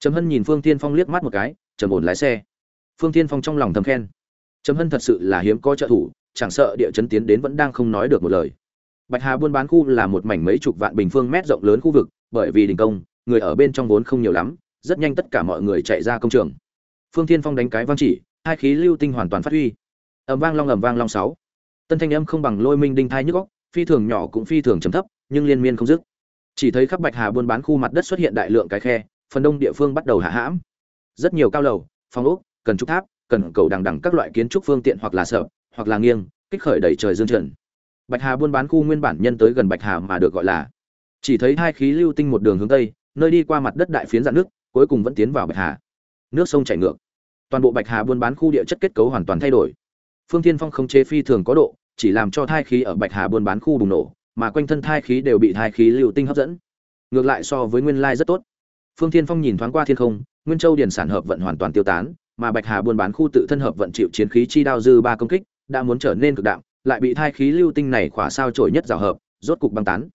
Trầm hân nhìn phương tiên phong liếc mắt một cái, trầm ổn lái xe. Phương tiên phong trong lòng thầm khen. Trầm hân thật sự là hiếm có trợ thủ chẳng sợ địa chấn tiến đến vẫn đang không nói được một lời. Bạch hà buôn bán khu là một mảnh mấy chục vạn bình phương mét rộng lớn khu vực bởi vì đình công người ở bên trong vốn không nhiều lắm rất nhanh tất cả mọi người chạy ra công trường. Phương thiên phong đánh cái vang chỉ hai khí lưu tinh hoàn toàn phát huy. Ầm vang long ầm vang long sáu. Tân thanh âm không bằng lôi minh đinh thai nhức óc, phi thường nhỏ cũng phi thường trầm thấp nhưng liên miên không dứt. Chỉ thấy khắp bạch hà buôn bán khu mặt đất xuất hiện đại lượng cái khe phần đông địa phương bắt đầu hạ hãm. Rất nhiều cao lầu phòng ốc cần trúc tháp cần cầu đằng đằng các loại kiến trúc phương tiện hoặc là sở hoặc là nghiêng, kích khởi đẩy trời dương trần. Bạch hà buôn bán khu nguyên bản nhân tới gần bạch hà mà được gọi là. Chỉ thấy hai khí lưu tinh một đường hướng tây, nơi đi qua mặt đất đại phiến dạn nước, cuối cùng vẫn tiến vào bạch hà. Nước sông chảy ngược. Toàn bộ bạch hà buôn bán khu địa chất kết cấu hoàn toàn thay đổi. Phương thiên phong không chế phi thường có độ, chỉ làm cho thai khí ở bạch hà buôn bán khu bùng nổ, mà quanh thân thai khí đều bị thai khí lưu tinh hấp dẫn. Ngược lại so với nguyên lai rất tốt. Phương thiên phong nhìn thoáng qua thiên không, nguyên châu điền sản hợp vận hoàn toàn tiêu tán, mà bạch hà buôn bán khu tự thân hợp vận chịu chiến khí chi đao dư ba công kích đã muốn trở nên cực đạm, lại bị thai khí lưu tinh này khỏa sao trổi nhất rào hợp, rốt cục băng tán.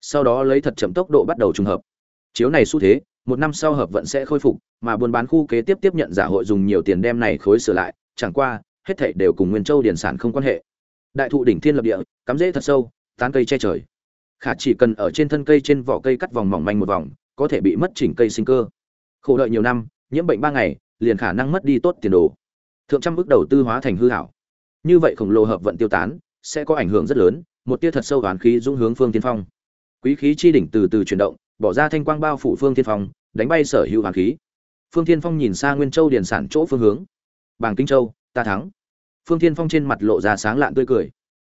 Sau đó lấy thật chậm tốc độ bắt đầu trùng hợp. Chiếu này xu thế, một năm sau hợp vận sẽ khôi phục, mà buôn bán khu kế tiếp tiếp nhận giả hội dùng nhiều tiền đem này khối sửa lại, chẳng qua, hết thảy đều cùng nguyên châu điển sản không quan hệ. Đại thụ đỉnh thiên lập địa, cắm rễ thật sâu, tán cây che trời. Khả chỉ cần ở trên thân cây trên vỏ cây cắt vòng mỏng manh một vòng, có thể bị mất chỉnh cây sinh cơ. Khổ đợi nhiều năm, nhiễm bệnh ba ngày, liền khả năng mất đi tốt tiền đồ. Thượng trăm bước đầu tư hóa thành hư hảo như vậy khổng lồ hợp vận tiêu tán, sẽ có ảnh hưởng rất lớn, một tia thật sâu đoán khí dũng hướng phương tiên phong. Quý khí chi đỉnh từ từ chuyển động, bỏ ra thanh quang bao phủ phương tiên phong, đánh bay sở hữu hoàng khí. Phương tiên phong nhìn xa nguyên châu điền sản chỗ phương hướng. Bàng kinh châu, ta thắng. Phương tiên phong trên mặt lộ ra sáng lạn tươi cười.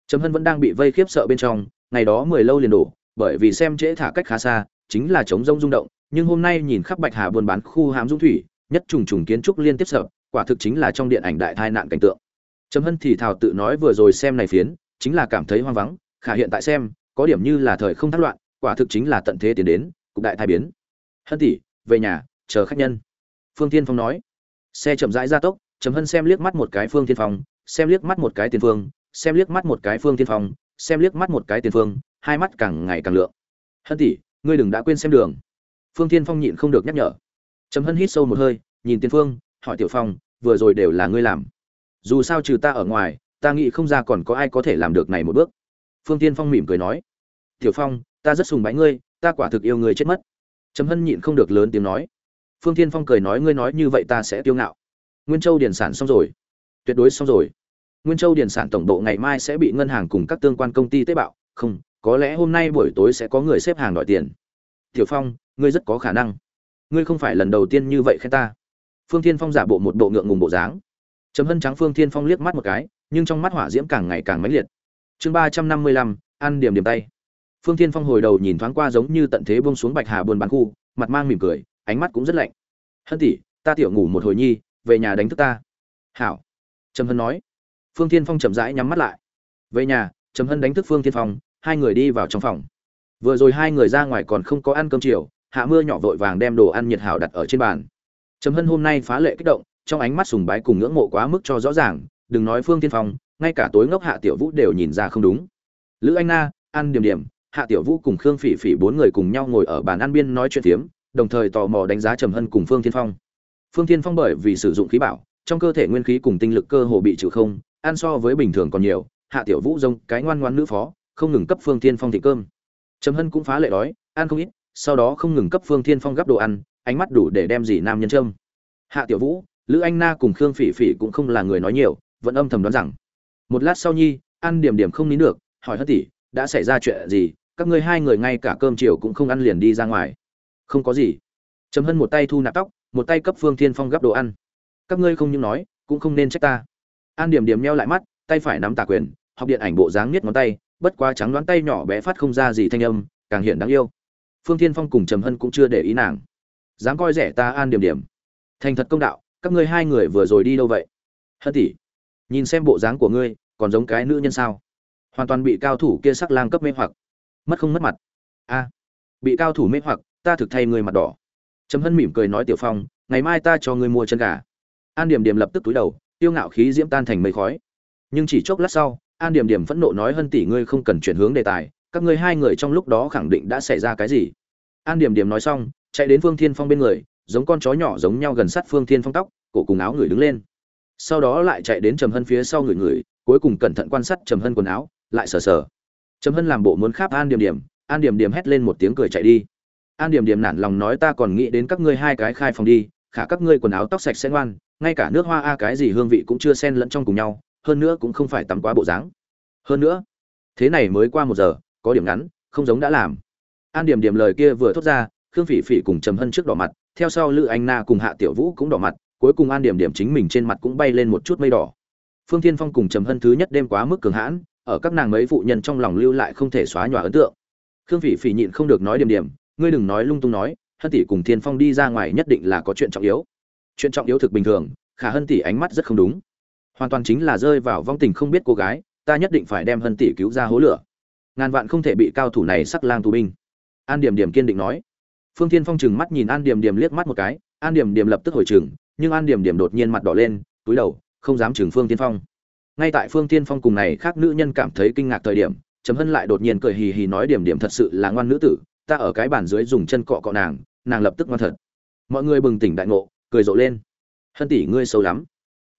Trầm hân vẫn đang bị vây khiếp sợ bên trong, ngày đó mười lâu liền đổ, bởi vì xem trễ thả cách khá xa, chính là chống rông rung động, nhưng hôm nay nhìn khắp bạch hà buôn bán khu hàm dung thủy, nhất trùng trùng kiến trúc liên tiếp sợ, quả thực chính là trong điện ảnh đại tai nạn cảnh tượng trầm hân thì thào tự nói vừa rồi xem này phiến, chính là cảm thấy hoang vắng, khả hiện tại xem, có điểm như là thời không thất loạn, quả thực chính là tận thế tiến đến, cục đại thai biến. Hân tỷ, về nhà, chờ khách nhân. Phương tiên phong nói. Xe chậm rãi ra tốc, trầm hân xem liếc mắt một cái phương tiên phong, xem liếc mắt một cái tiền phương, xem liếc mắt một cái phương tiên phong, xem liếc mắt một cái tiền phương, hai mắt càng ngày càng lượng. Hân tỷ, ngươi đừng đã quên xem đường. Phương tiên phong nhịn không được nhắc nhở. Trầm hân hít sâu một hơi, nhìn Tiền phương, hỏi tiểu phong, vừa rồi đều là ngươi làm dù sao trừ ta ở ngoài, ta nghĩ không ra còn có ai có thể làm được này một bước. Phương tiên phong mỉm cười nói, tiểu phong, ta rất sùng bái ngươi, ta quả thực yêu người chết mất. Trầm hân nhịn không được lớn tiếng nói, phương tiên phong cười nói ngươi nói như vậy ta sẽ tiêu ngạo. Nguyên châu điền sản xong rồi. Tuyệt đối xong rồi. Nguyên châu điền sản tổng độ ngày mai sẽ bị ngân hàng cùng các tương quan công ty tế bạo. Không, có lẽ hôm nay buổi tối sẽ có người xếp hàng đòi tiền. Tiểu phong, ngươi rất có khả năng. Ngươi không phải lần đầu tiên như vậy khen ta. Phương thiên phong giả bộ một bộ ngượng ngùng bộ dáng. Trầm hân trắng phương thiên phong liếc mắt một cái, nhưng trong mắt hỏa diễm càng ngày càng mãnh liệt. Chương ba trăm năm mươi lăm, ăn điểm điểm tay. Phương thiên phong hồi đầu nhìn thoáng qua giống như tận thế buông xuống bạch hà buồn bán khu, mặt mang mỉm cười, ánh mắt cũng rất lạnh. Hân tỷ, ta tiểu ngủ một hồi nhi, về nhà đánh thức ta. Hảo. Trầm hân nói. Phương thiên phong chậm rãi nhắm mắt lại. Về nhà, trầm hân đánh thức phương thiên phong, hai người đi vào trong phòng. Vừa rồi hai người ra ngoài còn không có ăn cơm chiều, hạ mưa nhỏ vội vàng đem đồ ăn nhiệt hảo đặt ở trên bàn. Trầm hân hôm nay phá lệ kích động trong ánh mắt sùng bái cùng ngưỡng mộ quá mức cho rõ ràng, đừng nói phương tiên phong, ngay cả tối ngốc hạ tiểu vũ đều nhìn ra không đúng. Lữ anh na ăn điểm điểm, hạ tiểu vũ cùng khương phỉ phỉ bốn người cùng nhau ngồi ở bàn ăn biên nói chuyện phiếm, đồng thời tò mò đánh giá trầm hân cùng phương tiên phong. Phương tiên phong bởi vì sử dụng khí bảo, trong cơ thể nguyên khí cùng tinh lực cơ hồ bị trừ không, ăn so với bình thường còn nhiều, hạ tiểu vũ rông cái ngoan ngoan nữ phó, không ngừng cấp phương tiên phong thị cơm. Trầm hân cũng phá lệ đói, ăn không ít, sau đó không ngừng cấp phương tiên phong gấp đồ ăn, ánh mắt đủ để đem gì nam nhân trâm hạ tiểu vũ lữ anh na cùng khương phỉ phỉ cũng không là người nói nhiều, vẫn âm thầm đoán rằng, một lát sau nhi, ăn điểm điểm không nín được, hỏi hất tỷ, đã xảy ra chuyện gì, các ngươi hai người ngay cả cơm chiều cũng không ăn liền đi ra ngoài. Không có gì. Trầm hân một tay thu nạp tóc, một tay cấp phương thiên phong gấp đồ ăn. Các ngươi không những nói, cũng không nên trách ta. An điểm điểm meo lại mắt, tay phải nắm tà quyền, học điện ảnh bộ dáng niết ngón tay, bất quá trắng đoán tay nhỏ bé phát không ra gì thanh âm, càng hiện đáng yêu. Phương thiên phong cùng trầm hân cũng chưa để ý nàng. Dám coi rẻ ta an điểm điểm. Thành thật công đạo các ngươi hai người vừa rồi đi đâu vậy? Hân tỷ, nhìn xem bộ dáng của ngươi, còn giống cái nữ nhân sao? Hoàn toàn bị cao thủ kia sắc lang cấp mê hoặc. Mất không mất mặt. A, bị cao thủ mê hoặc, ta thực thay người mặt đỏ. Trầm hân mỉm cười nói tiểu phong, ngày mai ta cho ngươi mua chân gà. An điểm điểm lập tức túi đầu, tiêu ngạo khí diễm tan thành mây khói. Nhưng chỉ chốc lát sau, an điểm điểm phẫn nộ nói hân tỷ ngươi không cần chuyển hướng đề tài, các ngươi hai người trong lúc đó khẳng định đã xảy ra cái gì? An điểm điểm nói xong, chạy đến phương thiên phong bên người giống con chó nhỏ giống nhau gần sát phương thiên phong tóc, cổ cùng áo người đứng lên. Sau đó lại chạy đến trầm hân phía sau người người, cuối cùng cẩn thận quan sát trầm hân quần áo, lại sờ sờ. Trầm hân làm bộ muốn kháp an điểm điểm, an điểm điểm hét lên một tiếng cười chạy đi. An điểm điểm nản lòng nói ta còn nghĩ đến các ngươi hai cái khai phòng đi, khả các ngươi quần áo tóc sạch sẽ ngoan, ngay cả nước hoa a cái gì hương vị cũng chưa xen lẫn trong cùng nhau, hơn nữa cũng không phải tắm quá bộ dáng. Hơn nữa, thế này mới qua một giờ, có điểm ngắn, không giống đã làm. An điểm điểm lời kia vừa thốt ra, khương phỉ phỉ cùng trầm hân trước đỏ mặt theo sau lữ anh na cùng hạ tiểu vũ cũng đỏ mặt, cuối cùng an điểm điểm chính mình trên mặt cũng bay lên một chút mây đỏ. Phương thiên phong cùng trầm hân thứ nhất đêm quá mức cường hãn, ở các nàng mấy phụ nhân trong lòng lưu lại không thể xóa nhòa ấn tượng. Khương vị phỉ nhịn không được nói điểm điểm, ngươi đừng nói lung tung nói, hân tỷ cùng thiên phong đi ra ngoài nhất định là có chuyện trọng yếu. Chuyện trọng yếu thực bình thường, khả hân tỷ ánh mắt rất không đúng. Hoàn toàn chính là rơi vào vong tình không biết cô gái, ta nhất định phải đem hân tỷ cứu ra hố lửa. Ngàn vạn không thể bị cao thủ này sắc lang tù binh. An điểm điểm kiên định nói phương thiên phong chừng mắt nhìn an điểm điểm liếc mắt một cái, an điểm điểm lập tức hồi chừng nhưng an điểm điểm đột nhiên mặt đỏ lên, túi đầu, không dám chừng phương Thiên phong. Ngay tại phương Thiên phong cùng này khác nữ nhân cảm thấy kinh ngạc thời điểm chấm hân lại đột nhiên cười hì hì nói điểm điểm thật sự là ngoan nữ tử, ta ở cái bàn dưới dùng chân cọ cọ nàng nàng lập tức ngoan thật. Mọi người bừng tỉnh đại ngộ, cười rộ lên. Hân tỷ ngươi xấu lắm.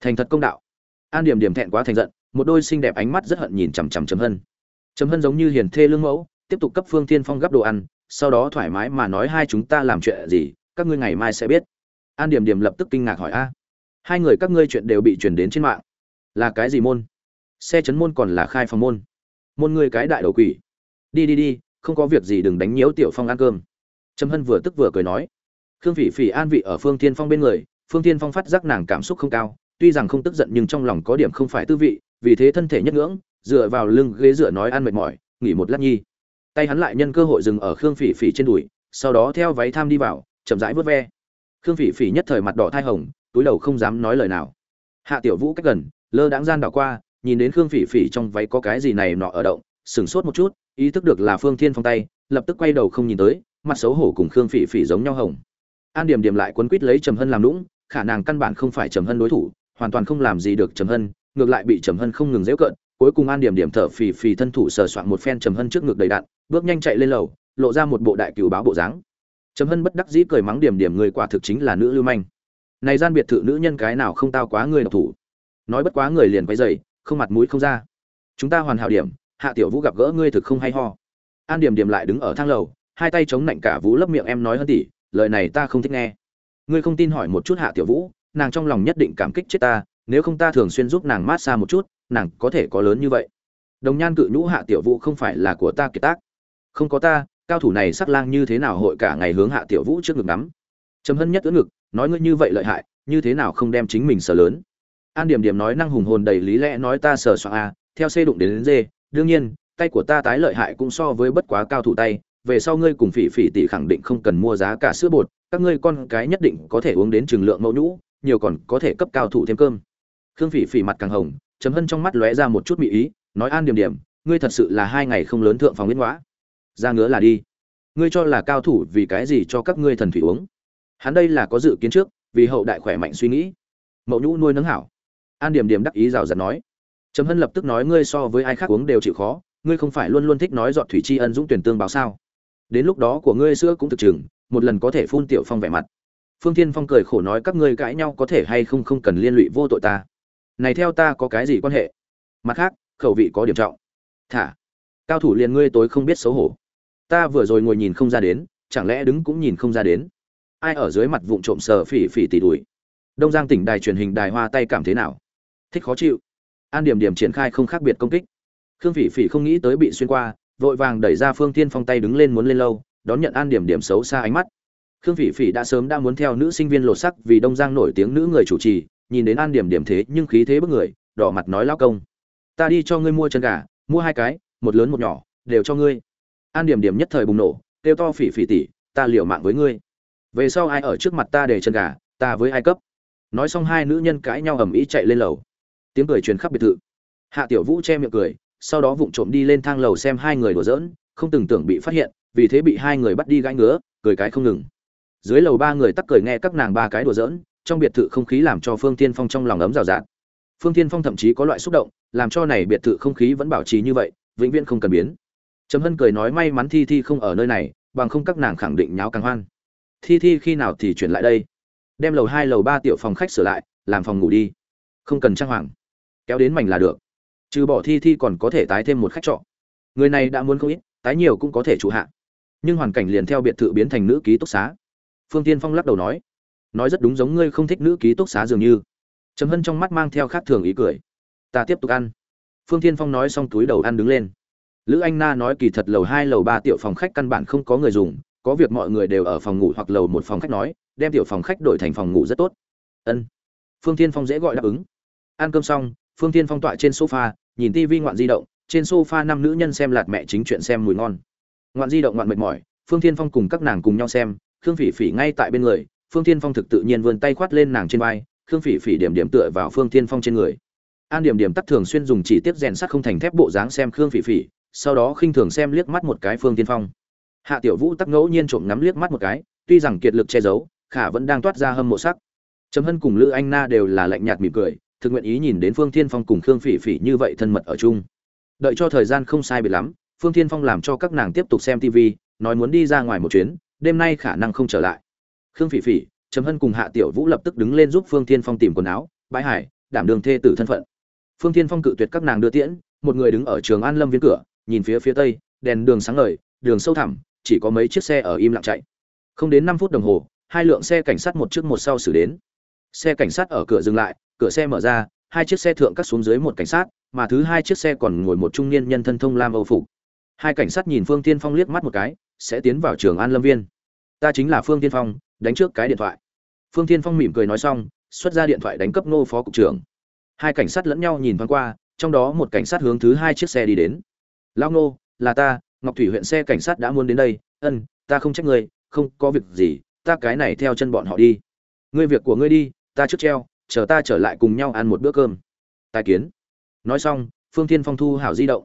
Thành thật công đạo. An điểm điểm thẹn quá thành giận, một đôi xinh đẹp ánh mắt rất hận nhìn chằm chằm chấm hân. Chấm hân giống như hiền thê lương mẫu, tiếp tục cấp phương Thiên phong gấp đồ ăn sau đó thoải mái mà nói hai chúng ta làm chuyện gì, các ngươi ngày mai sẽ biết. An điểm điểm lập tức kinh ngạc hỏi, a, hai người các ngươi chuyện đều bị truyền đến trên mạng. Là cái gì môn? Xe chấn môn còn là khai phòng môn? Môn ngươi cái đại đầu quỷ. Đi đi đi, không có việc gì, đừng đánh nhiễu tiểu phong ăn cơm. Trầm hân vừa tức vừa cười nói. Khương phỉ phỉ an vị ở phương tiên phong bên người, phương tiên phong phát giác nàng cảm xúc không cao, tuy rằng không tức giận nhưng trong lòng có điểm không phải tư vị, vì thế thân thể nhất ngưỡng, dựa vào lưng ghế dựa nói ăn mệt mỏi, nghỉ một lát nhi tay hắn lại nhân cơ hội dừng ở khương phỉ phỉ trên đùi, sau đó theo váy tham đi vào, chậm rãi vớt ve. Khương phỉ phỉ nhất thời mặt đỏ thai hồng, túi đầu không dám nói lời nào. Hạ tiểu vũ cách gần, lơ đãng gian đảo qua, nhìn đến khương phỉ phỉ trong váy có cái gì này nọ ở động, sửng sốt một chút, ý thức được là phương thiên phong tay, lập tức quay đầu không nhìn tới, mặt xấu hổ cùng khương phỉ phỉ giống nhau hồng. An điểm điểm lại quấn quýt lấy trầm hân làm lũng khả năng căn bản không phải trầm hân đối thủ, hoàn toàn không làm gì được trầm hân, ngược lại bị trầm hân không ngừng dễu cợt cuối cùng an điểm điểm thở phì phì thân thủ sờ soạn một phen trầm hân trước ngực đầy đạn, bước nhanh chạy lên lầu, lộ ra một bộ đại cửu báo bộ dáng. Trầm hân bất đắc dĩ cười mắng điểm điểm người quả thực chính là nữ lưu manh. Này gian biệt thự nữ nhân cái nào không tao quá người độc thủ. Nói bất quá người liền quay dày không mặt mũi không ra. Chúng ta hoàn hảo điểm, hạ tiểu vũ gặp gỡ ngươi thực không hay ho. An điểm điểm lại đứng ở thang lầu, hai tay chống nạnh cả vũ lấp miệng em nói hơn tỷ lời này ta không thích nghe. Ngươi không tin hỏi một chút hạ tiểu vũ, nàng trong lòng nhất định cảm kích chết ta nếu không ta thường xuyên giúp nàng mát xa một chút nàng có thể có lớn như vậy. Đồng nhan cự nhũ hạ tiểu vũ không phải là của ta kiệt tác. Không có ta cao thủ này sắc lang như thế nào hội cả ngày hướng hạ tiểu vũ trước ngực nắm trầm hân nhất ưỡn ngực nói ngươi như vậy lợi hại như thế nào không đem chính mình sở lớn? An điểm điểm nói năng hùng hồn đầy lý lẽ nói ta sờ soạn a theo c đụng đến, đến d đương nhiên tay của ta tái lợi hại cũng so với bất quá cao thủ tay về sau ngươi cùng phỉ phỉ tỷ khẳng định không cần mua giá cả sữa bột các ngươi con cái nhất định có thể uống đến trường lượng mẫu nhũ nhiều còn có thể cấp cao thủ thêm cơm khương phỉ phỉ mặt càng hồng chấm hân trong mắt lóe ra một chút mị ý, nói an điểm điểm, ngươi thật sự là hai ngày không lớn thượng phòng biến ngõa ra ngứa là đi. Ngươi cho là cao thủ vì cái gì cho các ngươi thần thủy uống? Hắn đây là có dự kiến trước, vì hậu đại khỏe mạnh suy nghĩ. Mẫu nhũ nuôi nấng hảo. An điểm điểm đắc ý rào rạt nói. Trầm hân lập tức nói ngươi so với ai khác uống đều chịu khó, ngươi không phải luôn luôn thích nói dọn thủy tri ân dũng tuyển tương báo sao? Đến lúc đó của ngươi sữa cũng thực chừng, một lần có thể phun tiểu phong vẻ mặt. Phương thiên phong cười khổ nói các ngươi cãi nhau có thể hay không không cần liên lụy vô tội ta này theo ta có cái gì quan hệ? Mặt khác, khẩu vị có điểm trọng. Thả, cao thủ liền ngươi tối không biết xấu hổ. Ta vừa rồi ngồi nhìn không ra đến, chẳng lẽ đứng cũng nhìn không ra đến? Ai ở dưới mặt vụn trộm sờ phỉ phỉ tỉ đuổi đông giang tỉnh đài truyền hình đài hoa tay cảm thế nào? Thích khó chịu. An điểm điểm triển khai không khác biệt công kích. Khương phỉ phỉ không nghĩ tới bị xuyên qua, vội vàng đẩy ra phương tiên phong tay đứng lên muốn lên lâu, đón nhận an điểm điểm xấu xa ánh mắt. Khương phỉ phỉ đã sớm đã muốn theo nữ sinh viên lột sắc vì đông giang nổi tiếng nữ người chủ trì nhìn đến an điểm điểm thế nhưng khí thế bức người, đỏ mặt nói lao công, ta đi cho ngươi mua chân gà, mua hai cái, một lớn một nhỏ, đều cho ngươi. An điểm điểm nhất thời bùng nổ, kêu to phỉ phỉ tỉ, ta liều mạng với ngươi. Về sau ai ở trước mặt ta để chân gà, ta với ai cấp? Nói xong hai nữ nhân cãi nhau ầm ĩ chạy lên lầu. Tiếng cười truyền khắp biệt thự. Hạ tiểu vũ che miệng cười, sau đó vụng trộm đi lên thang lầu xem hai người đùa giỡn, không từng tưởng bị phát hiện, vì thế bị hai người bắt đi gãi ngứa, cười cái không ngừng. Dưới lầu ba người tắc cười nghe các nàng ba cái đùa giỡn trong biệt thự không khí làm cho phương tiên phong trong lòng ấm rào rạt. Phương tiên phong thậm chí có loại xúc động, làm cho này biệt thự không khí vẫn bảo trì như vậy, vĩnh viễn không cần biến. Trầm hân cười nói may mắn thi thi không ở nơi này, bằng không các nàng khẳng định nháo càng hoan. Thi thi khi nào thì chuyển lại đây? Đem lầu hai, lầu ba tiểu phòng khách sửa lại, làm phòng ngủ đi. Không cần trang hoàng. Kéo đến mảnh là được. Trừ bỏ thi thi còn có thể tái thêm một khách trọ. Người này đã muốn không ít, tái nhiều cũng có thể trụ hạ. Nhưng hoàn cảnh liền theo biệt thự biến thành nữ ký túc xá. Phương tiên phong lắc đầu nói nói rất đúng giống ngươi không thích nữ ký túc xá dường như. Trầm hân trong mắt mang theo khác thường ý cười. Ta tiếp tục ăn. Phương thiên phong nói xong túi đầu ăn đứng lên. Lữ anh na nói kỳ thật lầu hai, lầu ba tiểu phòng khách căn bản không có người dùng, có việc mọi người đều ở phòng ngủ hoặc lầu một phòng khách nói, đem tiểu phòng khách đổi thành phòng ngủ rất tốt. Ân. Phương thiên phong dễ gọi đáp ứng. Ăn cơm xong, phương thiên phong tọa trên sofa, nhìn tivi ngoạn di động, trên sofa năm nữ nhân xem lạt mẹ chính chuyện xem mùi ngon. Ngoạn di động ngoạn mệt mỏi, phương thiên phong cùng các nàng cùng nhau xem, khương phỉ phỉ ngay tại bên người phương Thiên phong thực tự nhiên vươn tay khoát lên nàng trên vai, khương phỉ phỉ điểm điểm tựa vào phương Thiên phong trên người. An điểm điểm tắt thường xuyên dùng chỉ tiếp rèn sắt không thành thép bộ dáng xem khương phỉ phỉ, sau đó khinh thường xem liếc mắt một cái phương Thiên phong. Hạ tiểu vũ tắc ngẫu nhiên trộm ngắm liếc mắt một cái, tuy rằng kiệt lực che giấu, khả vẫn đang toát ra hâm mộ sắc. Trầm hân cùng lữ anh na đều là lạnh nhạt mỉm cười, thực nguyện ý nhìn đến phương thiên phong cùng khương phỉ phỉ như vậy thân mật ở chung. Đợi cho thời gian không sai biệt lắm, phương thiên phong làm cho các nàng tiếp tục xem tv nói muốn đi ra ngoài một chuyến, đêm nay khả năng không trở lại khương phỉ phỉ, trầm hân cùng hạ tiểu vũ lập tức đứng lên giúp phương thiên phong tìm quần áo bãi hải, đảm đường thê tử thân phận. Phương thiên phong cự tuyệt các nàng đưa tiễn, một người đứng ở trường an lâm viên cửa, nhìn phía phía tây, đèn đường sáng ngời, đường sâu thẳm, chỉ có mấy chiếc xe ở im lặng chạy. Không đến năm phút đồng hồ, hai lượng xe cảnh sát một trước một sau xử đến. Xe cảnh sát ở cửa dừng lại, cửa xe mở ra, hai chiếc xe thượng cắt xuống dưới một cảnh sát, mà thứ hai chiếc xe còn ngồi một trung niên nhân thân thông lam âu phục. Hai cảnh sát nhìn phương tiên phong liếc mắt một cái, sẽ tiến vào trường an lâm viên ta chính là phương tiên phong, đánh trước cái điện thoại. Phương tiên phong mỉm cười nói xong, xuất ra điện thoại đánh cấp nô phó cục trưởng. Hai cảnh sát lẫn nhau nhìn thoáng qua, trong đó một cảnh sát hướng thứ hai chiếc xe đi đến. Lao nô là ta, ngọc thủy huyện xe cảnh sát đã muốn đến đây. Ân, ta không trách ngươi, không có việc gì, ta cái này theo chân bọn họ đi. Ngươi việc của ngươi đi, ta trước treo, chờ ta trở lại cùng nhau ăn một bữa cơm. Tài kiến. Nói xong, phương thiên phong thu hảo di động.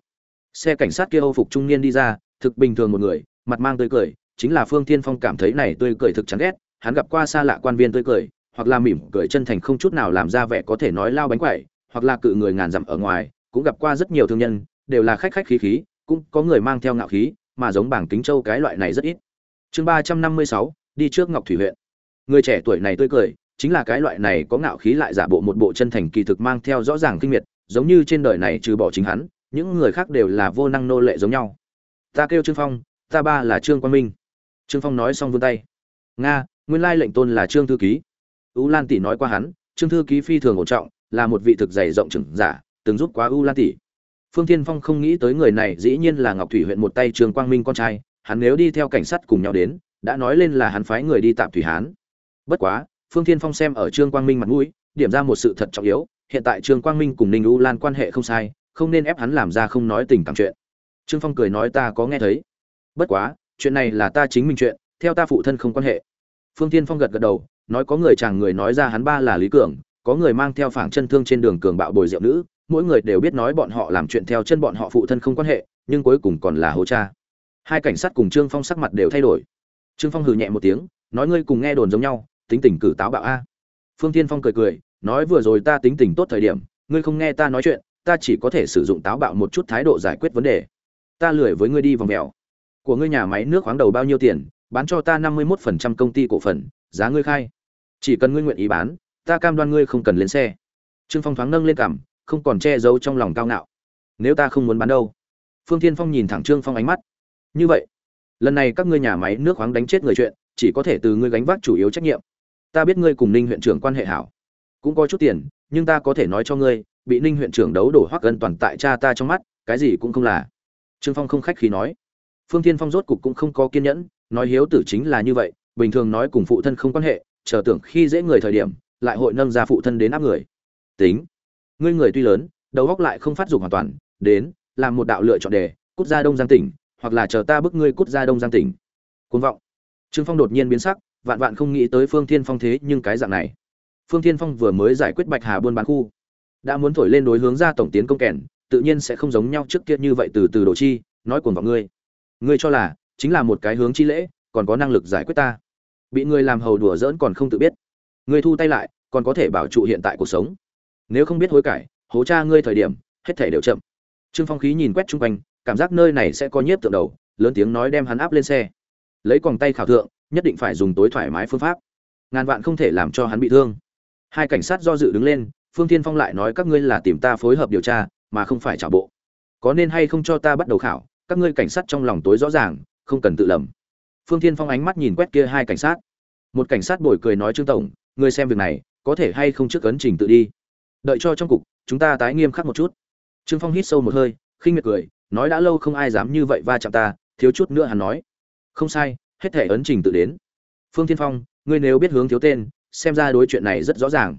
Xe cảnh sát kia âu phục trung niên đi ra, thực bình thường một người, mặt mang tươi cười chính là phương thiên phong cảm thấy này tươi cười thực chán ghét, hắn gặp qua xa lạ quan viên tươi cười, hoặc là mỉm cười chân thành không chút nào làm ra vẻ có thể nói lao bánh quẩy, hoặc là cự người ngàn dặm ở ngoài, cũng gặp qua rất nhiều thương nhân, đều là khách khách khí khí, cũng có người mang theo ngạo khí, mà giống bảng kính châu cái loại này rất ít. Chương ba trăm năm mươi sáu, đi trước ngọc thủy huyện. Người trẻ tuổi này tươi cười, chính là cái loại này có ngạo khí lại giả bộ một bộ chân thành kỳ thực mang theo rõ ràng kinh miệt, giống như trên đời này trừ bỏ chính hắn, những người khác đều là vô năng nô lệ giống nhau. Ta kêu trương phong, ta ba là trương quang minh trương phong nói xong vươn tay. Nga, nguyên lai lệnh tôn là trương thư ký. U lan tỷ nói qua hắn, trương thư ký phi thường ổn trọng, là một vị thực dày rộng trưởng giả, từng giúp quá u lan tỷ. Phương thiên phong không nghĩ tới người này dĩ nhiên là ngọc thủy huyện một tay trương quang minh con trai, hắn nếu đi theo cảnh sát cùng nhau đến, đã nói lên là hắn phái người đi tạm thủy hán. Bất quá, phương thiên phong xem ở trương quang minh mặt mũi, điểm ra một sự thật trọng yếu, hiện tại trương quang minh cùng ninh u lan quan hệ không sai, không nên ép hắn làm ra không nói tình cảm chuyện. Trương phong cười nói ta có nghe thấy. Bất quá chuyện này là ta chính mình chuyện, theo ta phụ thân không quan hệ. Phương thiên phong gật gật đầu, nói có người chàng người nói ra hắn ba là lý cường, có người mang theo phảng chân thương trên đường cường bạo bồi rượu nữ, mỗi người đều biết nói bọn họ làm chuyện theo chân bọn họ phụ thân không quan hệ, nhưng cuối cùng còn là hố cha. Hai cảnh sát cùng trương phong sắc mặt đều thay đổi. Trương phong hừ nhẹ một tiếng, nói ngươi cùng nghe đồn giống nhau, tính tình cử táo bạo a. Phương tiên phong cười cười, nói vừa rồi ta tính tình tốt thời điểm, ngươi không nghe ta nói chuyện, ta chỉ có thể sử dụng táo bạo một chút thái độ giải quyết vấn đề. Ta lười với ngươi đi vòng mèo của ngươi nhà máy nước khoáng đầu bao nhiêu tiền, bán cho ta năm mươi một phần trăm công ty cổ phần, giá ngươi khai. Chỉ cần ngươi nguyện ý bán, ta cam đoan ngươi không cần lên xe. Trương phong thoáng nâng lên cằm, không còn che giấu trong lòng cao ngạo. Nếu ta không muốn bán đâu? Phương thiên phong nhìn thẳng trương phong ánh mắt. Như vậy, lần này các ngươi nhà máy nước khoáng đánh chết người chuyện, chỉ có thể từ ngươi gánh vác chủ yếu trách nhiệm. Ta biết ngươi cùng ninh huyện trưởng quan hệ hảo, cũng có chút tiền, nhưng ta có thể nói cho ngươi, bị ninh huyện trưởng đấu đổ hoắc gần toàn tại cha ta trong mắt, cái gì cũng không là. Trương phong không khách khí nói phương thiên phong rốt cục cũng không có kiên nhẫn, nói hiếu tử chính là như vậy, bình thường nói cùng phụ thân không quan hệ, chờ tưởng khi dễ người thời điểm, lại hội nâng ra phụ thân đến áp người. Tính, ngươi người tuy lớn, đầu góc lại không phát dục hoàn toàn, đến, làm một đạo lựa chọn đề cút ra đông giang tỉnh, hoặc là chờ ta bức ngươi cút ra đông giang tỉnh. Côn vọng. Trương phong đột nhiên biến sắc, vạn vạn không nghĩ tới phương thiên phong thế nhưng cái dạng này. Phương thiên phong vừa mới giải quyết bạch hà buôn bán khu, đã muốn thổi lên đối hướng ra tổng tiến công kèn, tự nhiên sẽ không giống nhau trước kia như vậy từ từ đồ chi, nói cuồng vào ngươi ngươi cho là, chính là một cái hướng chi lễ, còn có năng lực giải quyết ta. Bị ngươi làm hầu đùa dỡn còn không tự biết. Ngươi thu tay lại, còn có thể bảo trụ hiện tại cuộc sống. Nếu không biết hối cải, hố cha ngươi thời điểm, hết thể đều chậm. Trương phong khí nhìn quét chung quanh, cảm giác nơi này sẽ có nhiếp tượng đầu, lớn tiếng nói đem hắn áp lên xe. Lấy còng tay khảo thượng, nhất định phải dùng tối thoải mái phương pháp. Ngàn vạn không thể làm cho hắn bị thương. Hai cảnh sát do dự đứng lên, phương tiên phong lại nói các ngươi là tìm ta phối hợp điều tra, mà không phải trả bộ. Có nên hay không cho ta bắt đầu khảo? Các ngươi cảnh sát trong lòng tối rõ ràng, không cần tự lầm. Phương thiên phong ánh mắt nhìn quét kia hai cảnh sát. Một cảnh sát bồi cười nói, trương tổng, ngươi xem việc này, có thể hay không trước ấn trình tự đi? Đợi cho trong cục, chúng ta tái nghiêm khắc một chút. Trương phong hít sâu một hơi, khinh miệt cười, nói, đã lâu không ai dám như vậy va chạm ta, thiếu chút nữa hắn nói. Không sai, hết thể ấn trình tự đến. Phương thiên phong, ngươi nếu biết hướng thiếu tên, xem ra đối chuyện này rất rõ ràng.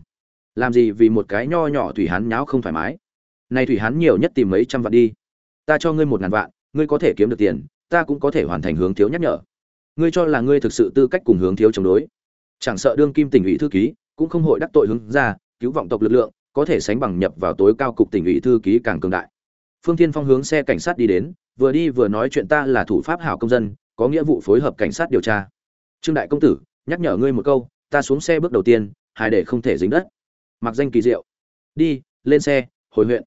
Làm gì vì một cái nho nhỏ thủy hán nháo không thoải mái. Này thủy hán nhiều nhất tìm mấy trăm vạn đi. Ta cho ngươi một ngàn vạn ngươi có thể kiếm được tiền, ta cũng có thể hoàn thành hướng thiếu nhắc nhở. Ngươi cho là ngươi thực sự tư cách cùng hướng thiếu chống đối. Chẳng sợ đương kim tỉnh ủy thư ký, cũng không hội đắc tội hướng ra, cứu vọng tộc lực lượng, có thể sánh bằng nhập vào tối cao cục tỉnh ủy thư ký càng cường đại. Phương thiên phong hướng xe cảnh sát đi đến, vừa đi vừa nói chuyện ta là thủ pháp hảo công dân, có nghĩa vụ phối hợp cảnh sát điều tra. Trương đại công tử, nhắc nhở ngươi một câu, ta xuống xe bước đầu tiên, hài để không thể dính đất. Mặc danh kỳ diệu. Đi, lên xe, hồi huyện.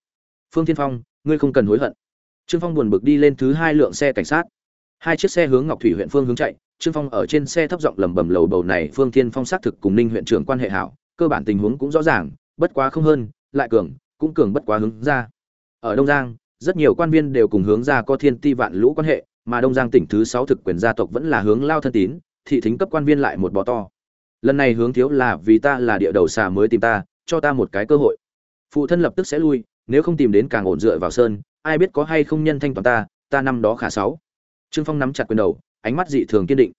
Phương thiên phong, ngươi không cần hối hận trương phong buồn bực đi lên thứ hai lượng xe cảnh sát. Hai chiếc xe hướng ngọc thủy huyện phương hướng chạy, trương phong ở trên xe thấp giọng lẩm bẩm lầu bầu này phương thiên phong xác thực cùng ninh huyện trưởng quan hệ hảo, cơ bản tình huống cũng rõ ràng, bất quá không hơn, lại cường, cũng cường bất quá hướng ra. Ở đông giang, rất nhiều quan viên đều cùng hướng ra có thiên ti vạn lũ quan hệ, mà đông giang tỉnh thứ sáu thực quyền gia tộc vẫn là hướng lao thân tín, thị thính cấp quan viên lại một bò to. Lần này hướng thiếu là vì ta là địa đầu xà mới tìm ta, cho ta một cái cơ hội. Phụ thân lập tức sẽ lui nếu không tìm đến càng ổn dựa vào sơn, ai biết có hay không nhân thanh toàn ta ta năm đó khả sáu. Trương phong nắm chặt quyền đầu, ánh mắt dị thường kiên định.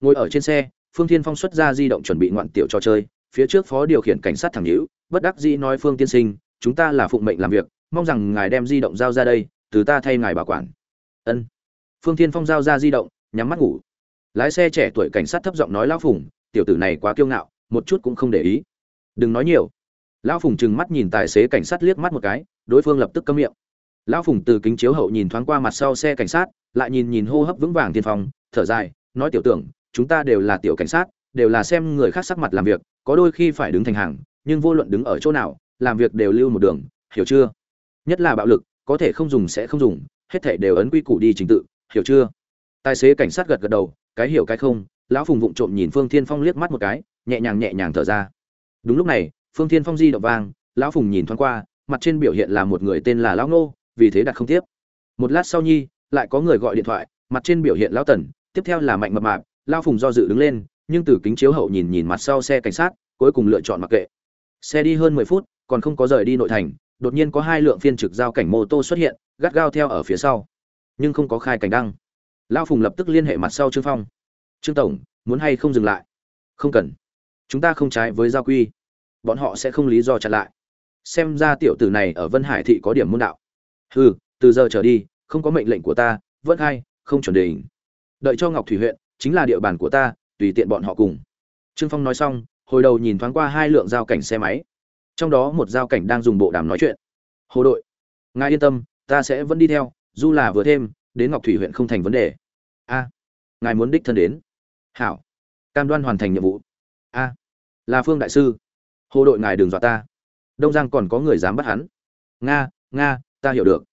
Ngồi ở trên xe, phương thiên phong xuất ra di động chuẩn bị ngoạn tiểu cho chơi, phía trước phó điều khiển cảnh sát thẳng nhữ bất đắc dĩ nói phương tiên sinh, chúng ta là phụng mệnh làm việc, mong rằng ngài đem di động giao ra đây, từ ta thay ngài bảo quản. Ân. Phương thiên phong giao ra di động, nhắm mắt ngủ. Lái xe trẻ tuổi cảnh sát thấp giọng nói lão phùng tiểu tử này quá kiêu ngạo, một chút cũng không để ý. Đừng nói nhiều lão phùng trừng mắt nhìn tài xế cảnh sát liếc mắt một cái, đối phương lập tức câm miệng. Lão phùng từ kính chiếu hậu nhìn thoáng qua mặt sau xe cảnh sát, lại nhìn nhìn hô hấp vững vàng tiên phong, thở dài, nói tiểu tưởng, chúng ta đều là tiểu cảnh sát, đều là xem người khác sắc mặt làm việc, có đôi khi phải đứng thành hàng, nhưng vô luận đứng ở chỗ nào, làm việc đều lưu một đường, hiểu chưa? Nhất là bạo lực, có thể không dùng sẽ không dùng, hết thể đều ấn quy củ đi trình tự, hiểu chưa? Tài xế cảnh sát gật gật đầu, cái hiểu cái không, lão phùng vụng trộm nhìn phương thiên phong liếc mắt một cái, nhẹ nhàng nhẹ nhàng thở ra. Đúng lúc này phương thiên phong di động vang lão phùng nhìn thoáng qua mặt trên biểu hiện là một người tên là lão Ngô, vì thế đặt không tiếp. Một lát sau nhi lại có người gọi điện thoại mặt trên biểu hiện lão tần tiếp theo là mạnh mập mạp lão phùng do dự đứng lên nhưng từ kính chiếu hậu nhìn nhìn mặt sau xe cảnh sát cuối cùng lựa chọn mặc kệ. Xe đi hơn mười phút còn không có rời đi nội thành đột nhiên có hai lượng phiên trực giao cảnh mô tô xuất hiện gắt gao theo ở phía sau. Nhưng không có khai cảnh đăng. Lão phùng lập tức liên hệ mặt sau trương phong. Trương tổng muốn hay không dừng lại? Không cần. Chúng ta không trái với giao quy bọn họ sẽ không lý do chặn lại. Xem ra tiểu tử này ở vân hải thị có điểm môn đạo. Hừ, từ giờ trở đi, không có mệnh lệnh của ta, vẫn hay, không chuẩn định. Đợi cho ngọc thủy huyện, chính là địa bàn của ta, tùy tiện bọn họ cùng. Trương phong nói xong, hồi đầu nhìn thoáng qua hai lượng giao cảnh xe máy. Trong đó một giao cảnh đang dùng bộ đàm nói chuyện. Hồ đội, ngài yên tâm, ta sẽ vẫn đi theo, dù là vừa thêm, đến ngọc thủy huyện không thành vấn đề. A, ngài muốn đích thân đến. Hảo, cam đoan hoàn thành nhiệm vụ. A, là phương đại sư hồ đội ngài đừng dọa ta. Đông giang còn có người dám bắt hắn. Nga nga, ta hiểu được.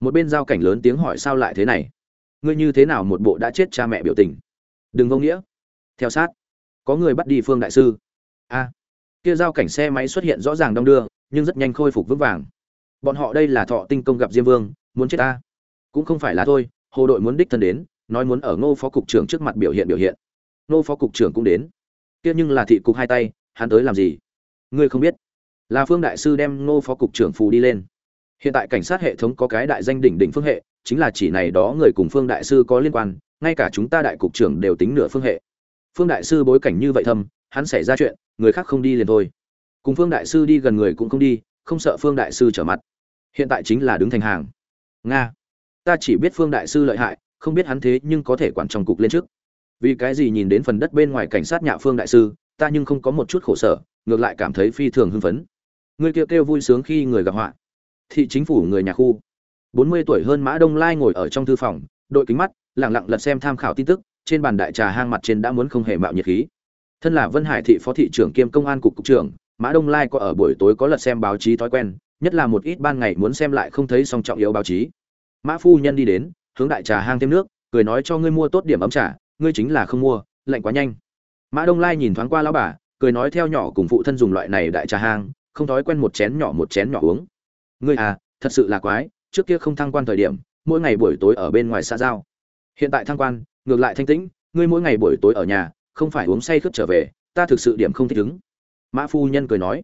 Một bên giao cảnh lớn tiếng hỏi sao lại thế này? Ngươi như thế nào một bộ đã chết cha mẹ biểu tình? Đừng vô nghĩa. Theo sát. Có người bắt đi phương đại sư. A. Kia giao cảnh xe máy xuất hiện rõ ràng đông đưa, nhưng rất nhanh khôi phục vững vàng. Bọn họ đây là thọ tinh công gặp diêm vương, muốn chết ta. Cũng không phải là thôi, hồ đội muốn đích thân đến, nói muốn ở ngô phó cục trưởng trước mặt biểu hiện biểu hiện. Ngô phó cục trưởng cũng đến. Kia nhưng là thị cục hai tay, hắn tới làm gì? Ngươi không biết. Là phương đại sư đem ngô phó cục trưởng phù đi lên. Hiện tại cảnh sát hệ thống có cái đại danh đỉnh đỉnh phương hệ, chính là chỉ này đó người cùng phương đại sư có liên quan, ngay cả chúng ta đại cục trưởng đều tính nửa phương hệ. Phương đại sư bối cảnh như vậy thâm, hắn xảy ra chuyện, người khác không đi liền thôi. Cùng phương đại sư đi gần người cũng không đi, không sợ phương đại sư trở mặt. Hiện tại chính là đứng thành hàng. Nga, ta chỉ biết phương đại sư lợi hại, không biết hắn thế nhưng có thể quản trong cục lên trước. Vì cái gì nhìn đến phần đất bên ngoài cảnh sát nhạ phương đại sư, ta nhưng không có một chút khổ sở ngược lại cảm thấy phi thường hưng phấn. Người kêu kêu vui sướng khi người gặp họa. Thị chính phủ người nhà khu. Bốn mươi tuổi hơn mã đông lai ngồi ở trong thư phòng, đội kính mắt lẳng lặng lật xem tham khảo tin tức, trên bàn đại trà hang mặt trên đã muốn không hề mạo nhiệt khí. Thân là vân hải thị phó thị trưởng kiêm công an cục cục trưởng, mã đông lai có ở buổi tối có lật xem báo chí thói quen, nhất là một ít ban ngày muốn xem lại không thấy song trọng yếu báo chí. Mã phu nhân đi đến, hướng đại trà hang thêm nước, cười nói cho ngươi mua tốt điểm ấm trà, ngươi chính là không mua, lạnh quá nhanh. Mã đông lai nhìn thoáng qua lão bà cười nói theo nhỏ cùng phụ thân dùng loại này đại trà hang, không thói quen một chén nhỏ một chén nhỏ uống. Ngươi à thật sự là quái, trước kia không thăng quan thời điểm, mỗi ngày buổi tối ở bên ngoài xã giao. Hiện tại thăng quan, ngược lại thanh tĩnh, ngươi mỗi ngày buổi tối ở nhà, không phải uống say khướp trở về, ta thực sự điểm không thích ứng. Mã phu nhân cười nói,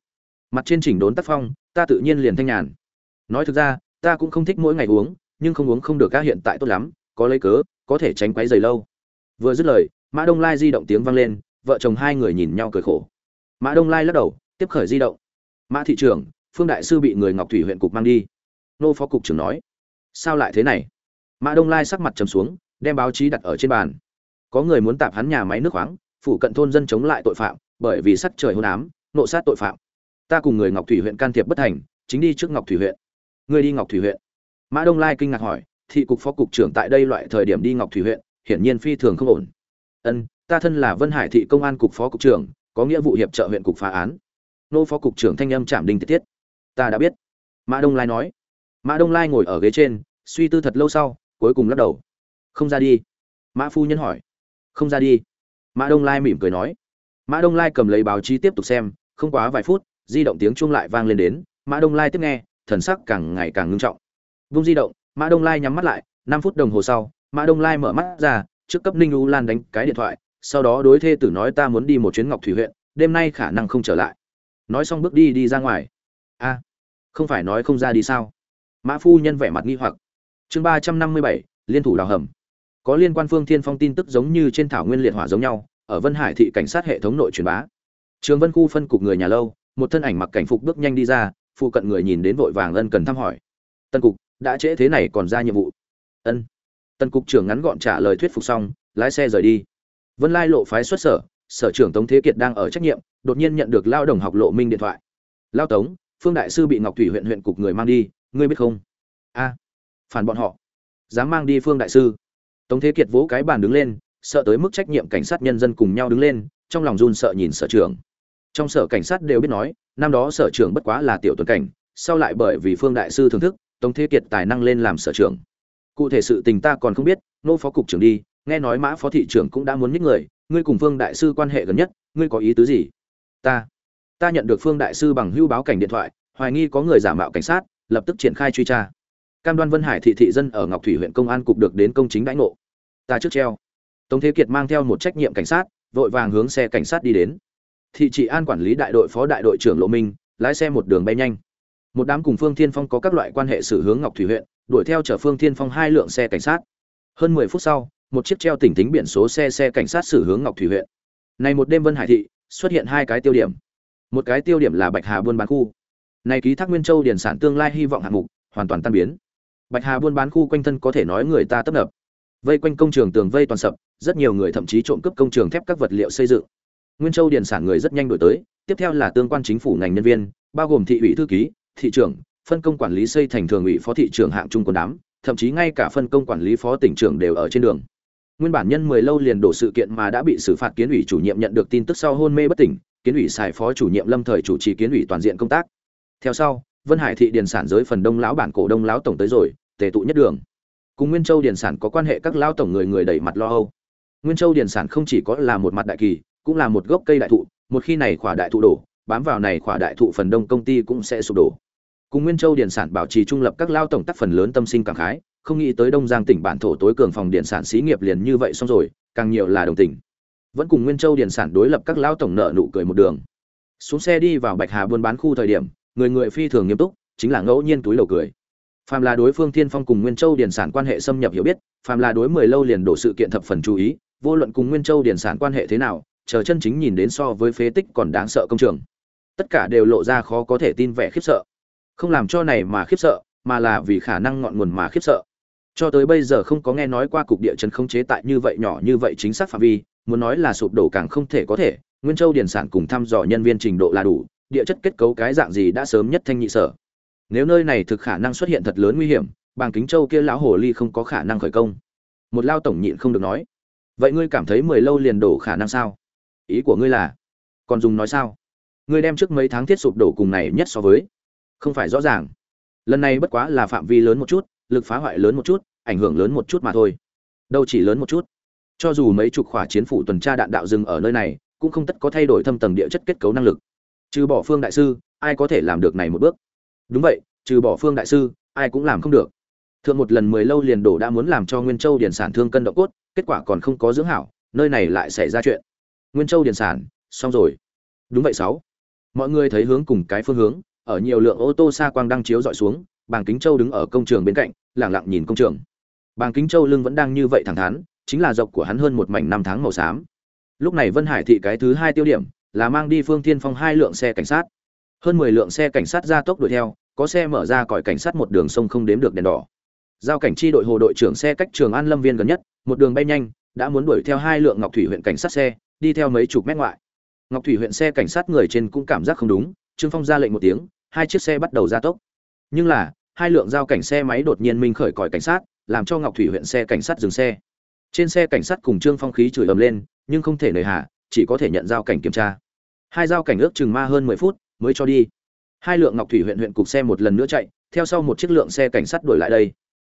mặt trên chỉnh đốn tác phong, ta tự nhiên liền thanh nhàn. Nói thực ra, ta cũng không thích mỗi ngày uống, nhưng không uống không được ca hiện tại tốt lắm, có lấy cớ, có thể tránh quấy dày lâu. Vừa dứt lời, mã đông lai di động tiếng vang lên vợ chồng hai người nhìn nhau cười khổ. Mã đông lai lắc đầu, tiếp khởi di động. Mã thị trưởng, phương đại sư bị người ngọc thủy huyện cục mang đi. Nô phó cục trưởng nói, sao lại thế này? Mã đông lai sắc mặt trầm xuống, đem báo chí đặt ở trên bàn. Có người muốn tạp hắn nhà máy nước khoáng phụ cận thôn dân chống lại tội phạm, bởi vì sắc trời hôn ám, nộ sát tội phạm. Ta cùng người ngọc thủy huyện can thiệp bất thành, chính đi trước ngọc thủy huyện. Người đi ngọc thủy huyện. Mã đông lai kinh ngạc hỏi, thị cục phó cục trưởng tại đây loại thời điểm đi ngọc thủy huyện, hiển nhiên phi thường không ổn. Ân ta thân là vân hải thị công an cục phó cục trưởng, có nghĩa vụ hiệp trợ huyện cục phá án. Nô phó cục trưởng thanh âm trầm đinh tiết tiết. Ta đã biết. Mã đông lai nói. Mã đông lai ngồi ở ghế trên, suy tư thật lâu sau, cuối cùng lắc đầu. Không ra đi. Mã phu nhân hỏi. Không ra đi. Mã đông lai mỉm cười nói. Mã đông lai cầm lấy báo chí tiếp tục xem, không quá vài phút, di động tiếng chuông lại vang lên đến. Mã đông lai tiếp nghe, thần sắc càng ngày càng ngưng trọng. Vung di động, mã đông lai nhắm mắt lại, năm phút đồng hồ sau, mã đông lai mở mắt ra, trước cấp ninh u lan đánh cái điện thoại sau đó đối thê tử nói ta muốn đi một chuyến ngọc thủy huyện, đêm nay khả năng không trở lại. Nói xong bước đi đi ra ngoài. A, không phải nói không ra đi sao? Mã phu nhân vẻ mặt nghi hoặc. Chương ba trăm năm mươi bảy, liên thủ đào hầm. Có liên quan phương thiên phong tin tức giống như trên thảo nguyên liệt hỏa giống nhau, ở vân hải thị cảnh sát hệ thống nội truyền bá. Trường vân khu phân cục người nhà lâu, một thân ảnh mặc cảnh phục bước nhanh đi ra, phụ cận người nhìn đến vội vàng ân cần thăm hỏi. Tân cục, đã trễ thế này còn ra nhiệm vụ. Ân. Tân cục trưởng ngắn gọn trả lời thuyết phục xong, lái xe rời đi vân lai lộ phái xuất sở sở trưởng tống thế kiệt đang ở trách nhiệm, đột nhiên nhận được lao đồng học lộ minh điện thoại. Lao tống, phương đại sư bị ngọc thủy huyện huyện cục người mang đi, ngươi biết không? A, phản bọn họ. Dám mang đi phương đại sư. Tống thế kiệt vỗ cái bàn đứng lên, sợ tới mức trách nhiệm cảnh sát nhân dân cùng nhau đứng lên, trong lòng run sợ nhìn sở trưởng. Trong sở cảnh sát đều biết nói, năm đó sở trưởng bất quá là tiểu tuần cảnh, sau lại bởi vì phương đại sư thưởng thức, tống thế kiệt tài năng lên làm sở trưởng. Cụ thể sự tình ta còn không biết, nô phó cục trưởng đi nghe nói mã phó thị trưởng cũng đã muốn nhích người, ngươi cùng phương đại sư quan hệ gần nhất, ngươi có ý tứ gì? Ta ta nhận được phương đại sư bằng hưu báo cảnh điện thoại, hoài nghi có người giả mạo cảnh sát, lập tức triển khai truy tra. Cam đoan vân hải thị thị dân ở ngọc thủy huyện công an cục được đến công chính đãi ngộ. Ta trước treo. Tống thế kiệt mang theo một trách nhiệm cảnh sát, vội vàng hướng xe cảnh sát đi đến. Thị trị an quản lý đại đội phó đại đội trưởng lộ minh, lái xe một đường bay nhanh. Một đám cùng phương thiên phong có các loại quan hệ xử hướng ngọc thủy huyện, đuổi theo chở phương thiên phong hai lượng xe cảnh sát. Hơn mười phút sau một chiếc treo tỉnh tính biển số xe xe cảnh sát xử hướng ngọc thủy huyện. Này một đêm vân hải thị, xuất hiện hai cái tiêu điểm. Một cái tiêu điểm là bạch hà buôn bán khu. Này ký thác nguyên châu điển sản tương lai hy vọng hạng mục hoàn toàn tan biến. Bạch hà buôn bán khu quanh thân có thể nói người ta tấp nập. Vây quanh công trường tường vây toàn sập, rất nhiều người thậm chí trộm cướp công trường thép các vật liệu xây dựng. Nguyên châu điển sản người rất nhanh đổi tới, tiếp theo là tương quan chính phủ ngành nhân viên, bao gồm thị ủy thư ký, thị trưởng, phân công quản lý xây thành thường ủy phó thị trưởng hạng trung quân đám, thậm chí ngay cả phân công quản lý phó tỉnh trưởng đều ở trên đường nguyên bản nhân mười lâu liền đổ sự kiện mà đã bị xử phạt kiến ủy chủ nhiệm nhận được tin tức sau hôn mê bất tỉnh, kiến ủy xài phó chủ nhiệm lâm thời chủ trì kiến ủy toàn diện công tác. Theo sau, vân hải thị điền sản giới phần đông lão bản cổ đông lão tổng tới rồi, tề tụ nhất đường. Cùng nguyên châu điền sản có quan hệ các lão tổng người người đẩy mặt lo âu. Nguyên châu điền sản không chỉ có là một mặt đại kỳ, cũng là một gốc cây đại thụ, một khi này khỏa đại thụ đổ, bám vào này khỏa đại thụ phần đông công ty cũng sẽ sụp đổ. Cùng nguyên châu điền sản bảo trì trung lập các lao tổng tác phần lớn tâm sinh cảm khái không nghĩ tới đông giang tỉnh bản thổ tối cường phòng điện sản xí nghiệp liền như vậy xong rồi, càng nhiều là đồng tình. Vẫn cùng nguyên châu điện sản đối lập các lão tổng nợ nụ cười một đường. Xuống xe đi vào bạch hà buôn bán khu thời điểm, người người phi thường nghiêm túc, chính là ngẫu nhiên túi đầu cười. Phàm là đối phương thiên phong cùng nguyên châu điện sản quan hệ xâm nhập hiểu biết phàm là đối mười lâu liền đổ sự kiện thập phần chú ý, vô luận cùng nguyên châu điện sản quan hệ thế nào, chờ chân chính nhìn đến so với phế tích còn đáng sợ công trường. Tất cả đều lộ ra khó có thể tin vẻ khiếp sợ. Không làm cho này mà khiếp sợ, mà là vì khả năng ngọn nguồn mà khiếp sợ cho tới bây giờ không có nghe nói qua cục địa chấn không chế tại như vậy nhỏ như vậy chính xác phạm vi, muốn nói là sụp đổ càng không thể có thể, nguyên châu điển sản cùng thăm dò nhân viên trình độ là đủ, địa chất kết cấu cái dạng gì đã sớm nhất thanh nhị sở. Nếu nơi này thực khả năng xuất hiện thật lớn nguy hiểm, bàng kính châu kia lão hồ ly không có khả năng khởi công. Một lao tổng nhịn không được nói. Vậy ngươi cảm thấy mười lâu liền đổ khả năng sao? Ý của ngươi là, còn dùng nói sao? Ngươi đem trước mấy tháng thiết sụp đổ cùng này nhất so với. Không phải rõ ràng. Lần này bất quá là phạm vi lớn một chút lực phá hoại lớn một chút, ảnh hưởng lớn một chút mà thôi. Đâu chỉ lớn một chút. Cho dù mấy chục khỏa chiến phủ tuần tra đạn đạo dừng ở nơi này, cũng không tất có thay đổi thâm tầng địa chất kết cấu năng lực. Trừ bỏ phương đại sư, ai có thể làm được này một bước? Đúng vậy, trừ bỏ phương đại sư, ai cũng làm không được. Thượng một lần mười lâu liền đổ đã muốn làm cho nguyên châu điển sản thương cân độ cốt, kết quả còn không có dưỡng hảo, nơi này lại xảy ra chuyện. Nguyên châu điển sản, xong rồi. Đúng vậy sáu. Mọi người thấy hướng cùng cái phương hướng, ở nhiều lượng ô tô xa quang đang chiếu dọi xuống, bàng kính châu đứng ở công trường bên cạnh lẳng lặng nhìn công trường. Bàng kính châu lưng vẫn đang như vậy thẳng thắn, chính là dọc của hắn hơn một mảnh năm tháng màu xám. Lúc này vân hải thị cái thứ hai tiêu điểm là mang đi phương thiên phong hai lượng xe cảnh sát. Hơn mười lượng xe cảnh sát ra tốc đuổi theo, có xe mở ra còi cảnh sát một đường sông không đếm được đèn đỏ. Giao cảnh chi đội hồ đội trưởng xe cách trường an lâm viên gần nhất, một đường bay nhanh, đã muốn đuổi theo hai lượng ngọc thủy huyện cảnh sát xe, đi theo mấy chục mét ngoại. Ngọc thủy huyện xe cảnh sát người trên cũng cảm giác không đúng, trương phong ra lệnh một tiếng, hai chiếc xe bắt đầu ra tốc. Nhưng là hai lượng giao cảnh xe máy đột nhiên minh khởi còi cảnh sát, làm cho ngọc thủy huyện xe cảnh sát dừng xe. Trên xe cảnh sát cùng trương phong khí chửi ầm lên, nhưng không thể nời hạ chỉ có thể nhận giao cảnh kiểm tra. Hai giao cảnh ước chừng ma hơn mười phút, mới cho đi. Hai lượng ngọc thủy huyện huyện cục xe một lần nữa chạy, theo sau một chiếc lượng xe cảnh sát đuổi lại đây.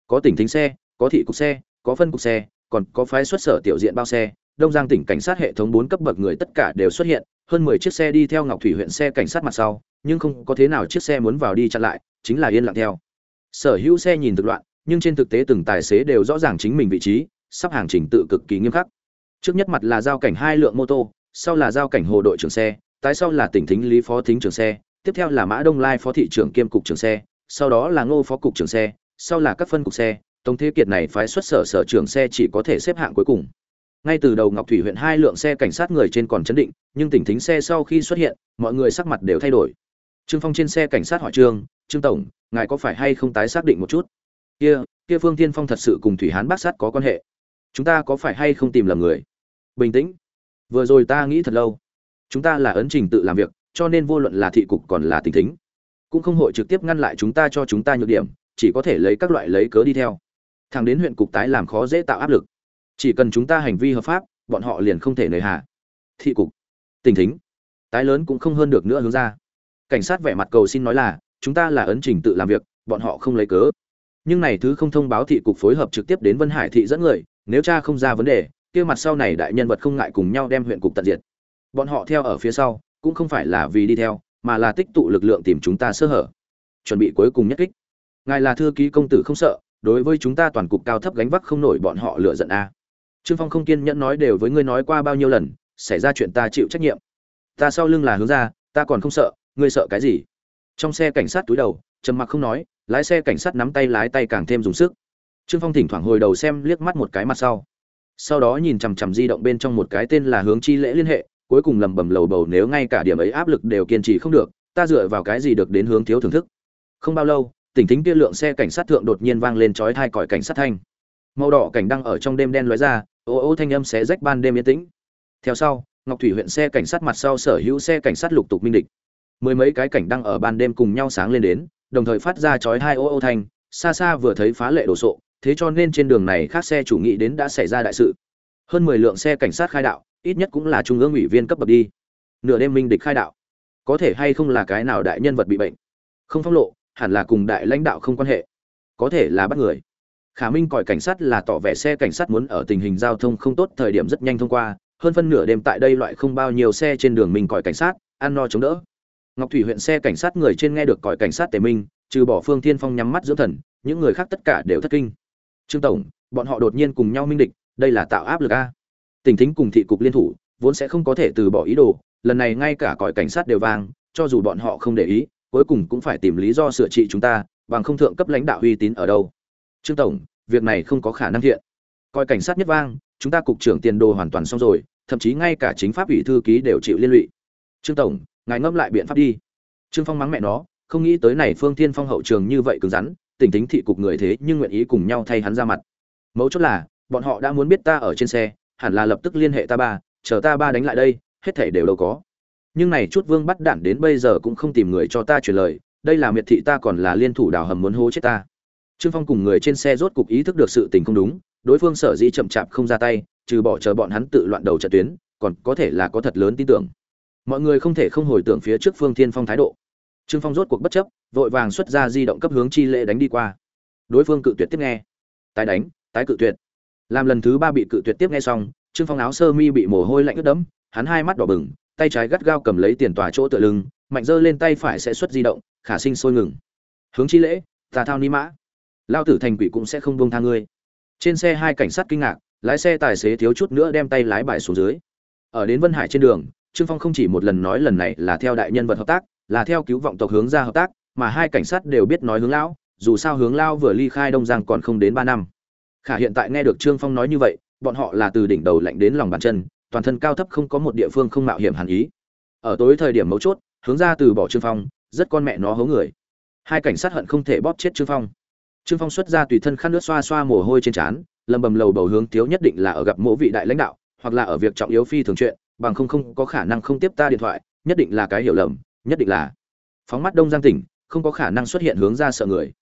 Có tỉnh thính xe, có thị cục xe, có phân cục xe, còn có phái xuất sở tiểu diện bao xe. Đông giang tỉnh cảnh sát hệ thống bốn cấp bậc người tất cả đều xuất hiện, hơn mười chiếc xe đi theo ngọc thủy huyện xe cảnh sát mặt sau, nhưng không có thế nào chiếc xe muốn vào đi chặn lại, chính là yên lặng theo sở hữu xe nhìn thực loạn, nhưng trên thực tế từng tài xế đều rõ ràng chính mình vị trí, sắp hàng trình tự cực kỳ nghiêm khắc. Trước nhất mặt là giao cảnh hai lượng mô tô, sau là giao cảnh hồ đội trưởng xe, tái sau là tỉnh thính lý phó thính trưởng xe, tiếp theo là mã đông lai phó thị trưởng kiêm cục trưởng xe, sau đó là ngô phó cục trưởng xe, sau là các phân cục xe, tống thế kiệt này phái xuất sở sở trưởng xe chỉ có thể xếp hạng cuối cùng. Ngay từ đầu ngọc thủy huyện hai lượng xe cảnh sát người trên còn chấn định, nhưng tỉnh thính xe sau khi xuất hiện, mọi người sắc mặt đều thay đổi. Trương phong trên xe cảnh sát hỏi trương trương tổng ngài có phải hay không tái xác định một chút? Kia kia phương tiên phong thật sự cùng thủy hán Bát sát có quan hệ. Chúng ta có phải hay không tìm lầm người? Bình tĩnh. Vừa rồi ta nghĩ thật lâu. Chúng ta là ấn trình tự làm việc, cho nên vô luận là thị cục còn là tỉnh thính, cũng không hội trực tiếp ngăn lại chúng ta cho chúng ta nhược điểm, chỉ có thể lấy các loại lấy cớ đi theo. Thằng đến huyện cục tái làm khó dễ tạo áp lực. Chỉ cần chúng ta hành vi hợp pháp, bọn họ liền không thể nời hạ thị cục. Tình thính. Tái lớn cũng không hơn được nữa hướng ra. Cảnh sát vẻ mặt cầu xin nói là chúng ta là ấn trình tự làm việc, bọn họ không lấy cớ. Nhưng này thứ không thông báo thị cục phối hợp trực tiếp đến vân hải thị dẫn người, nếu cha không ra vấn đề, kia mặt sau này đại nhân vật không ngại cùng nhau đem huyện cục tận diệt. Bọn họ theo ở phía sau, cũng không phải là vì đi theo, mà là tích tụ lực lượng tìm chúng ta sơ hở. Chuẩn bị cuối cùng nhất kích. Ngài là thư ký công tử không sợ, đối với chúng ta toàn cục cao thấp gánh vác không nổi bọn họ lựa giận a. Trương phong không kiên nhẫn nói đều với ngươi nói qua bao nhiêu lần, xảy ra chuyện ta chịu trách nhiệm. Ta sau lưng là hướng ra ta còn không sợ, ngươi sợ cái gì? Trong xe cảnh sát túi đầu, trầm mặc không nói, lái xe cảnh sát nắm tay lái tay càng thêm dùng sức. Trương phong thỉnh thoảng hồi đầu xem liếc mắt một cái mặt sau. Sau đó nhìn chằm chằm di động bên trong một cái tên là hướng chi lễ liên hệ, cuối cùng lầm bầm lầu bầu nếu ngay cả điểm ấy áp lực đều kiên trì không được, ta dựa vào cái gì được đến hướng thiếu thưởng thức? Không bao lâu, tỉnh thính kia lượng xe cảnh sát thượng đột nhiên vang lên chói thai còi cảnh sát thanh. Màu đỏ cảnh đang ở trong đêm đen lóe ra, ô ô thanh âm xé rách ban đêm yên tĩnh. Theo sau, ngọc thủy huyện xe cảnh sát mặt sau sở hữu xe cảnh sát lục tục minh địch mười mấy cái cảnh đang ở ban đêm cùng nhau sáng lên đến, đồng thời phát ra chói hai ô ô thanh, xa xa vừa thấy phá lệ đồ sộ, thế cho nên trên đường này khác xe chủ nghĩ đến đã xảy ra đại sự. Hơn mười lượng xe cảnh sát khai đạo, ít nhất cũng là trung ương ủy viên cấp bậc đi. Nửa đêm minh địch khai đạo. Có thể hay không là cái nào đại nhân vật bị bệnh? Không phong lộ, hẳn là cùng đại lãnh đạo không quan hệ. Có thể là bắt người. Khả minh còi cảnh sát là tỏ vẻ xe cảnh sát muốn ở tình hình giao thông không tốt thời điểm rất nhanh thông qua, hơn phân nửa đêm tại đây loại không bao nhiêu xe trên đường minh còi cảnh sát, ăn no chống đỡ ngọc thủy huyện xe cảnh sát người trên nghe được còi cảnh sát tề minh, trừ bỏ phương thiên phong nhắm mắt dưỡng thần, những người khác tất cả đều thất kinh. Trương tổng, bọn họ đột nhiên cùng nhau minh địch, đây là tạo áp lực a. Tỉnh thính cùng thị cục liên thủ, vốn sẽ không có thể từ bỏ ý đồ, lần này ngay cả còi cảnh sát đều vang, cho dù bọn họ không để ý, cuối cùng cũng phải tìm lý do sửa trị chúng ta, bằng không thượng cấp lãnh đạo uy tín ở đâu. Trương tổng, việc này không có khả năng thiện. Coi cảnh sát nhất vang, chúng ta cục trưởng tiền đồ hoàn toàn xong rồi, thậm chí ngay cả chính pháp ủy thư ký đều chịu liên lụy. Trương tổng ngài ngâm lại biện pháp đi. Trương phong mắng mẹ nó, không nghĩ tới này phương thiên phong hậu trường như vậy cứng rắn, tỉnh tính thị cục người thế nhưng nguyện ý cùng nhau thay hắn ra mặt. Mấu chốt là, bọn họ đã muốn biết ta ở trên xe, hẳn là lập tức liên hệ ta ba, chờ ta ba đánh lại đây, hết thể đều đâu có. Nhưng này chút vương bắt đản đến bây giờ cũng không tìm người cho ta truyền lời, đây là miệt thị ta còn là liên thủ đào hầm muốn hô chết ta. Trương phong cùng người trên xe rốt cục ý thức được sự tình không đúng, đối phương sở dĩ chậm chạp không ra tay, trừ bỏ chờ bọn hắn tự loạn đầu trận tuyến, còn có thể là có thật lớn tin tưởng mọi người không thể không hồi tưởng phía trước phương thiên phong thái độ. Trương phong rốt cuộc bất chấp, vội vàng xuất ra di động cấp hướng chi lễ đánh đi qua. Đối phương cự tuyệt tiếp nghe. Tái đánh, tái cự tuyệt. Làm lần thứ ba bị cự tuyệt tiếp nghe xong, trương phong áo sơ mi bị mồ hôi lạnh ướt đẫm, hắn hai mắt đỏ bừng, tay trái gắt gao cầm lấy tiền tòa chỗ tựa lưng, mạnh giơ lên tay phải sẽ xuất di động, khả sinh sôi ngừng. Hướng chi lễ, tà thao ni mã. Lao tử thành quỷ cũng sẽ không buông tha ngươi. Trên xe hai cảnh sát kinh ngạc, lái xe tài xế thiếu chút nữa đem tay lái bài xuống dưới. Ở đến vân hải trên đường trương phong không chỉ một lần nói lần này là theo đại nhân vật hợp tác, là theo cứu vọng tộc hướng ra hợp tác, mà hai cảnh sát đều biết nói hướng lão, dù sao hướng lao vừa ly khai đông giang còn không đến ba năm. Khả hiện tại nghe được trương phong nói như vậy, bọn họ là từ đỉnh đầu lạnh đến lòng bàn chân, toàn thân cao thấp không có một địa phương không mạo hiểm hàn ý. Ở tối thời điểm mấu chốt, hướng ra từ bỏ trương phong, rất con mẹ nó hố người. Hai cảnh sát hận không thể bóp chết trương phong. Trương phong xuất ra tùy thân khăn nước xoa xoa mồ hôi trên trán, lầm bầm lầu bầu hướng thiếu nhất định là ở gặp mỗ vị đại lãnh đạo, hoặc là ở việc trọng yếu phi thường chuyện bằng không không có khả năng không tiếp ta điện thoại, nhất định là cái hiểu lầm, nhất định là. Phóng mắt đông giang tỉnh, không có khả năng xuất hiện hướng ra sợ người.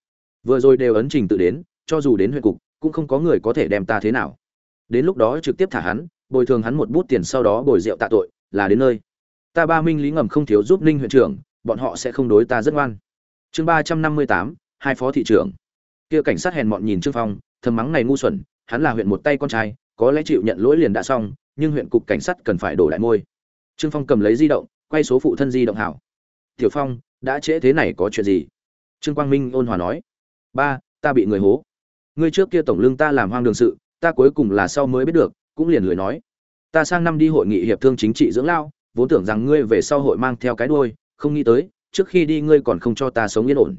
Vừa rồi đều ấn trình tự đến, cho dù đến huyện cục, cũng không có người có thể đem ta thế nào. Đến lúc đó trực tiếp thả hắn, bồi thường hắn một bút tiền sau đó bồi rượu tạ tội, là đến nơi. Ta ba minh lý ngầm không thiếu giúp ninh huyện trưởng, bọn họ sẽ không đối ta rất ngoan. Chương ba trăm năm mươi tám, hai phó thị trưởng. Kia cảnh sát hèn mọn nhìn trương phong, thầm mắng này ngu xuẩn, hắn là huyện một tay con trai, có lẽ chịu nhận lỗi liền đã xong nhưng huyện cục cảnh sát cần phải đổ lại môi. Trương phong cầm lấy di động, quay số phụ thân di động hảo. Tiểu phong, đã trễ thế này có chuyện gì? Trương quang minh ôn hòa nói. Ba, ta bị người hố. Ngươi trước kia tổng lương ta làm hoang đường sự, ta cuối cùng là sau mới biết được, cũng liền lười nói. Ta sang năm đi hội nghị hiệp thương chính trị dưỡng lao, vốn tưởng rằng ngươi về sau hội mang theo cái đuôi, không nghĩ tới, trước khi đi ngươi còn không cho ta sống yên ổn.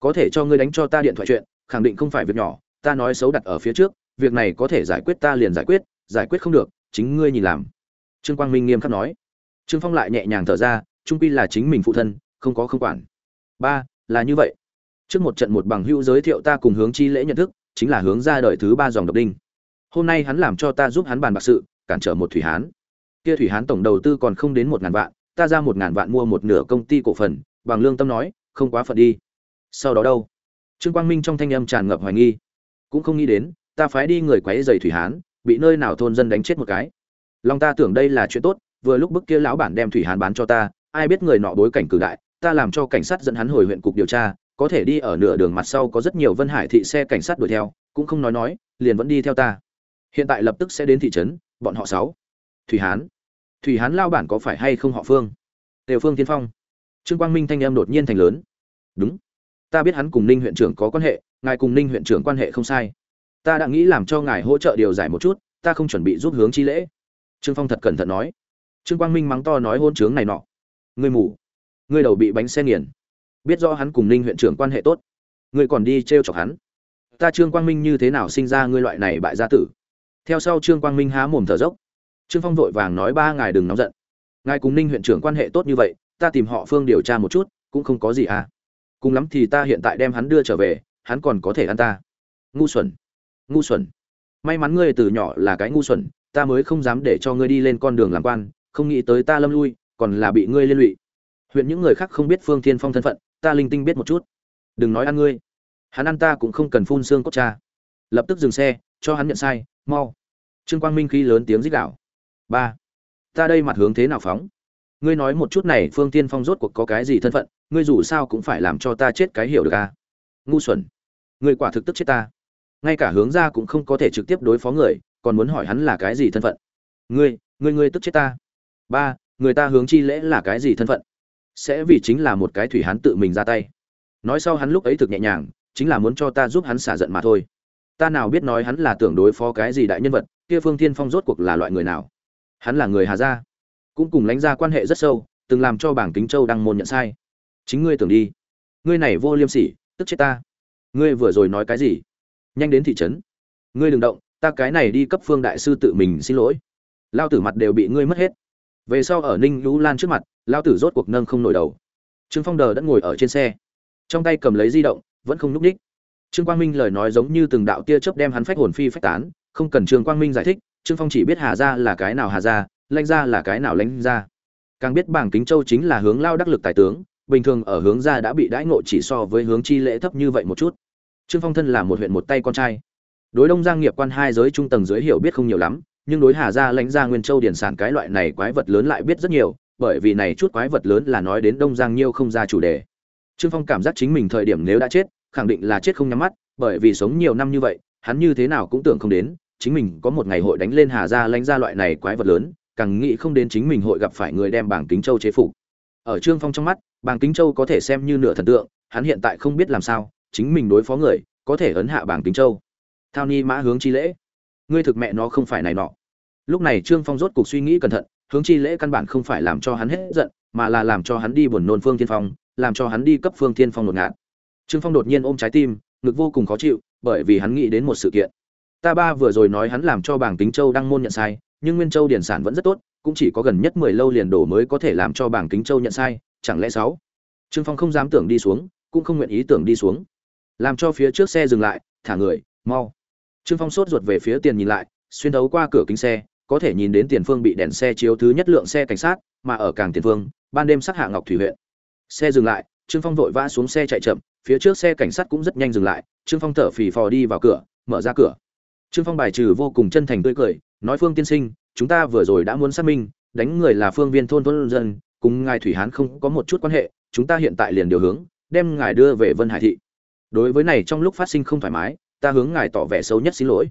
Có thể cho ngươi đánh cho ta điện thoại chuyện, khẳng định không phải việc nhỏ, ta nói xấu đặt ở phía trước, việc này có thể giải quyết ta liền giải quyết giải quyết không được chính ngươi nhìn làm. Trương quang minh nghiêm khắc nói. Trương phong lại nhẹ nhàng thở ra trung quy là chính mình phụ thân, không có không quản. Ba, là như vậy. Trước một trận một bằng hữu giới thiệu ta cùng hướng chi lễ nhận thức, chính là hướng ra đời thứ ba dòng độc đinh. Hôm nay hắn làm cho ta giúp hắn bàn bạc sự, cản trở một thủy hán. Kia thủy hán tổng đầu tư còn không đến một ngàn vạn, ta ra một ngàn vạn mua một nửa công ty cổ phần, bằng lương tâm nói, không quá phận đi. Sau đó đâu? Trương quang minh trong thanh âm tràn ngập hoài nghi. Cũng không nghĩ đến, ta phái đi người quấy giày thủy hán bị nơi nào thôn dân đánh chết một cái. Long ta tưởng đây là chuyện tốt, vừa lúc bức kia lão bản đem thủy hán bán cho ta, ai biết người nọ bối cảnh cử đại, ta làm cho cảnh sát dẫn hắn hồi huyện cục điều tra, có thể đi ở nửa đường mặt sau có rất nhiều vân hải thị xe cảnh sát đuổi theo, cũng không nói nói, liền vẫn đi theo ta. Hiện tại lập tức sẽ đến thị trấn, bọn họ sáu. Thủy hán. Thủy hán lao bản có phải hay không họ phương? Đều phương tiên phong. Trương quang minh thanh em đột nhiên thành lớn. Đúng. Ta biết hắn cùng ninh huyện trưởng có quan hệ, ngài cùng ninh huyện trưởng quan hệ không sai ta đã nghĩ làm cho ngài hỗ trợ điều giải một chút, ta không chuẩn bị giúp hướng chi lễ. Trương phong thật cẩn thận nói. Trương quang minh mắng to nói hôn trướng này nọ. Ngươi mù. Ngươi đầu bị bánh xe nghiền. Biết rõ hắn cùng ninh huyện trưởng quan hệ tốt. Ngươi còn đi t r e o chọc hắn. Ta trương quang minh như thế nào sinh ra ngươi loại này bại gia tử? Theo sau trương quang minh há mồm thở dốc. Trương phong vội vàng nói ba ngài đừng nóng giận. Ngài cùng ninh huyện trưởng quan hệ tốt như vậy, ta tìm họ phương điều tra một chút, cũng không có gì à. Cùng lắm thì ta hiện tại đem hắn đưa trở về, hắn còn có thể ăn ta. Ngu xuẩn ngu xuẩn. May mắn ngươi từ nhỏ là cái ngu xuẩn, ta mới không dám để cho ngươi đi lên con đường làm quan, không nghĩ tới ta lâm lui, còn là bị ngươi liên lụy. Huyện những người khác không biết phương thiên phong thân phận, ta linh tinh biết một chút. Đừng nói ăn ngươi. Hắn ăn ta cũng không cần phun xương cốt cha. Lập tức dừng xe, cho hắn nhận sai, mau. Trương quang minh khí lớn tiếng rít đảo. ba. Ta đây mặt hướng thế nào phóng? Ngươi nói một chút này, phương tiên phong rốt cuộc có cái gì thân phận? Ngươi dù sao cũng phải làm cho ta chết cái hiểu được à? Ngu xuẩn. Ngươi quả thực tức chết ta ngay cả hướng ra cũng không có thể trực tiếp đối phó người, còn muốn hỏi hắn là cái gì thân phận. Ngươi ngươi ngươi tức chết ta. Ba, người ta hướng chi lễ là cái gì thân phận? Sẽ vì chính là một cái thủy hắn tự mình ra tay. Nói sau hắn lúc ấy thực nhẹ nhàng, chính là muốn cho ta giúp hắn xả giận mà thôi. Ta nào biết nói hắn là tưởng đối phó cái gì đại nhân vật, kia phương thiên phong rốt cuộc là loại người nào? Hắn là người hà gia. Cũng cùng lãnh gia quan hệ rất sâu, từng làm cho bảng kính châu đăng môn nhận sai. Chính ngươi tưởng đi. Ngươi này vô liêm sỉ, tức chết ta. Ngươi vừa rồi nói cái gì? Nhanh đến thị trấn. Ngươi đừng động ta cái này đi cấp phương đại sư tự mình xin lỗi. Lao tử mặt đều bị ngươi mất hết. Về sau ở ninh lũ lan trước mặt lao tử rốt cuộc nâng không nổi đầu. Trương phong đờ đã ngồi ở trên xe. Trong tay cầm lấy di động vẫn không núp ních trương quang minh lời nói giống như từng đạo tia chớp đem hắn phách hồn phi phách tán không cần trương quang minh giải thích trương phong chỉ biết hà ra là cái nào hà ra, lãnh ra là cái nào lãnh ra. càng biết bảng kính châu chính là hướng lao đắc lực tài tướng bình thường ở hướng ra đã bị đãi ngộ chỉ so với hướng chi lễ thấp như vậy một chút trương phong thân là một huyện một tay con trai. Đối đông giang nghiệp quan hai giới trung tầng dưới hiểu biết không nhiều lắm, nhưng đối hà gia, lãnh gia, nguyên châu điển sản cái loại này quái vật lớn lại biết rất nhiều, bởi vì này chút quái vật lớn là nói đến đông giang nhiêu không ra chủ đề. Trương phong cảm giác chính mình thời điểm nếu đã chết, khẳng định là chết không nhắm mắt, bởi vì sống nhiều năm như vậy, hắn như thế nào cũng tưởng không đến, chính mình có một ngày hội đánh lên hà gia, lãnh gia loại này quái vật lớn, càng nghĩ không đến chính mình hội gặp phải người đem bảng kính châu chế phục. Ở trương phong trong mắt, bảng kính châu có thể xem như nửa thần tượng, hắn hiện tại không biết làm sao chính mình đối phó người, có thể ấn hạ bảng kính châu. Thao ni mã hướng chi lễ. Ngươi thực mẹ nó không phải này nọ. Lúc này trương phong rốt cuộc suy nghĩ cẩn thận, hướng chi lễ căn bản không phải làm cho hắn hết giận, mà là làm cho hắn đi buồn nôn phương thiên phong, làm cho hắn đi cấp phương thiên phong đột ngạt. Trương phong đột nhiên ôm trái tim, ngực vô cùng khó chịu, bởi vì hắn nghĩ đến một sự kiện. Ta ba vừa rồi nói hắn làm cho bảng kính châu đăng môn nhận sai, nhưng nguyên châu điển sản vẫn rất tốt, cũng chỉ có gần nhất mười lâu liền đổ mới có thể làm cho bảng kính châu nhận sai, chẳng lẽ sáu? Trương phong không dám tưởng đi xuống, cũng không nguyện ý tưởng đi xuống làm cho phía trước xe dừng lại, thả người, mau. Trương phong sốt ruột về phía tiền nhìn lại, xuyên thấu qua cửa kính xe, có thể nhìn đến tiền phương bị đèn xe chiếu thứ nhất lượng xe cảnh sát, mà ở càng tiền phương, ban đêm sát hạ ngọc thủy huyện. Xe dừng lại, trương phong vội vã xuống xe chạy chậm, phía trước xe cảnh sát cũng rất nhanh dừng lại, trương phong thở phì phò đi vào cửa, mở ra cửa. Trương phong bài trừ vô cùng chân thành tươi cười, nói phương tiên sinh, chúng ta vừa rồi đã muốn xác minh, đánh người là phương viên thôn thôn dân, cùng ngài thủy hán không có một chút quan hệ, chúng ta hiện tại liền điều hướng, đem ngài đưa về vân hải thị đối với này trong lúc phát sinh không thoải mái, ta hướng ngài tỏ vẻ xấu nhất xin lỗi.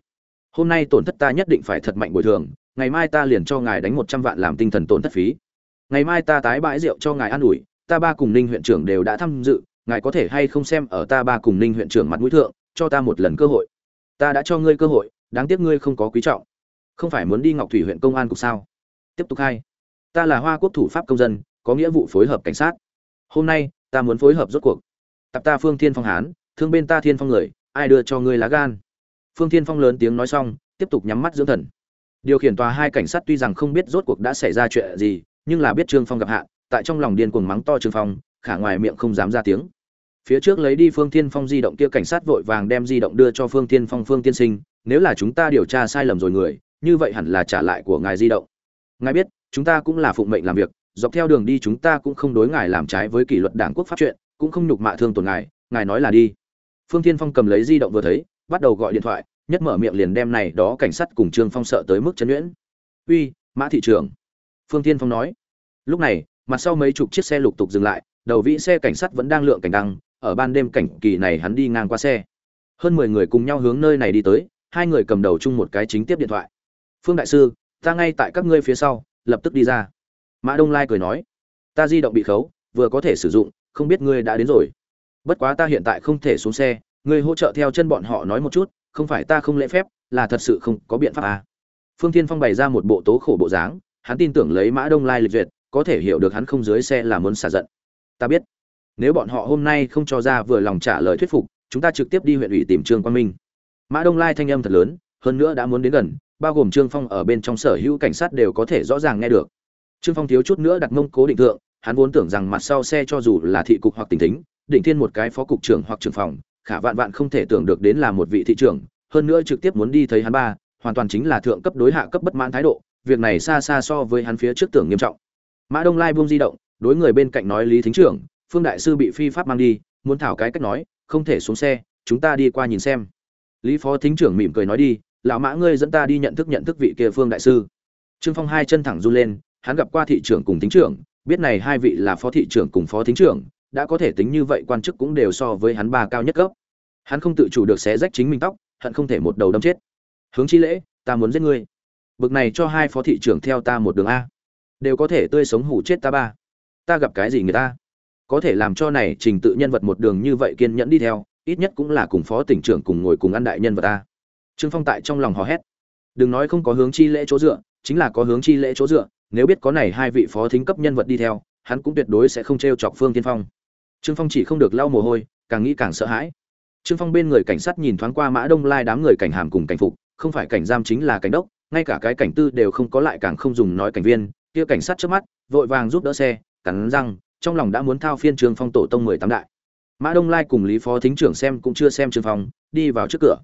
Hôm nay tổn thất ta nhất định phải thật mạnh bồi thường, ngày mai ta liền cho ngài đánh một trăm vạn làm tinh thần tổn thất phí. Ngày mai ta tái bãi rượu cho ngài an ủi, ta ba cùng ninh huyện trưởng đều đã tham dự, ngài có thể hay không xem ở ta ba cùng ninh huyện trưởng mặt mũi thượng, cho ta một lần cơ hội. Ta đã cho ngươi cơ hội, đáng tiếc ngươi không có quý trọng. Không phải muốn đi ngọc thủy huyện công an cục sao? Tiếp tục hai. Ta là hoa quốc thủ pháp công dân, có nghĩa vụ phối hợp cảnh sát. Hôm nay, ta muốn phối hợp rốt cuộc. Tập ta phương thiên phong hán thương bên ta thiên phong người, ai đưa cho ngươi lá gan? Phương thiên phong lớn tiếng nói xong, tiếp tục nhắm mắt dưỡng thần. Điều khiển tòa hai cảnh sát tuy rằng không biết rốt cuộc đã xảy ra chuyện gì, nhưng là biết trương phong gặp hạ tại trong lòng điên cuồng mắng to trương phong, khả ngoài miệng không dám ra tiếng. Phía trước lấy đi phương thiên phong di động kia cảnh sát vội vàng đem di động đưa cho phương thiên phong, phương tiên sinh, nếu là chúng ta điều tra sai lầm rồi người, như vậy hẳn là trả lại của ngài di động. Ngài biết, chúng ta cũng là phụng mệnh làm việc, dọc theo đường đi chúng ta cũng không đối ngài làm trái với kỷ luật đảng quốc pháp chuyện, cũng không nhục mạ thương tổn ngài ngài nói là đi phương thiên phong cầm lấy di động vừa thấy, bắt đầu gọi điện thoại, nhất mở miệng liền đem này đó cảnh sát cùng trương phong sợ tới mức chấn nhuyễn. Uy, mã thị trưởng, phương thiên phong nói. Lúc này, mặt sau mấy chục chiếc xe lục tục dừng lại, đầu vĩ xe cảnh sát vẫn đang lượng cảnh đăng, ở ban đêm cảnh kỳ này hắn đi ngang qua xe. Hơn mười người cùng nhau hướng nơi này đi tới, hai người cầm đầu chung một cái chính tiếp điện thoại. Phương đại sư, ta ngay tại các ngươi phía sau, lập tức đi ra. Mã đông lai cười nói. Ta di động bị khấu, vừa có thể sử dụng, không biết ngươi đã đến rồi bất quá ta hiện tại không thể xuống xe, ngươi hỗ trợ theo chân bọn họ nói một chút, không phải ta không lễ phép, là thật sự không có biện pháp à. phương tiên phong bày ra một bộ tố khổ bộ dáng, hắn tin tưởng lấy mã đông lai lịch duyệt, có thể hiểu được hắn không dưới xe là muốn xả giận. Ta biết. Nếu bọn họ hôm nay không cho ra vừa lòng trả lời thuyết phục, chúng ta trực tiếp đi huyện ủy tìm trương quang minh. Mã đông lai thanh âm thật lớn, hơn nữa đã muốn đến gần, bao gồm trương phong ở bên trong sở hữu cảnh sát đều có thể rõ ràng nghe được. Trương phong thiếu chút nữa đặt mông cố định thượng, hắn vốn tưởng rằng mặt sau xe cho dù là thị cục hoặc tỉnh thính định thiên một cái phó cục trưởng hoặc trưởng phòng, khả vạn vạn không thể tưởng được đến là một vị thị trưởng, hơn nữa trực tiếp muốn đi thấy hắn ba, hoàn toàn chính là thượng cấp đối hạ cấp bất mãn thái độ, việc này xa xa so với hắn phía trước tưởng nghiêm trọng. Mã đông lai buông di động, đối người bên cạnh nói lý thính trưởng, phương đại sư bị phi pháp mang đi, muốn thảo cái cách nói, không thể xuống xe, chúng ta đi qua nhìn xem. Lý phó thính trưởng mỉm cười nói đi, lão mã ngươi dẫn ta đi nhận thức nhận thức vị kia phương đại sư. Trương phong hai chân thẳng run lên, hắn gặp qua thị trưởng cùng thính trưởng, biết này hai vị là phó thị trưởng cùng phó thính trưởng đã có thể tính như vậy quan chức cũng đều so với hắn ba cao nhất cấp. Hắn không tự chủ được xé rách chính mình tóc, hận không thể một đầu đâm chết. Hướng chi lễ, ta muốn giết ngươi. Bực này cho hai phó thị trưởng theo ta một đường a. Đều có thể tươi sống hủ chết ta ba. Ta gặp cái gì người ta? Có thể làm cho này trình tự nhân vật một đường như vậy kiên nhẫn đi theo, ít nhất cũng là cùng phó tỉnh trưởng cùng ngồi cùng ăn đại nhân vật ta. Trương phong tại trong lòng hò hét. Đừng nói không có hướng chi lễ chỗ dựa, chính là có hướng chi lễ chỗ dựa, nếu biết có này hai vị phó thính cấp nhân vật đi theo, hắn cũng tuyệt đối sẽ không t chọc phương tiên phong trương phong chỉ không được lau mồ hôi, càng nghĩ càng sợ hãi. Trương phong bên người cảnh sát nhìn thoáng qua mã đông lai đám người cảnh hàm cùng cảnh phục, không phải cảnh giam chính là cảnh đốc, ngay cả cái cảnh tư đều không có lại càng không dùng nói cảnh viên, kia cảnh sát trước mắt, vội vàng giúp đỡ xe, cắn răng, trong lòng đã muốn thao phiên trương phong tổ tông mười tám đại. Mã đông lai cùng lý phó thính trưởng xem cũng chưa xem trương phong, đi vào trước cửa.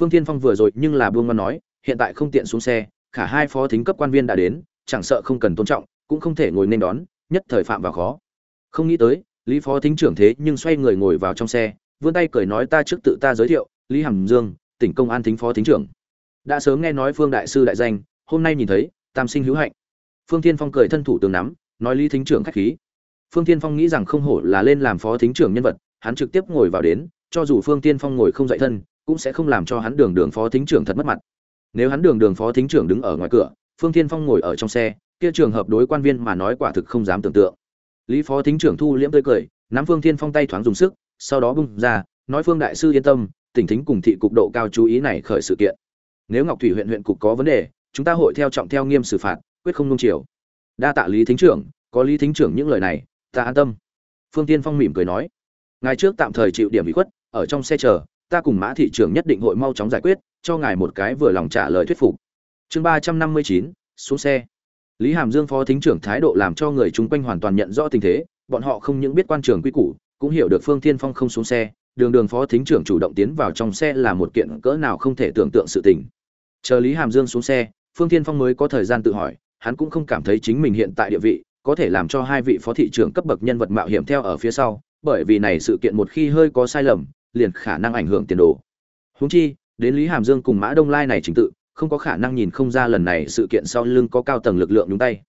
Phương thiên phong vừa rồi nhưng là buông ngon nói, hiện tại không tiện xuống xe cả hai phó thính cấp quan viên đã đến, chẳng sợ không cần tôn trọng, cũng không thể ngồi nên đón, nhất thời phạm vào khó. Không nghĩ tới lý phó thính trưởng thế nhưng xoay người ngồi vào trong xe, vươn tay cười nói ta trước tự ta giới thiệu, lý Hằng dương, tỉnh công an thính phó thính trưởng. Đã sớm nghe nói phương đại sư đại danh, hôm nay nhìn thấy, tam sinh hữu hạnh. Phương thiên phong cười thân thủ tường nắm, nói lý thính trưởng khách khí. Phương thiên phong nghĩ rằng không hổ là lên làm phó thính trưởng nhân vật, hắn trực tiếp ngồi vào đến, cho dù phương tiên phong ngồi không dậy thân, cũng sẽ không làm cho hắn đường đường phó thính trưởng thật mất mặt. Nếu hắn đường đường phó thính trưởng đứng ở ngoài cửa, phương tiên phong ngồi ở trong xe, kia trường hợp đối quan viên mà nói quả thực không dám tưởng tượng lý phó thính trưởng thu liễm tươi cười, nắm phương Thiên phong tay thoáng dùng sức, sau đó bung ra, nói phương đại sư yên tâm, tỉnh thính cùng thị cục độ cao chú ý này khởi sự kiện. Nếu ngọc thủy huyện huyện cục có vấn đề, chúng ta hội theo trọng theo nghiêm xử phạt, quyết không nung chiều. Đa tạ lý thính trưởng, có lý thính trưởng những lời này, ta an tâm. Phương tiên phong mỉm cười nói, ngài trước tạm thời chịu điểm bị khuất, ở trong xe chờ, ta cùng mã thị trưởng nhất định hội mau chóng giải quyết, cho ngài một cái vừa lòng trả lời thuyết phục. Chương ba trăm năm mươi chín, xuống xe lý hàm dương phó thính trưởng thái độ làm cho người chung quanh hoàn toàn nhận rõ tình thế, bọn họ không những biết quan trường quy củ, cũng hiểu được phương Thiên phong không xuống xe, đường đường phó thính trưởng chủ động tiến vào trong xe là một kiện cỡ nào không thể tưởng tượng sự tình. Chờ lý hàm dương xuống xe, phương Thiên phong mới có thời gian tự hỏi, hắn cũng không cảm thấy chính mình hiện tại địa vị, có thể làm cho hai vị phó thị trưởng cấp bậc nhân vật mạo hiểm theo ở phía sau, bởi vì này sự kiện một khi hơi có sai lầm, liền khả năng ảnh hưởng tiền đồ. Huống chi, đến lý hàm dương cùng mã đông lai này trình tự không có khả năng nhìn không ra lần này sự kiện sau lưng có cao tầng lực lượng nhúng tay.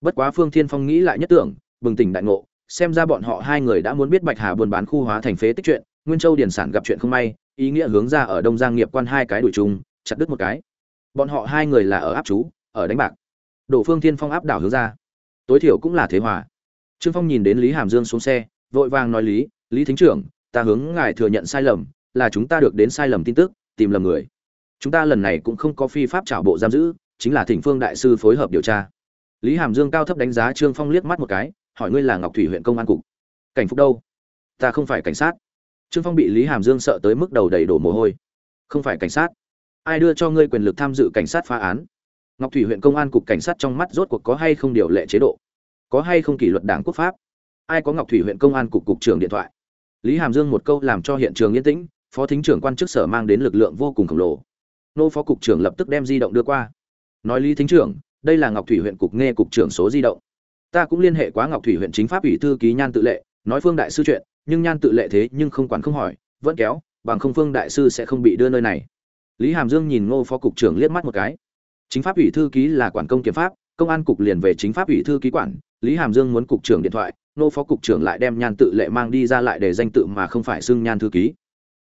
Bất quá phương thiên phong nghĩ lại nhất tưởng, bừng tỉnh đại ngộ, xem ra bọn họ hai người đã muốn biết bạch hà buôn bán khu hóa thành phế tích chuyện, nguyên châu điển sản gặp chuyện không may, ý nghĩa hướng ra ở đông giang nghiệp quan hai cái đuổi chung, chặt đứt một cái. Bọn họ hai người là ở áp chú, ở đánh bạc. Đổ phương thiên phong áp đảo hướng ra. Tối thiểu cũng là thế hòa. Trương phong nhìn đến lý hàm dương xuống xe, vội vàng nói, lý lý thính trưởng, ta hướng ngài thừa nhận sai lầm, là chúng ta được đến sai lầm tin tức, tìm lầm người chúng ta lần này cũng không có phi pháp trảo bộ giam giữ, chính là thỉnh phương đại sư phối hợp điều tra. Lý hàm dương cao thấp đánh giá trương phong liếc mắt một cái, hỏi ngươi là ngọc thủy huyện công an cục. Cảnh phúc đâu? Ta không phải cảnh sát. Trương phong bị lý hàm dương sợ tới mức đầu đầy đổ mồ hôi. Không phải cảnh sát. Ai đưa cho ngươi quyền lực tham dự cảnh sát phá án? Ngọc thủy huyện công an cục cảnh sát trong mắt rốt cuộc có hay không điều lệ chế độ? Có hay không kỷ luật đảng quốc pháp? Ai có ngọc thủy huyện công an cục cục trưởng điện thoại? Lý hàm dương một câu làm cho hiện trường yên tĩnh, phó thính trưởng quan chức sở mang đến lực lượng vô cùng khổng lồ nô phó cục trưởng lập tức đem di động đưa qua. Nói lý thính trưởng, đây là ngọc thủy huyện cục nghe cục trưởng số di động. Ta cũng liên hệ quá ngọc thủy huyện chính pháp ủy thư ký nhan tự lệ, nói phương đại sư chuyện, nhưng nhan tự lệ thế nhưng không quản không hỏi, vẫn kéo, bằng không phương đại sư sẽ không bị đưa nơi này. Lý hàm dương nhìn ngô phó cục trưởng liếc mắt một cái. Chính pháp ủy thư ký là quản công kiểm pháp, công an cục liền về chính pháp ủy thư ký quản. Lý hàm dương muốn cục trưởng điện thoại, ngô phó cục trưởng lại đem nhan tự lệ mang đi ra lại để danh tự mà không phải xưng nhan thư ký.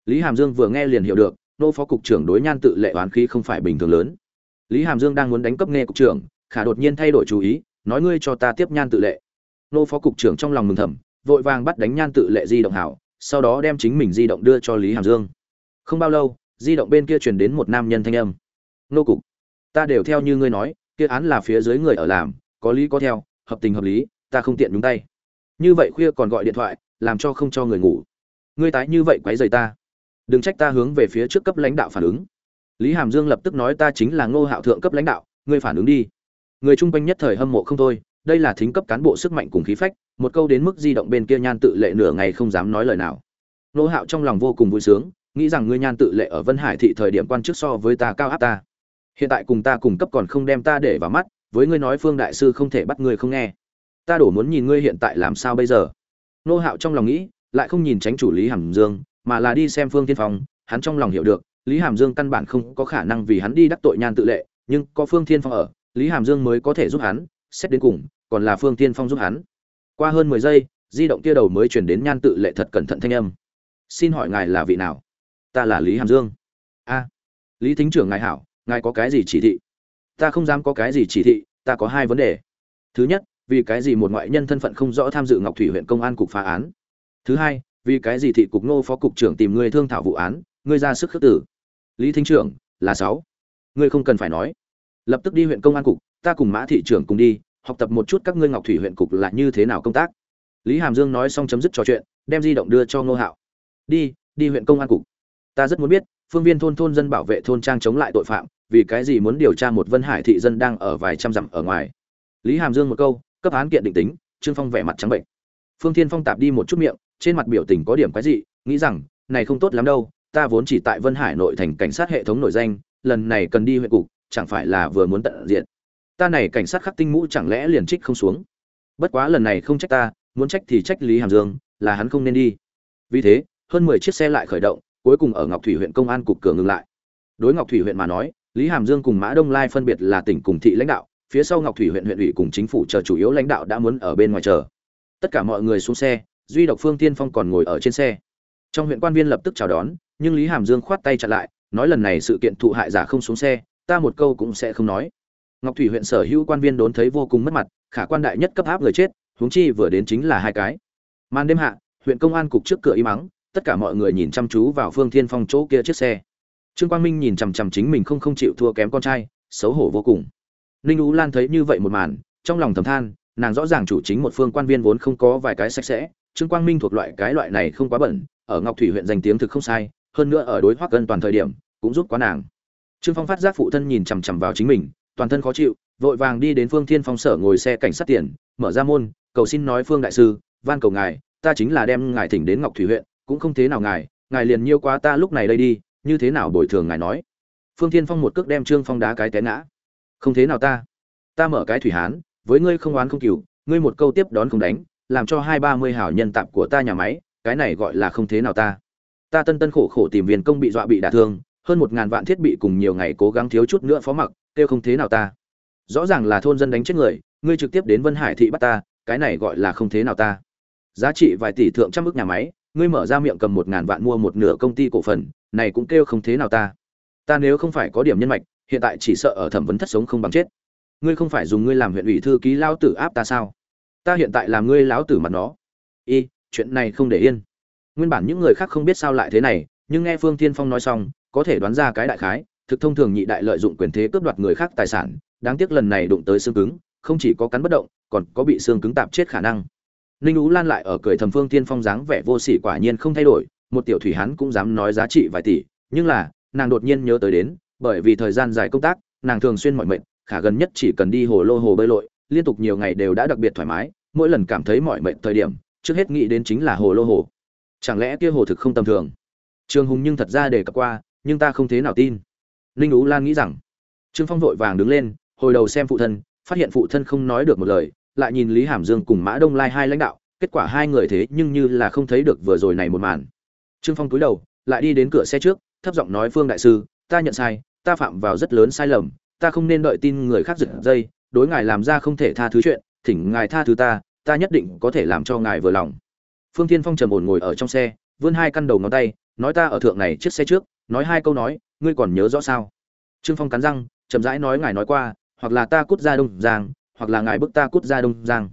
Lý hàm dương vừa nghe liền hiểu được nô phó cục trưởng đối nhan tự lệ oán khí không phải bình thường lớn. Lý hàm dương đang muốn đánh cấp nghe cục trưởng, khả đột nhiên thay đổi chú ý, nói ngươi cho ta tiếp nhan tự lệ. Nô phó cục trưởng trong lòng mừng thầm, vội vàng bắt đánh nhan tự lệ di động hảo, sau đó đem chính mình di động đưa cho lý hàm dương. Không bao lâu, di động bên kia truyền đến một nam nhân thanh âm. Nô cục, ta đều theo như ngươi nói, kia án là phía dưới người ở làm, có lý có theo, hợp tình hợp lý, ta không tiện nhúng tay. Như vậy khuya còn gọi điện thoại, làm cho không cho người ngủ. Ngươi tái như vậy quấy rầy ta đừng trách ta hướng về phía trước cấp lãnh đạo phản ứng. Lý hàm dương lập tức nói ta chính là ngô hạo thượng cấp lãnh đạo, ngươi phản ứng đi. Người chung quanh nhất thời hâm mộ không thôi, đây là thính cấp cán bộ sức mạnh cùng khí phách, một câu đến mức di động bên kia nhan tự lệ nửa ngày không dám nói lời nào. Ngô hạo trong lòng vô cùng vui sướng, nghĩ rằng ngươi nhan tự lệ ở vân hải thị thời điểm quan chức so với ta cao áp ta. Hiện tại cùng ta cùng cấp còn không đem ta để vào mắt, với ngươi nói phương đại sư không thể bắt ngươi không nghe. Ta đổ muốn nhìn ngươi hiện tại làm sao bây giờ. Nô hạo trong lòng nghĩ, lại không nhìn tránh chủ lý hàm dương mà là đi xem phương tiên phong, hắn trong lòng hiểu được, lý hàm dương căn bản không có khả năng vì hắn đi đắc tội nhan tự lệ, nhưng có phương thiên phong ở, lý hàm dương mới có thể giúp hắn, xét đến cùng, còn là phương tiên phong giúp hắn. Qua hơn mười giây, di động kia đầu mới chuyển đến nhan tự lệ thật cẩn thận thanh âm. Xin hỏi ngài là vị nào? Ta là lý hàm dương. A, lý thính trưởng ngài hảo, ngài có cái gì chỉ thị? Ta không dám có cái gì chỉ thị, ta có hai vấn đề. Thứ nhất, vì cái gì một ngoại nhân thân phận không rõ tham dự ngọc thủy huyện công an cục phá án? Thứ hai vì cái gì thị cục nô phó cục trưởng tìm người thương thảo vụ án, ngươi ra sức khước tử lý thính trưởng, là sáu. Ngươi không cần phải nói. Lập tức đi huyện công an cục, ta cùng mã thị trưởng cùng đi, học tập một chút các ngươi ngọc thủy huyện cục là như thế nào công tác. Lý hàm dương nói xong chấm dứt trò chuyện, đem di động đưa cho ngô hạo. Đi đi huyện công an cục. Ta rất muốn biết, phương viên thôn thôn dân bảo vệ thôn trang chống lại tội phạm, vì cái gì muốn điều tra một vân hải thị dân đang ở vài trăm dặm ở ngoài? Lý hàm dương một câu, cấp án kiện định tính, trương phong vẻ mặt trắng bệnh. Phương thiên phong tạp đi một chút miệng trên mặt biểu tình có điểm quái dị, nghĩ rằng, này không tốt lắm đâu, ta vốn chỉ tại vân hải nội thành cảnh sát hệ thống nổi danh, lần này cần đi huyện cục, chẳng phải là vừa muốn tận diện ta này cảnh sát khắc tinh mũ chẳng lẽ liền trích không xuống? Bất quá lần này không trách ta, muốn trách thì trách lý hàm dương, là hắn không nên đi. Vì thế, hơn mười chiếc xe lại khởi động, cuối cùng ở ngọc thủy huyện công an cục cửa ngừng lại. Đối ngọc thủy huyện mà nói, lý hàm dương cùng mã đông lai phân biệt là tỉnh cùng thị lãnh đạo, phía sau ngọc thủy huyện huyện ủy cùng chính phủ chờ chủ yếu lãnh đạo đã muốn ở bên ngoài chờ. Tất cả mọi người xuống xe duy độc phương tiên phong còn ngồi ở trên xe. Trong huyện quan viên lập tức chào đón, nhưng lý hàm dương khoát tay chặn lại, nói lần này sự kiện thụ hại giả không xuống xe, ta một câu cũng sẽ không nói. Ngọc thủy huyện sở hữu quan viên đốn thấy vô cùng mất mặt, khả quan đại nhất cấp áp người chết, huống chi vừa đến chính là hai cái. Màn đêm hạ, huyện công an cục trước cửa y mắng tất cả mọi người nhìn chăm chú vào phương thiên phong chỗ kia chiếc xe. Trương quang minh nhìn chằm chằm chính mình không không chịu thua kém con trai, xấu hổ vô cùng. Ninh ú lan thấy như vậy một màn, trong lòng thầm than, nàng rõ ràng chủ chính một phương quan viên vốn không có vài cái sạch sẽ trương quang minh thuộc loại cái loại này không quá bẩn, ở ngọc thủy huyện danh tiếng thực không sai, hơn nữa ở đối hoắc gần toàn thời điểm, cũng giúp quá nàng. Trương phong phát giác phụ thân nhìn chằm chằm vào chính mình, toàn thân khó chịu, vội vàng đi đến phương thiên phong sở ngồi xe cảnh sát tiền, mở ra môn, cầu xin nói phương đại sư, van cầu ngài, ta chính là đem ngài thỉnh đến ngọc thủy huyện, cũng không thế nào ngài ngài liền nhiêu quá ta lúc này đây đi, như thế nào bồi thường ngài nói. Phương thiên phong một cước đem trương phong đá cái té ngã. Không thế nào ta. Ta mở cái thủy hán, với ngươi không oán không cừu, ngươi một câu tiếp đón không đánh làm cho hai ba mươi hảo nhân tạp của ta nhà máy, cái này gọi là không thế nào ta. Ta tân tân khổ khổ tìm viên công bị dọa bị đả thương, hơn một ngàn vạn thiết bị cùng nhiều ngày cố gắng thiếu chút nữa phó mặc, kêu không thế nào ta. Rõ ràng là thôn dân đánh chết người, ngươi trực tiếp đến vân hải thị bắt ta, cái này gọi là không thế nào ta. Giá trị vài tỷ thượng trăm ức nhà máy, ngươi mở ra miệng cầm một ngàn vạn mua một nửa công ty cổ phần, này cũng kêu không thế nào ta. Ta nếu không phải có điểm nhân mạch, hiện tại chỉ sợ ở thẩm vấn thất sống không bằng chết. Ngươi không phải dùng ngươi làm huyện ủy thư ký lao tử áp ta sao? Ta hiện tại làm ngươi lão tử mặt nó. Y, chuyện này không để yên. Nguyên bản những người khác không biết sao lại thế này, nhưng nghe phương tiên phong nói xong, có thể đoán ra cái đại khái, thực thông thường nhị đại lợi dụng quyền thế cướp đoạt người khác tài sản, đáng tiếc lần này đụng tới xương cứng, không chỉ có cắn bất động, còn có bị xương cứng tạp chết khả năng. Ninh ú lan lại ở cười thầm phương tiên phong dáng vẻ vô sỉ quả nhiên không thay đổi, một tiểu thủy hắn cũng dám nói giá trị vài tỷ, nhưng là, nàng đột nhiên nhớ tới đến, bởi vì thời gian dài công tác, nàng thường xuyên mọi mệnh khả gần nhất chỉ cần đi hồ lô hồ bơi lội liên tục nhiều ngày đều đã đặc biệt thoải mái, mỗi lần cảm thấy mọi mệnh thời điểm, trước hết nghĩ đến chính là hồ lô hồ. Chẳng lẽ kia hồ thực không tầm thường? Trương hùng nhưng thật ra để cập qua, nhưng ta không thế nào tin. Ninh ú lan nghĩ rằng, trương phong vội vàng đứng lên, hồi đầu xem phụ thân, phát hiện phụ thân không nói được một lời, lại nhìn lý hàm dương cùng mã đông lai hai lãnh đạo, kết quả hai người thế nhưng như là không thấy được vừa rồi này một màn. Trương phong cúi đầu, lại đi đến cửa xe trước, thấp giọng nói, phương đại sư, ta nhận sai, ta phạm vào rất lớn sai lầm, ta không nên đợi tin người khác giật dây đối ngài làm ra không thể tha thứ chuyện, thỉnh ngài tha thứ ta ta nhất định có thể làm cho ngài vừa lòng. Phương tiên phong trầm ổn ngồi ở trong xe, vươn hai căn đầu ngón tay, nói ta ở thượng này chiếc xe trước, nói hai câu nói, ngươi còn nhớ rõ sao? Trương phong cắn răng, chậm rãi nói ngài nói qua, hoặc là ta cút ra đông giang, hoặc là ngài bức ta cút ra đông giang.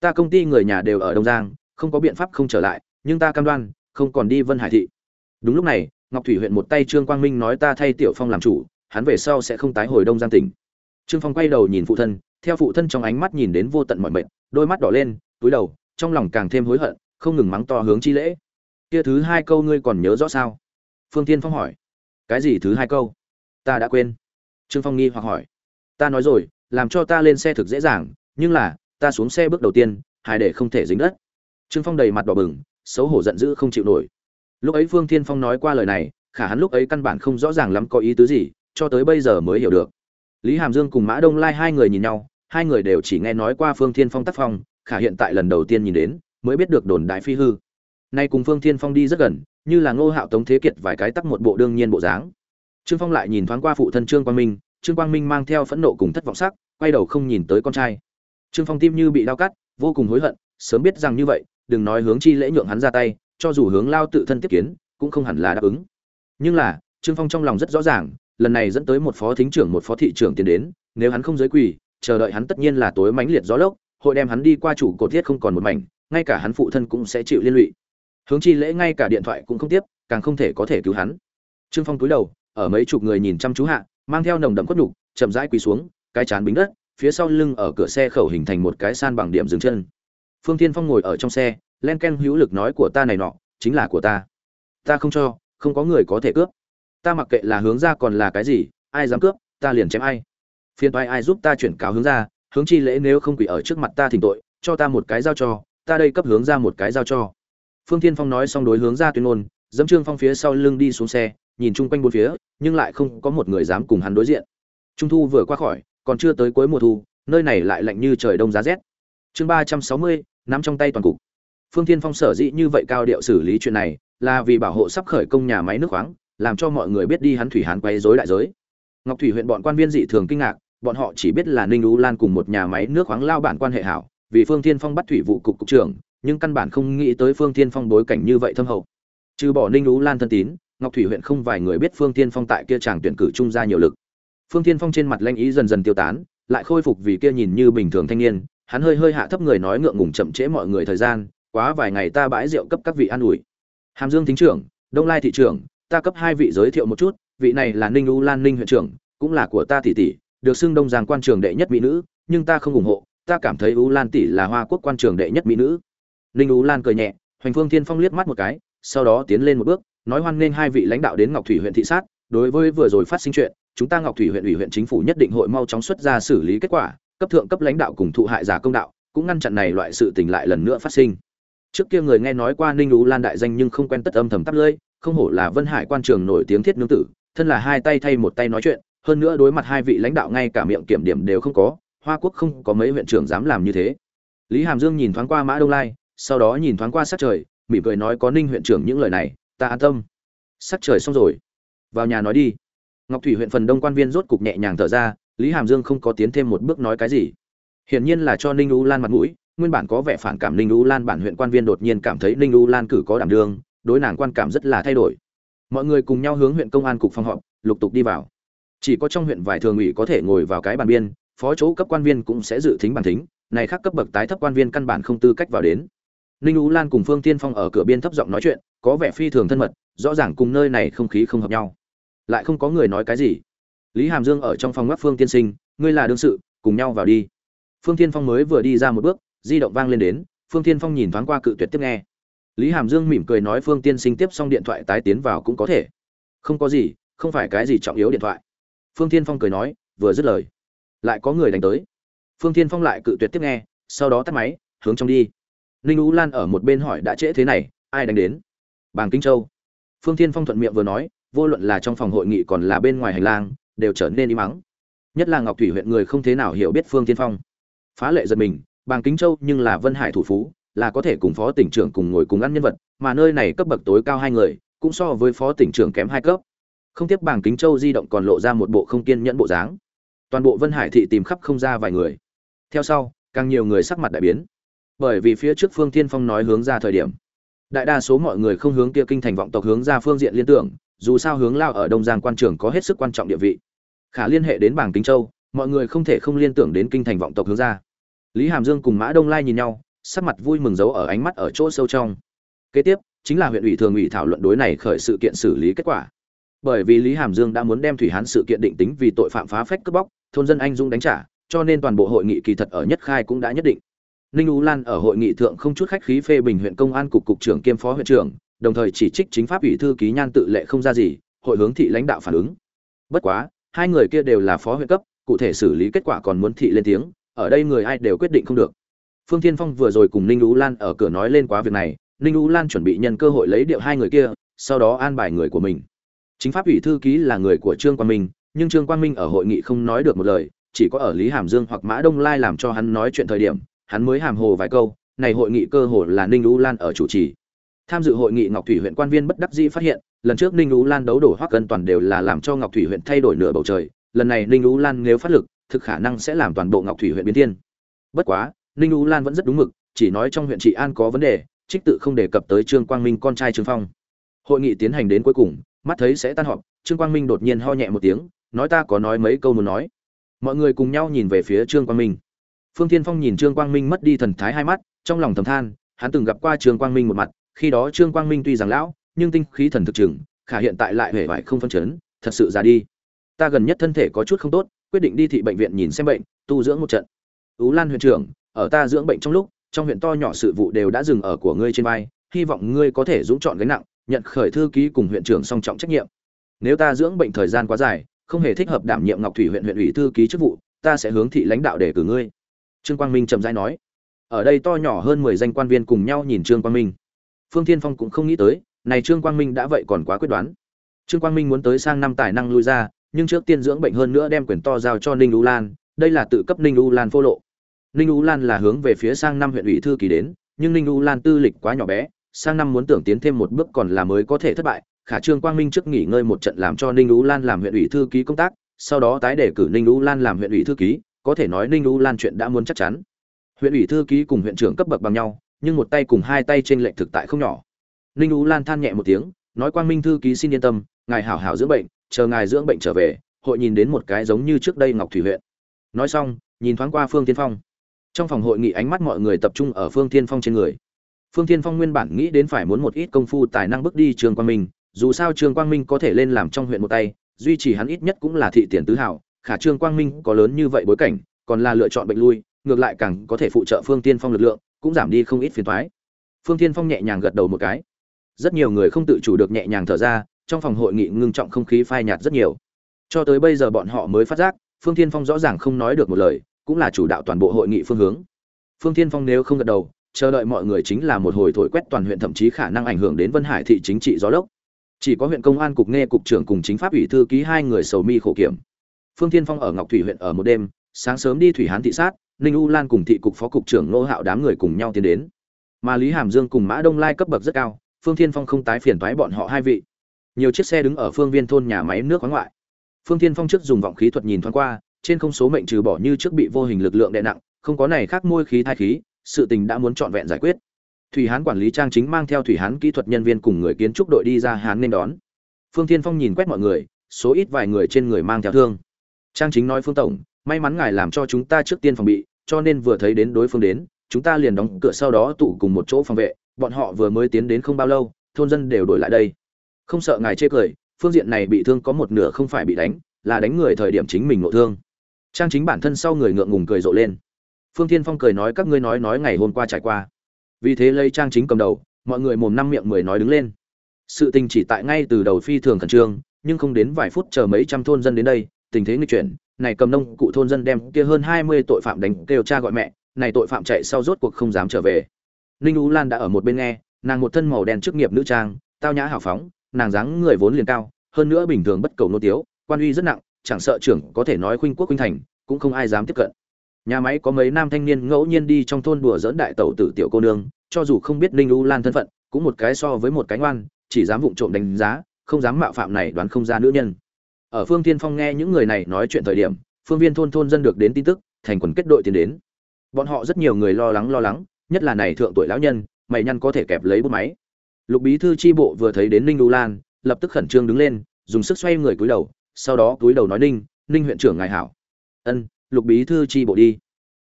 Ta công ty người nhà đều ở đông giang, không có biện pháp không trở lại, nhưng ta cam đoan, không còn đi vân hải thị. Đúng lúc này, ngọc thủy huyện một tay trương quang minh nói ta thay tiểu phong làm chủ, hắn về sau sẽ không tái hồi đông giang tỉnh trương phong quay đầu nhìn phụ thân, theo phụ thân trong ánh mắt nhìn đến vô tận mọi mệnh đôi mắt đỏ lên, túi đầu, trong lòng càng thêm hối hận, không ngừng mắng to hướng chi lễ. Kia thứ hai câu ngươi còn nhớ rõ sao? Phương tiên phong hỏi. Cái gì thứ hai câu? Ta đã quên. Trương phong nghi hoặc hỏi. Ta nói rồi, làm cho ta lên xe thực dễ dàng, nhưng là, ta xuống xe bước đầu tiên, hai để không thể dính đất. Trương phong đầy mặt đỏ bừng, xấu hổ giận dữ không chịu nổi. Lúc ấy phương thiên phong nói qua lời này, khả hắn lúc ấy căn bản không rõ ràng lắm có ý tứ gì, cho tới bây giờ mới hiểu được lý hàm dương cùng mã đông lai hai người nhìn nhau, hai người đều chỉ nghe nói qua phương thiên phong tác phong, khả hiện tại lần đầu tiên nhìn đến, mới biết được đồn đại phi hư. Nay cùng phương thiên phong đi rất gần, như là ngô hạo tống thế kiệt vài cái tắc một bộ đương nhiên bộ dáng. Trương phong lại nhìn thoáng qua phụ thân trương quang minh, trương quang minh mang theo phẫn nộ cùng thất vọng sắc, quay đầu không nhìn tới con trai. Trương phong tim như bị đau cắt, vô cùng hối hận, sớm biết rằng như vậy, đừng nói hướng chi lễ nhượng hắn ra tay, cho dù hướng lao tự thân tiếp kiến, cũng không hẳn là đáp ứng. Nhưng là, trương phong trong lòng rất rõ ràng lần này dẫn tới một phó thính trưởng, một phó thị trưởng tiến đến, nếu hắn không giới quỳ, chờ đợi hắn tất nhiên là tối mãnh liệt gió lốc, hội đem hắn đi qua chủ cột thiết không còn một mảnh, ngay cả hắn phụ thân cũng sẽ chịu liên lụy. Hướng chi lễ ngay cả điện thoại cũng không tiếp, càng không thể có thể cứu hắn. Trương phong cúi đầu, ở mấy chục người nhìn chăm chú hạ, mang theo nồng đậm quất nhục, chậm rãi quỳ xuống, cái chán bính đất, phía sau lưng ở cửa xe khẩu hình thành một cái san bằng điểm dừng chân. Phương thiên phong ngồi ở trong xe, len ken hữu lực nói của ta này nọ, chính là của ta. Ta không cho, không có người có thể cướp ta mặc kệ là hướng ra còn là cái gì, ai dám cướp, ta liền chém ai. Phiền toái ai giúp ta chuyển cáo hướng ra, hướng chi lễ nếu không quỷ ở trước mặt ta thỉnh tội, cho ta một cái giao cho, ta đây cấp hướng ra một cái giao cho. Phương thiên phong nói xong đối hướng ra tuyên ngôn, dẫm trương phong phía sau lưng đi xuống xe, nhìn chung quanh bốn phía, nhưng lại không có một người dám cùng hắn đối diện. Trung thu vừa qua khỏi, còn chưa tới cuối mùa thu, nơi này lại lạnh như trời đông giá rét. Chương ba trăm sáu mươi, nắm trong tay toàn cục. Phương thiên phong sở dĩ như vậy cao điệu xử lý chuyện này, là vì bảo hộ sắp khởi công nhà máy nước khoáng làm cho mọi người biết đi hắn thủy hán quấy rối đại giới. Ngọc thủy huyện bọn quan viên dị thường kinh ngạc, bọn họ chỉ biết là ninh ú lan cùng một nhà máy nước khoáng lao bản quan hệ hảo, vì phương thiên phong bắt thủy vụ cục cục trưởng, nhưng căn bản không nghĩ tới phương thiên phong bối cảnh như vậy thâm hậu. Trừ bỏ ninh ú lan thân tín, ngọc thủy huyện không vài người biết phương thiên phong tại kia chàng tuyển cử trung ra nhiều lực. Phương thiên phong trên mặt lanh ý dần dần tiêu tán, lại khôi phục vì kia nhìn như bình thường thanh niên, hắn hơi hơi hạ thấp người nói ngượng ngùng chậm trễ mọi người thời gian, quá vài ngày ta bãi rượu cấp các vị an ủi. Hàm dương thính trưởng, đông lai thị trưởng ta cấp hai vị giới thiệu một chút, vị này là ninh u lan ninh huyện trưởng, cũng là của ta tỷ tỷ, được xưng đông giang quan trường đệ nhất mỹ nữ, nhưng ta không ủng hộ, ta cảm thấy u lan tỷ là hoa quốc quan trường đệ nhất mỹ nữ. Ninh u lan cười nhẹ, hoành phương thiên phong liếc mắt một cái, sau đó tiến lên một bước, nói hoan nghênh hai vị lãnh đạo đến ngọc thủy huyện thị sát, đối với vừa rồi phát sinh chuyện, chúng ta ngọc thủy huyện ủy huyện chính phủ nhất định hội mau chóng xuất ra xử lý kết quả, cấp thượng cấp lãnh đạo cùng thụ hại giả công đạo, cũng ngăn chặn này loại sự tình lại lần nữa phát sinh. Trước kia người nghe nói qua ninh ú lan đại danh nhưng không quen tất âm thầm tắp lưỡi không hổ là vân hải quan trường nổi tiếng thiết nương tử, thân là hai tay thay một tay nói chuyện, hơn nữa đối mặt hai vị lãnh đạo ngay cả miệng kiểm điểm đều không có, hoa quốc không có mấy huyện trưởng dám làm như thế. Lý hàm dương nhìn thoáng qua mã đông lai, sau đó nhìn thoáng qua sát trời, mỉm cười nói có ninh huyện trưởng những lời này, ta an tâm. Sắc trời xong rồi. Vào nhà nói đi. Ngọc thủy huyện phần đông quan viên rốt cục nhẹ nhàng thở ra, lý hàm dương không có tiến thêm một bước nói cái gì. Hiển nhiên là cho ninh u lan mặt mũi, nguyên bản có vẻ phản cảm ninh u lan bản huyện quan viên đột nhiên cảm thấy ninh u lan cử có đảm đương đối nàng quan cảm rất là thay đổi. Mọi người cùng nhau hướng huyện công an cục phòng họp, lục tục đi vào. Chỉ có trong huyện vài thường ủy có thể ngồi vào cái bàn biên, phó chỗ cấp quan viên cũng sẽ dự thính bàn thính, này khác cấp bậc tái thấp quan viên căn bản không tư cách vào đến. Ninh u lan cùng phương tiên phong ở cửa biên thấp giọng nói chuyện, có vẻ phi thường thân mật, rõ ràng cùng nơi này không khí không hợp nhau. Lại không có người nói cái gì. Lý hàm dương ở trong phòng ngắc phương tiên sinh, ngươi là đương sự, cùng nhau vào đi. Phương thiên phong mới vừa đi ra một bước, di động vang lên đến, phương thiên phong nhìn thoáng qua cự tuyệt tiếp nghe lý hàm dương mỉm cười nói phương tiên sinh tiếp xong điện thoại tái tiến vào cũng có thể. Không có gì, không phải cái gì trọng yếu điện thoại. Phương thiên phong cười nói, vừa dứt lời, lại có người đánh tới. Phương thiên phong lại cự tuyệt tiếp nghe, sau đó tắt máy, hướng trong đi. Ninh ú lan ở một bên hỏi đã trễ thế này, ai đánh đến? Bàng kinh châu. Phương thiên phong thuận miệng vừa nói, vô luận là trong phòng hội nghị còn là bên ngoài hành lang, đều trở nên im mắng nhất là ngọc thủy huyện người không thế nào hiểu biết phương thiên phong. Phá lệ giật mình, bàng kính châu nhưng là vân hải thủ phú là có thể cùng phó tỉnh trưởng cùng ngồi cùng ăn nhân vật, mà nơi này cấp bậc tối cao hai người, cũng so với phó tỉnh trưởng kém hai cấp. Không tiếp bảng kính châu di động còn lộ ra một bộ không kiên nhẫn bộ dáng. Toàn bộ vân hải thị tìm khắp không ra vài người. Theo sau, càng nhiều người sắc mặt đại biến. Bởi vì phía trước phương thiên phong nói hướng ra thời điểm, đại đa số mọi người không hướng kia kinh thành vọng tộc hướng ra phương diện liên tưởng, dù sao hướng lao ở đông giang quan trường có hết sức quan trọng địa vị. Khả liên hệ đến bảng kính châu, mọi người không thể không liên tưởng đến kinh thành vọng tộc hướng ra. Lý hàm dương cùng mã đông lai nhìn nhau sắc mặt vui mừng giấu ở ánh mắt ở chỗ sâu trong. Kế tiếp, chính là huyện ủy thường ủy thảo luận đối này khởi sự kiện xử lý kết quả. Bởi vì lý hàm dương đã muốn đem thủy hán sự kiện định tính vì tội phạm phá phách cướp bóc, thôn dân anh dũng đánh trả, cho nên toàn bộ hội nghị kỳ thật ở nhất khai cũng đã nhất định. Ninh u lan ở hội nghị thượng không chút khách khí phê bình huyện công an cục cục trưởng kiêm phó huyện trưởng, đồng thời chỉ trích chính pháp ủy thư ký nhan tự lệ không ra gì, hội hướng thị lãnh đạo phản ứng. Bất quá, hai người kia đều là phó huyện cấp, cụ thể xử lý kết quả còn muốn thị lên tiếng, ở đây người ai đều quyết định không được phương tiên phong vừa rồi cùng ninh u lan ở cửa nói lên quá việc này, ninh u lan chuẩn bị nhân cơ hội lấy điệu hai người kia, sau đó an bài người của mình. Chính pháp ủy thư ký là người của trương quang minh, nhưng trương quang minh ở hội nghị không nói được một lời, chỉ có ở lý hàm dương hoặc mã đông lai làm cho hắn nói chuyện thời điểm, hắn mới hàm hồ vài câu, này hội nghị cơ hồ là ninh u lan ở chủ trì. Tham dự hội nghị ngọc thủy huyện quan viên bất đắc dĩ phát hiện, lần trước ninh u lan đấu đổ hoắc cân toàn đều là làm cho ngọc thủy huyện thay đổi nửa bầu trời, lần này ninh u lan nếu phát lực, thực khả năng sẽ làm toàn bộ ngọc thủy huyện biến thiên. Bất quá ninh u lan vẫn rất đúng mực, chỉ nói trong huyện trị an có vấn đề, trích tự không đề cập tới trương quang minh con trai trương phong. Hội nghị tiến hành đến cuối cùng, mắt thấy sẽ tan họp, trương quang minh đột nhiên ho nhẹ một tiếng, nói ta có nói mấy câu muốn nói. Mọi người cùng nhau nhìn về phía trương quang minh. Phương thiên phong nhìn trương quang minh mất đi thần thái hai mắt, trong lòng thầm than, hắn từng gặp qua trương quang minh một mặt, khi đó trương quang minh tuy rằng lão, nhưng tinh khí thần thực chừng khả hiện tại lại hề vải không phân chấn, thật sự ra đi. Ta gần nhất thân thể có chút không tốt, quyết định đi thị bệnh viện nhìn xem bệnh, tu dưỡng một trận. Ú lan huyện trưởng ở ta dưỡng bệnh trong lúc, trong huyện to nhỏ sự vụ đều đã dừng ở của ngươi trên vai, hy vọng ngươi có thể dũng chọn gánh nặng, nhận khởi thư ký cùng huyện trưởng song trọng trách nhiệm. Nếu ta dưỡng bệnh thời gian quá dài, không hề thích hợp đảm nhiệm ngọc thủy huyện huyện ủy thư ký chức vụ, ta sẽ hướng thị lãnh đạo để cử ngươi. Trương quang minh trầm dai nói. Ở đây to nhỏ hơn mười danh quan viên cùng nhau nhìn trương quang minh. Phương thiên phong cũng không nghĩ tới, này trương quang minh đã vậy còn quá quyết đoán. Trương quang minh muốn tới sang năm tài năng lui ra, nhưng trước tiên dưỡng bệnh hơn nữa đem quyền to giao cho ninh u lan, đây là tự cấp ninh u lan phô lộ ninh u lan là hướng về phía sang năm huyện ủy thư ký đến, nhưng ninh u lan tư lịch quá nhỏ bé, sang năm muốn tưởng tiến thêm một bước còn là mới có thể thất bại. Khả trương quang minh trước nghỉ ngơi một trận làm cho ninh u lan làm huyện ủy thư ký công tác, sau đó tái đề cử ninh u lan làm huyện ủy thư ký, có thể nói ninh u lan chuyện đã muốn chắc chắn. Huyện ủy thư ký cùng huyện trưởng cấp bậc bằng nhau, nhưng một tay cùng hai tay trên lệnh thực tại không nhỏ. Ninh u lan than nhẹ một tiếng, nói quang minh thư ký xin yên tâm, ngài hảo hảo dưỡng bệnh, chờ ngài dưỡng bệnh trở về, hội nhìn đến một cái giống như trước đây ngọc thủy huyện. Nói xong, nhìn thoáng qua phương tiên phong trong phòng hội nghị ánh mắt mọi người tập trung ở phương tiên phong trên người. Phương tiên phong nguyên bản nghĩ đến phải muốn một ít công phu tài năng bước đi trường quang minh, dù sao trường quang minh có thể lên làm trong huyện một tay, duy trì hắn ít nhất cũng là thị tiền tứ hảo khả trương quang minh có lớn như vậy bối cảnh, còn là lựa chọn bệnh lui, ngược lại càng có thể phụ trợ phương tiên phong lực lượng, cũng giảm đi không ít phiền toái. Phương tiên phong nhẹ nhàng gật đầu một cái. Rất nhiều người không tự chủ được nhẹ nhàng thở ra, trong phòng hội nghị ngưng trọng không khí phai nhạt rất nhiều. Cho tới bây giờ bọn họ mới phát giác, phương tiên phong rõ ràng không nói được một lời cũng là chủ đạo toàn bộ hội nghị phương hướng. Phương Thiên phong nếu không gật đầu, chờ đợi mọi người chính là một hồi thổi quét toàn huyện thậm chí khả năng ảnh hưởng đến vân hải thị chính trị gió lốc. Chỉ có huyện công an cục nghe cục trưởng cùng chính pháp ủy thư ký hai người sầu mi khổ kiểm. Phương Thiên phong ở ngọc thủy huyện ở một đêm, sáng sớm đi thủy hán thị sát, ninh u lan cùng thị cục phó cục trưởng nô hạo đám người cùng nhau tiến đến. Mà lý hàm dương cùng mã đông lai cấp bậc rất cao, phương thiên phong không tái phiền thoái bọn họ hai vị. Nhiều chiếc xe đứng ở phương viên thôn nhà máy nước khoáng ngoại. Phương thiên phong trước dùng vọng khí thuật nhìn thoáng qua trên không số mệnh trừ bỏ như trước bị vô hình lực lượng đè nặng, không có này khác môi khí thai khí, sự tình đã muốn trọn vẹn giải quyết. Thủy hán quản lý trang chính mang theo thủy hán kỹ thuật nhân viên cùng người kiến trúc đội đi ra hán nên đón. Phương thiên phong nhìn quét mọi người, số ít vài người trên người mang theo thương. Trang chính nói, phương tổng, may mắn ngài làm cho chúng ta trước tiên phòng bị, cho nên vừa thấy đến đối phương đến, chúng ta liền đóng cửa sau đó tụ cùng một chỗ phòng vệ, bọn họ vừa mới tiến đến không bao lâu, thôn dân đều đổi lại đây. Không sợ ngài chê cười, phương diện này bị thương có một nửa không phải bị đánh, là đánh người thời điểm chính mình nội thương trang chính bản thân sau người ngượng ngùng cười rộ lên. Phương thiên phong cười nói, các ngươi nói nói ngày hôm qua trải qua. Vì thế lấy trang chính cầm đầu, mọi người mồm năm miệng mười nói đứng lên. Sự tình chỉ tại ngay từ đầu phi thường khẩn trương, nhưng không đến vài phút chờ mấy trăm thôn dân đến đây, tình thế nghịch chuyển. Này cầm nông cụ thôn dân đem kia hơn hai mươi tội phạm đánh kêu cha gọi mẹ, này tội phạm chạy sau rốt cuộc không dám trở về. Ninh u lan đã ở một bên nghe, nàng một thân màu đen chức nghiệp nữ trang, tao nhã hào phóng, nàng dáng người vốn liền cao, hơn nữa bình thường bất cầu nô tiếu, quan uy rất nặng chẳng sợ trưởng có thể nói khuynh quốc khuynh thành, cũng không ai dám tiếp cận. Nhà máy có mấy nam thanh niên ngẫu nhiên đi trong thôn đùa giỡn đại tẩu tử tiểu cô nương, cho dù không biết ninh u lan thân phận, cũng một cái so với một cái ngoan, chỉ dám vụng trộm đánh giá, không dám mạo phạm này đoán không ra nữ nhân. Ở phương thiên phong nghe những người này nói chuyện thời điểm, phương viên thôn thôn dân được đến tin tức, thành quần kết đội tiến đến. Bọn họ rất nhiều người lo lắng lo lắng, nhất là này thượng tuổi lão nhân, mày nhăn có thể kẹp lấy bút máy. Lục bí thư tri bộ vừa thấy đến ninh U lan, lập tức khẩn trương đứng lên, dùng sức xoay người cúi đầu sau đó túi đầu nói ninh ninh huyện trưởng ngài hảo. Ân, lục bí thư tri bộ đi.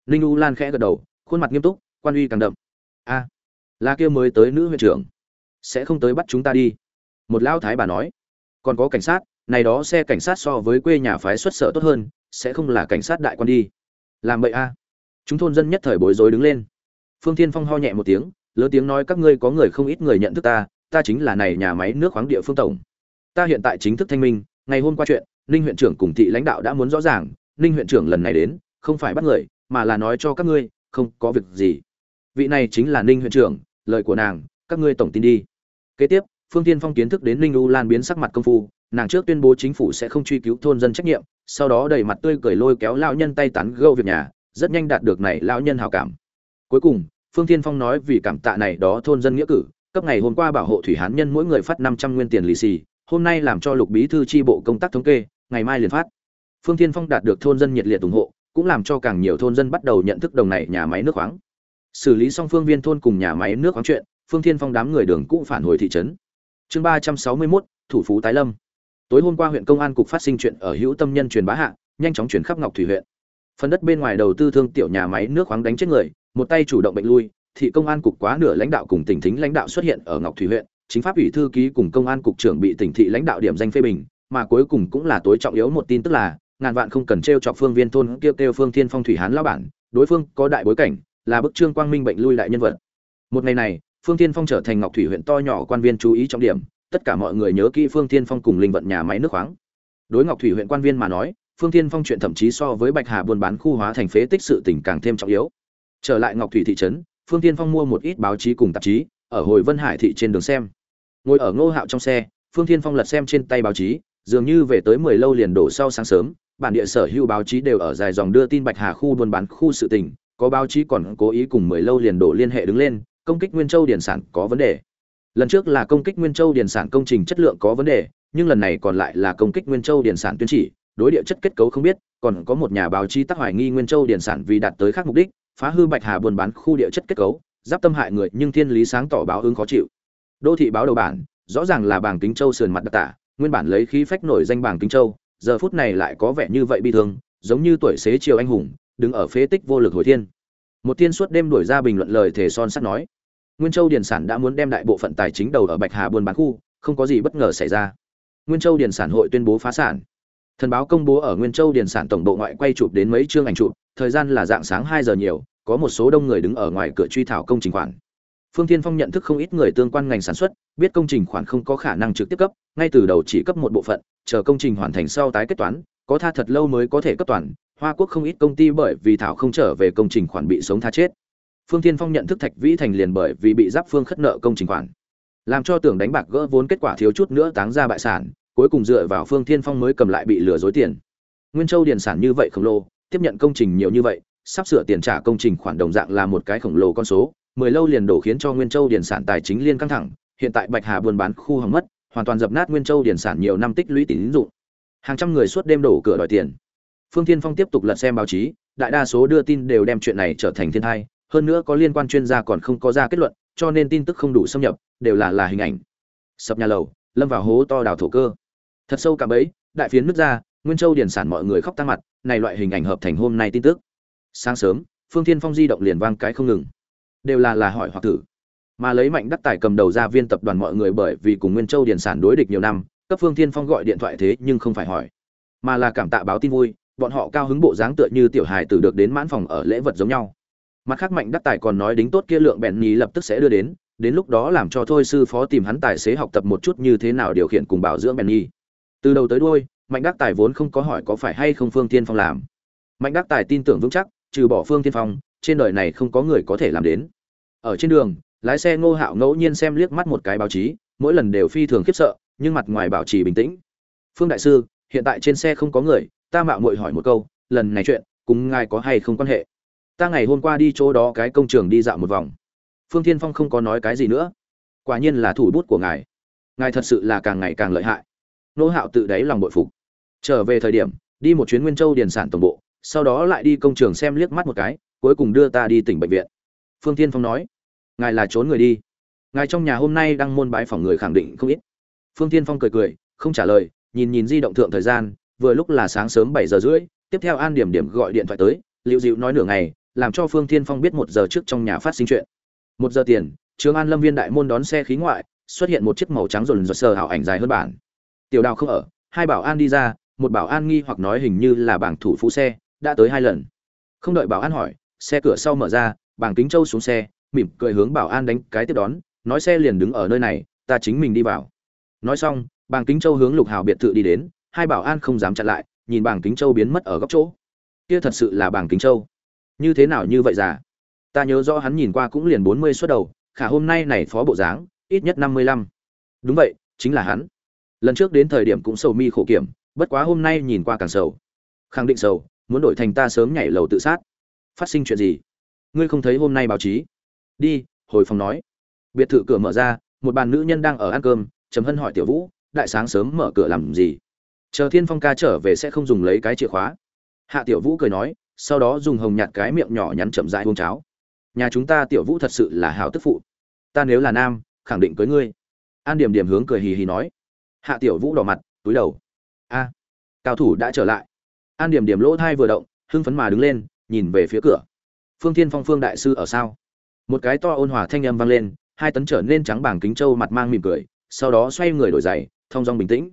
Ninh u lan khẽ gật đầu, khuôn mặt nghiêm túc, quan uy càng đậm. A, là kia mới tới nữ huyện trưởng, sẽ không tới bắt chúng ta đi. Một lão thái bà nói. Còn có cảnh sát, này đó xe cảnh sát so với quê nhà phái xuất sở tốt hơn, sẽ không là cảnh sát đại quan đi. Làm vậy a. Chúng thôn dân nhất thời bối rối đứng lên. Phương thiên phong ho nhẹ một tiếng, lớn tiếng nói, các ngươi có người không ít người nhận thức ta ta chính là này nhà máy nước khoáng địa phương tổng. Ta hiện tại chính thức thanh minh ngày hôm qua chuyện, ninh huyện trưởng cùng thị lãnh đạo đã muốn rõ ràng, ninh huyện trưởng lần này đến, không phải bắt người, mà là nói cho các ngươi, không có việc gì. Vị này chính là ninh huyện trưởng, lời của nàng, các ngươi tổng tin đi. Kế tiếp, phương tiên phong kiến thức đến ninh u lan biến sắc mặt công phu, nàng trước tuyên bố chính phủ sẽ không truy cứu thôn dân trách nhiệm, sau đó đầy mặt tươi cười lôi kéo lão nhân tay tán gâu việc nhà, rất nhanh đạt được này lão nhân hào cảm. Cuối cùng, phương tiên phong nói vì cảm tạ này đó thôn dân nghĩa cử, cấp ngày hôm qua bảo hộ thủy hán nhân mỗi người phát năm trăm nguyên tiền lì xì hôm nay làm cho lục bí thư tri bộ công tác thống kê, ngày mai liền phát. Phương tiên phong đạt được thôn dân nhiệt liệt ủng hộ, cũng làm cho càng nhiều thôn dân bắt đầu nhận thức đồng này nhà máy nước khoáng. Xử lý xong phương viên thôn cùng nhà máy nước khoáng chuyện, phương tiên phong đám người đường cũ phản hồi thị trấn. Chương ba trăm sáu mươi mốt, thủ phú tái lâm. Tối hôm qua huyện công an cục phát sinh chuyện ở hữu tâm nhân truyền bá hạ, nhanh chóng chuyển khắp ngọc thủy huyện. Phần đất bên ngoài đầu tư thương tiểu nhà máy nước khoáng đánh chết người, một tay chủ động bệnh lui, thị công an cục quá nửa lãnh đạo cùng tỉnh thính lãnh đạo xuất hiện ở ngọc thủy huyện chính pháp ủy thư ký cùng công an cục trưởng bị tỉnh thị lãnh đạo điểm danh phê bình, mà cuối cùng cũng là tối trọng yếu một tin tức là, ngàn vạn không cần trêu chọc phương viên thôn kêu kêu phương thiên phong thủy hán lao bản, đối phương có đại bối cảnh, là bức trương quang minh bệnh lui đại nhân vật. Một ngày này, phương thiên phong trở thành ngọc thủy huyện to nhỏ quan viên chú ý trọng điểm, tất cả mọi người nhớ kỹ phương thiên phong cùng linh vận nhà máy nước khoáng. Đối ngọc thủy huyện quan viên mà nói, phương thiên phong chuyện thậm chí so với bạch hà buôn bán khu hóa thành phế tích sự tình càng thêm trọng yếu. Trở lại ngọc thủy thị trấn, phương thiên phong mua một ít báo chí cùng tạp chí ở hồi vân hải thị trên đường xem. Ngồi ở ngô hạo trong xe, phương thiên phong lật xem trên tay báo chí, dường như về tới mười lâu liền đổ sau sáng sớm, bản địa sở hữu báo chí đều ở dài dòng đưa tin bạch hà khu buôn bán khu sự tình, có báo chí còn cố ý cùng mười lâu liền đổ liên hệ đứng lên, công kích nguyên châu điển sản có vấn đề. Lần trước là công kích nguyên châu điển sản công trình chất lượng có vấn đề, nhưng lần này còn lại là công kích nguyên châu điển sản tuyên chỉ, đối địa chất kết cấu không biết, còn có một nhà báo chí tác hoài nghi nguyên châu điển sản vì đạt tới khác mục đích, phá hư bạch hà buôn bán khu địa chất kết cấu giáp tâm hại người nhưng thiên lý sáng tỏ báo ứng khó chịu đô thị báo đầu bản rõ ràng là bảng kính châu sườn mặt đặc tả nguyên bản lấy khí phách nổi danh bảng kính châu giờ phút này lại có vẻ như vậy bi thương giống như tuổi xế chiều anh hùng đứng ở phế tích vô lực hồi thiên một thiên suốt đêm đuổi ra bình luận lời thể son sắt nói Nguyên Châu Điền sản đã muốn đem đại bộ phận tài chính đầu ở Bạch Hà buôn bán khu, không có gì bất ngờ xảy ra. Nguyên Châu Điền sản hội tuyên bố phá sản. Thần báo công bố ở Nguyên Châu Điền sản tổng bộ ngoại quay chụp đến mấy chương ảnh chụp, thời gian là dạng sáng hai giờ nhiều, có một số đông người đứng ở ngoài cửa truy thảo công trình khoản. Phương Thiên Phong nhận thức không ít người tương quan ngành sản xuất, biết công trình khoản không có khả năng trực tiếp cấp, ngay từ đầu chỉ cấp một bộ phận, chờ công trình hoàn thành sau tái kết toán, có tha thật lâu mới có thể cấp toàn. Hoa Quốc không ít công ty bởi vì thảo không trở về công trình khoản bị sống tha chết. Phương Thiên Phong nhận thức Thạch Vĩ Thành liền bởi vì bị Giáp Phương khất nợ công trình khoản, làm cho tưởng đánh bạc gỡ vốn kết quả thiếu chút nữa táng ra bại sản, cuối cùng dựa vào Phương Thiên Phong mới cầm lại bị lừa dối tiền. Nguyên Châu điền sản như vậy khổng lồ, tiếp nhận công trình nhiều như vậy, sắp sửa tiền trả công trình khoản đồng dạng là một cái khổng lồ con số, mười lâu liền đổ khiến cho Nguyên Châu điền sản tài chính liên căng thẳng, hiện tại Bạch Hà buôn bán khu hỏng mất, hoàn toàn dập nát Nguyên Châu điền sản nhiều năm tích lũy tín dụng. Hàng trăm người suốt đêm đổ cửa đòi tiền. Phương Thiên Phong tiếp tục lật xem báo chí, đại đa số đưa tin đều đem chuyện này trở thành thiên tai, hơn nữa có liên quan chuyên gia còn không có ra kết luận cho nên tin tức không đủ xâm nhập đều là là hình ảnh sập nhà lầu lâm vào hố to đào thổ cơ thật sâu cả bấy đại phiến nứt ra nguyên châu điển sản mọi người khóc tang mặt này loại hình ảnh hợp thành hôm nay tin tức sáng sớm, phương thiên phong di động liền vang cái không ngừng. Đều là là hỏi hoặc thử. Mà lấy mạnh đắc tài cầm đầu ra viên tập đoàn mọi người bởi vì cùng nguyên châu điển sản đối địch nhiều năm, cấp phương thiên phong gọi điện thoại thế nhưng không phải hỏi. Mà là cảm tạ báo tin vui, bọn họ cao hứng bộ dáng tựa như tiểu hài tử được đến mãn phòng ở lễ vật giống nhau. Mặt khác mạnh đắc tài còn nói đính tốt kia lượng bẹn nhì lập tức sẽ đưa đến đến lúc đó làm cho thôi sư phó tìm hắn tài xế học tập một chút như thế nào điều khiển cùng bảo dưỡng bẹn nhì từ đầu tới đuôi, mạnh đắc tài vốn không có hỏi có phải hay không phương tiên phong làm. Mạnh đắc tài tin tưởng vững chắc trừ bỏ phương tiên phong, trên đời này không có người có thể làm đến. Ở trên đường, lái xe ngô hạo ngẫu nhiên xem liếc mắt một cái báo chí, mỗi lần đều phi thường khiếp sợ, nhưng mặt ngoài bảo trì bình tĩnh. Phương đại sư, hiện tại trên xe không có người, ta mạo muội hỏi một câu, lần này chuyện, cùng ngài có hay không quan hệ? Ta ngày hôm qua đi chỗ đó cái công trường đi dạo một vòng. Phương thiên phong không có nói cái gì nữa. Quả nhiên là thủ bút của ngài. Ngài thật sự là càng ngày càng lợi hại. Nô hạo tự đáy lòng bội phục. Trở về thời điểm, đi một chuyến nguyên châu điền sản tổng bộ sau đó lại đi công trường xem liếc mắt một cái, cuối cùng đưa ta đi tỉnh bệnh viện. Phương tiên phong nói, ngài là trốn người đi. Ngài trong nhà hôm nay đang môn bái phòng người khẳng định không ít. Phương tiên phong cười cười, không trả lời, nhìn nhìn di động thượng thời gian, vừa lúc là sáng sớm bảy giờ rưỡi, tiếp theo an điểm điểm gọi điện thoại tới liệu dịu nói nửa ngày, làm cho phương tiên phong biết một giờ trước trong nhà phát sinh chuyện. Một giờ tiền, trường an lâm viên đại môn đón xe khí ngoại, xuất hiện một chiếc màu trắng rồn rột sờ hảo ảnh dài hơn bản. Tiểu đào không ở, hai bảo an đi ra, một bảo an nghi hoặc nói hình như là bảng thủ phú xe đã tới hai lần. Không đợi bảo an hỏi, xe cửa sau mở ra bảng kính châu xuống xe, mỉm cười hướng bảo an đánh cái tiếp đón, nói xe liền đứng ở nơi này, ta chính mình đi vào. Nói xong bảng kính châu hướng lục hào biệt thự đi đến, hai bảo an không dám chặn lại, nhìn bảng kính châu biến mất ở góc chỗ. Kia thật sự là bảng kính châu. Như thế nào như vậy già? Ta nhớ rõ hắn nhìn qua cũng liền bốn mươi suất đầu, khả hôm nay này phó bộ dáng, ít nhất năm mươi lăm. Đúng vậy, chính là hắn. Lần trước đến thời điểm cũng sầu mi khổ kiểm, bất quá hôm nay nhìn qua càng sầu. Khẳng định sầu muốn đổi thành ta sớm nhảy lầu tự sát. Phát sinh chuyện gì? Ngươi không thấy hôm nay báo chí? Đi, hồi phòng nói. Biệt thự cửa mở ra, một bàn nữ nhân đang ở ăn cơm chấm hân hỏi tiểu vũ, đại sáng sớm mở cửa làm gì? Chờ thiên phong ca trở về sẽ không dùng lấy cái chìa khóa. Hạ tiểu vũ cười nói, sau đó dùng hồng nhạt cái miệng nhỏ nhắn chậm rãi uống cháo. Nhà chúng ta tiểu vũ thật sự là hào tức phụ. Ta nếu là nam, khẳng định cưới ngươi. An điểm điểm hướng cười hì hì nói. Hạ tiểu vũ đỏ mặt, túi đầu. A, cao thủ đã trở lại an điểm điểm lỗ thai vừa động, hưng phấn mà đứng lên, nhìn về phía cửa. Phương thiên phong phương đại sư ở sao? Một cái to ôn hòa thanh âm vang lên, hai tấn trở nên trắng bảng kính châu mặt mang mỉm cười, sau đó xoay người đổi giày thong dong bình tĩnh.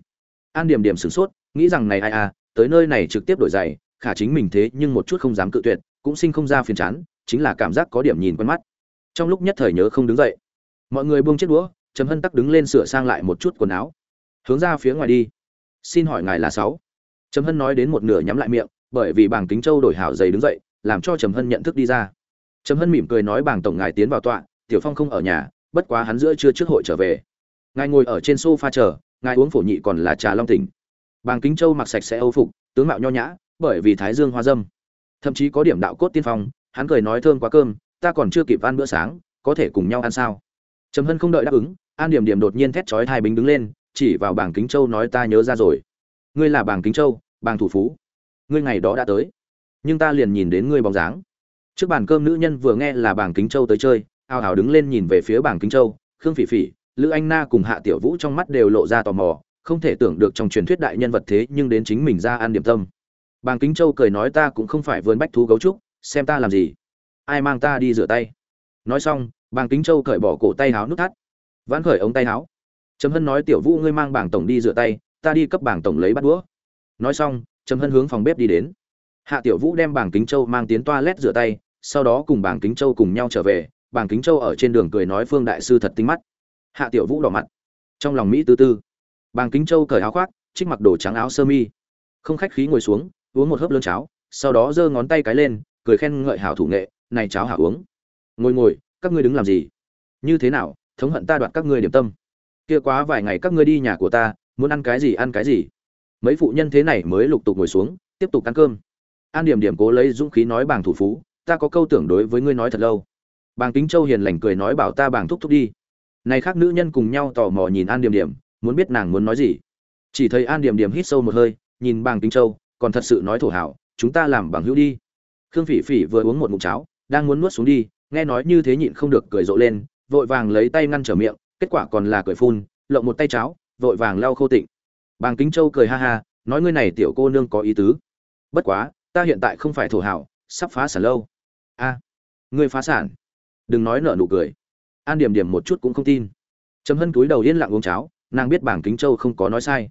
An điểm điểm sửng sốt, nghĩ rằng này ai à tới nơi này trực tiếp đổi giày, khả chính mình thế nhưng một chút không dám cự tuyệt, cũng sinh không ra phiền chán, chính là cảm giác có điểm nhìn quen mắt. Trong lúc nhất thời nhớ không đứng dậy, mọi người buông chiếc đũa, trầm hân tắc đứng lên sửa sang lại một chút quần áo. Hướng ra phía ngoài đi. Xin hỏi ngài là sáu trầm hân nói đến một nửa nhắm lại miệng, bởi vì bảng kính châu đổi hảo giày đứng dậy, làm cho trầm hân nhận thức đi ra. Trầm hân mỉm cười nói bảng tổng ngài tiến vào tọa, tiểu phong không ở nhà, bất quá hắn giữa trưa trước hội trở về. Ngài ngồi ở trên sofa chờ, ngài uống phổ nhị còn là trà long tỉnh. Bàng kính châu mặc sạch sẽ âu phục, tướng mạo nho nhã, bởi vì thái dương hoa dâm. Thậm chí có điểm đạo cốt tiên phong, hắn cười nói thơm quá cơm, ta còn chưa kịp ăn bữa sáng, có thể cùng nhau ăn sao? Trầm hân không đợi đáp ứng, an điểm điểm đột nhiên thét chói thai bính đứng lên, chỉ vào bảng kính châu nói ta nhớ ra rồi ngươi là bảng kính châu bảng thủ phú. Ngươi ngày đó đã tới. Nhưng ta liền nhìn đến ngươi bóng dáng. Trước bàn cơm nữ nhân vừa nghe là bảng kính châu tới chơi ao ào đứng lên nhìn về phía bảng kính châu, khương phỉ phỉ, lữ anh na cùng hạ tiểu vũ trong mắt đều lộ ra tò mò, không thể tưởng được trong truyền thuyết đại nhân vật thế nhưng đến chính mình ra ăn điểm tâm. Bàng kính châu cười nói ta cũng không phải vườn bách thú gấu trúc, xem ta làm gì. Ai mang ta đi rửa tay. Nói xong, bàng kính châu cởi bỏ cổ tay háo nút thắt. Vãn khởi ống tay háo. Chấm hân nói tiểu vũ ngươi mang bảng tổng đi rửa tay ta đi cấp bảng tổng lấy bắt đũa. Nói xong, trầm hân hướng phòng bếp đi đến. Hạ tiểu vũ đem bảng kính châu mang tiến toilet rửa tay, sau đó cùng bảng kính châu cùng nhau trở về, bảng kính châu ở trên đường cười nói phương đại sư thật tinh mắt. Hạ tiểu vũ đỏ mặt, trong lòng mỹ tư tư. Bảng kính châu cởi áo khoác, trích mặc đồ trắng áo sơ mi. Không khách khí ngồi xuống, uống một hớp lớn cháo, sau đó giơ ngón tay cái lên, cười khen ngợi hảo thủ nghệ, này cháo hảo uống. Ngồi ngồi, các ngươi đứng làm gì? Như thế nào, thống hận ta đoạt các ngươi điểm tâm. Kia quá vài ngày các ngươi đi nhà của ta muốn ăn cái gì ăn cái gì. Mấy phụ nhân thế này mới lục tục ngồi xuống, tiếp tục ăn cơm. An điểm điểm cố lấy dũng khí nói bàng thủ phú, ta có câu tưởng đối với ngươi nói thật lâu. Bàng kính châu hiền lành cười nói, bảo ta bàng thúc thúc đi. Này khác nữ nhân cùng nhau tò mò nhìn an điểm điểm, muốn biết nàng muốn nói gì. Chỉ thấy an điểm điểm hít sâu một hơi, nhìn bàng kính châu, còn thật sự nói thổ hảo, chúng ta làm bằng hữu đi. Khương phỉ phỉ vừa uống một ngụm cháo, đang muốn nuốt xuống đi, nghe nói như thế nhịn không được cười rộ lên, vội vàng lấy tay ngăn trở miệng, kết quả còn là cười phun, lộng một tay cháo vội vàng lau khô tịnh. Bàng kính châu cười ha ha, nói ngươi này tiểu cô nương có ý tứ. Bất quá, ta hiện tại không phải thổ hảo, sắp phá sản lâu. A, ngươi phá sản. Đừng nói nợ nụ cười. An điểm điểm một chút cũng không tin. Trầm hân túi đầu yên lặng uống cháo, nàng biết bàng kính châu không có nói sai.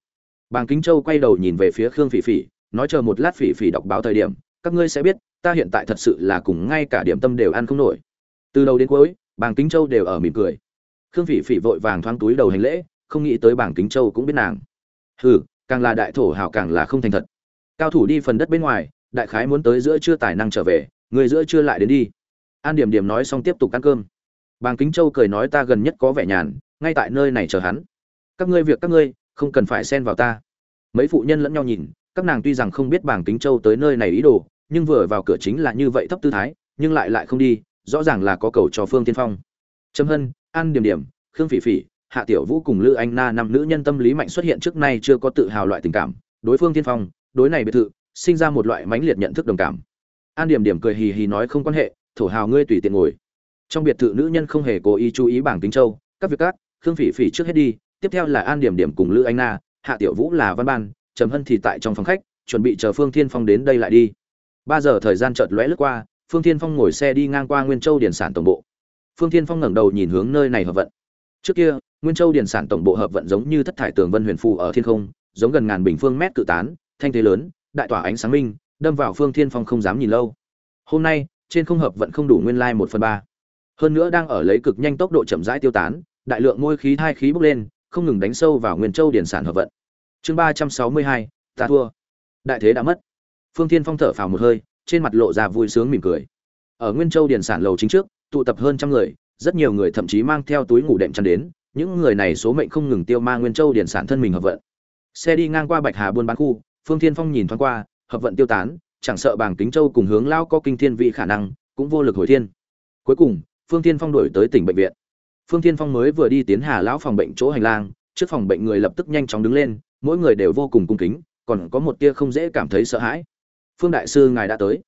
Bàng kính châu quay đầu nhìn về phía khương phỉ phỉ, nói chờ một lát phỉ phỉ đọc báo thời điểm, các ngươi sẽ biết, ta hiện tại thật sự là cùng ngay cả điểm tâm đều ăn không nổi. Từ đầu đến cuối, bàng kính châu đều ở mỉm cười. Khương phỉ phỉ vội vàng thoáng túi đầu hành lễ không nghĩ tới bảng kính châu cũng biết nàng. Hừ, càng là đại thổ hào càng là không thành thật. Cao thủ đi phần đất bên ngoài, đại khái muốn tới giữa trưa tài năng trở về, người giữa trưa lại đến đi. An điểm điểm nói xong tiếp tục ăn cơm. Bàng kính châu cười nói ta gần nhất có vẻ nhàn, ngay tại nơi này chờ hắn. Các ngươi việc các ngươi, không cần phải xen vào ta. Mấy phụ nhân lẫn nhau nhìn, các nàng tuy rằng không biết bàng kính châu tới nơi này ý đồ, nhưng vừa vào cửa chính là như vậy thấp tư thái, nhưng lại lại không đi, rõ ràng là có cầu cho phương tiên phong. Trâm hân, an điểm điểm, khương phỉ phỉ hạ tiểu vũ cùng lữ anh na năm nữ nhân tâm lý mạnh xuất hiện trước nay chưa có tự hào loại tình cảm. Đối phương tiên phong, đối này biệt thự, sinh ra một loại mãnh liệt nhận thức đồng cảm. An điểm điểm cười hì hì nói không quan hệ, thổ hào ngươi tùy tiện ngồi. Trong biệt thự nữ nhân không hề cố ý chú ý bảng tính châu, các việc các, khương phỉ phỉ trước hết đi, tiếp theo là an điểm điểm cùng lữ anh na, hạ tiểu vũ là văn ban, trầm hân thì tại trong phòng khách, chuẩn bị chờ phương thiên phong đến đây lại đi. Ba giờ thời gian chợt lóe lướt qua, phương thiên phong ngồi xe đi ngang qua nguyên châu điển sản tổng bộ. Phương thiên phong ngẩng đầu nhìn hướng nơi này hợp vận trước kia, nguyên châu điển sản tổng bộ hợp vận giống như thất thải tường vân huyền phù ở thiên không, giống gần ngàn bình phương mét cự tán, thanh thế lớn, đại tỏa ánh sáng minh, đâm vào phương thiên phong không dám nhìn lâu. Hôm nay, trên không hợp vận không đủ nguyên lai một phần ba. Hơn nữa đang ở lấy cực nhanh tốc độ chậm rãi tiêu tán, đại lượng ngôi khí thai khí bốc lên, không ngừng đánh sâu vào nguyên châu điển sản hợp vận. Chương ba trăm sáu mươi hai, ta thua. Đại thế đã mất. Phương thiên phong thở phào một hơi, trên mặt lộ ra vui sướng mỉm cười. Ở nguyên châu điển sản lầu chính trước, tụ tập hơn trăm người rất nhiều người thậm chí mang theo túi ngủ đệm chăn đến, những người này số mệnh không ngừng tiêu ma nguyên châu điển sản thân mình hợp vận. Xe đi ngang qua bạch hà buôn bán khu, phương thiên phong nhìn thoáng qua, hợp vận tiêu tán, chẳng sợ bảng kính châu cùng hướng lao có kinh thiên vị khả năng, cũng vô lực hồi thiên. Cuối cùng, phương thiên phong đổi tới tỉnh bệnh viện. Phương thiên phong mới vừa đi tiến hà lão phòng bệnh chỗ hành lang, trước phòng bệnh người lập tức nhanh chóng đứng lên, mỗi người đều vô cùng cung kính, còn có một tia không dễ cảm thấy sợ hãi. Phương đại sư, ngài đã tới.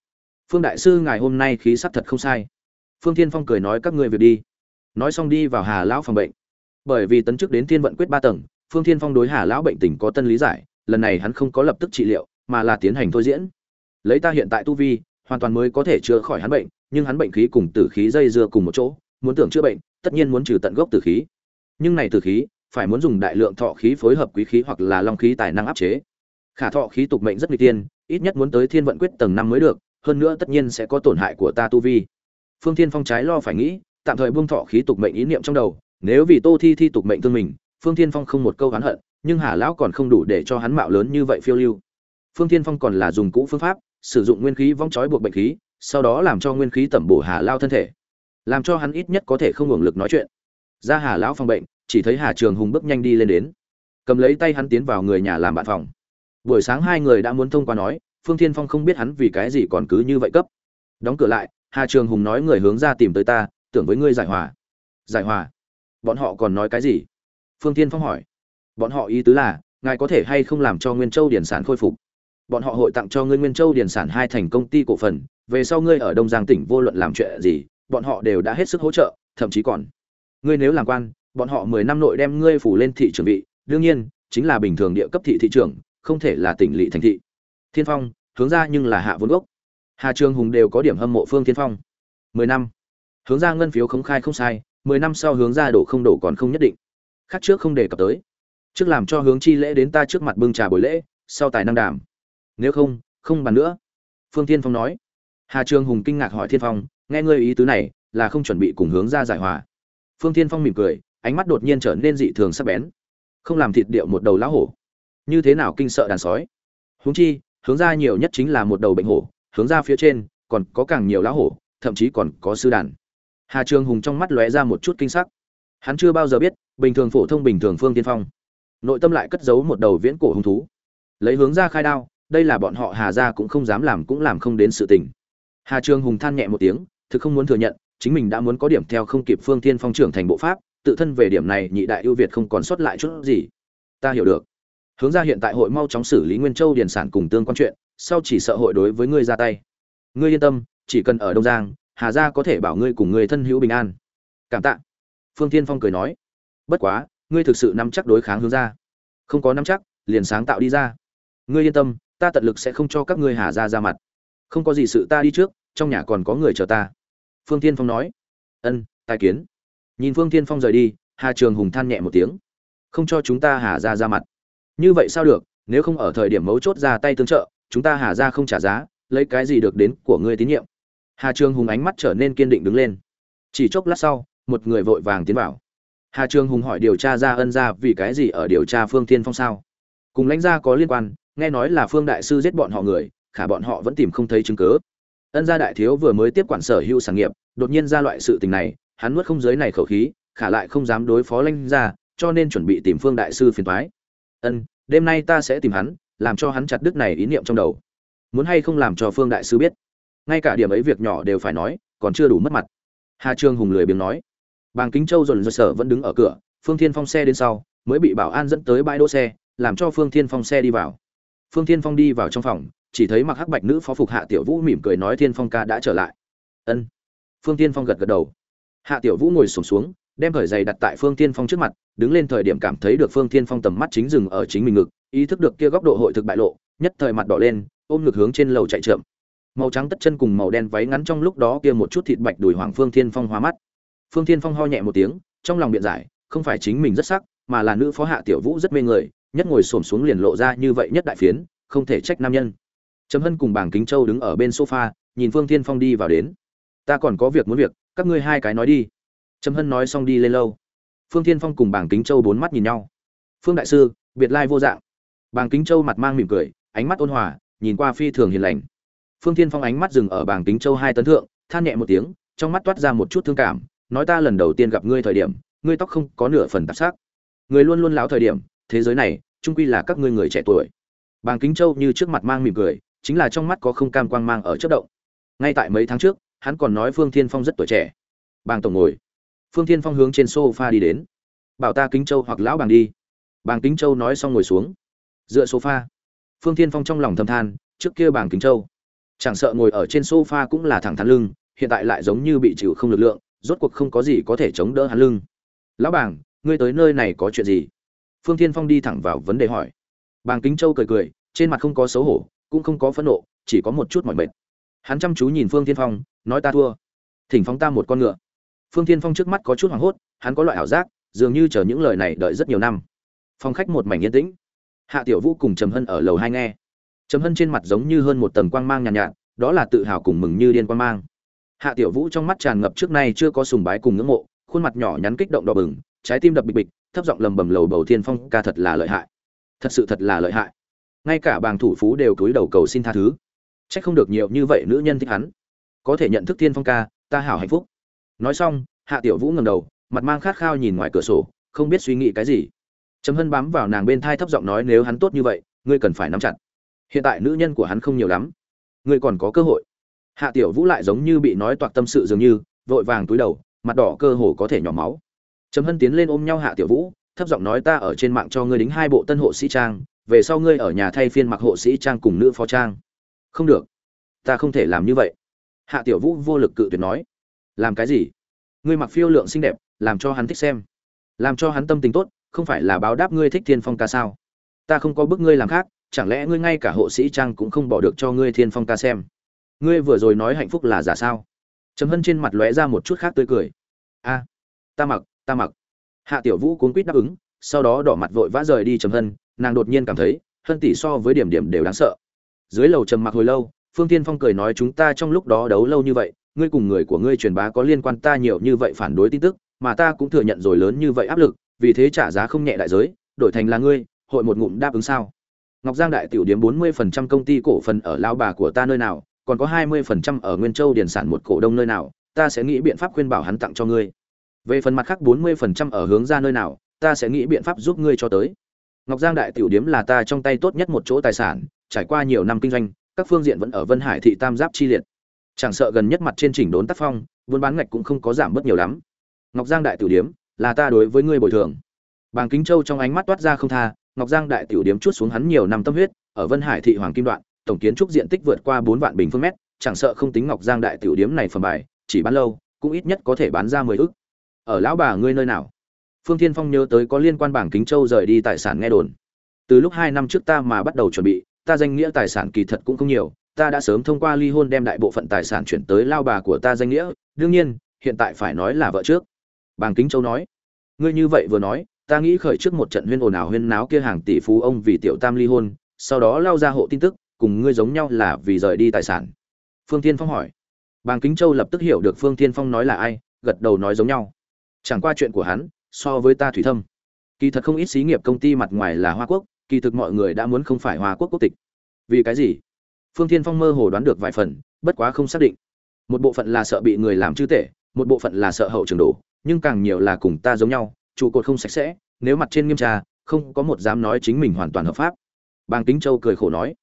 Phương đại sư, ngài hôm nay khí sắc thật không sai phương thiên phong cười nói, các ngươi việc đi. Nói xong đi vào hà lão phòng bệnh. Bởi vì tấn chức đến thiên vận quyết ba tầng, phương thiên phong đối hà lão bệnh tình có tân lý giải, lần này hắn không có lập tức trị liệu, mà là tiến hành thôi diễn. Lấy ta hiện tại tu vi, hoàn toàn mới có thể chữa khỏi hắn bệnh, nhưng hắn bệnh khí cùng tử khí dây dưa cùng một chỗ, muốn tưởng chữa bệnh, tất nhiên muốn trừ tận gốc tử khí. Nhưng này tử khí, phải muốn dùng đại lượng thọ khí phối hợp quý khí hoặc là long khí tài năng áp chế. Khả thọ khí tục mệnh rất nguy tiên ít nhất muốn tới thiên vận quyết tầng năm mới được, hơn nữa tất nhiên sẽ có tổn hại của ta tu vi phương thiên phong trái lo phải nghĩ, tạm thời buông thọ khí tục mệnh ý niệm trong đầu, nếu vì tô thi thi tục mệnh thương mình, phương thiên phong không một câu oán hận, nhưng hà lão còn không đủ để cho hắn mạo lớn như vậy phiêu lưu. Phương thiên phong còn là dùng cũ phương pháp, sử dụng nguyên khí vong trói buộc bệnh khí, sau đó làm cho nguyên khí tẩm bổ hà lao thân thể, làm cho hắn ít nhất có thể không hưởng lực nói chuyện. Ra hà lão phòng bệnh, chỉ thấy hà trường hùng bước nhanh đi lên đến, cầm lấy tay hắn tiến vào người nhà làm bạn phòng. Buổi sáng hai người đã muốn thông qua nói, phương thiên phong không biết hắn vì cái gì còn cứ như vậy cấp. Đóng cửa lại hà trường hùng nói người hướng ra tìm tới ta, tưởng với ngươi giải hòa. Giải hòa? Bọn họ còn nói cái gì? Phương thiên phong hỏi. Bọn họ ý tứ là, ngài có thể hay không làm cho nguyên châu điển sản khôi phục? Bọn họ hội tặng cho ngươi nguyên châu điển sản hai thành công ty cổ phần, về sau ngươi ở đông giang tỉnh vô luận làm chuyện gì, bọn họ đều đã hết sức hỗ trợ, thậm chí còn. Ngươi nếu làm quan, bọn họ mười năm nội đem ngươi phủ lên thị trường vị, đương nhiên, chính là bình thường địa cấp thị thị trường không thể là tỉnh lỵ thành thị. Thiên phong, hướng ra nhưng là hạ vốn gốc hà trường hùng đều có điểm hâm mộ phương thiên phong. Mười năm. Hướng ra ngân phiếu không khai không sai, mười năm sau hướng ra đổ không đổ còn không nhất định. Khác trước không đề cập tới. Trước làm cho hướng chi lễ đến ta trước mặt bưng trà buổi lễ, sau tài năng đảm. nếu không không bàn nữa. Phương thiên phong nói. Hà trường hùng kinh ngạc hỏi thiên phong, nghe ngươi ý tứ này, là không chuẩn bị cùng hướng ra giải hòa? Phương thiên phong mỉm cười, ánh mắt đột nhiên trở nên dị thường sắc bén. Không làm thịt điệu một đầu lão hổ. Như thế nào kinh sợ đàn sói? Huống chi, hướng ra nhiều nhất chính là một đầu bệnh hổ hướng ra phía trên, còn có càng nhiều lão hổ, thậm chí còn có sư đàn. Hà trường hùng trong mắt lóe ra một chút kinh sắc. Hắn chưa bao giờ biết, bình thường phổ thông bình thường phương tiên phong, nội tâm lại cất giấu một đầu viễn cổ hung thú. Lấy hướng ra khai đao, đây là bọn họ hà ra cũng không dám làm cũng làm không đến sự tình. Hà trường hùng than nhẹ một tiếng, thực không muốn thừa nhận, chính mình đã muốn có điểm theo không kịp phương tiên phong trưởng thành bộ pháp, tự thân về điểm này nhị đại ưu việt không còn sót lại chút gì. Ta hiểu được. Hướng ra hiện tại hội mau chóng xử lý nguyên châu điền sản cùng tương quan chuyện sau chỉ sợ hội đối với ngươi ra tay. Ngươi yên tâm, chỉ cần ở đông giang, hà gia có thể bảo ngươi cùng người thân hữu bình an. Cảm tạ. Phương tiên phong cười nói. Bất quá, ngươi thực sự nắm chắc đối kháng hướng ra. Không có nắm chắc, liền sáng tạo đi ra. Ngươi yên tâm, ta tận lực sẽ không cho các ngươi hà Gia ra mặt. Không có gì sự ta đi trước, trong nhà còn có người chờ ta. Phương tiên phong nói. Ân, tài kiến. Nhìn phương tiên phong rời đi, hà trường hùng than nhẹ một tiếng. Không cho chúng ta hà ra ra mặt. Như vậy sao được, nếu không ở thời điểm mấu chốt ra tay tương trợ chúng ta hà ra không trả giá, lấy cái gì được đến của ngươi tín nhiệm? Hà trường hùng ánh mắt trở nên kiên định đứng lên. Chỉ chốc lát sau, một người vội vàng tiến vào. Hà trường hùng hỏi điều tra ra ân ra vì cái gì ở điều tra phương tiên phong sao? Cùng lãnh gia có liên quan, nghe nói là phương đại sư giết bọn họ người, khả bọn họ vẫn tìm không thấy chứng cứ. Ân gia đại thiếu vừa mới tiếp quản sở hữu sản nghiệp, đột nhiên ra loại sự tình này, hắn nuốt không giới này khẩu khí, khả lại không dám đối phó lãnh gia, cho nên chuẩn bị tìm phương đại sư phiền toái. Ân, đêm nay ta sẽ tìm hắn làm cho hắn chặt đứt này ý niệm trong đầu. Muốn hay không làm cho phương đại sư biết? Ngay cả điểm ấy việc nhỏ đều phải nói còn chưa đủ mất mặt. Hà trương hùng lười biếng nói. Bàng kính châu dồn dồn sở vẫn đứng ở cửa phương thiên phong xe đến sau mới bị bảo an dẫn tới bãi đỗ xe làm cho phương thiên phong xe đi vào. Phương thiên phong đi vào trong phòng chỉ thấy mặc hắc bạch nữ phó phục hạ tiểu vũ mỉm cười nói thiên phong ca đã trở lại. Ân. Phương thiên phong gật gật đầu. Hạ tiểu vũ ngồi sổm xuống, xuống đem khởi giày đặt tại phương thiên phong trước mặt đứng lên thời điểm cảm thấy được phương thiên phong tầm mắt chính dừng ở chính mình ngực ý thức được kia góc độ hội thực bại lộ, nhất thời mặt đỏ lên, ôm ngực hướng trên lầu chạy trượm màu trắng tất chân cùng màu đen váy ngắn trong lúc đó kia một chút thịt bạch đùi hoàng phương thiên phong hóa mắt. Phương thiên phong ho nhẹ một tiếng, trong lòng biện giải, không phải chính mình rất sắc, mà là nữ phó hạ tiểu vũ rất mê người, nhất ngồi xổm xuống liền lộ ra như vậy nhất đại phiến, không thể trách nam nhân. Trầm hân cùng bảng kính châu đứng ở bên sofa, nhìn phương thiên phong đi vào đến. Ta còn có việc muốn việc, các ngươi hai cái nói đi. Trầm hân nói xong đi lên lâu phương thiên phong cùng bảng kính châu bốn mắt nhìn nhau. Phương đại sư, biệt lai vô dạng. Bàng kính châu mặt mang mỉm cười, ánh mắt ôn hòa, nhìn qua phi thường hiền lành. Phương thiên phong ánh mắt dừng ở Bàng kính châu hai tấn thượng, than nhẹ một tiếng, trong mắt toát ra một chút thương cảm, nói ta lần đầu tiên gặp ngươi thời điểm, ngươi tóc không có nửa phần tạp sắc. Người luôn luôn lão thời điểm, thế giới này, chung quy là các ngươi người trẻ tuổi. Bàng kính châu như trước mặt mang mỉm cười, chính là trong mắt có không cam quang mang ở chớp động. Ngay tại mấy tháng trước, hắn còn nói phương thiên phong rất tuổi trẻ. Bàng tổng ngồi. Phương thiên phong hướng trên sofa đi đến. Bảo ta kính châu hoặc lão bàng đi. Bàng kính châu nói xong ngồi xuống dựa sofa. Phương thiên phong trong lòng thầm than, trước kia bàng kính châu, chẳng sợ ngồi ở trên sofa cũng là thẳng thắn lưng, hiện tại lại giống như bị chịu không lực lượng, rốt cuộc không có gì có thể chống đỡ hắn lưng. Lão bàng ngươi tới nơi này có chuyện gì? Phương thiên phong đi thẳng vào vấn đề hỏi. Bàng kính châu cười cười, trên mặt không có xấu hổ, cũng không có phẫn nộ, chỉ có một chút mỏi mệt. Hắn chăm chú nhìn phương thiên phong, nói ta thua. Thỉnh phóng ta một con ngựa. Phương thiên phong trước mắt có chút hoảng hốt, hắn có loại ảo giác, dường như chờ những lời này đợi rất nhiều năm. Phong khách một mảnh yên tĩnh hạ tiểu vũ cùng trầm hân ở lầu hai nghe. Trầm hân trên mặt giống như hơn một tầng quang mang nhàn nhạt, nhạt đó là tự hào cùng mừng như điên quang mang. Hạ tiểu vũ trong mắt tràn ngập trước nay chưa có sùng bái cùng ngưỡng mộ khuôn mặt nhỏ nhắn kích động đỏ bừng trái tim đập bịch bịch thấp giọng lầm bầm lầu bầu thiên phong ca thật là lợi hại. Thật sự thật là lợi hại. Ngay cả bàng thủ phú đều cúi đầu cầu xin tha thứ. Chắc không được nhiều như vậy nữ nhân thích hắn. Có thể nhận thức thiên phong ca ta hảo hạnh phúc. Nói xong hạ tiểu vũ ngầm đầu mặt mang khát khao nhìn ngoài cửa sổ không biết suy nghĩ cái gì trầm hân bám vào nàng bên thai thấp giọng nói, nếu hắn tốt như vậy, ngươi cần phải nắm chặt. Hiện tại nữ nhân của hắn không nhiều lắm. Ngươi còn có cơ hội. Hạ tiểu vũ lại giống như bị nói toạc tâm sự dường như, vội vàng túi đầu, mặt đỏ cơ hồ có thể nhỏ máu. Trầm hân tiến lên ôm nhau hạ tiểu vũ, thấp giọng nói, ta ở trên mạng cho ngươi đính hai bộ tân hộ sĩ trang, về sau ngươi ở nhà thay phiên mặc hộ sĩ trang cùng nữ phó trang. Không được. Ta không thể làm như vậy. Hạ tiểu vũ vô lực cự tuyệt nói. Làm cái gì? Ngươi mặc phiêu lượng xinh đẹp, làm cho hắn thích xem. Làm cho hắn tâm tình tốt không phải là báo đáp ngươi thích thiên phong ca sao? Ta không có bức ngươi làm khác, chẳng lẽ ngươi ngay cả hộ sĩ trang cũng không bỏ được cho ngươi thiên phong ca xem? Ngươi vừa rồi nói hạnh phúc là giả sao? Trầm hân trên mặt lóe ra một chút khác tươi cười. A, ta mặc ta mặc. Hạ tiểu vũ cuốn quýt đáp ứng, sau đó đỏ mặt vội vã rời đi trầm hân, nàng đột nhiên cảm thấy, hân tỷ so với điểm điểm đều đáng sợ. Dưới lầu trầm mặc hồi lâu, phương tiên phong cười nói chúng ta trong lúc đó đấu lâu như vậy, ngươi cùng người của ngươi truyền bá có liên quan ta nhiều như vậy phản đối tin tức, mà ta cũng thừa nhận rồi lớn như vậy áp lực vì thế trả giá không nhẹ đại giới, đổi thành là ngươi, hội một ngụm đáp ứng sao? Ngọc giang đại tiểu điếm bốn mươi phần trăm công ty cổ phần ở lao bà của ta nơi nào, còn có hai mươi phần trăm ở nguyên châu điền sản một cổ đông nơi nào, ta sẽ nghĩ biện pháp khuyên bảo hắn tặng cho ngươi. Về phần mặt khác bốn mươi phần trăm ở hướng ra nơi nào, ta sẽ nghĩ biện pháp giúp ngươi cho tới. Ngọc giang đại tiểu điếm là ta trong tay tốt nhất một chỗ tài sản, trải qua nhiều năm kinh doanh, các phương diện vẫn ở vân hải thị tam giáp chi liệt. Chẳng sợ gần nhất mặt trên chỉnh đốn tác phong, buôn bán ngạch cũng không có giảm bớt nhiều lắm. Ngọc giang đại tiểu điếm là ta đối với ngươi bồi thường. Bàng kính châu trong ánh mắt toát ra không tha, ngọc giang đại tiểu điếm chút xuống hắn nhiều năm tâm huyết, ở vân hải thị hoàng kim đoạn, tổng kiến trúc diện tích vượt qua bốn vạn bình phương mét, chẳng sợ không tính ngọc giang đại tiểu điếm này phần bài, chỉ bán lâu, cũng ít nhất có thể bán ra mười ức. Ở lão bà ngươi nơi nào? Phương thiên phong nhớ tới có liên quan bảng kính châu rời đi tài sản nghe đồn. Từ lúc hai năm trước ta mà bắt đầu chuẩn bị, ta danh nghĩa tài sản kỳ thật cũng không nhiều, ta đã sớm thông qua ly hôn đem đại bộ phận tài sản chuyển tới lao bà của ta danh nghĩa, đương nhiên, hiện tại phải nói là vợ trước bàng kính châu nói, ngươi như vậy vừa nói, ta nghĩ khởi trước một trận huyên ồn ào huyên náo kia hàng tỷ phú ông vì tiểu tam ly hôn, sau đó lao ra hộ tin tức, cùng ngươi giống nhau là vì rời đi tài sản. Phương tiên phong hỏi. Bàng kính châu lập tức hiểu được phương tiên phong nói là ai, gật đầu nói giống nhau. Chẳng qua chuyện của hắn, so với ta thủy thâm. Kỳ thật không ít xí nghiệp công ty mặt ngoài là hoa quốc, kỳ thực mọi người đã muốn không phải hoa quốc quốc tịch. Vì cái gì? Phương tiên phong mơ hồ đoán được vài phần, bất quá không xác định. Một bộ phận là sợ bị người làm chư tể, một bộ phận là sợ hậu trường đổ nhưng càng nhiều là cùng ta giống nhau, trụ cột không sạch sẽ, nếu mặt trên nghiêm tra, không có một dám nói chính mình hoàn toàn hợp pháp. Bàng kính châu cười khổ nói.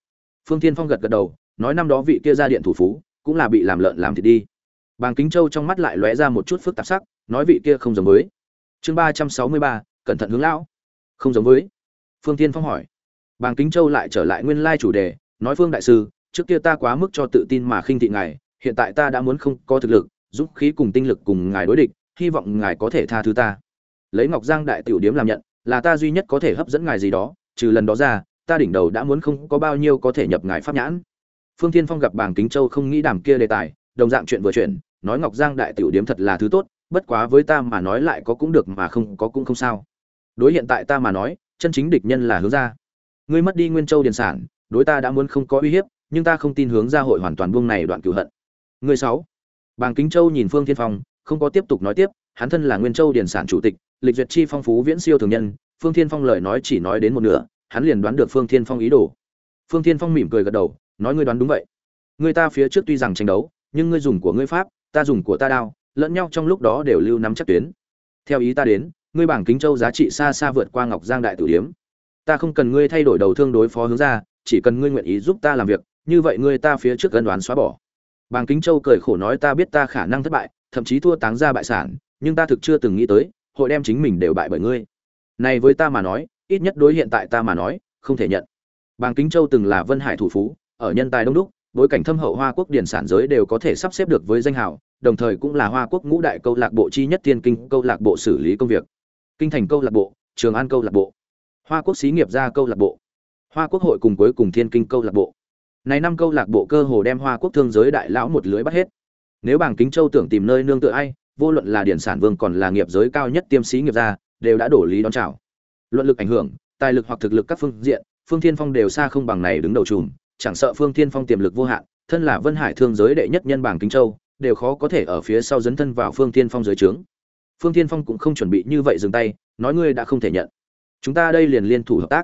Phương tiên phong gật gật đầu, nói năm đó vị kia ra điện thủ phú, cũng là bị làm lợn làm thịt đi. Bàng kính châu trong mắt lại lóe ra một chút phức tạp sắc, nói vị kia không giống với. Chương ba trăm sáu mươi ba, cẩn thận hướng lão. Không giống với. Phương tiên phong hỏi. Bàng kính châu lại trở lại nguyên lai chủ đề, nói phương đại sư, trước kia ta quá mức cho tự tin mà khinh thị ngài, hiện tại ta đã muốn không có thực lực giúp khí cùng tinh lực cùng ngài đối địch hy vọng ngài có thể tha thứ ta. Lấy ngọc giang đại tiểu điếm làm nhận là ta duy nhất có thể hấp dẫn ngài gì đó trừ lần đó ra ta đỉnh đầu đã muốn không có bao nhiêu có thể nhập ngài pháp nhãn. Phương thiên phong gặp bàng kính châu không nghĩ đàm kia đề tài đồng dạng chuyện vừa chuyện nói ngọc giang đại tiểu điếm thật là thứ tốt bất quá với ta mà nói lại có cũng được mà không có cũng không sao. Đối hiện tại ta mà nói chân chính địch nhân là hướng ra ngươi mất đi nguyên châu điền sản đối ta đã muốn không có uy hiếp nhưng ta không tin hướng ra hội hoàn toàn buông này đoạn cửu hận. Người sáu. Bàng Kính Châu nhìn Phương Thiên Phong, không có tiếp tục nói tiếp, hắn thân là Nguyên Châu Điền sản chủ tịch, lịch duyệt chi phong phú viễn siêu thường nhân, Phương Thiên Phong lời nói chỉ nói đến một nửa, hắn liền đoán được Phương Thiên Phong ý đồ. Phương Thiên Phong mỉm cười gật đầu, nói ngươi đoán đúng vậy. Ngươi ta phía trước tuy rằng tranh đấu, nhưng ngươi dùng của ngươi pháp, ta dùng của ta đao, lẫn nhau trong lúc đó đều lưu nắm chắc tuyến. Theo ý ta đến, ngươi bảng kính châu giá trị xa xa vượt qua Ngọc Giang đại tử điếm. Ta không cần ngươi thay đổi đầu thương đối phó hướng ra, chỉ cần ngươi nguyện ý giúp ta làm việc, như vậy ngươi ta phía trước gần đoán xóa bỏ. Bàng Kính Châu cười khổ nói ta biết ta khả năng thất bại, thậm chí thua táng ra bại sản, nhưng ta thực chưa từng nghĩ tới, hội đem chính mình đều bại bởi ngươi. Này với ta mà nói, ít nhất đối hiện tại ta mà nói, không thể nhận. Bàng Kính Châu từng là Vân Hải thủ phú, ở nhân tài đông đúc, bối cảnh thâm hậu Hoa Quốc điển sản giới đều có thể sắp xếp được với danh hào, đồng thời cũng là Hoa Quốc ngũ đại câu lạc bộ chi nhất Thiên Kinh câu lạc bộ xử lý công việc. Kinh thành câu lạc bộ, Trường An câu lạc bộ, Hoa Quốc xí nghiệp gia câu lạc bộ, Hoa Quốc hội cùng cuối cùng Thiên Kinh câu lạc bộ. Này năm câu lạc bộ cơ hồ đem Hoa Quốc thương giới đại lão một lưới bắt hết. Nếu bảng Kính Châu tưởng tìm nơi nương tựa ai, vô luận là điển sản vương còn là nghiệp giới cao nhất tiêm sĩ nghiệp gia, đều đã đổ lý đón chào. Luận lực ảnh hưởng, tài lực hoặc thực lực các phương diện, Phương Thiên Phong đều xa không bằng này đứng đầu chùm, chẳng sợ Phương Thiên Phong tiềm lực vô hạn, thân là Vân Hải thương giới đệ nhất nhân bảng Kính Châu, đều khó có thể ở phía sau dấn thân vào Phương Thiên Phong dưới trướng. Phương Thiên Phong cũng không chuẩn bị như vậy dừng tay, nói ngươi đã không thể nhận. Chúng ta đây liền liên thủ hợp tác.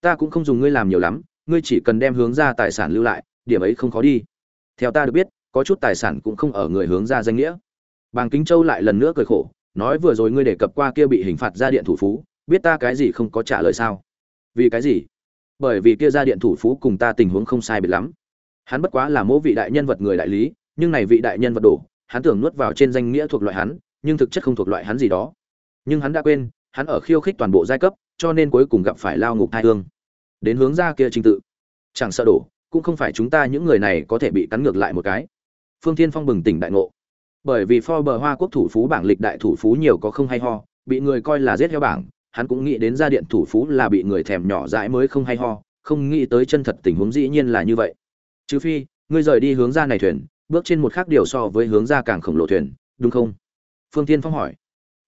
Ta cũng không dùng ngươi làm nhiều lắm, ngươi chỉ cần đem hướng ra tài sản lưu lại điểm ấy không khó đi theo ta được biết có chút tài sản cũng không ở người hướng ra danh nghĩa. Bàng kính châu lại lần nữa cười khổ, nói vừa rồi ngươi đề cập qua kia bị hình phạt ra điện thủ phú, biết ta cái gì không có trả lời sao? Vì cái gì? Bởi vì kia ra điện thủ phú cùng ta tình huống không sai biệt lắm. Hắn bất quá là mỗ vị đại nhân vật người đại lý, nhưng này vị đại nhân vật đổ, hắn tưởng nuốt vào trên danh nghĩa thuộc loại hắn, nhưng thực chất không thuộc loại hắn gì đó. Nhưng hắn đã quên, hắn ở khiêu khích toàn bộ giai cấp, cho nên cuối cùng gặp phải lao ngục hai thương đến hướng ra kia trình tự. Chẳng sợ đổ, cũng không phải chúng ta những người này có thể bị cắn ngược lại một cái phương thiên phong bừng tỉnh đại ngộ. Bởi vì bờ hoa quốc thủ phú bảng lịch đại thủ phú nhiều có không hay ho, bị người coi là giết heo bảng, hắn cũng nghĩ đến gia điện thủ phú là bị người thèm nhỏ dãi mới không hay ho, không nghĩ tới chân thật tình huống dĩ nhiên là như vậy. Trừ phi, ngươi rời đi hướng ra này thuyền, bước trên một khác điều so với hướng ra càng khổng lồ thuyền, đúng không? Phương tiên phong hỏi.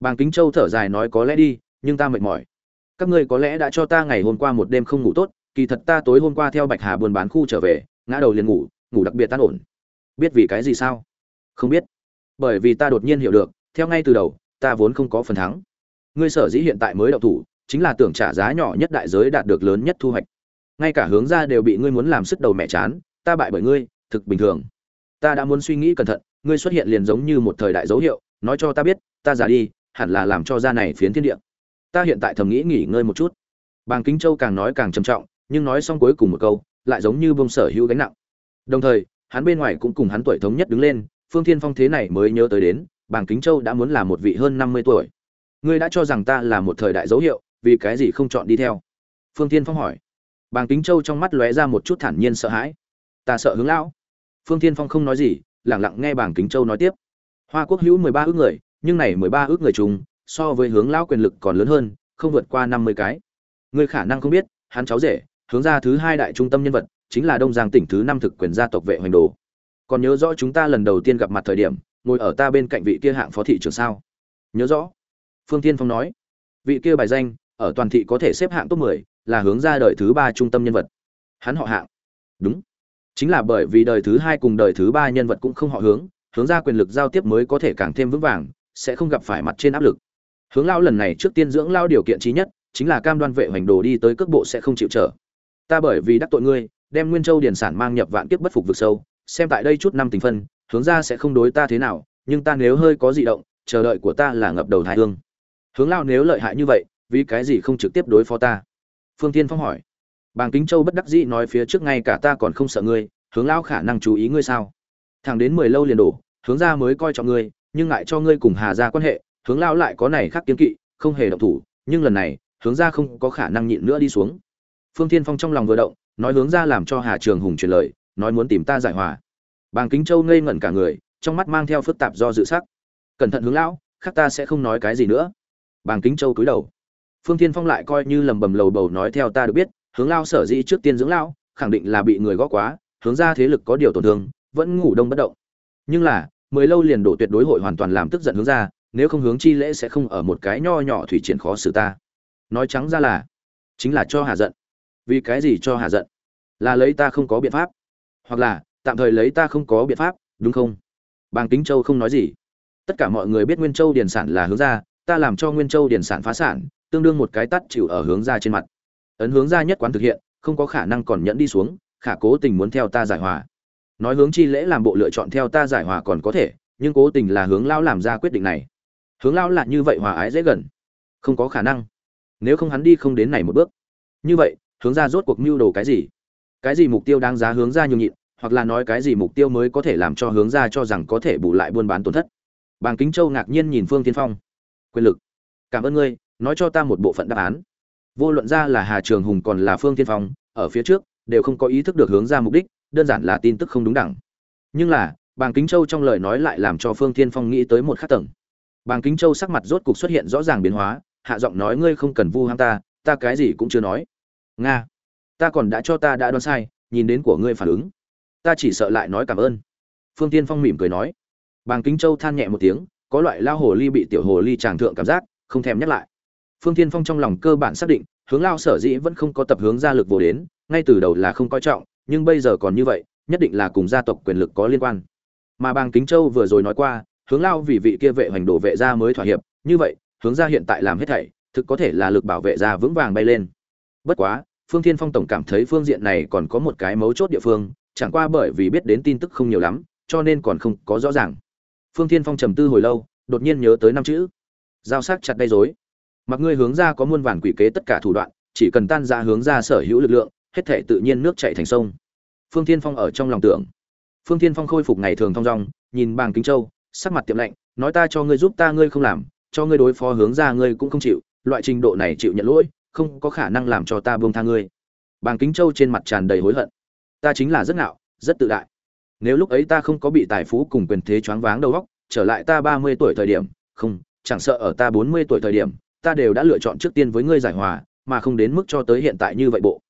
Bàng kính châu thở dài nói có lẽ đi, nhưng ta mệt mỏi. Các ngươi có lẽ đã cho ta ngày hôm qua một đêm không ngủ tốt, kỳ thật ta tối hôm qua theo bạch hà buôn bán khu trở về, ngã đầu liền ngủ ngủ đặc biệt tan ổn biết vì cái gì sao? Không biết. Bởi vì ta đột nhiên hiểu được, theo ngay từ đầu, ta vốn không có phần thắng. Ngươi sở dĩ hiện tại mới đậu thủ, chính là tưởng trả giá nhỏ nhất đại giới đạt được lớn nhất thu hoạch. Ngay cả hướng ra đều bị ngươi muốn làm sức đầu mẹ chán, ta bại bởi ngươi, thực bình thường. Ta đã muốn suy nghĩ cẩn thận, ngươi xuất hiện liền giống như một thời đại dấu hiệu, nói cho ta biết, ta già đi, hẳn là làm cho ra này phiến thiên địa. Ta hiện tại thầm nghĩ nghỉ ngơi một chút. Bàng kính châu càng nói càng trầm trọng, nhưng nói xong cuối cùng một câu, lại giống như bông sở hữu gánh nặng. Đồng thời hắn bên ngoài cũng cùng hắn tuổi thống nhất đứng lên, phương thiên phong thế này mới nhớ tới đến, bàng kính châu đã muốn là một vị hơn năm mươi tuổi. Ngươi đã cho rằng ta là một thời đại dấu hiệu, vì cái gì không chọn đi theo? Phương thiên phong hỏi. Bàng kính châu trong mắt lóe ra một chút thản nhiên sợ hãi. Ta sợ hướng lão. Phương thiên phong không nói gì, lẳng lặng nghe bàng kính châu nói tiếp. Hoa quốc hữu mười ba ước người, nhưng này mười ba ước người chung, so với hướng lão quyền lực còn lớn hơn, không vượt qua năm mươi cái. Ngươi khả năng không biết, hắn cháu rể, hướng ra thứ hai đại trung tâm nhân vật chính là đông giang tỉnh thứ năm thực quyền gia tộc vệ hoành đồ. Còn nhớ rõ chúng ta lần đầu tiên gặp mặt thời điểm ngồi ở ta bên cạnh vị kia hạng phó thị trưởng sao? Nhớ rõ. Phương tiên phong nói. Vị kia bài danh ở toàn thị có thể xếp hạng top 10, là hướng ra đời thứ ba trung tâm nhân vật. Hắn họ hạng. Đúng. Chính là bởi vì đời thứ hai cùng đời thứ ba nhân vật cũng không họ hướng hướng ra quyền lực giao tiếp mới có thể càng thêm vững vàng sẽ không gặp phải mặt trên áp lực. Hướng lao lần này trước tiên dưỡng lao điều kiện trí nhất chính là cam đoan vệ hoành đồ đi tới cước bộ sẽ không chịu trở. Ta bởi vì đắc tội ngươi đem nguyên châu điển sản mang nhập vạn kiếp bất phục vực sâu, xem tại đây chút năm tình phân, hướng ra sẽ không đối ta thế nào, nhưng ta nếu hơi có dị động, chờ đợi của ta là ngập đầu thái hương. Hướng lao nếu lợi hại như vậy, vì cái gì không trực tiếp đối phó ta? Phương tiên phong hỏi. Bàng kính châu bất đắc dĩ nói phía trước ngay cả ta còn không sợ ngươi, hướng lao khả năng chú ý ngươi sao? Thẳng đến mười lâu liền đổ, hướng ra mới coi trọng ngươi, nhưng ngại cho ngươi cùng hà ra quan hệ, hướng lao lại có này khác kiến kỵ, không hề động thủ, nhưng lần này, hướng ra không có khả năng nhịn nữa đi xuống. Phương tiên phong trong lòng vừa động nói hướng ra làm cho hà trường hùng truyền lời, nói muốn tìm ta giải hòa. Bàng kính châu ngây ngẩn cả người, trong mắt mang theo phức tạp do dự sắc. Cẩn thận hướng lão, khác ta sẽ không nói cái gì nữa. Bàng kính châu cúi đầu. Phương thiên phong lại coi như lầm bầm lầu bầu nói theo ta được biết, hướng lao sở dĩ trước tiên dưỡng lão, khẳng định là bị người gõ quá, hướng ra thế lực có điều tổn thương, vẫn ngủ đông bất động. Nhưng là, mười lâu liền đổ tuyệt đối hội hoàn toàn làm tức giận hướng ra, nếu không hướng chi lễ sẽ không ở một cái nho nhỏ thủy triển khó xử ta. Nói trắng ra là, chính là cho hà giận vì cái gì cho hà giận? Là lấy ta không có biện pháp. Hoặc là, tạm thời lấy ta không có biện pháp, đúng không? Bàng tính châu không nói gì. Tất cả mọi người biết nguyên châu điền sản là hướng ra ta làm cho nguyên châu điền sản phá sản, tương đương một cái tắt chịu ở hướng ra trên mặt. Ấn hướng ra nhất quán thực hiện, không có khả năng còn nhẫn đi xuống, khả cố tình muốn theo ta giải hòa. Nói hướng chi lễ làm bộ lựa chọn theo ta giải hòa còn có thể, nhưng cố tình là hướng lao làm ra quyết định này. Hướng lao là như vậy hòa ái dễ gần. Không có khả năng. Nếu không hắn đi không đến này một bước. Như vậy hướng ra rốt cuộc mưu đồ cái gì? Cái gì mục tiêu đáng giá hướng ra nhường nhịn, hoặc là nói cái gì mục tiêu mới có thể làm cho hướng ra cho rằng có thể bù lại buôn bán tổn thất? Bàng kính châu ngạc nhiên nhìn phương tiên phong. Quyền lực. Cảm ơn ngươi, nói cho ta một bộ phận đáp án. Vô luận ra là hà trường hùng còn là phương tiên phong, ở phía trước, đều không có ý thức được hướng ra mục đích, đơn giản là tin tức không đúng đẳng. Nhưng là, bàng kính châu trong lời nói lại làm cho phương tiên phong nghĩ tới một khắc tầng. Bàng kính châu sắc mặt rốt cục xuất hiện rõ ràng biến hóa, hạ giọng nói, ngươi không cần vu ham ta ta cái gì cũng chưa nói nga. Ta còn đã cho ta đã đoán sai, nhìn đến của ngươi phản ứng. Ta chỉ sợ lại nói cảm ơn. Phương tiên phong mỉm cười nói. Bàng kính châu than nhẹ một tiếng, có loại lao hồ ly bị tiểu hồ ly tràng thượng cảm giác, không thèm nhắc lại. Phương tiên phong trong lòng cơ bản xác định, hướng lao sở dĩ vẫn không có tập hướng gia lực vô đến, ngay từ đầu là không coi trọng, nhưng bây giờ còn như vậy, nhất định là cùng gia tộc quyền lực có liên quan. Mà bàng kính châu vừa rồi nói qua, hướng lao vì vị kia vệ hoành đổ vệ gia mới thỏa hiệp, như vậy, hướng gia hiện tại làm hết thảy, thực có thể là lực bảo vệ gia vững vàng bay lên bất quá, phương thiên phong tổng cảm thấy phương diện này còn có một cái mấu chốt địa phương, chẳng qua bởi vì biết đến tin tức không nhiều lắm, cho nên còn không có rõ ràng. Phương thiên phong trầm tư hồi lâu, đột nhiên nhớ tới năm chữ. Giao sắc chặt đầy rối. Mặc ngươi hướng ra có muôn vàn quỷ kế tất cả thủ đoạn, chỉ cần tan ra hướng ra sở hữu lực lượng, hết thể tự nhiên nước chảy thành sông. Phương thiên phong ở trong lòng tưởng. Phương thiên phong khôi phục ngày thường thong dong, nhìn bàng kính châu, sắc mặt tiệm lạnh, nói ta cho ngươi giúp ta, ngươi không làm, cho ngươi đối phó hướng ra ngươi cũng không chịu, loại trình độ này chịu nhận lỗi không có khả năng làm cho ta buông tha ngươi. Bàng kính châu trên mặt tràn đầy hối hận. Ta chính là rất ngạo, rất tự đại. Nếu lúc ấy ta không có bị tài phú cùng quyền thế choáng váng đầu óc, trở lại ta ba mươi tuổi thời điểm, không, chẳng sợ ở ta bốn mươi tuổi thời điểm, ta đều đã lựa chọn trước tiên với ngươi giải hòa, mà không đến mức cho tới hiện tại như vậy bộ.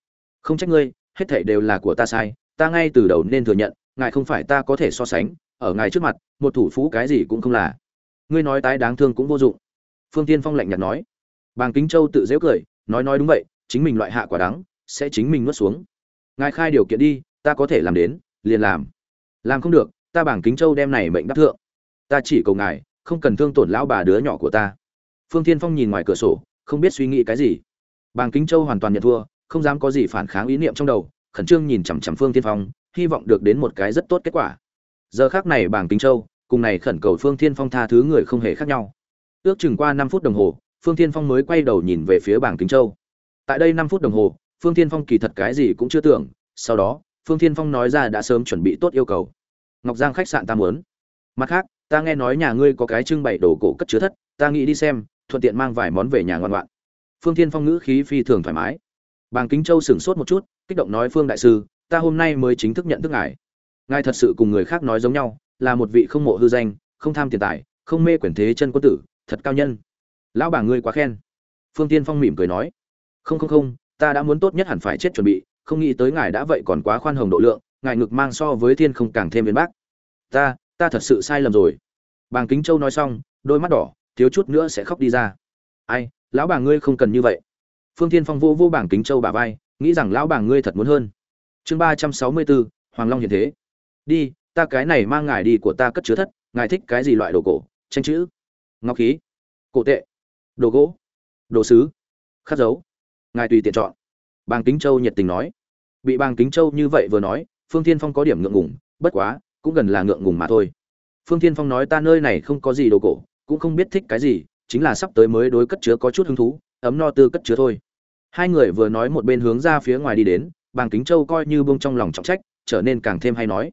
Không trách ngươi, hết thảy đều là của ta sai, ta ngay từ đầu nên thừa nhận, ngài không phải ta có thể so sánh, ở ngài trước mặt, một thủ phú cái gì cũng không là. Ngươi nói tái đáng thương cũng vô dụng. Phương tiên phong lạnh nhạt nói. Bàng kính châu tự dễ cười nói nói đúng vậy, chính mình loại hạ quả đắng, sẽ chính mình nuốt xuống. Ngài khai điều kiện đi, ta có thể làm đến, liền làm. Làm không được, ta bảng kính châu đem này mệnh đắc thượng. Ta chỉ cầu ngài, không cần thương tổn lão bà đứa nhỏ của ta. Phương thiên phong nhìn ngoài cửa sổ, không biết suy nghĩ cái gì. Bàng kính châu hoàn toàn nhận thua, không dám có gì phản kháng ý niệm trong đầu, khẩn trương nhìn chằm chằm phương thiên phong, hy vọng được đến một cái rất tốt kết quả. Giờ khác này bàng kính châu, cùng này khẩn cầu phương thiên phong tha thứ người không hề khác nhau. Ước chừng qua năm phút đồng hồ phương thiên phong mới quay đầu nhìn về phía bàng kính châu. Tại đây năm phút đồng hồ, phương thiên phong kỳ thật cái gì cũng chưa tưởng, sau đó, phương thiên phong nói ra đã sớm chuẩn bị tốt yêu cầu. Ngọc giang khách sạn ta muốn. Mặt khác, ta nghe nói nhà ngươi có cái trưng bày đồ cổ cất chứa thất, ta nghĩ đi xem, thuận tiện mang vài món về nhà ngoan ngoạn phương thiên phong ngữ khí phi thường thoải mái. Bàng kính châu sửng sốt một chút, kích động nói phương đại sư, ta hôm nay mới chính thức nhận thức ngài. Ngài thật sự cùng người khác nói giống nhau, là một vị không mộ hư danh, không tham tiền tài, không mê quyền thế chân quân tử, thật cao nhân lão bà ngươi quá khen. Phương tiên phong mỉm cười nói. Không không không, ta đã muốn tốt nhất hẳn phải chết chuẩn bị, không nghĩ tới ngài đã vậy còn quá khoan hồng độ lượng, ngài ngực mang so với thiên không càng thêm viên bác. Ta ta thật sự sai lầm rồi. Bàng kính châu nói xong, đôi mắt đỏ, thiếu chút nữa sẽ khóc đi ra. Ai, lão bà ngươi không cần như vậy. Phương thiên phong vô vô bảng kính châu bà vai, nghĩ rằng lão bà ngươi thật muốn hơn. Chương ba trăm sáu mươi bốn, hoàng long hiện thế. Đi, ta cái này mang ngài đi của ta cất chứa thất, ngài thích cái gì loại đồ cổ, tranh chữ, ngọc khí, cổ tệ đồ gỗ. Đồ sứ. Khắc dấu. Ngài tùy tiện chọn. Bàng kính châu nhiệt tình nói. Bị bàng kính châu như vậy vừa nói, phương tiên phong có điểm ngượng ngùng, bất quá, cũng gần là ngượng ngùng mà thôi. Phương tiên phong nói ta nơi này không có gì đồ cổ, cũng không biết thích cái gì, chính là sắp tới mới đối cất chứa có chút hứng thú, ấm no tư cất chứa thôi. Hai người vừa nói một bên hướng ra phía ngoài đi đến, bàng kính châu coi như bông trong lòng trọng trách, trở nên càng thêm hay nói.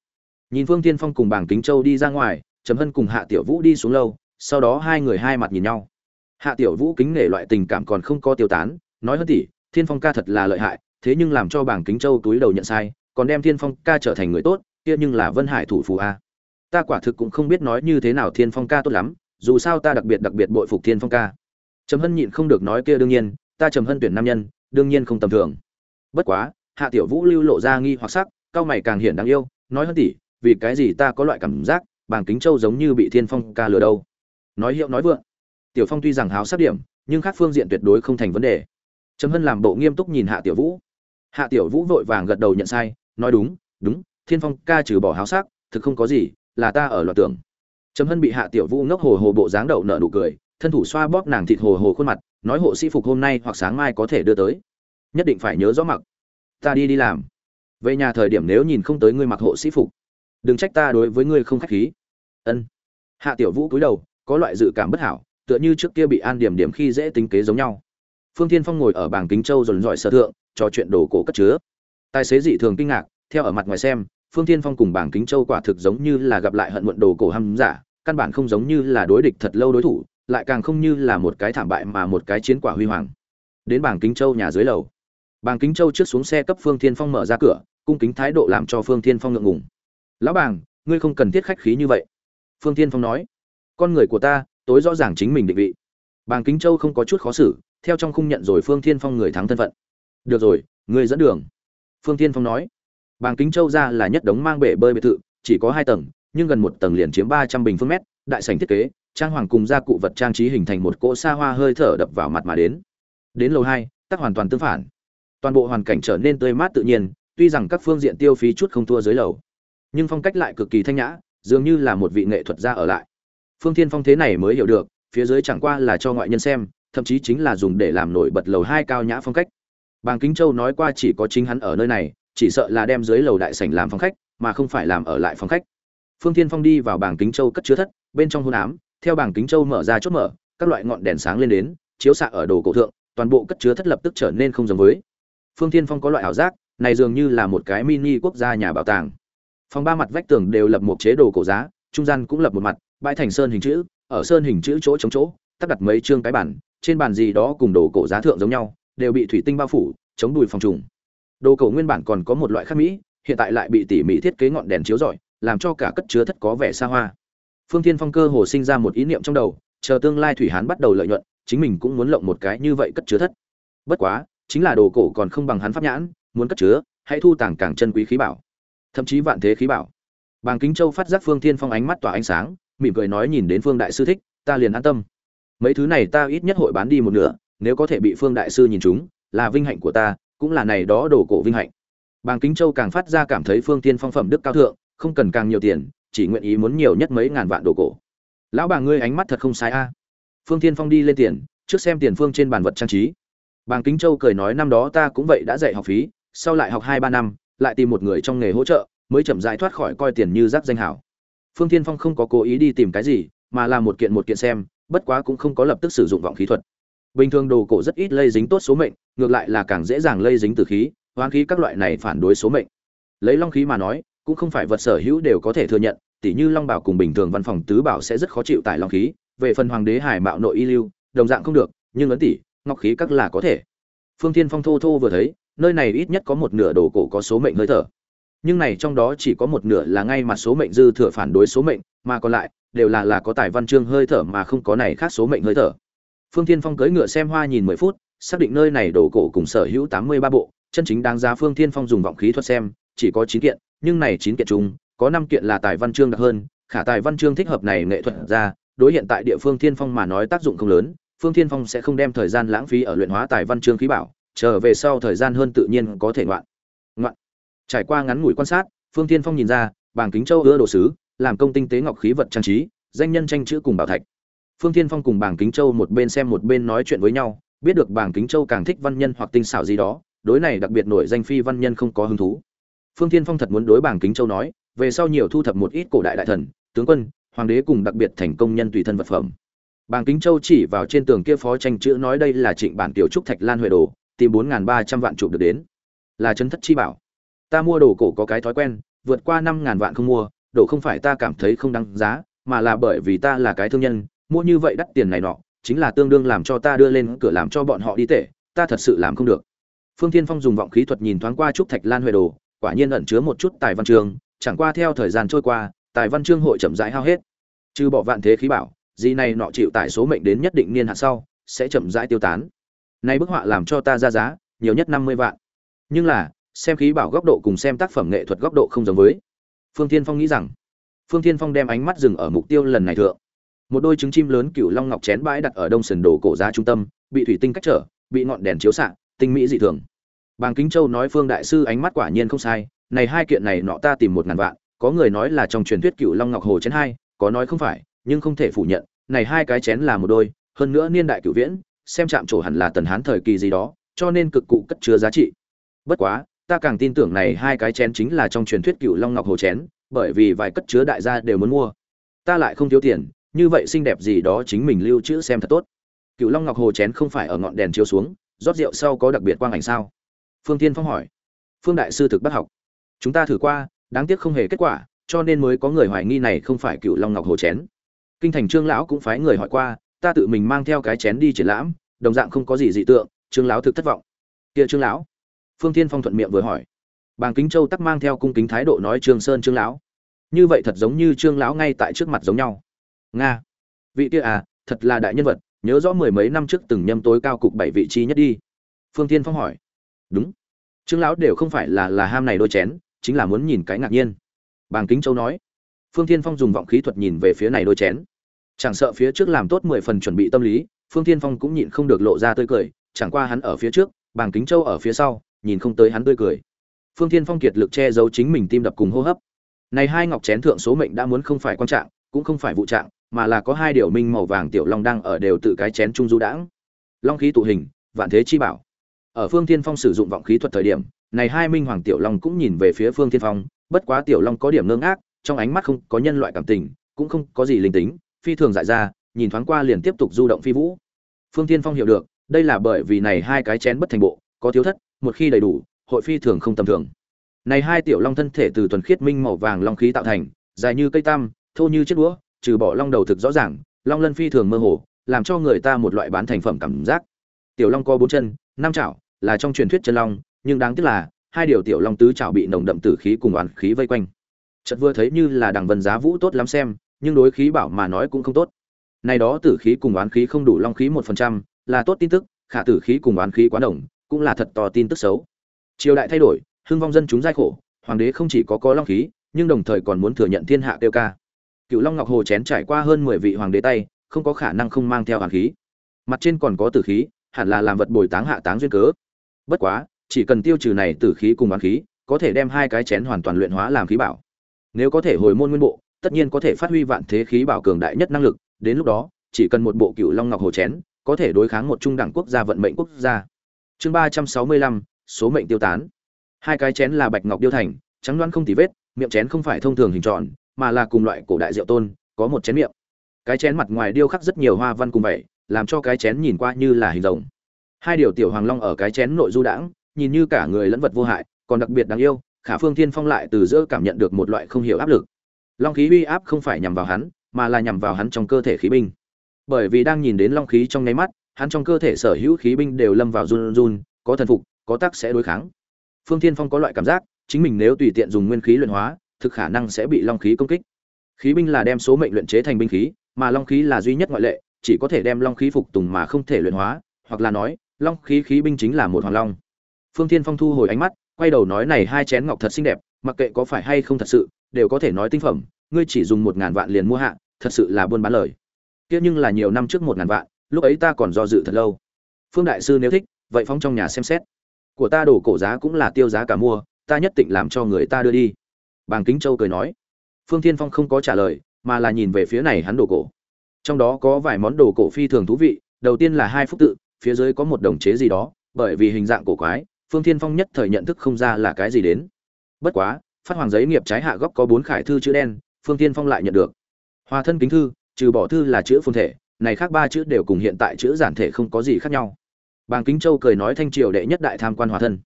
Nhìn phương tiên phong cùng bàng kính châu đi ra ngoài, trầm hân cùng hạ tiểu vũ đi xuống lâu sau đó hai người hai mặt nhìn nhau hạ tiểu vũ kính nể loại tình cảm còn không có tiêu tán, nói hơn tỷ, thiên phong ca thật là lợi hại, thế nhưng làm cho bảng kính châu túi đầu nhận sai, còn đem thiên phong ca trở thành người tốt, kia nhưng là vân hải thủ phù a. Ta quả thực cũng không biết nói như thế nào thiên phong ca tốt lắm, dù sao ta đặc biệt đặc biệt bội phục thiên phong ca. Trầm hân nhịn không được nói kia đương nhiên, ta trầm hân tuyển nam nhân, đương nhiên không tầm thường. Bất quá, hạ tiểu vũ lưu lộ ra nghi hoặc sắc, cao mày càng hiển đáng yêu, nói hơn tỷ, vì cái gì ta có loại cảm giác, bảng kính châu giống như bị thiên phong ca lừa đâu. Nói hiệu nói vượng tiểu phong tuy rằng háo sát điểm, nhưng khác phương diện tuyệt đối không thành vấn đề. Trầm hân làm bộ nghiêm túc nhìn hạ tiểu vũ. Hạ tiểu vũ vội vàng gật đầu nhận sai, nói đúng đúng, thiên phong ca trừ bỏ háo sắc, thực không có gì, là ta ở loạt tưởng. Trầm hân bị hạ tiểu vũ ngốc hồ hồ bộ dáng đậu nợ nụ cười, thân thủ xoa bóp nàng thịt hồ hồ khuôn mặt, nói hộ sĩ phục hôm nay hoặc sáng mai có thể đưa tới. Nhất định phải nhớ rõ mặc. Ta đi đi làm. Về nhà thời điểm nếu nhìn không tới ngươi mặc hộ sĩ phục, đừng trách ta đối với ngươi không khách khí. Ân. Hạ tiểu vũ cúi đầu, có loại dự cảm bất hảo tựa như trước kia bị an điểm điểm khi dễ tính kế giống nhau. Phương thiên phong ngồi ở bảng kính châu dồn dọi sở thượng trò chuyện đồ cổ cất chứa. Tài xế dị thường kinh ngạc theo ở mặt ngoài xem phương thiên phong cùng bảng kính châu quả thực giống như là gặp lại hận muộn đồ cổ hăm giả căn bản không giống như là đối địch thật lâu đối thủ lại càng không như là một cái thảm bại mà một cái chiến quả huy hoàng. Đến bảng kính châu nhà dưới lầu. Bảng kính châu trước xuống xe cấp phương thiên phong mở ra cửa cung kính thái độ làm cho phương thiên phong ngượng ngùng. Lão bảng, ngươi không cần thiết khách khí như vậy. Phương thiên phong nói. Con người của ta tối rõ ràng chính mình định vị. Bàng kính châu không có chút khó xử, theo trong khung nhận rồi phương thiên phong người thắng thân phận. Được rồi người dẫn đường. Phương thiên phong nói. Bàng kính châu ra là nhất đống mang bể bơi biệt thự, chỉ có hai tầng, nhưng gần một tầng liền chiếm ba trăm bình phương mét, đại sảnh thiết kế, trang hoàng cùng gia cụ vật trang trí hình thành một cỗ xa hoa hơi thở đập vào mặt mà đến. Đến lầu hai, tắc hoàn toàn tương phản. Toàn bộ hoàn cảnh trở nên tươi mát tự nhiên, tuy rằng các phương diện tiêu phí chút không thua dưới lầu, nhưng phong cách lại cực kỳ thanh nhã, dường như là một vị nghệ thuật gia ở lại phương thiên phong thế này mới hiểu được, phía dưới chẳng qua là cho ngoại nhân xem, thậm chí chính là dùng để làm nổi bật lầu hai cao nhã phong cách. Bàng kính châu nói qua chỉ có chính hắn ở nơi này, chỉ sợ là đem dưới lầu đại sảnh làm phòng khách, mà không phải làm ở lại phòng khách. Phương thiên phong đi vào bàng kính châu cất chứa thất, bên trong hôn ám, theo bàng kính châu mở ra chốt mở, các loại ngọn đèn sáng lên đến, chiếu xạ ở đồ cổ thượng, toàn bộ cất chứa thất lập tức trở nên không giống với. Phương thiên phong có loại ảo giác, này dường như là một cái mini quốc gia nhà bảo tàng. Phòng ba mặt vách tường đều lập một chế đồ cổ giá, trung gian cũng lập một mặt bãi thành sơn hình chữ, ở sơn hình chữ chỗ chống chỗ tắt đặt mấy chương cái bản trên bàn gì đó cùng đồ cổ giá thượng giống nhau, đều bị thủy tinh bao phủ, chống đùi phòng trùng. Đồ cổ nguyên bản còn có một loại khác mỹ, hiện tại lại bị tỉ mỉ thiết kế ngọn đèn chiếu rọi, làm cho cả cất chứa thất có vẻ xa hoa. Phương thiên phong cơ hồ sinh ra một ý niệm trong đầu, chờ tương lai thủy hán bắt đầu lợi nhuận, chính mình cũng muốn lộng một cái như vậy cất chứa thất. Bất quá, chính là đồ cổ còn không bằng hắn pháp nhãn, muốn cất chứa, hãy thu tàng càng chân quý khí bảo, thậm chí vạn thế khí bảo. Bàng kính châu phát giác phương thiên phong ánh mắt tỏa ánh sáng mỉm cười nói nhìn đến phương đại sư thích, ta liền an tâm. Mấy thứ này ta ít nhất hội bán đi một nửa, nếu có thể bị phương đại sư nhìn chúng, là vinh hạnh của ta, cũng là này đó đồ cổ vinh hạnh. Bàng kính châu càng phát ra cảm thấy phương tiên phong phẩm đức cao thượng, không cần càng nhiều tiền, chỉ nguyện ý muốn nhiều nhất mấy ngàn vạn đồ cổ. Lão bà ngươi ánh mắt thật không sai a. Phương tiên phong đi lên tiền, trước xem tiền phương trên bàn vật trang trí. Bàng kính châu cười nói năm đó ta cũng vậy đã dạy học phí, sau lại học hai ba năm, lại tìm một người trong nghề hỗ trợ, mới chậm rãi thoát khỏi coi tiền như rác danh hảo phương Thiên phong không có cố ý đi tìm cái gì, mà là một kiện một kiện xem, bất quá cũng không có lập tức sử dụng vọng khí thuật. Bình thường đồ cổ rất ít lây dính tốt số mệnh, ngược lại là càng dễ dàng lây dính từ khí, hoán khí các loại này phản đối số mệnh. Lấy long khí mà nói, cũng không phải vật sở hữu đều có thể thừa nhận, tỉ như long bảo cùng bình thường văn phòng tứ bảo sẽ rất khó chịu tại long khí, về phần hoàng đế hải mạo nội y lưu, đồng dạng không được, nhưng ấn tỷ, ngọc khí các là có thể. Phương thiên phong thô thô vừa thấy, nơi này ít nhất có một nửa đồ cổ có số mệnh hơi thở nhưng này trong đó chỉ có một nửa là ngay mặt số mệnh dư thừa phản đối số mệnh, mà còn lại, đều là là có tài văn chương hơi thở mà không có này khác số mệnh hơi thở. Phương thiên phong cưỡi ngựa xem hoa nhìn mười phút, xác định nơi này đồ cổ cùng sở hữu tám mươi ba bộ, chân chính đáng giá phương thiên phong dùng vọng khí thuật xem, chỉ có chín kiện, nhưng này chín kiện chung, có năm kiện là tài văn chương đặc hơn, khả tài văn chương thích hợp này nghệ thuật ra, đối hiện tại địa phương thiên phong mà nói tác dụng không lớn, phương thiên phong sẽ không đem thời gian lãng phí ở luyện hóa tài văn chương khí bảo trở về sau thời gian hơn tự nhiên có thể ngoạn trải qua ngắn ngủi quan sát, phương tiên phong nhìn ra bàng kính châu ưa đồ sứ, làm công tinh tế ngọc khí vật trang trí, danh nhân tranh chữ cùng bảo thạch. Phương tiên phong cùng bàng kính châu một bên xem một bên nói chuyện với nhau, biết được bàng kính châu càng thích văn nhân hoặc tinh xảo gì đó, đối này đặc biệt nổi danh phi văn nhân không có hứng thú. Phương tiên phong thật muốn đối bàng kính châu nói, về sau nhiều thu thập một ít cổ đại đại thần, tướng quân, hoàng đế cùng đặc biệt thành công nhân tùy thân vật phẩm. Bàng kính châu chỉ vào trên tường kia phó tranh chữ nói đây là trịnh bản tiểu trúc thạch lan huệ đồ, tìm bốn ba trăm vạn chụp được đến. Là chân thất chi bảo ta mua đồ cổ có cái thói quen, vượt qua năm ngàn vạn không mua, đồ không phải ta cảm thấy không đáng giá, mà là bởi vì ta là cái thương nhân, mua như vậy đắt tiền này nọ, chính là tương đương làm cho ta đưa lên cửa làm cho bọn họ đi tệ, ta thật sự làm không được. Phương thiên phong dùng vọng khí thuật nhìn thoáng qua trúc thạch lan huệ đồ, quả nhiên ẩn chứa một chút tài văn chương, chẳng qua theo thời gian trôi qua, tài văn chương hội chậm rãi hao hết. Trừ bỏ vạn thế khí bảo, gì này nọ chịu tải số mệnh đến nhất định niên hạn sau, sẽ chậm rãi tiêu tán. Nay bức họa làm cho ta ra giá, nhiều nhất năm mươi vạn. Nhưng là xem khí bảo góc độ cùng xem tác phẩm nghệ thuật góc độ không giống với. Phương thiên phong nghĩ rằng, phương thiên phong đem ánh mắt dừng ở mục tiêu lần này thượng. Một đôi trứng chim lớn cựu long ngọc chén bãi đặt ở đông sườn đồ cổ ra trung tâm, bị thủy tinh cách trở, bị ngọn đèn chiếu xạ, tinh mỹ dị thường. Bàng kính châu nói phương đại sư ánh mắt quả nhiên không sai, này hai kiện này nọ ta tìm một ngàn vạn, có người nói là trong truyền thuyết cựu long ngọc hồ chén hai, có nói không phải, nhưng không thể phủ nhận, này hai cái chén là một đôi, hơn nữa niên đại cựu viễn, xem chạm trổ hẳn là tần hán thời kỳ gì đó, cho nên cực cụ cất chứa giá trị. Bất quá ta càng tin tưởng này hai cái chén chính là trong truyền thuyết cựu long ngọc hồ chén, bởi vì vài cất chứa đại gia đều muốn mua. Ta lại không thiếu tiền, như vậy xinh đẹp gì đó chính mình lưu trữ xem thật tốt. Cựu long ngọc hồ chén không phải ở ngọn đèn chiếu xuống, rót rượu sau có đặc biệt quang ảnh sao? Phương tiên phong hỏi. Phương đại sư thực bắt học. Chúng ta thử qua, đáng tiếc không hề kết quả, cho nên mới có người hoài nghi này không phải cựu long ngọc hồ chén. Kinh thành trương lão cũng phái người hỏi qua, ta tự mình mang theo cái chén đi triển lãm, đồng dạng không có gì dị tượng, trương lão thực thất vọng. Kia trương lão phương thiên phong thuận miệng vừa hỏi. Bàng kính châu tắc mang theo cung kính thái độ nói trương sơn, trương lão. Như vậy thật giống như trương lão ngay tại trước mặt giống nhau. Nga. Vị kia à thật là đại nhân vật, nhớ rõ mười mấy năm trước từng nhâm tối cao cục bảy vị trí nhất đi. Phương thiên phong hỏi. Đúng. Trương lão đều không phải là là ham này đôi chén, chính là muốn nhìn cái ngạc nhiên. Bàng kính châu nói. Phương thiên phong dùng vọng khí thuật nhìn về phía này đôi chén. Chẳng sợ phía trước làm tốt mười phần chuẩn bị tâm lý, phương thiên phong cũng nhịn không được lộ ra tươi cười, chẳng qua hắn ở phía trước, bàng kính châu ở phía sau nhìn không tới hắn tươi cười. Phương thiên phong kiệt lực che giấu chính mình tim đập cùng hô hấp. Này hai ngọc chén thượng số mệnh đã muốn không phải quan trạng, cũng không phải vụ trạng, mà là có hai điều minh màu vàng tiểu long đang ở đều tự cái chén trung du đãng. Long khí tụ hình, vạn thế chi bảo. Ở phương thiên phong sử dụng vọng khí thuật thời điểm, này hai minh hoàng tiểu long cũng nhìn về phía phương thiên phong, bất quá tiểu long có điểm ngơ ngác, trong ánh mắt không có nhân loại cảm tình, cũng không có gì linh tính, phi thường dại ra, nhìn thoáng qua liền tiếp tục du động phi vũ. Phương thiên phong hiểu được, đây là bởi vì này hai cái chén bất thành bộ, có thiếu thất một khi đầy đủ, hội phi thường không tầm thường. Này hai tiểu long thân thể từ tuần khiết minh màu vàng long khí tạo thành, dài như cây tam, thô như chiếc đũa, trừ bỏ long đầu thực rõ ràng, long lân phi thường mơ hồ, làm cho người ta một loại bán thành phẩm cảm giác. Tiểu long có bốn chân, năm chảo, là trong truyền thuyết chân long, nhưng đáng tiếc là, hai điều tiểu long tứ chảo bị nồng đậm tử khí cùng oán khí vây quanh. Chợt vừa thấy như là đằng vân giá vũ tốt lắm xem, nhưng đối khí bảo mà nói cũng không tốt. Này đó tử khí cùng oán khí không đủ long khí một phần trăm, là tốt tin tức, khả tử khí cùng oán khí quá đồng cũng là thật to tin tức xấu. Triều đại thay đổi, hưng vong dân chúng giai khổ, hoàng đế không chỉ có có long khí, nhưng đồng thời còn muốn thừa nhận thiên hạ tiêu ca. Cựu long ngọc hồ chén trải qua hơn mười vị hoàng đế tay, không có khả năng không mang theo hoàng khí. Mặt trên còn có tử khí, hẳn là làm vật bồi táng hạ táng duyên cớ. Bất quá, chỉ cần tiêu trừ này tử khí cùng hoàng khí, có thể đem hai cái chén hoàn toàn luyện hóa làm khí bảo. Nếu có thể hồi môn nguyên bộ, tất nhiên có thể phát huy vạn thế khí bảo cường đại nhất năng lực, đến lúc đó, chỉ cần một bộ cựu long ngọc hồ chén, có thể đối kháng một trung đẳng quốc gia vận mệnh quốc gia chương ba trăm sáu mươi lăm, số mệnh tiêu tán. Hai cái chén là bạch ngọc điêu thành, trắng loan không tì vết, miệng chén không phải thông thường hình tròn, mà là cùng loại cổ đại rượu tôn, có một chén miệng. Cái chén mặt ngoài điêu khắc rất nhiều hoa văn cùng vậy làm cho cái chén nhìn qua như là hình rồng. Hai điều tiểu hoàng long ở cái chén nội du đãng, nhìn như cả người lẫn vật vô hại, còn đặc biệt đáng yêu, khả phương thiên phong lại từ giữa cảm nhận được một loại không hiểu áp lực. Long khí uy áp không phải nhằm vào hắn, mà là nhằm vào hắn trong cơ thể khí binh. Bởi vì đang nhìn đến long khí trong nháy mắt hắn trong cơ thể sở hữu khí binh đều lâm vào run run, có thần phục, có tác sẽ đối kháng. Phương thiên phong có loại cảm giác, chính mình nếu tùy tiện dùng nguyên khí luyện hóa, thực khả năng sẽ bị long khí công kích. Khí binh là đem số mệnh luyện chế thành binh khí, mà long khí là duy nhất ngoại lệ, chỉ có thể đem long khí phục tùng mà không thể luyện hóa, hoặc là nói, long khí khí binh chính là một hoàng long. Phương thiên phong thu hồi ánh mắt, quay đầu nói này hai chén ngọc thật xinh đẹp, mặc kệ có phải hay không thật sự, đều có thể nói tinh phẩm, ngươi chỉ dùng một ngàn vạn liền mua hạ, thật sự là buôn bán lời. Kia nhưng là nhiều năm trước một ngàn vạn lúc ấy ta còn do dự thật lâu. Phương đại sư nếu thích, vậy phóng trong nhà xem xét. Của ta đổ cổ giá cũng là tiêu giá cả mua, ta nhất định làm cho người ta đưa đi. Bàng kính châu cười nói. Phương thiên phong không có trả lời, mà là nhìn về phía này hắn đồ cổ. Trong đó có vài món đồ cổ phi thường thú vị, đầu tiên là hai phúc tự, phía dưới có một đồng chế gì đó, bởi vì hình dạng cổ quái, phương thiên phong nhất thời nhận thức không ra là cái gì đến. Bất quá, phát hoàng giấy nghiệp trái hạ góc có bốn khải thư chữ đen, phương thiên phong lại nhận được. Hòa thân kính thư, trừ bỏ thư là chữ phương thể này khác ba chữ đều cùng hiện tại chữ giản thể không có gì khác nhau. Bàng kính châu cười nói thanh triều đệ nhất đại tham quan hòa thân.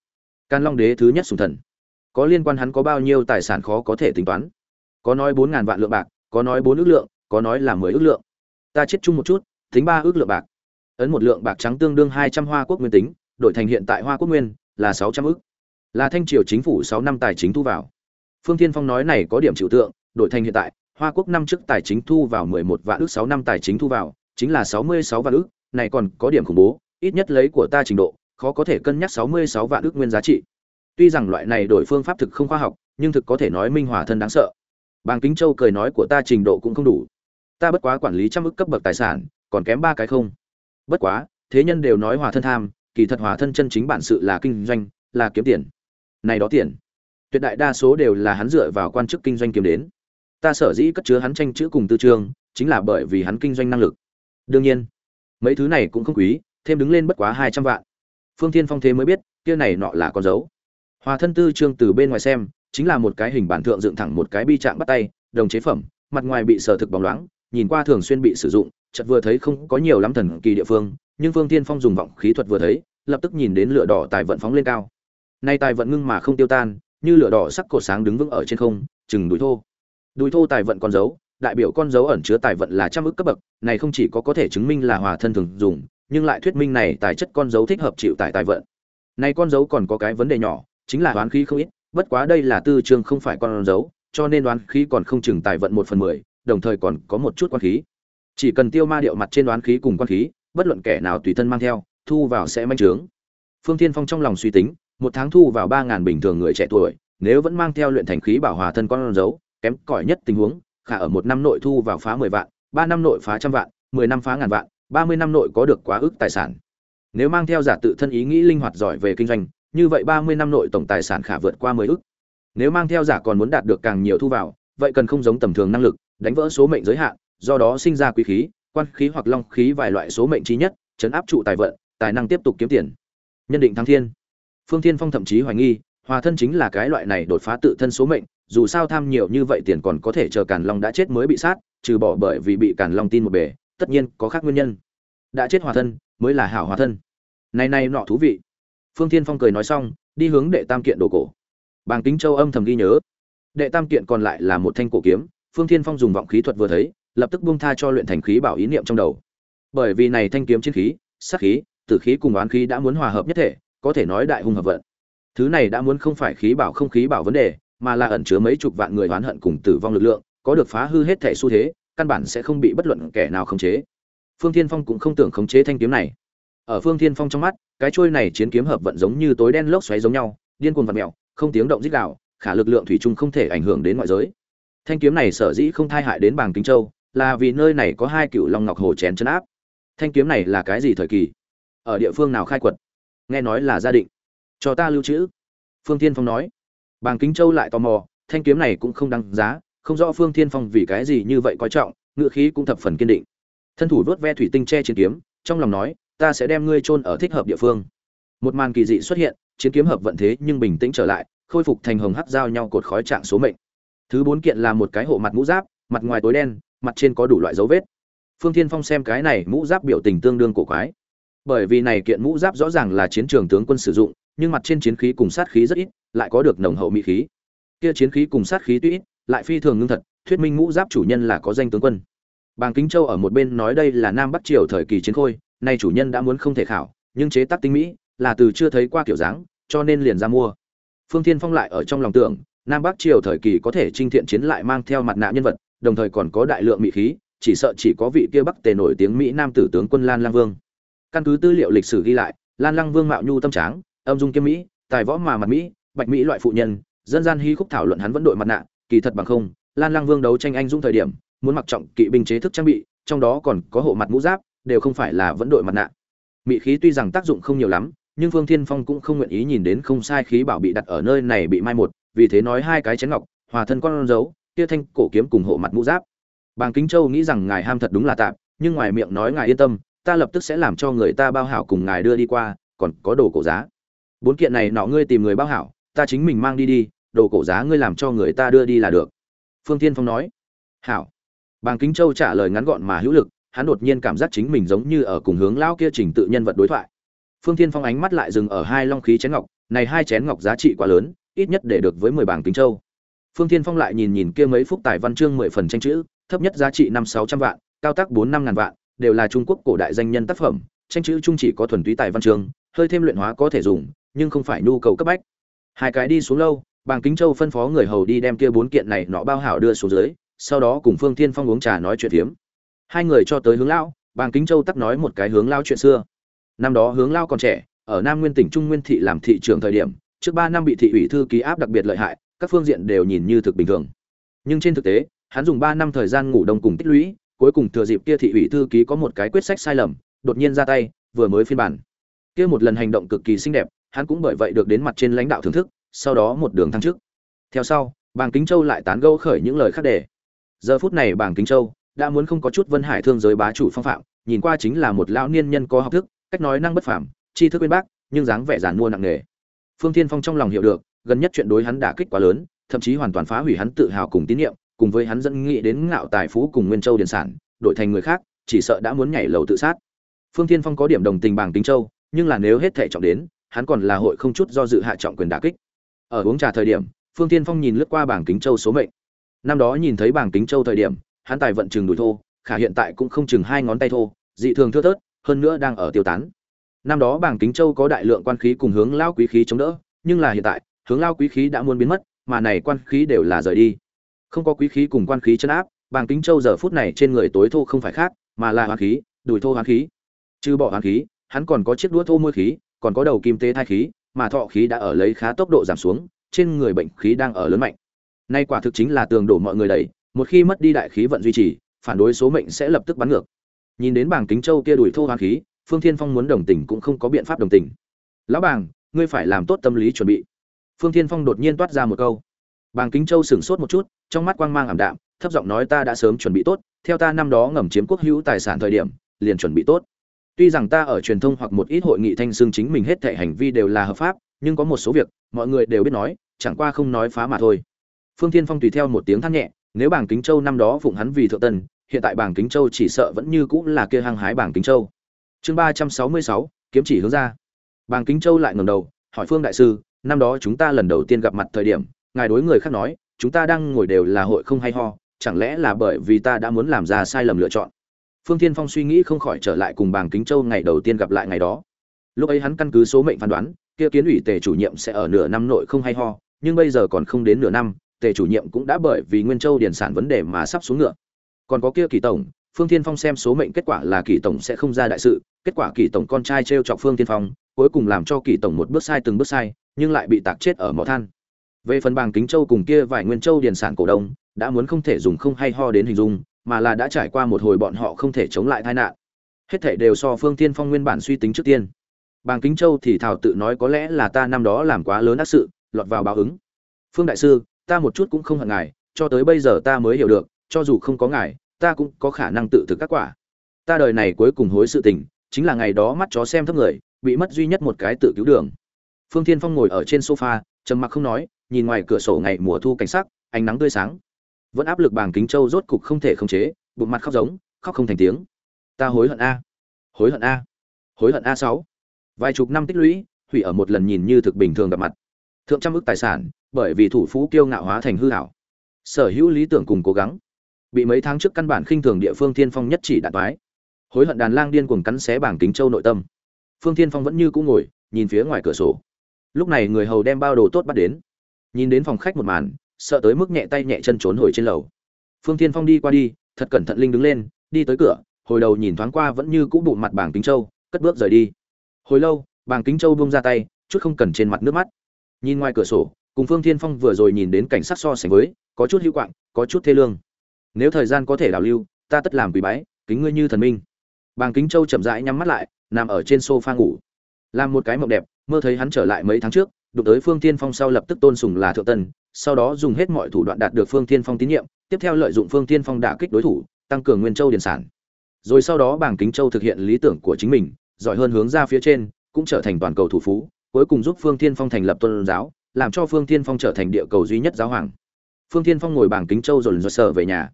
Can long đế thứ nhất sùng thần. Có liên quan hắn có bao nhiêu tài sản khó có thể tính toán. Có nói bốn ngàn vạn lượng bạc, có nói bốn ước lượng, có nói là mười ước lượng. Ta chết chung một chút, tính ba ước lượng bạc. Ấn một lượng bạc trắng tương đương hai trăm hoa quốc nguyên tính, đổi thành hiện tại hoa quốc nguyên là sáu trăm ước. Là thanh triều chính phủ sáu năm tài chính thu vào. Phương thiên phong nói này có điểm chịu tượng, đổi thành hiện tại, hoa quốc năm trước tài chính thu vào mười một vạn ước, sáu năm tài chính thu vào chính là sáu mươi sáu vạn ức, này còn có điểm khủng bố ít nhất lấy của ta trình độ khó có thể cân nhắc sáu mươi sáu vạn ức nguyên giá trị. Tuy rằng loại này đổi phương pháp thực không khoa học nhưng thực có thể nói minh hỏa thân đáng sợ. Bàng kính châu cười nói của ta trình độ cũng không đủ. Ta bất quá quản lý trăm ức cấp bậc tài sản còn kém ba cái không. Bất quá thế nhân đều nói hòa thân tham kỳ thật hòa thân chân chính bản sự là kinh doanh là kiếm tiền. Này đó tiền tuyệt đại đa số đều là hắn dựa vào quan chức kinh doanh kiếm đến. Ta sở dĩ cất chứa hắn tranh chữ cùng tư trường, chính là bởi vì hắn kinh doanh năng lực đương nhiên, mấy thứ này cũng không quý, thêm đứng lên bất quá hai trăm vạn. Phương thiên phong thế mới biết, kia này nọ là con dấu. Hòa thân tư trương từ bên ngoài xem, chính là một cái hình bản thượng dựng thẳng một cái bi trạng bắt tay, đồng chế phẩm, mặt ngoài bị sở thực bóng loáng, nhìn qua thường xuyên bị sử dụng, chợt vừa thấy không có nhiều lắm thần kỳ địa phương, nhưng phương thiên phong dùng vọng khí thuật vừa thấy, lập tức nhìn đến lửa đỏ tài vận phóng lên cao. Nay tài vận ngưng mà không tiêu tan, như lửa đỏ sắc cột sáng đứng vững ở trên không, chừng đùi thô. Đùi thô tài vận còn giấu đại biểu con dấu ẩn chứa tài vận là trăm ức cấp bậc, này không chỉ có có thể chứng minh là hòa thân thường dùng, nhưng lại thuyết minh này tài chất con dấu thích hợp chịu tải tài vận. Này con dấu còn có cái vấn đề nhỏ, chính là đoán khí không ít, bất quá đây là tư trường không phải con dấu, cho nên đoán khí còn không chừng tài vận một phần mười, đồng thời còn có một chút quan khí. Chỉ cần tiêu ma điệu mặt trên đoán khí cùng quan khí, bất luận kẻ nào tùy thân mang theo, thu vào sẽ manh trướng. Phương thiên phong trong lòng suy tính, một tháng thu vào ba ngàn bình thường người trẻ tuổi, nếu vẫn mang theo luyện thành khí bảo hòa thân con dấu, kém cỏi nhất tình huống khả ở một năm nội thu vào phá mười vạn, ba năm nội phá trăm vạn, mười năm phá ngàn vạn, ba mươi năm nội có được quá ước tài sản. Nếu mang theo giả tự thân ý nghĩ linh hoạt giỏi về kinh doanh, như vậy ba mươi năm nội tổng tài sản khả vượt qua mười ước nếu mang theo giả còn muốn đạt được càng nhiều thu vào, vậy cần không giống tầm thường năng lực, đánh vỡ số mệnh giới hạn, do đó sinh ra quý khí, quan khí hoặc long khí vài loại số mệnh trí nhất, chấn áp trụ tài vận, tài năng tiếp tục kiếm tiền. Nhân định thắng thiên. Phương thiên phong thậm chí hoài nghi, hòa thân chính là cái loại này đột phá tự thân số mệnh dù sao tham nhiều như vậy tiền còn có thể chờ càn long đã chết mới bị sát, trừ bỏ bởi vì bị càn long tin một bể. tất nhiên có khác nguyên nhân. Đã chết hòa thân, mới là hảo hòa thân. Này này nọ thú vị. Phương thiên phong cười nói xong, đi hướng đệ tam kiện đồ cổ. Bàng kính châu âm thầm ghi nhớ. Đệ tam kiện còn lại là một thanh cổ kiếm, phương thiên phong dùng vọng khí thuật vừa thấy, lập tức buông tha cho luyện thành khí bảo ý niệm trong đầu. Bởi vì này thanh kiếm chiến khí, sát khí, tử khí cùng oán khí đã muốn hòa hợp nhất thể, có thể nói đại hung hợp vận. Thứ này đã muốn không phải khí bảo không khí bảo vấn đề mà là ẩn chứa mấy chục vạn người oán hận cùng tử vong lực lượng, có được phá hư hết thể xu thế, căn bản sẽ không bị bất luận kẻ nào khống chế. Phương thiên phong cũng không tưởng khống chế thanh kiếm này. Ở phương thiên phong trong mắt, cái chuôi này chiến kiếm hợp vận giống như tối đen lốc xoáy giống nhau, điên cuồng vặn mèo, không tiếng động rít gào, khả lực lượng thủy chung không thể ảnh hưởng đến ngoại giới. Thanh kiếm này sở dĩ không thai hại đến bàng kính châu, là vì nơi này có hai cựu long ngọc hồ chén chân áp. Thanh kiếm này là cái gì thời kỳ? Ở địa phương nào khai quật? Nghe nói là gia định. Cho ta lưu trữ. Phương thiên phong nói bàng kính châu lại tò mò, thanh kiếm này cũng không đáng giá, không rõ phương thiên phong vì cái gì như vậy coi trọng, ngựa khí cũng thập phần kiên định. Thân thủ vớt ve thủy tinh che chiến kiếm, trong lòng nói, ta sẽ đem ngươi chôn ở thích hợp địa phương. Một màn kỳ dị xuất hiện, chiến kiếm hợp vận thế nhưng bình tĩnh trở lại, khôi phục thành hồng hắc giao nhau cột khói trạng số mệnh. Thứ bốn kiện là một cái hộ mặt mũ giáp, mặt ngoài tối đen, mặt trên có đủ loại dấu vết. Phương thiên phong xem cái này mũ giáp biểu tình tương đương cổ quái. Bởi vì này kiện mũ giáp rõ ràng là chiến trường tướng quân sử dụng nhưng mặt trên chiến khí cùng sát khí rất ít, lại có được nồng hậu mỹ khí. Kia chiến khí cùng sát khí tuy ít, lại phi thường ngưng thật, thuyết minh ngũ giáp chủ nhân là có danh tướng quân. Bàng kính châu ở một bên nói đây là nam bắc triều thời kỳ chiến khôi, nay chủ nhân đã muốn không thể khảo, nhưng chế tác tinh mỹ, là từ chưa thấy qua kiểu dáng, cho nên liền ra mua. Phương thiên phong lại ở trong lòng tưởng, nam bắc triều thời kỳ có thể trinh thiện chiến lại mang theo mặt nạ nhân vật, đồng thời còn có đại lượng mỹ khí, chỉ sợ chỉ có vị kia bắc tề nổi tiếng mỹ nam tử tướng quân lan lang vương. Căn cứ tư liệu lịch sử ghi lại, lan lang vương mạo nhu tâm tráng âm dung kiếm mỹ, tài võ mà mặt mỹ, bạch mỹ loại phụ nhân, dân gian hy khúc thảo luận hắn vẫn đội mặt nạ, kỳ thật bằng không, lan lang vương đấu tranh anh dũng thời điểm, muốn mặc trọng kỵ binh chế thức trang bị, trong đó còn có hộ mặt mũ giáp, đều không phải là vẫn đội mặt nạ. Mỹ khí tuy rằng tác dụng không nhiều lắm, nhưng phương thiên phong cũng không nguyện ý nhìn đến không sai khí bảo bị đặt ở nơi này bị mai một, vì thế nói hai cái chén ngọc, hòa thân con dấu kia thanh cổ kiếm cùng hộ mặt mũ giáp. Bàng kính châu nghĩ rằng ngài ham thật đúng là tạm, nhưng ngoài miệng nói ngài yên tâm, ta lập tức sẽ làm cho người ta bao hảo cùng ngài đưa đi qua, còn có đồ cổ giá bốn kiện này nọ ngươi tìm người bao hảo, ta chính mình mang đi đi, đồ cổ giá ngươi làm cho người ta đưa đi là được. Phương tiên phong nói. Hảo. Bàng kính châu trả lời ngắn gọn mà hữu lực, hắn đột nhiên cảm giác chính mình giống như ở cùng hướng lao kia trình tự nhân vật đối thoại. Phương tiên phong ánh mắt lại dừng ở hai long khí chén ngọc, này hai chén ngọc giá trị quá lớn, ít nhất để được với mười bảng kính châu. Phương tiên phong lại nhìn nhìn kia mấy phúc tài văn chương mười phần tranh chữ, thấp nhất giá trị năm sáu trăm vạn, cao tác bốn năm ngàn vạn, đều là trung quốc cổ đại danh nhân tác phẩm, tranh chữ trung chỉ có thuần túy tài văn chương, hơi thêm luyện hóa có thể dùng nhưng không phải nhu cầu cấp bách. Hai cái đi xuống lâu, bàng kính châu phân phó người hầu đi đem kia bốn kiện này nọ bao hảo đưa xuống dưới, sau đó cùng phương tiên phong uống trà nói chuyện hiếm hai người cho tới hướng lão, bàng kính châu tắc nói một cái hướng lao chuyện xưa. Năm đó hướng lao còn trẻ, ở nam nguyên tỉnh trung nguyên thị làm thị trưởng thời điểm, trước ba năm bị thị ủy thư ký áp đặc biệt lợi hại, các phương diện đều nhìn như thực bình thường. Nhưng trên thực tế, hắn dùng ba năm thời gian ngủ đông cùng tích lũy, cuối cùng thừa dịp kia thị ủy thư ký có một cái quyết sách sai lầm, đột nhiên ra tay, vừa mới phiên bản. Kia một lần hành động cực kỳ xinh đẹp hắn cũng bởi vậy được đến mặt trên lãnh đạo thưởng thức, sau đó một đường thăng chức. Theo sau, bàng kính châu lại tán gẫu khởi những lời khác đề giờ phút này bàng kính châu đã muốn không có chút vân hải thương giới bá chủ phong phạm, nhìn qua chính là một lão niên nhân có học thức, cách nói năng bất phàm, tri thức uyên bác, nhưng dáng vẻ giản mua nặng nề. Phương thiên phong trong lòng hiểu được, gần nhất chuyện đối hắn đả kích quá lớn, thậm chí hoàn toàn phá hủy hắn tự hào cùng tín nhiệm cùng với hắn dẫn nghĩ đến ngạo tài phú cùng nguyên châu điển sản, đổi thành người khác, chỉ sợ đã muốn nhảy lầu tự sát. Phương thiên phong có điểm đồng tình bàng kính châu, nhưng là nếu hết thể trọng đến hắn còn là hội không chút do dự hạ trọng quyền đả kích. Ở uống trà thời điểm, phương thiên phong nhìn lướt qua bảng kính châu số mệnh. Năm đó nhìn thấy bảng kính châu thời điểm, hắn tài vận chừng đùi thô, khả hiện tại cũng không chừng hai ngón tay thô, dị thường thưa thớt, hơn nữa đang ở tiêu tán. Năm đó bảng kính châu có đại lượng quan khí cùng hướng lao quý khí chống đỡ, nhưng là hiện tại, hướng lao quý khí đã muốn biến mất, mà này quan khí đều là rời đi. Không có quý khí cùng quan khí chân áp, bảng kính châu giờ phút này trên người tối thô không phải khác, mà là hoán khí, đùi thô hoán khí. Trừ bỏ hoán khí, hắn còn có chiếc đũa thô môi khí còn có đầu kim tế thai khí mà thọ khí đã ở lấy khá tốc độ giảm xuống trên người bệnh khí đang ở lớn mạnh. Nay quả thực chính là tường đổ mọi người đẩy, một khi mất đi đại khí vận duy trì phản đối số mệnh sẽ lập tức bắn ngược. Nhìn đến bảng kính châu kia đuổi thô hoang khí phương thiên phong muốn đồng tình cũng không có biện pháp đồng tình. Lão bảng ngươi phải làm tốt tâm lý chuẩn bị. Phương thiên phong đột nhiên toát ra một câu. Bàng kính châu sửng sốt một chút trong mắt quang mang ảm đạm thấp giọng nói ta đã sớm chuẩn bị tốt theo ta năm đó ngầm chiếm quốc hữu tài sản thời điểm liền chuẩn bị tốt tuy rằng ta ở truyền thông hoặc một ít hội nghị thanh xương chính mình hết thảy hành vi đều là hợp pháp nhưng có một số việc mọi người đều biết nói chẳng qua không nói phá mà thôi. Phương thiên phong tùy theo một tiếng than nhẹ nếu bảng kính châu năm đó phụng hắn vì thượng tần, hiện tại bảng kính châu chỉ sợ vẫn như cũ là kia hăng hái bảng kính châu. Chương ba trăm sáu mươi sáu kiếm chỉ hướng ra. Bảng kính châu lại ngẩng đầu hỏi phương đại sư năm đó chúng ta lần đầu tiên gặp mặt thời điểm ngài đối người khác nói chúng ta đang ngồi đều là hội không hay ho chẳng lẽ là bởi vì ta đã muốn làm ra sai lầm lựa chọn? Phương thiên phong suy nghĩ không khỏi trở lại cùng bảng kính châu ngày đầu tiên gặp lại ngày đó. Lúc ấy hắn căn cứ số mệnh phán đoán, kia kiến ủy tề chủ nhiệm sẽ ở nửa năm nội không hay ho, nhưng bây giờ còn không đến nửa năm, tề chủ nhiệm cũng đã bởi vì nguyên châu điển sản vấn đề mà sắp xuống ngựa. Còn có kia kỳ tổng, phương thiên phong xem số mệnh kết quả là kỳ tổng sẽ không ra đại sự, kết quả kỳ tổng con trai t r e o chọc phương tiên phong, cuối cùng làm cho kỳ tổng một bước sai từng bước sai, nhưng lại bị tạc chết ở mỏ than. Về phần bàng kính châu cùng kia vài nguyên châu điển sản cổ đông, đã muốn không thể dùng không hay ho đến hình dung mà là đã trải qua một hồi bọn họ không thể chống lại tai nạn. Hết thảy đều so phương tiên phong nguyên bản suy tính trước tiên. Bàng kính châu thì thảo tự nói có lẽ là ta năm đó làm quá lớn ác sự, lọt vào báo ứng. Phương đại sư, ta một chút cũng không hận ngài, cho tới bây giờ ta mới hiểu được, cho dù không có ngài, ta cũng có khả năng tự thực các quả. Ta đời này cuối cùng hối sự tình, chính là ngày đó mắt chó xem thấp người, bị mất duy nhất một cái tự cứu đường. Phương thiên phong ngồi ở trên sofa, trầm mặc không nói, nhìn ngoài cửa sổ ngày mùa thu cảnh sắc, ánh nắng tươi sáng vẫn áp lực bàng kính châu rốt cục không thể khống chế, bụng mặt khóc giống, khóc không thành tiếng. Ta hối hận a. Hối hận a. Hối hận a sáu. Vài chục năm tích lũy, hủy ở một lần nhìn như thực bình thường gặp mặt. Thượng trăm ước tài sản, bởi vì thủ phú kiêu ngạo hóa thành hư hảo sở hữu lý tưởng cùng cố gắng, bị mấy tháng trước căn bản khinh thường địa phương thiên phong nhất chỉ đạn toái. Hối hận đàn lang điên cuồng cắn xé bảng kính châu nội tâm. Phương thiên phong vẫn như cũ ngồi, nhìn phía ngoài cửa sổ. Lúc này người hầu đem bao đồ tốt bắt đến. Nhìn đến phòng khách một màn sợ tới mức nhẹ tay nhẹ chân trốn hồi trên lầu. Phương thiên phong đi qua đi, thật cẩn thận linh đứng lên, đi tới cửa, hồi đầu nhìn thoáng qua vẫn như cũ bụng mặt bảng kính châu, cất bước rời đi. Hồi lâu bảng kính châu buông ra tay, chút không cần trên mặt nước mắt. Nhìn ngoài cửa sổ, cùng phương thiên phong vừa rồi nhìn đến cảnh sát so sánh với, có chút hữu quạng, có chút thê lương. Nếu thời gian có thể đảo lưu, ta tất làm quỷ bái, kính ngươi như thần minh. Bàng kính châu chậm rãi nhắm mắt lại, nằm ở trên sofa ngủ. Làm một cái mộng đẹp, mơ thấy hắn trở lại mấy tháng trước đụng tới phương Thiên phong sau lập tức tôn sùng là thượng tần, sau đó dùng hết mọi thủ đoạn đạt được phương Thiên phong tín nhiệm tiếp theo lợi dụng phương Thiên phong đả kích đối thủ tăng cường nguyên châu điển sản. Rồi sau đó bảng kính châu thực hiện lý tưởng của chính mình giỏi hơn hướng ra phía trên cũng trở thành toàn cầu thủ phú cuối cùng giúp phương Thiên phong thành lập tôn giáo làm cho phương Thiên phong trở thành địa cầu duy nhất giáo hoàng. Phương Thiên phong ngồi bảng kính châu rồi rồi sợ về nhà.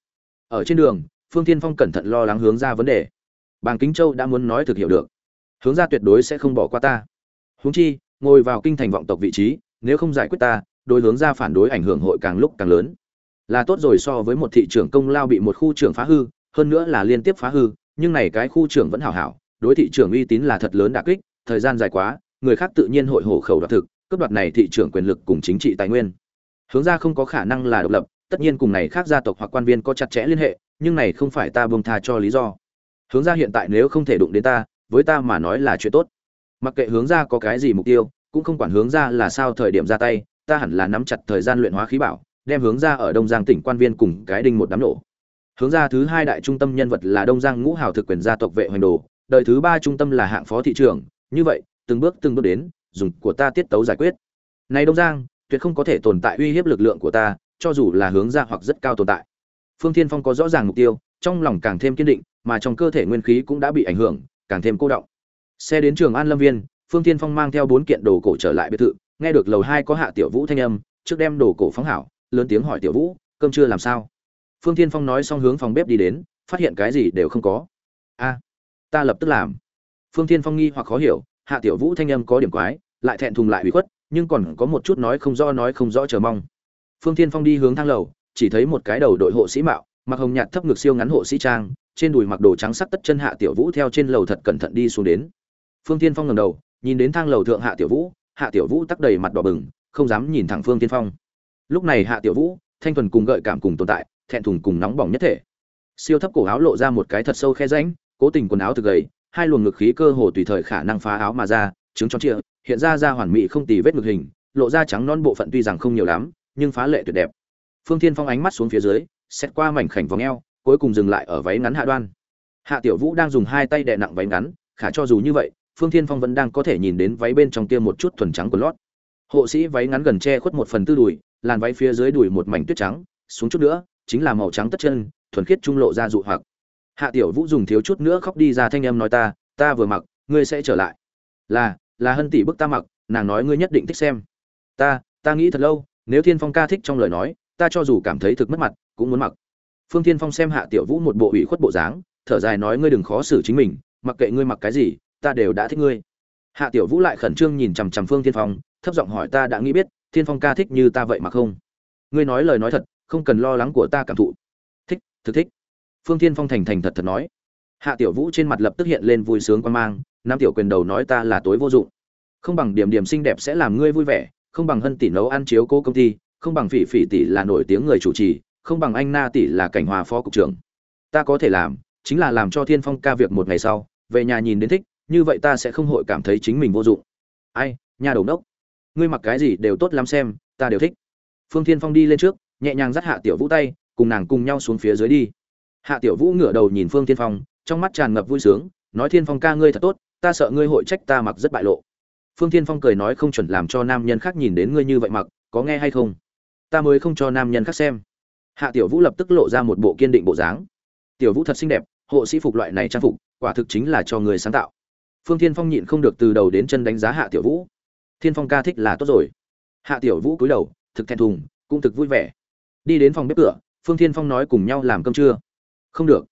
Ở trên đường phương Thiên phong cẩn thận lo lắng hướng ra vấn đề. Bảng kính châu đã muốn nói thực hiểu được. Hướng ra tuyệt đối sẽ không bỏ qua ta. Huống chi ngồi vào kinh thành vọng tộc vị trí, nếu không giải quyết ta, đối hướng ra phản đối ảnh hưởng hội càng lúc càng lớn. Là tốt rồi so với một thị trường công lao bị một khu trưởng phá hư, hơn nữa là liên tiếp phá hư, nhưng này cái khu trưởng vẫn hảo hảo, đối thị trường uy tín là thật lớn đả kích, thời gian dài quá, người khác tự nhiên hội hổ khẩu đoạt thực, cướp đoạt này thị trường quyền lực cùng chính trị tài nguyên. Hướng ra không có khả năng là độc lập, tất nhiên cùng này khác gia tộc hoặc quan viên có chặt chẽ liên hệ, nhưng này không phải ta buông tha cho lý do. Hướng ra hiện tại nếu không thể đụng đến ta, với ta mà nói là chuyện tốt mặc kệ hướng ra có cái gì mục tiêu, cũng không quản hướng ra là sao thời điểm ra tay, ta hẳn là nắm chặt thời gian luyện hóa khí bảo, đem hướng ra ở đông giang tỉnh quan viên cùng cái đinh một đám nổ. Hướng ra thứ hai đại trung tâm nhân vật là đông giang ngũ hào thực quyền gia tộc vệ hoành đồ, đời thứ ba trung tâm là hạng phó thị trưởng, như vậy, từng bước từng bước đến, dùng của ta tiết tấu giải quyết. Này đông giang, tuyệt không có thể tồn tại uy hiếp lực lượng của ta, cho dù là hướng ra hoặc rất cao tồn tại. Phương thiên phong có rõ ràng mục tiêu, trong lòng càng thêm kiên định, mà trong cơ thể nguyên khí cũng đã bị ảnh hưởng, càng thêm cô động xe đến trường an lâm viên, phương thiên phong mang theo bốn kiện đồ cổ trở lại biệt thự, nghe được lầu hai có hạ tiểu vũ thanh âm, trước đem đồ cổ phóng hảo, lớn tiếng hỏi tiểu vũ, cơm chưa làm sao? Phương thiên phong nói xong hướng phòng bếp đi đến, phát hiện cái gì đều không có. A, ta lập tức làm. Phương thiên phong nghi hoặc khó hiểu, hạ tiểu vũ thanh âm có điểm quái, lại thẹn thùng lại bị khuất, nhưng còn có một chút nói không rõ nói không rõ chờ mong. Phương thiên phong đi hướng thang lầu, chỉ thấy một cái đầu đội hộ sĩ mạo, mặc hồng nhạt thấp ngực siêu ngắn hộ sĩ trang, trên đùi mặc đồ trắng sắc tất chân hạ tiểu vũ theo trên lầu thật cẩn thận đi xuống đến phương thiên phong ngẩng đầu, nhìn đến thang lầu thượng hạ tiểu vũ, hạ tiểu vũ tắc đầy mặt đỏ bừng, không dám nhìn thẳng phương thiên phong. Lúc này hạ tiểu vũ, thanh thuần cùng gợi cảm cùng tồn tại, thẹn thùng cùng nóng bỏng nhất thể. Siêu thấp cổ áo lộ ra một cái thật sâu khe rãnh, cố tình quần áo thực gầy, hai luồng ngực khí cơ hồ tùy thời khả năng phá áo mà ra, trứng tròn trịa, hiện ra ra hoàn mỹ không tì vết ngực hình, lộ ra trắng non bộ phận tuy rằng không nhiều lắm, nhưng phá lệ tuyệt đẹp. Phương thiên phong ánh mắt xuống phía dưới, xét qua mảnh khảnh vòng eo, cuối cùng dừng lại ở váy ngắn hạ đoan. Hạ tiểu vũ đang dùng hai tay đè nặng váy ngắn, khả cho dù như vậy phương thiên phong vẫn đang có thể nhìn đến váy bên trong kia một chút thuần trắng của lót. Hộ sĩ váy ngắn gần che khuất một phần tư đùi, làn váy phía dưới đùi một mảnh tuyết trắng, xuống chút nữa, chính là màu trắng tất chân, thuần khiết trung lộ ra dụ hoặc. Hạ tiểu vũ dùng thiếu chút nữa khóc đi ra thanh âm nói ta ta vừa mặc, ngươi sẽ trở lại. Là là hân tỷ bức ta mặc, nàng nói ngươi nhất định thích xem. Ta ta nghĩ thật lâu, nếu thiên phong ca thích trong lời nói, ta cho dù cảm thấy thực mất mặt, cũng muốn mặc. Phương thiên phong xem hạ tiểu vũ một bộ ủy khuất bộ dáng, thở dài nói ngươi đừng khó xử chính mình, mặc kệ ngươi mặc cái gì ta đều đã thích ngươi. Hạ tiểu vũ lại khẩn trương nhìn chằm chằm phương thiên phong, thấp giọng hỏi ta đã nghĩ biết, thiên phong ca thích như ta vậy mà không? Ngươi nói lời nói thật, không cần lo lắng của ta cảm thụ. Thích, thực thích. Phương thiên phong thành thành thật thật nói. Hạ tiểu vũ trên mặt lập tức hiện lên vui sướng quan mang, nam tiểu quyền đầu nói ta là tối vô dụng. Không bằng điểm điểm xinh đẹp sẽ làm ngươi vui vẻ, không bằng hân tỷ nấu ăn chiếu cô công ty, không bằng phỉ phỉ tỷ là nổi tiếng người chủ trì, không bằng anh na tỷ là cảnh hòa phó cục trưởng. Ta có thể làm, chính là làm cho thiên phong ca việc một ngày sau, về nhà nhìn đến thích như vậy ta sẽ không hội cảm thấy chính mình vô dụng. Ai, nhà đầu đốc? Ngươi mặc cái gì đều tốt lắm xem, ta đều thích. Phương thiên phong đi lên trước, nhẹ nhàng dắt hạ tiểu vũ tay, cùng nàng cùng nhau xuống phía dưới đi. Hạ tiểu vũ ngửa đầu nhìn phương thiên phong, trong mắt tràn ngập vui sướng, nói thiên phong ca ngươi thật tốt, ta sợ ngươi hội trách ta mặc rất bại lộ. Phương thiên phong cười nói không chuẩn làm cho nam nhân khác nhìn đến ngươi như vậy mặc, có nghe hay không? Ta mới không cho nam nhân khác xem. Hạ tiểu vũ lập tức lộ ra một bộ kiên định bộ dáng. Tiểu vũ thật xinh đẹp, hộ sĩ phục loại này trang phục, quả thực chính là cho người sáng tạo phương thiên phong nhịn không được từ đầu đến chân đánh giá hạ tiểu vũ. Thiên phong ca thích là tốt rồi. Hạ tiểu vũ cúi đầu, thực thẹn thùng, cũng thực vui vẻ. Đi đến phòng bếp cửa, phương thiên phong nói cùng nhau làm cơm trưa. Không được.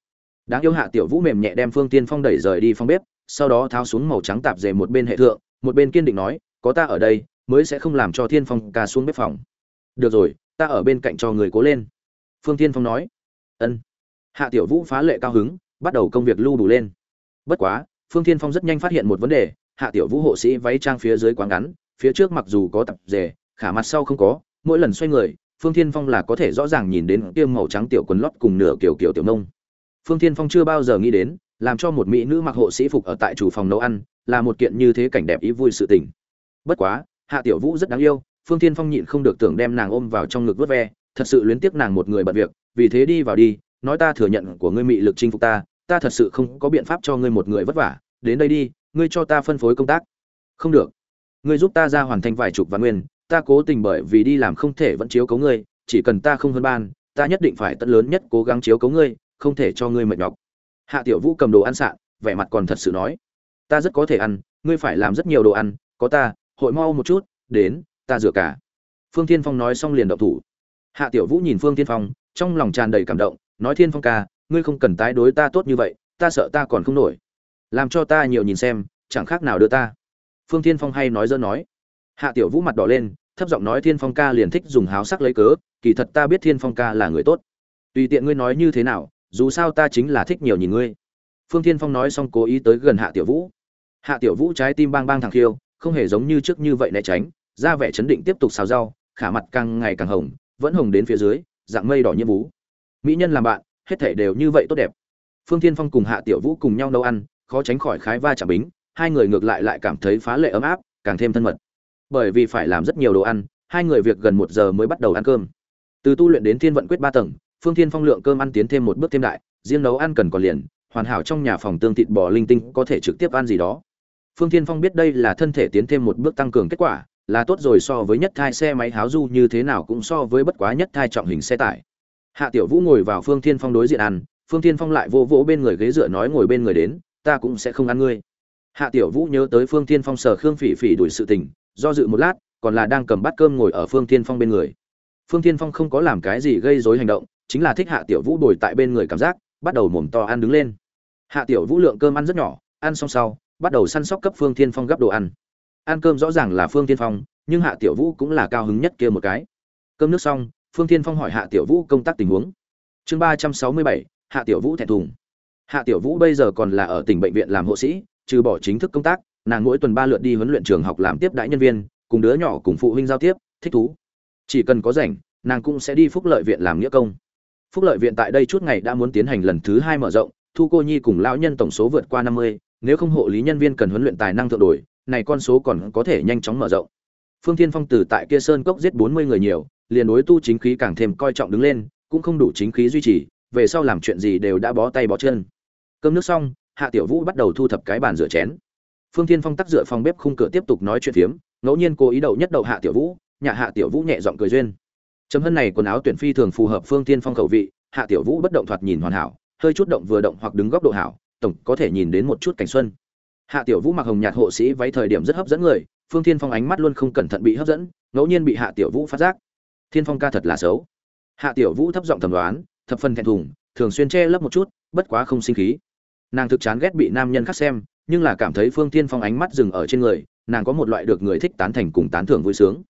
Đáng yêu hạ tiểu vũ mềm nhẹ đem phương tiên phong đẩy rời đi phòng bếp, sau đó tháo xuống màu trắng tạp dề một bên hệ thượng, một bên kiên định nói, có ta ở đây, mới sẽ không làm cho thiên phong ca xuống bếp phòng. Được rồi, ta ở bên cạnh cho người cố lên. Phương tiên phong nói. Ân. Hạ tiểu vũ phá lệ cao hứng, bắt đầu công việc lưu đủ lên. Bất quá phương Thiên phong rất nhanh phát hiện một vấn đề hạ tiểu vũ hộ sĩ váy trang phía dưới quá ngắn phía trước mặc dù có tập rề, khả mặt sau không có mỗi lần xoay người phương Thiên phong là có thể rõ ràng nhìn đến tiêm màu trắng tiểu quần lót cùng nửa kiểu kiểu tiểu nông phương Thiên phong chưa bao giờ nghĩ đến làm cho một mỹ nữ mặc hộ sĩ phục ở tại chủ phòng nấu ăn là một kiện như thế cảnh đẹp ý vui sự tình. Bất quá hạ tiểu vũ rất đáng yêu phương Thiên phong nhịn không được tưởng đem nàng ôm vào trong ngực vớt ve thật sự luyến tiếc nàng một người bận việc vì thế đi vào đi nói ta thừa nhận của ngươi mị lực chinh phục ta ta thật sự không có biện pháp cho ngươi một người vất vả, đến đây đi, ngươi cho ta phân phối công tác. Không được. Ngươi giúp ta ra hoàn thành vài chục vạn nguyên, ta cố tình bởi vì đi làm không thể vẫn chiếu cấu ngươi, chỉ cần ta không hơn ban, ta nhất định phải tận lớn nhất cố gắng chiếu cấu ngươi, không thể cho ngươi mệt nhọc. Hạ tiểu vũ cầm đồ ăn sạn vẻ mặt còn thật sự nói. Ta rất có thể ăn, ngươi phải làm rất nhiều đồ ăn, có ta, hội mau một chút, đến, ta rửa cả. Phương thiên phong nói xong liền động thủ. Hạ tiểu vũ nhìn phương thiên phong, trong lòng tràn đầy cảm động, nói thiên phong ca ngươi không cần tái đối ta tốt như vậy, ta sợ ta còn không nổi. Làm cho ta nhiều nhìn xem, chẳng khác nào đưa ta. Phương thiên phong hay nói dơ nói. Hạ tiểu vũ mặt đỏ lên, thấp giọng nói thiên phong ca liền thích dùng háo sắc lấy cớ, kỳ thật ta biết thiên phong ca là người tốt. Tùy tiện ngươi nói như thế nào, dù sao ta chính là thích nhiều nhìn ngươi. Phương thiên phong nói xong cố ý tới gần hạ tiểu vũ. Hạ tiểu vũ trái tim bang bang thẳng khiêu, không hề giống như trước như vậy né tránh, ra vẻ chấn định tiếp tục xào rau, khả mặt càng ngày càng hồng, vẫn hồng đến phía dưới, dạng mây đỏ như vú. Mỹ nhân làm bạn hết thể đều như vậy tốt đẹp. Phương thiên phong cùng hạ tiểu vũ cùng nhau nấu ăn, khó tránh khỏi khái va chạm bính, hai người ngược lại lại cảm thấy phá lệ ấm áp, càng thêm thân mật. Bởi vì phải làm rất nhiều đồ ăn, hai người việc gần một giờ mới bắt đầu ăn cơm. Từ tu luyện đến thiên vận quyết ba tầng, phương thiên phong lượng cơm ăn tiến thêm một bước thêm đại, riêng nấu ăn cần còn liền, hoàn hảo trong nhà phòng tương thịt bò linh tinh có thể trực tiếp ăn gì đó. Phương thiên phong biết đây là thân thể tiến thêm một bước tăng cường kết quả, là tốt rồi so với nhất thai xe máy háo du như thế nào cũng so với bất quá nhất thai trọng hình xe tải hạ tiểu vũ ngồi vào phương thiên phong đối diện ăn, phương thiên phong lại vô vỗ bên người ghế dựa nói ngồi bên người đến, ta cũng sẽ không ăn ngươi. Hạ tiểu vũ nhớ tới phương thiên phong sở khương phỉ phỉ đuổi sự tình, do dự một lát, còn là đang cầm bát cơm ngồi ở phương thiên phong bên người. Phương thiên phong không có làm cái gì gây rối hành động, chính là thích hạ tiểu vũ đuổi tại bên người cảm giác, bắt đầu mồm to ăn đứng lên. Hạ tiểu vũ lượng cơm ăn rất nhỏ, ăn xong sau, bắt đầu săn sóc cấp phương thiên phong gấp đồ ăn. Ăn cơm rõ ràng là phương thiên phong, nhưng hạ tiểu vũ cũng là cao hứng nhất kia một cái. Cơm nước xong phương thiên phong hỏi hạ tiểu vũ công tác tình huống. Chương ba trăm sáu mươi bảy, hạ tiểu vũ thẹn thùng. Hạ tiểu vũ bây giờ còn là ở tỉnh bệnh viện làm hộ sĩ, trừ bỏ chính thức công tác, nàng mỗi tuần ba lượt đi huấn luyện trường học làm tiếp đãi nhân viên, cùng đứa nhỏ cùng phụ huynh giao tiếp, thích thú. Chỉ cần có rảnh, nàng cũng sẽ đi phúc lợi viện làm nghĩa công. Phúc lợi viện tại đây chút ngày đã muốn tiến hành lần thứ hai mở rộng, thu cô nhi cùng lão nhân tổng số vượt qua năm mươi, nếu không hộ lý nhân viên cần huấn luyện tài năng thượng đổi, này con số còn có thể nhanh chóng mở rộng. Phương thiên phong từ tại kia sơn cốc giết bốn mươi người nhiều liền đối tu chính khí càng thêm coi trọng đứng lên, cũng không đủ chính khí duy trì, về sau làm chuyện gì đều đã bó tay bó chân. Cơm nước xong, hạ tiểu vũ bắt đầu thu thập cái bàn rửa chén. Phương thiên phong tắc dựa phòng bếp khung cửa tiếp tục nói chuyện phiếm, ngẫu nhiên cố ý đậu nhất đậu hạ tiểu vũ nhà hạ tiểu vũ nhẹ giọng cười duyên. Chấm hân này quần áo tuyển phi thường phù hợp phương thiên phong khẩu vị, hạ tiểu vũ bất động thoạt nhìn hoàn hảo, hơi chút động vừa động hoặc đứng góc độ hảo, tổng có thể nhìn đến một chút cảnh xuân. Hạ tiểu vũ mặc hồng nhạt hộ sĩ váy thời điểm rất hấp dẫn người, phương thiên phong ánh mắt luôn không cẩn thận bị hấp dẫn, ngẫu nhiên bị hạ tiểu vũ phát giác thiên phong ca thật là xấu. Hạ tiểu vũ thấp giọng thẩm đoán, thập phần thẹn thùng, thường xuyên che lấp một chút, bất quá không sinh khí. Nàng thực chán ghét bị nam nhân khác xem, nhưng là cảm thấy phương thiên phong ánh mắt dừng ở trên người, nàng có một loại được người thích tán thành cùng tán thưởng vui sướng.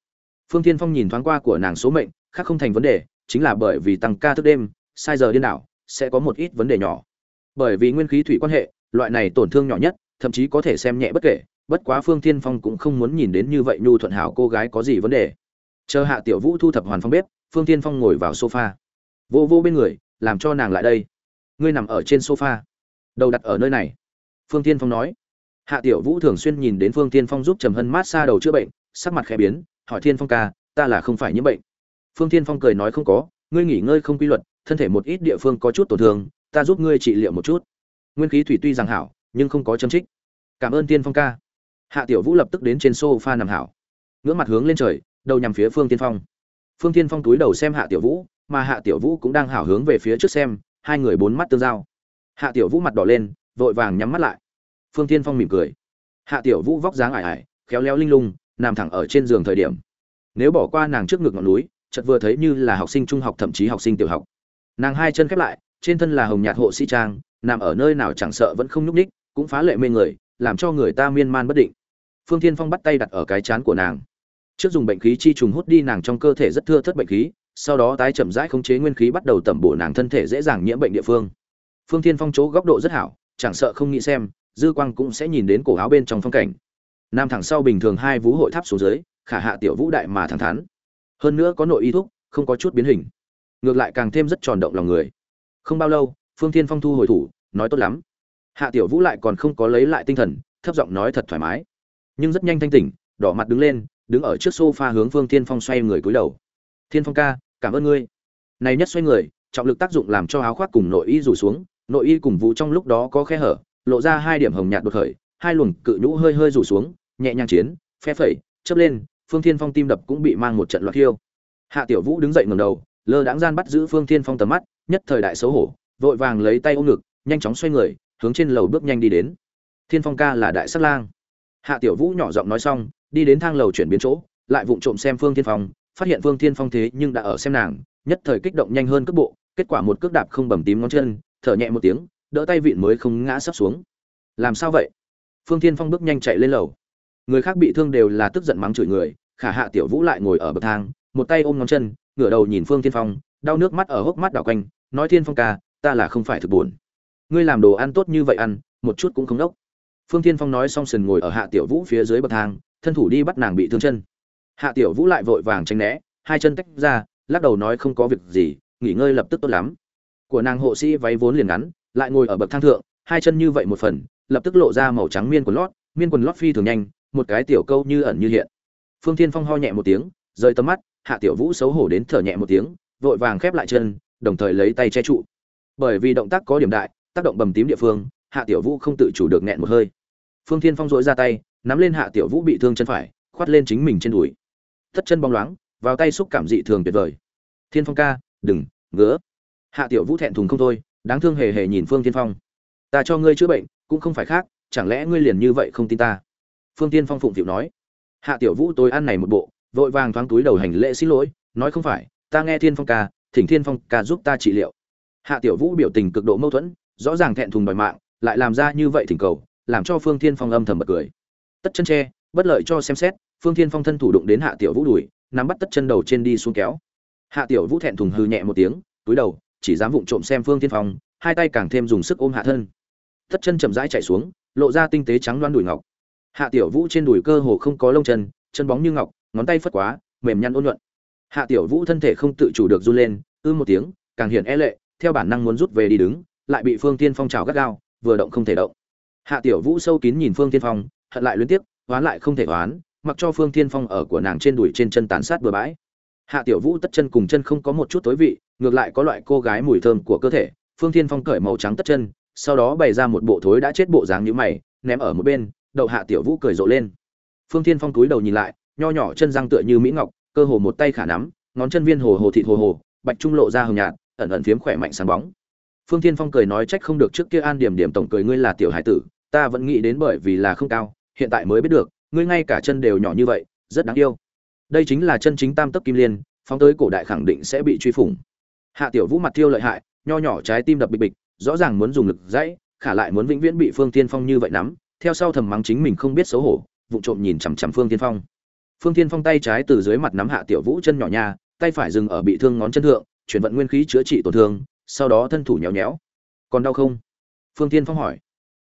Phương thiên phong nhìn thoáng qua của nàng số mệnh, khác không thành vấn đề, chính là bởi vì tăng ca thức đêm, sai giờ điên đảo, sẽ có một ít vấn đề nhỏ. Bởi vì nguyên khí thủy quan hệ, loại này tổn thương nhỏ nhất, thậm chí có thể xem nhẹ bất kể, bất quá phương thiên phong cũng không muốn nhìn đến như vậy nhu thuận hảo cô gái có gì vấn đề chờ hạ tiểu vũ thu thập hoàn phong bếp, phương thiên phong ngồi vào sofa. Vô vô bên người, làm cho nàng lại đây. Ngươi nằm ở trên sofa. Đầu đặt ở nơi này. Phương tiên phong nói. Hạ tiểu vũ thường xuyên nhìn đến phương tiên phong giúp trầm hân mát xa đầu chữa bệnh, sắc mặt khẽ biến, hỏi thiên phong ca, ta là không phải nhiễm bệnh. Phương tiên phong cười nói không có, ngươi nghỉ ngơi không quy luật, thân thể một ít địa phương có chút tổn thương, ta giúp ngươi trị liệu một chút. Nguyên khí thủy tuy rằng hảo, nhưng không có châm trích. Cảm ơn tiên phong ca. Hạ tiểu vũ lập tức đến trên sofa nằm hảo. Ngưỡng mặt hướng lên trời đầu nhằm phía phương tiên phong. Phương tiên phong túi đầu xem hạ tiểu vũ, mà hạ tiểu vũ cũng đang hảo hướng về phía trước xem, hai người bốn mắt tương giao. Hạ tiểu vũ mặt đỏ lên, vội vàng nhắm mắt lại. Phương tiên phong mỉm cười. Hạ tiểu vũ vóc dáng ải ải, khéo léo linh lung, nằm thẳng ở trên giường thời điểm. Nếu bỏ qua nàng trước ngực ngọn núi, chợt vừa thấy như là học sinh trung học thậm chí học sinh tiểu học. Nàng hai chân khép lại, trên thân là hồng nhạt hộ sĩ trang, nằm ở nơi nào chẳng sợ vẫn không nhúc ních cũng phá lệ mê người, làm cho người ta miên man bất định. Phương thiên phong bắt tay đặt ở cái chán của nàng trước dùng bệnh khí chi trùng hút đi nàng trong cơ thể rất thưa thất bệnh khí, sau đó tái chậm rãi khống chế nguyên khí bắt đầu tẩm bổ nàng thân thể dễ dàng nhiễm bệnh địa phương. Phương thiên phong chỗ góc độ rất hảo, chẳng sợ không nghĩ xem, dư quang cũng sẽ nhìn đến cổ áo bên trong phong cảnh. Nam thẳng sau bình thường hai vú hội tháp xuống dưới, khả hạ tiểu vũ đại mà thẳng thắn. Hơn nữa có nội y thúc, không có chút biến hình. Ngược lại càng thêm rất tròn động lòng người. Không bao lâu, phương thiên phong thu hồi thủ, nói tốt lắm. Hạ tiểu vũ lại còn không có lấy lại tinh thần, thấp giọng nói thật thoải mái. Nhưng rất nhanh thanh tỉnh, đỏ mặt đứng lên đứng ở trước sofa hướng phương thiên phong xoay người cúi đầu. Thiên phong ca, cảm ơn ngươi. Này nhất xoay người, trọng lực tác dụng làm cho áo khoác cùng nội y rủ xuống, nội y cùng vũ trong lúc đó có khe hở, lộ ra hai điểm hồng nhạt đột khởi, hai luồng cự nhũ hơi hơi rủ xuống, nhẹ nhàng chiến, phe phẩy, chớp lên, phương thiên phong tim đập cũng bị mang một trận loạt thiêu. hạ tiểu vũ đứng dậy ngẩng đầu, lơ đãng gian bắt giữ phương thiên phong tầm mắt, nhất thời đại xấu hổ, vội vàng lấy tay ôm ngực, nhanh chóng xoay người, hướng trên lầu bước nhanh đi đến. Thiên phong ca là đại sắc lang. Hạ tiểu vũ nhỏ giọng nói xong đi đến thang lầu chuyển biến chỗ, lại vụng trộm xem phương thiên phong, phát hiện phương thiên phong thế nhưng đã ở xem nàng, nhất thời kích động nhanh hơn cước bộ, kết quả một cước đạp không bầm tím ngón chân, thở nhẹ một tiếng, đỡ tay vịn mới không ngã sắp xuống. Làm sao vậy? Phương thiên phong bước nhanh chạy lên lầu. Người khác bị thương đều là tức giận mắng chửi người, khả hạ tiểu vũ lại ngồi ở bậc thang, một tay ôm ngón chân, ngửa đầu nhìn phương thiên phong, đau nước mắt ở hốc mắt đảo quanh, nói thiên phong ca, ta là không phải thực buồn. Ngươi làm đồ ăn tốt như vậy ăn, một chút cũng không đốc. Phương thiên phong nói xong sần ngồi ở hạ tiểu vũ phía dưới bậc thang thân thủ đi bắt nàng bị thương chân. Hạ tiểu vũ lại vội vàng tránh né, hai chân tách ra, lắc đầu nói không có việc gì, nghỉ ngơi lập tức tốt lắm. Của nàng hộ sĩ váy vốn liền ngắn, lại ngồi ở bậc thang thượng, hai chân như vậy một phần, lập tức lộ ra màu trắng miên quần lót, miên quần lót phi thường nhanh, một cái tiểu câu như ẩn như hiện. Phương thiên phong ho nhẹ một tiếng, rời tầm mắt, hạ tiểu vũ xấu hổ đến thở nhẹ một tiếng, vội vàng khép lại chân, đồng thời lấy tay che trụ. Bởi vì động tác có điểm đại, tác động bầm tím địa phương, hạ tiểu vũ không tự chủ được nghẹn một hơi. Phương thiên phong dội ra tay nắm lên hạ tiểu vũ bị thương chân phải, khoát lên chính mình trên đùi. Tất chân bóng loáng, vào tay xúc cảm dị thường tuyệt vời. Thiên phong ca, đừng, ngứa. Hạ tiểu vũ thẹn thùng không thôi, đáng thương hề hề nhìn phương thiên phong. Ta cho ngươi chữa bệnh, cũng không phải khác, chẳng lẽ ngươi liền như vậy không tin ta? Phương tiên phong phụng tiểu nói. Hạ tiểu vũ tôi ăn này một bộ, vội vàng thoáng túi đầu hành lễ xin lỗi, nói không phải, ta nghe thiên phong ca, thỉnh thiên phong ca giúp ta trị liệu. Hạ tiểu vũ biểu tình cực độ mâu thuẫn, rõ ràng thẹn thùng đòi mạng, lại làm ra như vậy thỉnh cầu, làm cho phương thiên phong âm thầm bật cười tất chân tre, bất lợi cho xem xét, phương thiên phong thân thủ đụng đến hạ tiểu vũ đùi nắm bắt tất chân đầu trên đi xuống kéo. Hạ tiểu vũ thẹn thùng hư nhẹ một tiếng, túi đầu, chỉ dám vụng trộm xem phương thiên phong, hai tay càng thêm dùng sức ôm hạ thân. Tất chân chậm rãi chạy xuống, lộ ra tinh tế trắng loan đùi ngọc. Hạ tiểu vũ trên đùi cơ hồ không có lông chân chân bóng như ngọc, ngón tay phất quá, mềm nhăn ôn nhuận. Hạ tiểu vũ thân thể không tự chủ được run lên, ư một tiếng, càng hiển e lệ, theo bản năng muốn rút về đi đứng, lại bị phương tiên phong trào gắt gao, vừa động không thể động. Hạ tiểu vũ sâu kín nhìn phương tiên phong hận lại liên tiếp oán lại không thể oán, mặc cho phương thiên phong ở của nàng trên đùi trên chân tàn sát bừa bãi. Hạ tiểu vũ tất chân cùng chân không có một chút tối vị, ngược lại có loại cô gái mùi thơm của cơ thể. Phương thiên phong cởi màu trắng tất chân, sau đó bày ra một bộ thối đã chết bộ dáng như mày, ném ở một bên, đậu hạ tiểu vũ cười rộ lên. Phương thiên phong túi đầu nhìn lại, nho nhỏ chân răng tựa như mỹ ngọc, cơ hồ một tay khả nắm, ngón chân viên hồ hồ thịt hồ hồ, bạch trung lộ ra hồng nhạt, ẩn ẩn phiếm khỏe mạnh sáng bóng. Phương thiên phong cười nói trách không được trước kia an điểm điểm tổng cười ngươi là tiểu hải tử, ta vẫn nghĩ đến bởi vì là không cao hiện tại mới biết được, ngươi ngay cả chân đều nhỏ như vậy, rất đáng yêu. Đây chính là chân chính tam tấc kim liên, phóng tới cổ đại khẳng định sẽ bị truy phủng. Hạ tiểu vũ mặt tiêu lợi hại, nho nhỏ trái tim đập bịch bịch, rõ ràng muốn dùng lực dãy, khả lại muốn vĩnh viễn bị phương tiên phong như vậy nắm, theo sau thầm mắng chính mình không biết xấu hổ vụ trộm nhìn chằm chằm phương tiên phong. Phương tiên phong tay trái từ dưới mặt nắm hạ tiểu vũ chân nhỏ nha, tay phải dừng ở bị thương ngón chân thượng, chuyển vận nguyên khí chữa trị tổn thương, sau đó thân thủ nhéo nhéo. Còn đau không? Phương tiên phong hỏi.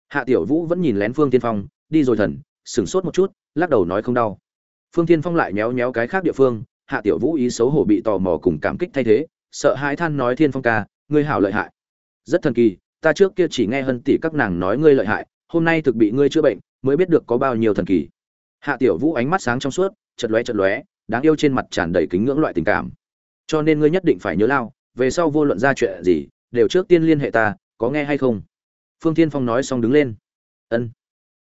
Hạ tiểu vũ vẫn nhìn lén phương tiên phong đi rồi thần, sửng sốt một chút, lắc đầu nói không đau. Phương tiên phong lại nhéo nhéo cái khác địa phương, hạ tiểu vũ ý xấu hổ bị tò mò cùng cảm kích thay thế, sợ hãi than nói thiên phong ca, ngươi hảo lợi hại. Rất thần kỳ, ta trước kia chỉ nghe hân tỷ các nàng nói ngươi lợi hại, hôm nay thực bị ngươi chữa bệnh, mới biết được có bao nhiêu thần kỳ. Hạ tiểu vũ ánh mắt sáng trong suốt chật lóe chật lóe, đáng yêu trên mặt tràn đầy kính ngưỡng loại tình cảm. Cho nên ngươi nhất định phải nhớ lao, về sau vô luận ra chuyện gì, đều trước tiên liên hệ ta, có nghe hay không? Phương thiên phong nói xong đứng lên. Ân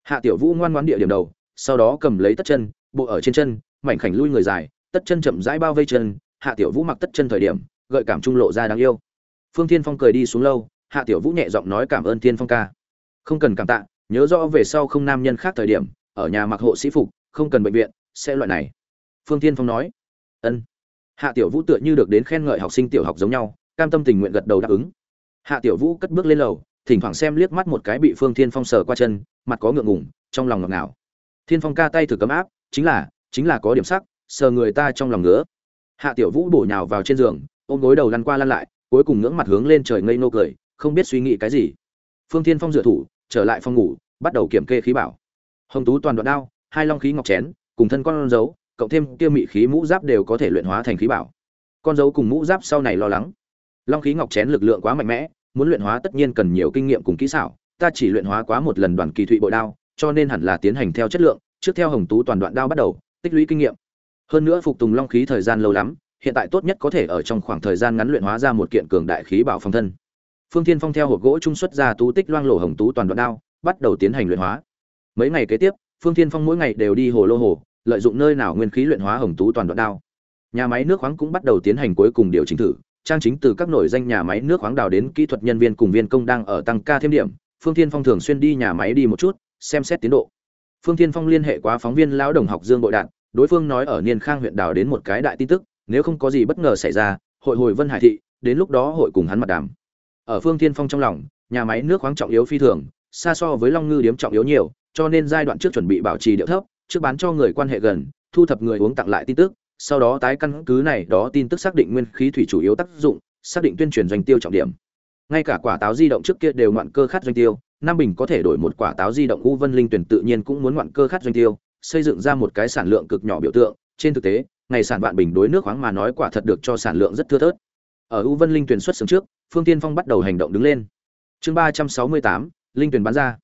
hạ tiểu vũ ngoan ngoãn địa điểm đầu, sau đó cầm lấy tất chân, bộ ở trên chân, mảnh khảnh lui người dài, tất chân chậm rãi bao vây chân, hạ tiểu vũ mặc tất chân thời điểm, gợi cảm trung lộ ra đáng yêu. Phương Thiên phong cười đi xuống lâu, hạ tiểu vũ nhẹ giọng nói cảm ơn Thiên phong ca. Không cần cảm tạ, nhớ rõ về sau không nam nhân khác thời điểm, ở nhà mặc hộ sĩ phục, không cần bệnh viện, sẽ loại này. Phương Thiên phong nói. Ân. Hạ tiểu vũ tựa như được đến khen ngợi học sinh tiểu học giống nhau, cam tâm tình nguyện gật đầu đáp ứng. Hạ tiểu vũ cất bước lên lầu, thỉnh thoảng xem liếc mắt một cái bị phương thiên phong sờ qua chân mặt có ngượng ngùng, trong lòng ngọt ngào. Thiên phong ca tay thử cấm áp, chính là chính là có điểm sắc, sờ người ta trong lòng ngứa. Hạ tiểu vũ bổ nhào vào trên giường, ôm gối đầu lăn qua lăn lại, cuối cùng ngưỡng mặt hướng lên trời ngây nô cười, không biết suy nghĩ cái gì. Phương thiên phong dựa thủ, trở lại phòng ngủ, bắt đầu kiểm kê khí bảo. Hồng tú toàn đoạn đao, hai long khí ngọc chén, cùng thân con dấu, cộng thêm tiêu mị khí mũ giáp đều có thể luyện hóa thành khí bảo. Con dấu cùng mũ giáp sau này lo lắng. Long khí ngọc chén lực lượng quá mạnh mẽ, muốn luyện hóa tất nhiên cần nhiều kinh nghiệm cùng kỹ xảo ta chỉ luyện hóa quá một lần đoàn kỳ thụy bội đao, cho nên hẳn là tiến hành theo chất lượng, trước theo hồng tú toàn đoạn đao bắt đầu, tích lũy kinh nghiệm. Hơn nữa phục tùng long khí thời gian lâu lắm, hiện tại tốt nhất có thể ở trong khoảng thời gian ngắn luyện hóa ra một kiện cường đại khí bảo phòng thân. Phương thiên phong theo hộp gỗ trung xuất ra tú tích loang lổ hồng tú toàn đoạn đao, bắt đầu tiến hành luyện hóa. Mấy ngày kế tiếp, phương Thiên phong mỗi ngày đều đi hồ lô hồ, lợi dụng nơi nào nguyên khí luyện hóa hồng tú toàn đoạn đao. Nhà máy nước khoáng cũng bắt đầu tiến hành cuối cùng điều chỉnh thử, trang chính từ các nổi danh nhà máy nước khoáng đào đến kỹ thuật nhân viên cùng viên công đang ở tăng ca thêm điểm phương Thiên phong thường xuyên đi nhà máy đi một chút, xem xét tiến độ. Phương Thiên phong liên hệ qua phóng viên lão đồng học dương bội đạn đối phương nói ở niên khang huyện đào đến một cái đại tin tức, nếu không có gì bất ngờ xảy ra, hội hồi vân hải thị, đến lúc đó hội cùng hắn mặt đàm. Ở phương Thiên phong trong lòng, nhà máy nước khoáng trọng yếu phi thường, xa so với long ngư điếm trọng yếu nhiều, cho nên giai đoạn trước chuẩn bị bảo trì điệu thấp, trước bán cho người quan hệ gần, thu thập người uống tặng lại tin tức, sau đó tái căn cứ này đó tin tức xác định nguyên khí thủy chủ yếu tác dụng, xác định tuyên truyền doanh tiêu trọng điểm ngay cả quả táo di động trước kia đều ngoạn cơ khát doanh tiêu, nam bình có thể đổi một quả táo di động u vân linh tuyển tự nhiên cũng muốn ngoạn cơ khát doanh tiêu, xây dựng ra một cái sản lượng cực nhỏ biểu tượng. Trên thực tế, ngày sản vạn bình đối nước khoáng mà nói quả thật được cho sản lượng rất thưa thớt. Ở u vân linh tuyển xuất xưởng trước, phương tiên phong bắt đầu hành động đứng lên. Chương ba trăm sáu mươi tám, linh tuyển bán ra.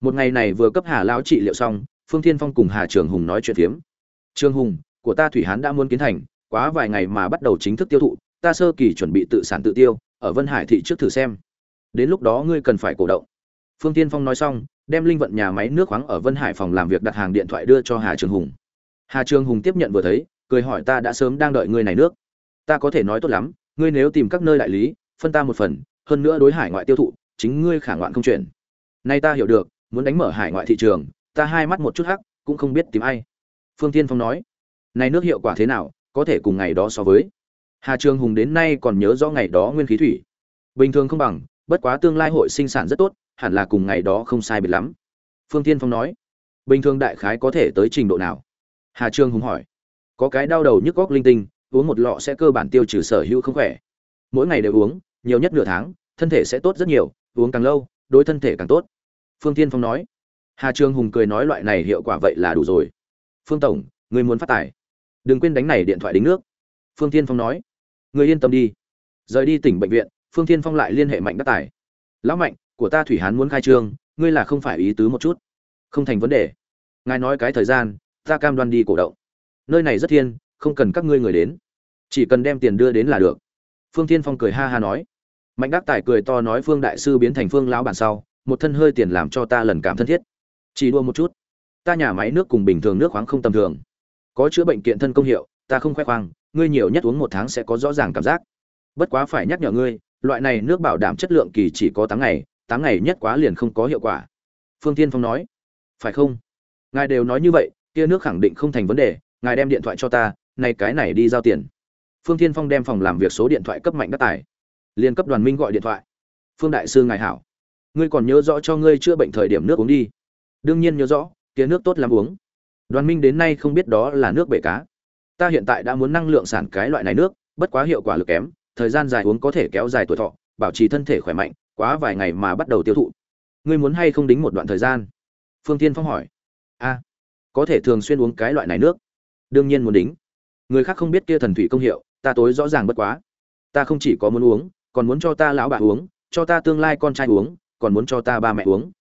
Một ngày này vừa cấp hà lão trị liệu xong, phương tiên phong cùng hà trường hùng nói chuyện phiếm. Trường hùng, của ta thủy hán đã muốn kiến thành, quá vài ngày mà bắt đầu chính thức tiêu thụ, ta sơ kỳ chuẩn bị tự sản tự tiêu ở vân hải thị trước thử xem. Đến lúc đó ngươi cần phải cổ động. Phương tiên phong nói xong, đem linh vận nhà máy nước khoáng ở vân hải phòng làm việc đặt hàng điện thoại đưa cho hà trường hùng. Hà trường hùng tiếp nhận vừa thấy, cười hỏi ta đã sớm đang đợi ngươi này nước. Ta có thể nói tốt lắm, ngươi nếu tìm các nơi đại lý, phân ta một phần, hơn nữa đối hải ngoại tiêu thụ, chính ngươi khả ngoạn không chuyển. Nay ta hiểu được, muốn đánh mở hải ngoại thị trường, ta hai mắt một chút hắc, cũng không biết tìm ai. Phương tiên phong nói, này nước hiệu quả thế nào, có thể cùng ngày đó so với? Hà trường hùng đến nay còn nhớ rõ ngày đó nguyên khí thủy. Bình thường không bằng, bất quá tương lai hội sinh sản rất tốt, hẳn là cùng ngày đó không sai biệt lắm. Phương Thiên phong nói, bình thường đại khái có thể tới trình độ nào? Hà trường hùng hỏi, có cái đau đầu nhức góc linh tinh, uống một lọ sẽ cơ bản tiêu trừ sở hữu không khỏe. Mỗi ngày đều uống, nhiều nhất nửa tháng, thân thể sẽ tốt rất nhiều, uống càng lâu, đối thân thể càng tốt. Phương Thiên phong nói, hà trường hùng cười nói loại này hiệu quả vậy là đủ rồi. Phương tổng, người muốn phát tài. Đừng quên đánh này điện thoại đính nước. Phương Thiên phong nói người yên tâm đi. Rời đi tỉnh bệnh viện, phương Thiên phong lại liên hệ mạnh đắc tài. Lão mạnh, của ta thủy hán muốn khai trương, ngươi là không phải ý tứ một chút. Không thành vấn đề. Ngài nói cái thời gian, ta cam đoan đi cổ động. Nơi này rất thiên, không cần các ngươi người đến. Chỉ cần đem tiền đưa đến là được. Phương Thiên phong cười ha ha nói. Mạnh đắc tài cười to nói phương đại sư biến thành phương lão bản sau, một thân hơi tiền làm cho ta lần cảm thân thiết. Chỉ đua một chút. Ta nhà máy nước cùng bình thường nước khoáng không tầm thường. Có chữa bệnh kiện thân công hiệu, ta không khoe khoang ngươi nhiều nhất uống một tháng sẽ có rõ ràng cảm giác. Bất quá phải nhắc nhở ngươi, loại này nước bảo đảm chất lượng kỳ chỉ có tám ngày tám ngày nhất quá liền không có hiệu quả. Phương tiên phong nói, phải không? Ngài đều nói như vậy, kia nước khẳng định không thành vấn đề, ngài đem điện thoại cho ta nay cái này đi giao tiền. Phương tiên phong đem phòng làm việc số điện thoại cấp mạnh đắc tài. Liền cấp đoàn minh gọi điện thoại. Phương đại sư ngài hảo. Ngươi còn nhớ rõ cho ngươi chữa bệnh thời điểm nước uống đi. Đương nhiên nhớ rõ, kia nước tốt lắm uống. Đoàn minh đến nay không biết đó là nước bể cá ta hiện tại đã muốn năng lượng sản cái loại này nước, bất quá hiệu quả lực kém, thời gian dài uống có thể kéo dài tuổi thọ, bảo trì thân thể khỏe mạnh, quá vài ngày mà bắt đầu tiêu thụ. Ngươi muốn hay không đính một đoạn thời gian? Phương tiên phong hỏi. A, có thể thường xuyên uống cái loại này nước. Đương nhiên muốn đính. Người khác không biết kia thần thủy công hiệu, ta tối rõ ràng bất quá. Ta không chỉ có muốn uống, còn muốn cho ta lão bà uống, cho ta tương lai con trai uống, còn muốn cho ta ba mẹ uống.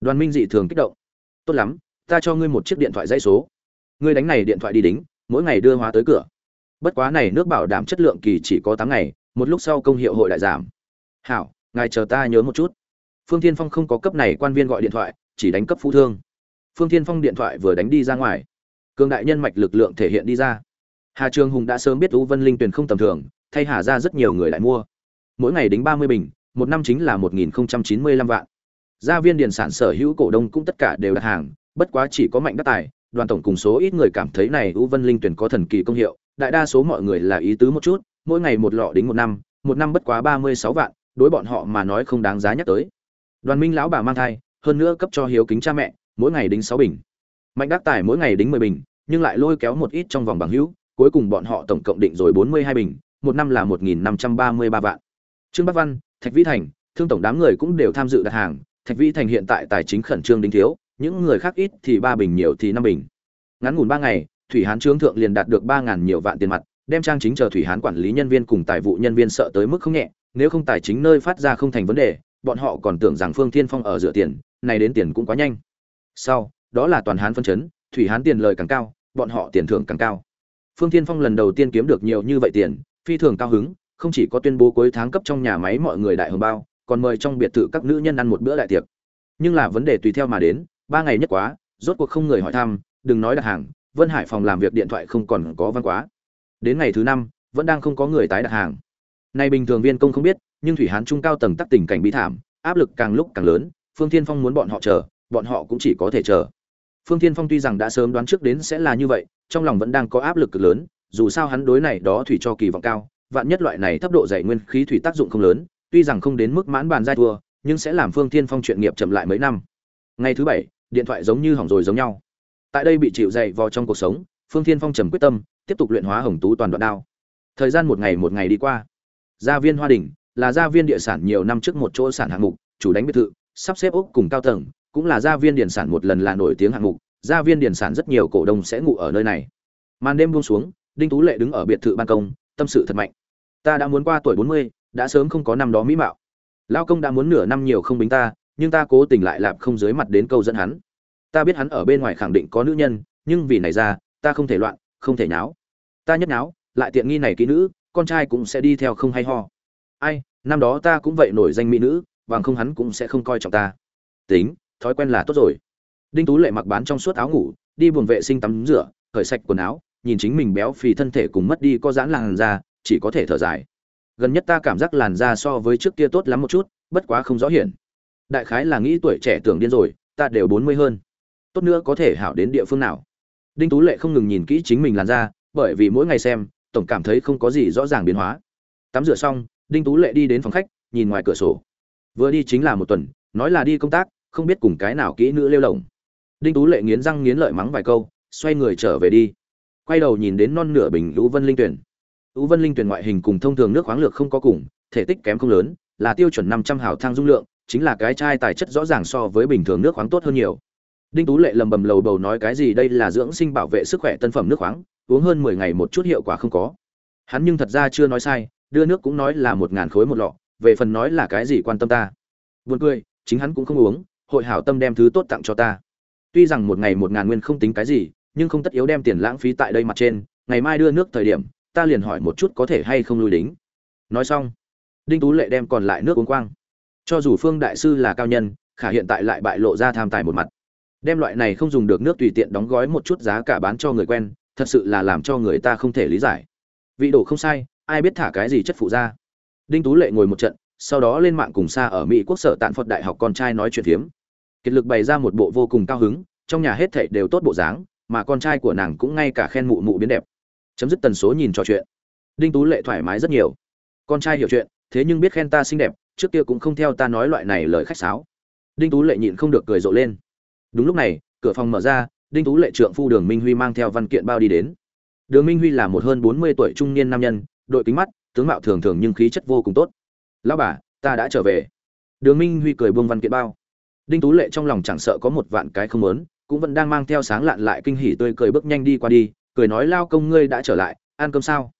Đoàn minh dị thường kích động. Tốt lắm, ta cho ngươi một chiếc điện thoại dây số. Ngươi đánh này điện thoại đi đính mỗi ngày đưa hóa tới cửa. Bất quá này nước bảo đảm chất lượng kỳ chỉ có tám ngày, một lúc sau công hiệu hội lại giảm. Hảo, ngài chờ ta nhớ một chút. Phương tiên phong không có cấp này quan viên gọi điện thoại, chỉ đánh cấp phú thương. Phương tiên phong điện thoại vừa đánh đi ra ngoài. Cường đại nhân mạch lực lượng thể hiện đi ra. Hà trường hùng đã sớm biết u vân linh tuyền không tầm thường, thay hà ra rất nhiều người lại mua. Mỗi ngày đính ba mươi bình, một năm chính là một nghìn chín mươi lăm vạn. Gia viên điền sản sở hữu cổ đông cũng tất cả đều đặt hàng, bất quá chỉ có mạnh đắc tài đoàn tổng cùng số ít người cảm thấy này u vân linh tuyển có thần kỳ công hiệu, đại đa số mọi người là ý tứ một chút, mỗi ngày một lọ đính một năm một năm bất quá ba mươi sáu vạn, đối bọn họ mà nói không đáng giá nhắc tới. Đoàn minh lão bà mang thai, hơn nữa cấp cho hiếu kính cha mẹ, mỗi ngày đính sáu bình. Mạnh đắc tài mỗi ngày đính mười bình, nhưng lại lôi kéo một ít trong vòng bằng hữu, cuối cùng bọn họ tổng cộng định rồi bốn mươi hai bình, một năm là một nghìn năm trăm ba mươi ba vạn. Trương bắc văn, thạch vĩ thành, thương tổng đám người cũng đều tham dự đặt hàng, thạch vĩ thành hiện tại tài chính khẩn trương đính thiếu những người khác ít thì ba bình, nhiều thì năm bình. Ngắn ngủn ba ngày, thủy hán trướng thượng liền đạt được ba ngàn nhiều vạn tiền mặt, đem trang chính chờ thủy hán quản lý nhân viên cùng tài vụ nhân viên sợ tới mức không nhẹ, nếu không tài chính nơi phát ra không thành vấn đề, bọn họ còn tưởng rằng phương thiên phong ở dựa tiền, này đến tiền cũng quá nhanh. Sau, đó là toàn hán phân chấn, thủy hán tiền lời càng cao, bọn họ tiền thưởng càng cao. Phương thiên phong lần đầu tiên kiếm được nhiều như vậy tiền, phi thường cao hứng, không chỉ có tuyên bố cuối tháng cấp trong nhà máy mọi người đại hồng bao, còn mời trong biệt thự các nữ nhân ăn một bữa đại tiệc. Nhưng là vấn đề tùy theo mà đến ba ngày nhất quá, rốt cuộc không người hỏi thăm, đừng nói đặt hàng, vân hải phòng làm việc điện thoại không còn có văn quá. Đến ngày thứ năm, vẫn đang không có người tái đặt hàng. Nay bình thường viên công không biết, nhưng thủy hán trung cao tầng tắc tình cảnh bi thảm, áp lực càng lúc càng lớn, phương thiên phong muốn bọn họ chờ, bọn họ cũng chỉ có thể chờ. Phương thiên phong tuy rằng đã sớm đoán trước đến sẽ là như vậy, trong lòng vẫn đang có áp lực cực lớn, dù sao hắn đối này đó thủy cho kỳ vọng cao, vạn nhất loại này thấp độ dày nguyên khí thủy tác dụng không lớn, tuy rằng không đến mức mãn bàn giai thua, nhưng sẽ làm phương thiên phong chuyện nghiệp chậm lại mấy năm. Ngày thứ bảy điện thoại giống như hỏng rồi giống nhau. Tại đây bị chịu dày vò trong cuộc sống, phương thiên phong trầm quyết tâm, tiếp tục luyện hóa hồng tú toàn đoạn đao. Thời gian một ngày một ngày đi qua. Gia viên hoa đình là gia viên địa sản nhiều năm trước một chỗ sản hạng mục, chủ đánh biệt thự, sắp xếp ốc cùng cao tầng, cũng là gia viên điển sản một lần là nổi tiếng hạng mục, gia viên điển sản rất nhiều cổ đông sẽ ngủ ở nơi này. Màn đêm buông xuống, đinh tú lệ đứng ở biệt thự ban công, tâm sự thật mạnh. Ta đã muốn qua tuổi bốn mươi, đã sớm không có năm đó mỹ mạo. Lao công đã muốn nửa năm nhiều không bính ta nhưng ta cố tình lại lạp không dưới mặt đến câu dẫn hắn. Ta biết hắn ở bên ngoài khẳng định có nữ nhân, nhưng vì này ra, ta không thể loạn, không thể nháo. Ta nhất nháo, lại tiện nghi này kỹ nữ, con trai cũng sẽ đi theo không hay ho. Ai, năm đó ta cũng vậy nổi danh mỹ nữ, bằng không hắn cũng sẽ không coi trọng ta. Tính, thói quen là tốt rồi. Đinh tú lệ mặc bán trong suốt áo ngủ, đi buồng vệ sinh tắm rửa khởi sạch quần áo, nhìn chính mình béo phì thân thể cùng mất đi có giãn làn da, chỉ có thể thở dài. Gần nhất ta cảm giác làn da so với trước kia tốt lắm một chút, bất quá không rõ hiển đại khái là nghĩ tuổi trẻ tưởng điên rồi, ta đều bốn mươi hơn. Tốt nữa có thể hảo đến địa phương nào. Đinh tú lệ không ngừng nhìn kỹ chính mình làn da, bởi vì mỗi ngày xem, tổng cảm thấy không có gì rõ ràng biến hóa. Tắm rửa xong, đinh tú lệ đi đến phòng khách, nhìn ngoài cửa sổ. Vừa đi chính là một tuần, nói là đi công tác, không biết cùng cái nào kỹ nữ lêu lồng. Đinh tú lệ nghiến răng nghiến lợi mắng vài câu, xoay người trở về đi. Quay đầu nhìn đến non nửa bình lũ vân linh tuyển. Lũ vân linh tuyển ngoại hình cùng thông thường nước khoáng lược không có cùng, thể tích kém không lớn, là tiêu chuẩn năm trăm hào thang dung lượng chính là cái chai tài chất rõ ràng so với bình thường nước khoáng tốt hơn nhiều. Đinh tú lệ lầm bầm lầu bầu nói cái gì đây là dưỡng sinh bảo vệ sức khỏe tân phẩm nước khoáng, uống hơn mười ngày một chút hiệu quả không có. Hắn nhưng thật ra chưa nói sai, đưa nước cũng nói là một ngàn khối một lọ, về phần nói là cái gì quan tâm ta. Buồn cười, chính hắn cũng không uống, hội hảo tâm đem thứ tốt tặng cho ta. Tuy rằng một ngày một ngàn nguyên không tính cái gì, nhưng không tất yếu đem tiền lãng phí tại đây mặt trên, ngày mai đưa nước thời điểm, ta liền hỏi một chút có thể hay không lui đính. Nói xong, đinh tú lệ đem còn lại nước uống quang cho dù phương đại sư là cao nhân, khả hiện tại lại bại lộ ra tham tài một mặt. Đem loại này không dùng được nước tùy tiện đóng gói một chút giá cả bán cho người quen, thật sự là làm cho người ta không thể lý giải. Vị đổ không sai, ai biết thả cái gì chất phụ ra. Đinh tú lệ ngồi một trận, sau đó lên mạng cùng xa ở mỹ quốc sở tạn phật đại học con trai nói chuyện phiếm. Kiệt lực bày ra một bộ vô cùng cao hứng, trong nhà hết thảy đều tốt bộ dáng, mà con trai của nàng cũng ngay cả khen mụ mụ biến đẹp. Chấm dứt tần số nhìn trò chuyện. Đinh tú lệ thoải mái rất nhiều. Con trai hiểu chuyện, thế nhưng biết khen ta xinh đẹp trước kia cũng không theo ta nói loại này lời khách sáo. Đinh tú lệ nhịn không được cười rộ lên. Đúng lúc này, cửa phòng mở ra, đinh tú lệ trượng phu đường minh huy mang theo văn kiện bao đi đến. Đường minh huy là một hơn bốn mươi tuổi trung niên nam nhân, đội kính mắt, tướng mạo thường thường nhưng khí chất vô cùng tốt. Lão bà, ta đã trở về. Đường minh huy cười buông văn kiện bao. Đinh tú lệ trong lòng chẳng sợ có một vạn cái không lớn cũng vẫn đang mang theo sáng lạn lại kinh hỉ tươi cười bước nhanh đi qua đi, cười nói, lao công ngươi đã trở lại, ăn cơm sao?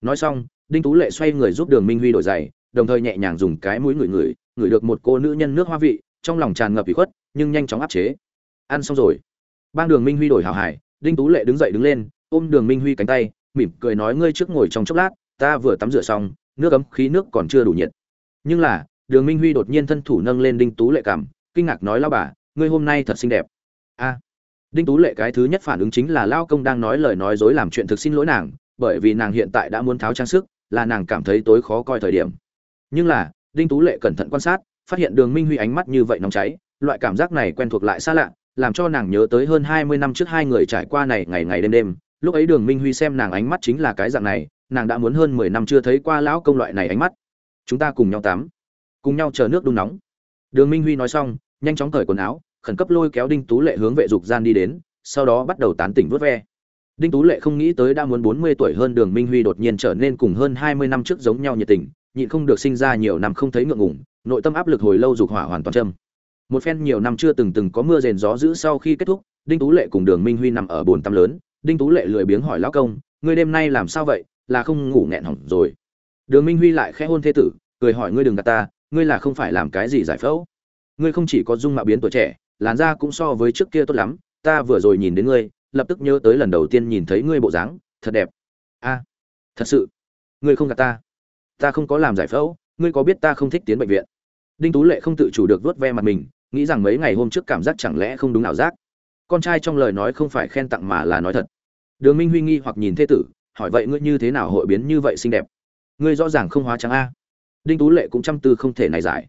Nói xong, đinh tú lệ xoay người giúp đường minh huy đổi giày đồng thời nhẹ nhàng dùng cái mũi ngửi ngửi ngửi được một cô nữ nhân nước hoa vị, trong lòng tràn ngập ủy khuất, nhưng nhanh chóng áp chế. Ăn xong rồi, bang đường minh huy đổi hào hải, đinh tú lệ đứng dậy đứng lên, ôm đường minh huy cánh tay, mỉm cười nói ngươi trước ngồi trong chốc lát, ta vừa tắm rửa xong, nước ấm khí nước còn chưa đủ nhiệt. Nhưng là, đường minh huy đột nhiên thân thủ nâng lên đinh tú lệ cảm kinh ngạc nói lao bà, ngươi hôm nay thật xinh đẹp. A. À, đinh tú lệ cái thứ nhất phản ứng chính là lao công đang nói lời nói dối làm chuyện thực xin lỗi nàng, bởi vì nàng hiện tại đã muốn tháo trang sức, là nàng cảm thấy tối khó coi thời điểm nhưng là, đinh tú lệ cẩn thận quan sát, phát hiện đường minh huy ánh mắt như vậy nóng cháy, loại cảm giác này quen thuộc lại xa lạ, làm cho nàng nhớ tới hơn hai mươi năm trước hai người trải qua này ngày ngày đêm đêm. Lúc ấy đường minh huy xem nàng ánh mắt chính là cái dạng này, nàng đã muốn hơn mười năm chưa thấy qua lão công loại này ánh mắt. Chúng ta cùng nhau tắm, cùng nhau chờ nước đun nóng. Đường minh huy nói xong, nhanh chóng cởi quần áo, khẩn cấp lôi kéo đinh tú lệ hướng vệ dục gian đi đến, sau đó bắt đầu tán tỉnh vớt ve. Đinh tú lệ không nghĩ tới đã muốn bốn mươi tuổi hơn đường minh huy đột nhiên trở nên cùng hơn hai mươi năm trước giống nhau nhiệt tình nhịn không được sinh ra nhiều năm không thấy ngượng ngùng, nội tâm áp lực hồi lâu dục hỏa hoàn toàn châm. Một phen nhiều năm chưa từng từng có mưa rền gió dữ sau khi kết thúc, đinh tú lệ cùng đường minh huy nằm ở bồn tắm lớn. Đinh tú lệ lười biếng hỏi lão công, ngươi đêm nay làm sao vậy? Là không ngủ nghẹn hỏng rồi. Đường minh huy lại khẽ hôn thế tử, cười hỏi, ngươi đừng gạt ta, ngươi là không phải làm cái gì giải phẫu. Ngươi không chỉ có dung mạo biến tuổi trẻ, làn da cũng so với trước kia tốt lắm. Ta vừa rồi nhìn đến ngươi, lập tức nhớ tới lần đầu tiên nhìn thấy ngươi bộ dáng, thật đẹp. A, thật sự? Ngươi không gạt ta? Ta không có làm giải phẫu, ngươi có biết ta không thích tiến bệnh viện? Đinh tú lệ không tự chủ được vớt ve mặt mình, nghĩ rằng mấy ngày hôm trước cảm giác chẳng lẽ không đúng ảo giác. Con trai trong lời nói không phải khen tặng mà là nói thật. Đường minh huy nghi hoặc nhìn thế tử, hỏi vậy ngươi như thế nào hội biến như vậy xinh đẹp? Ngươi rõ ràng không hóa trắng a. Đinh tú lệ cũng chăm tư không thể này giải.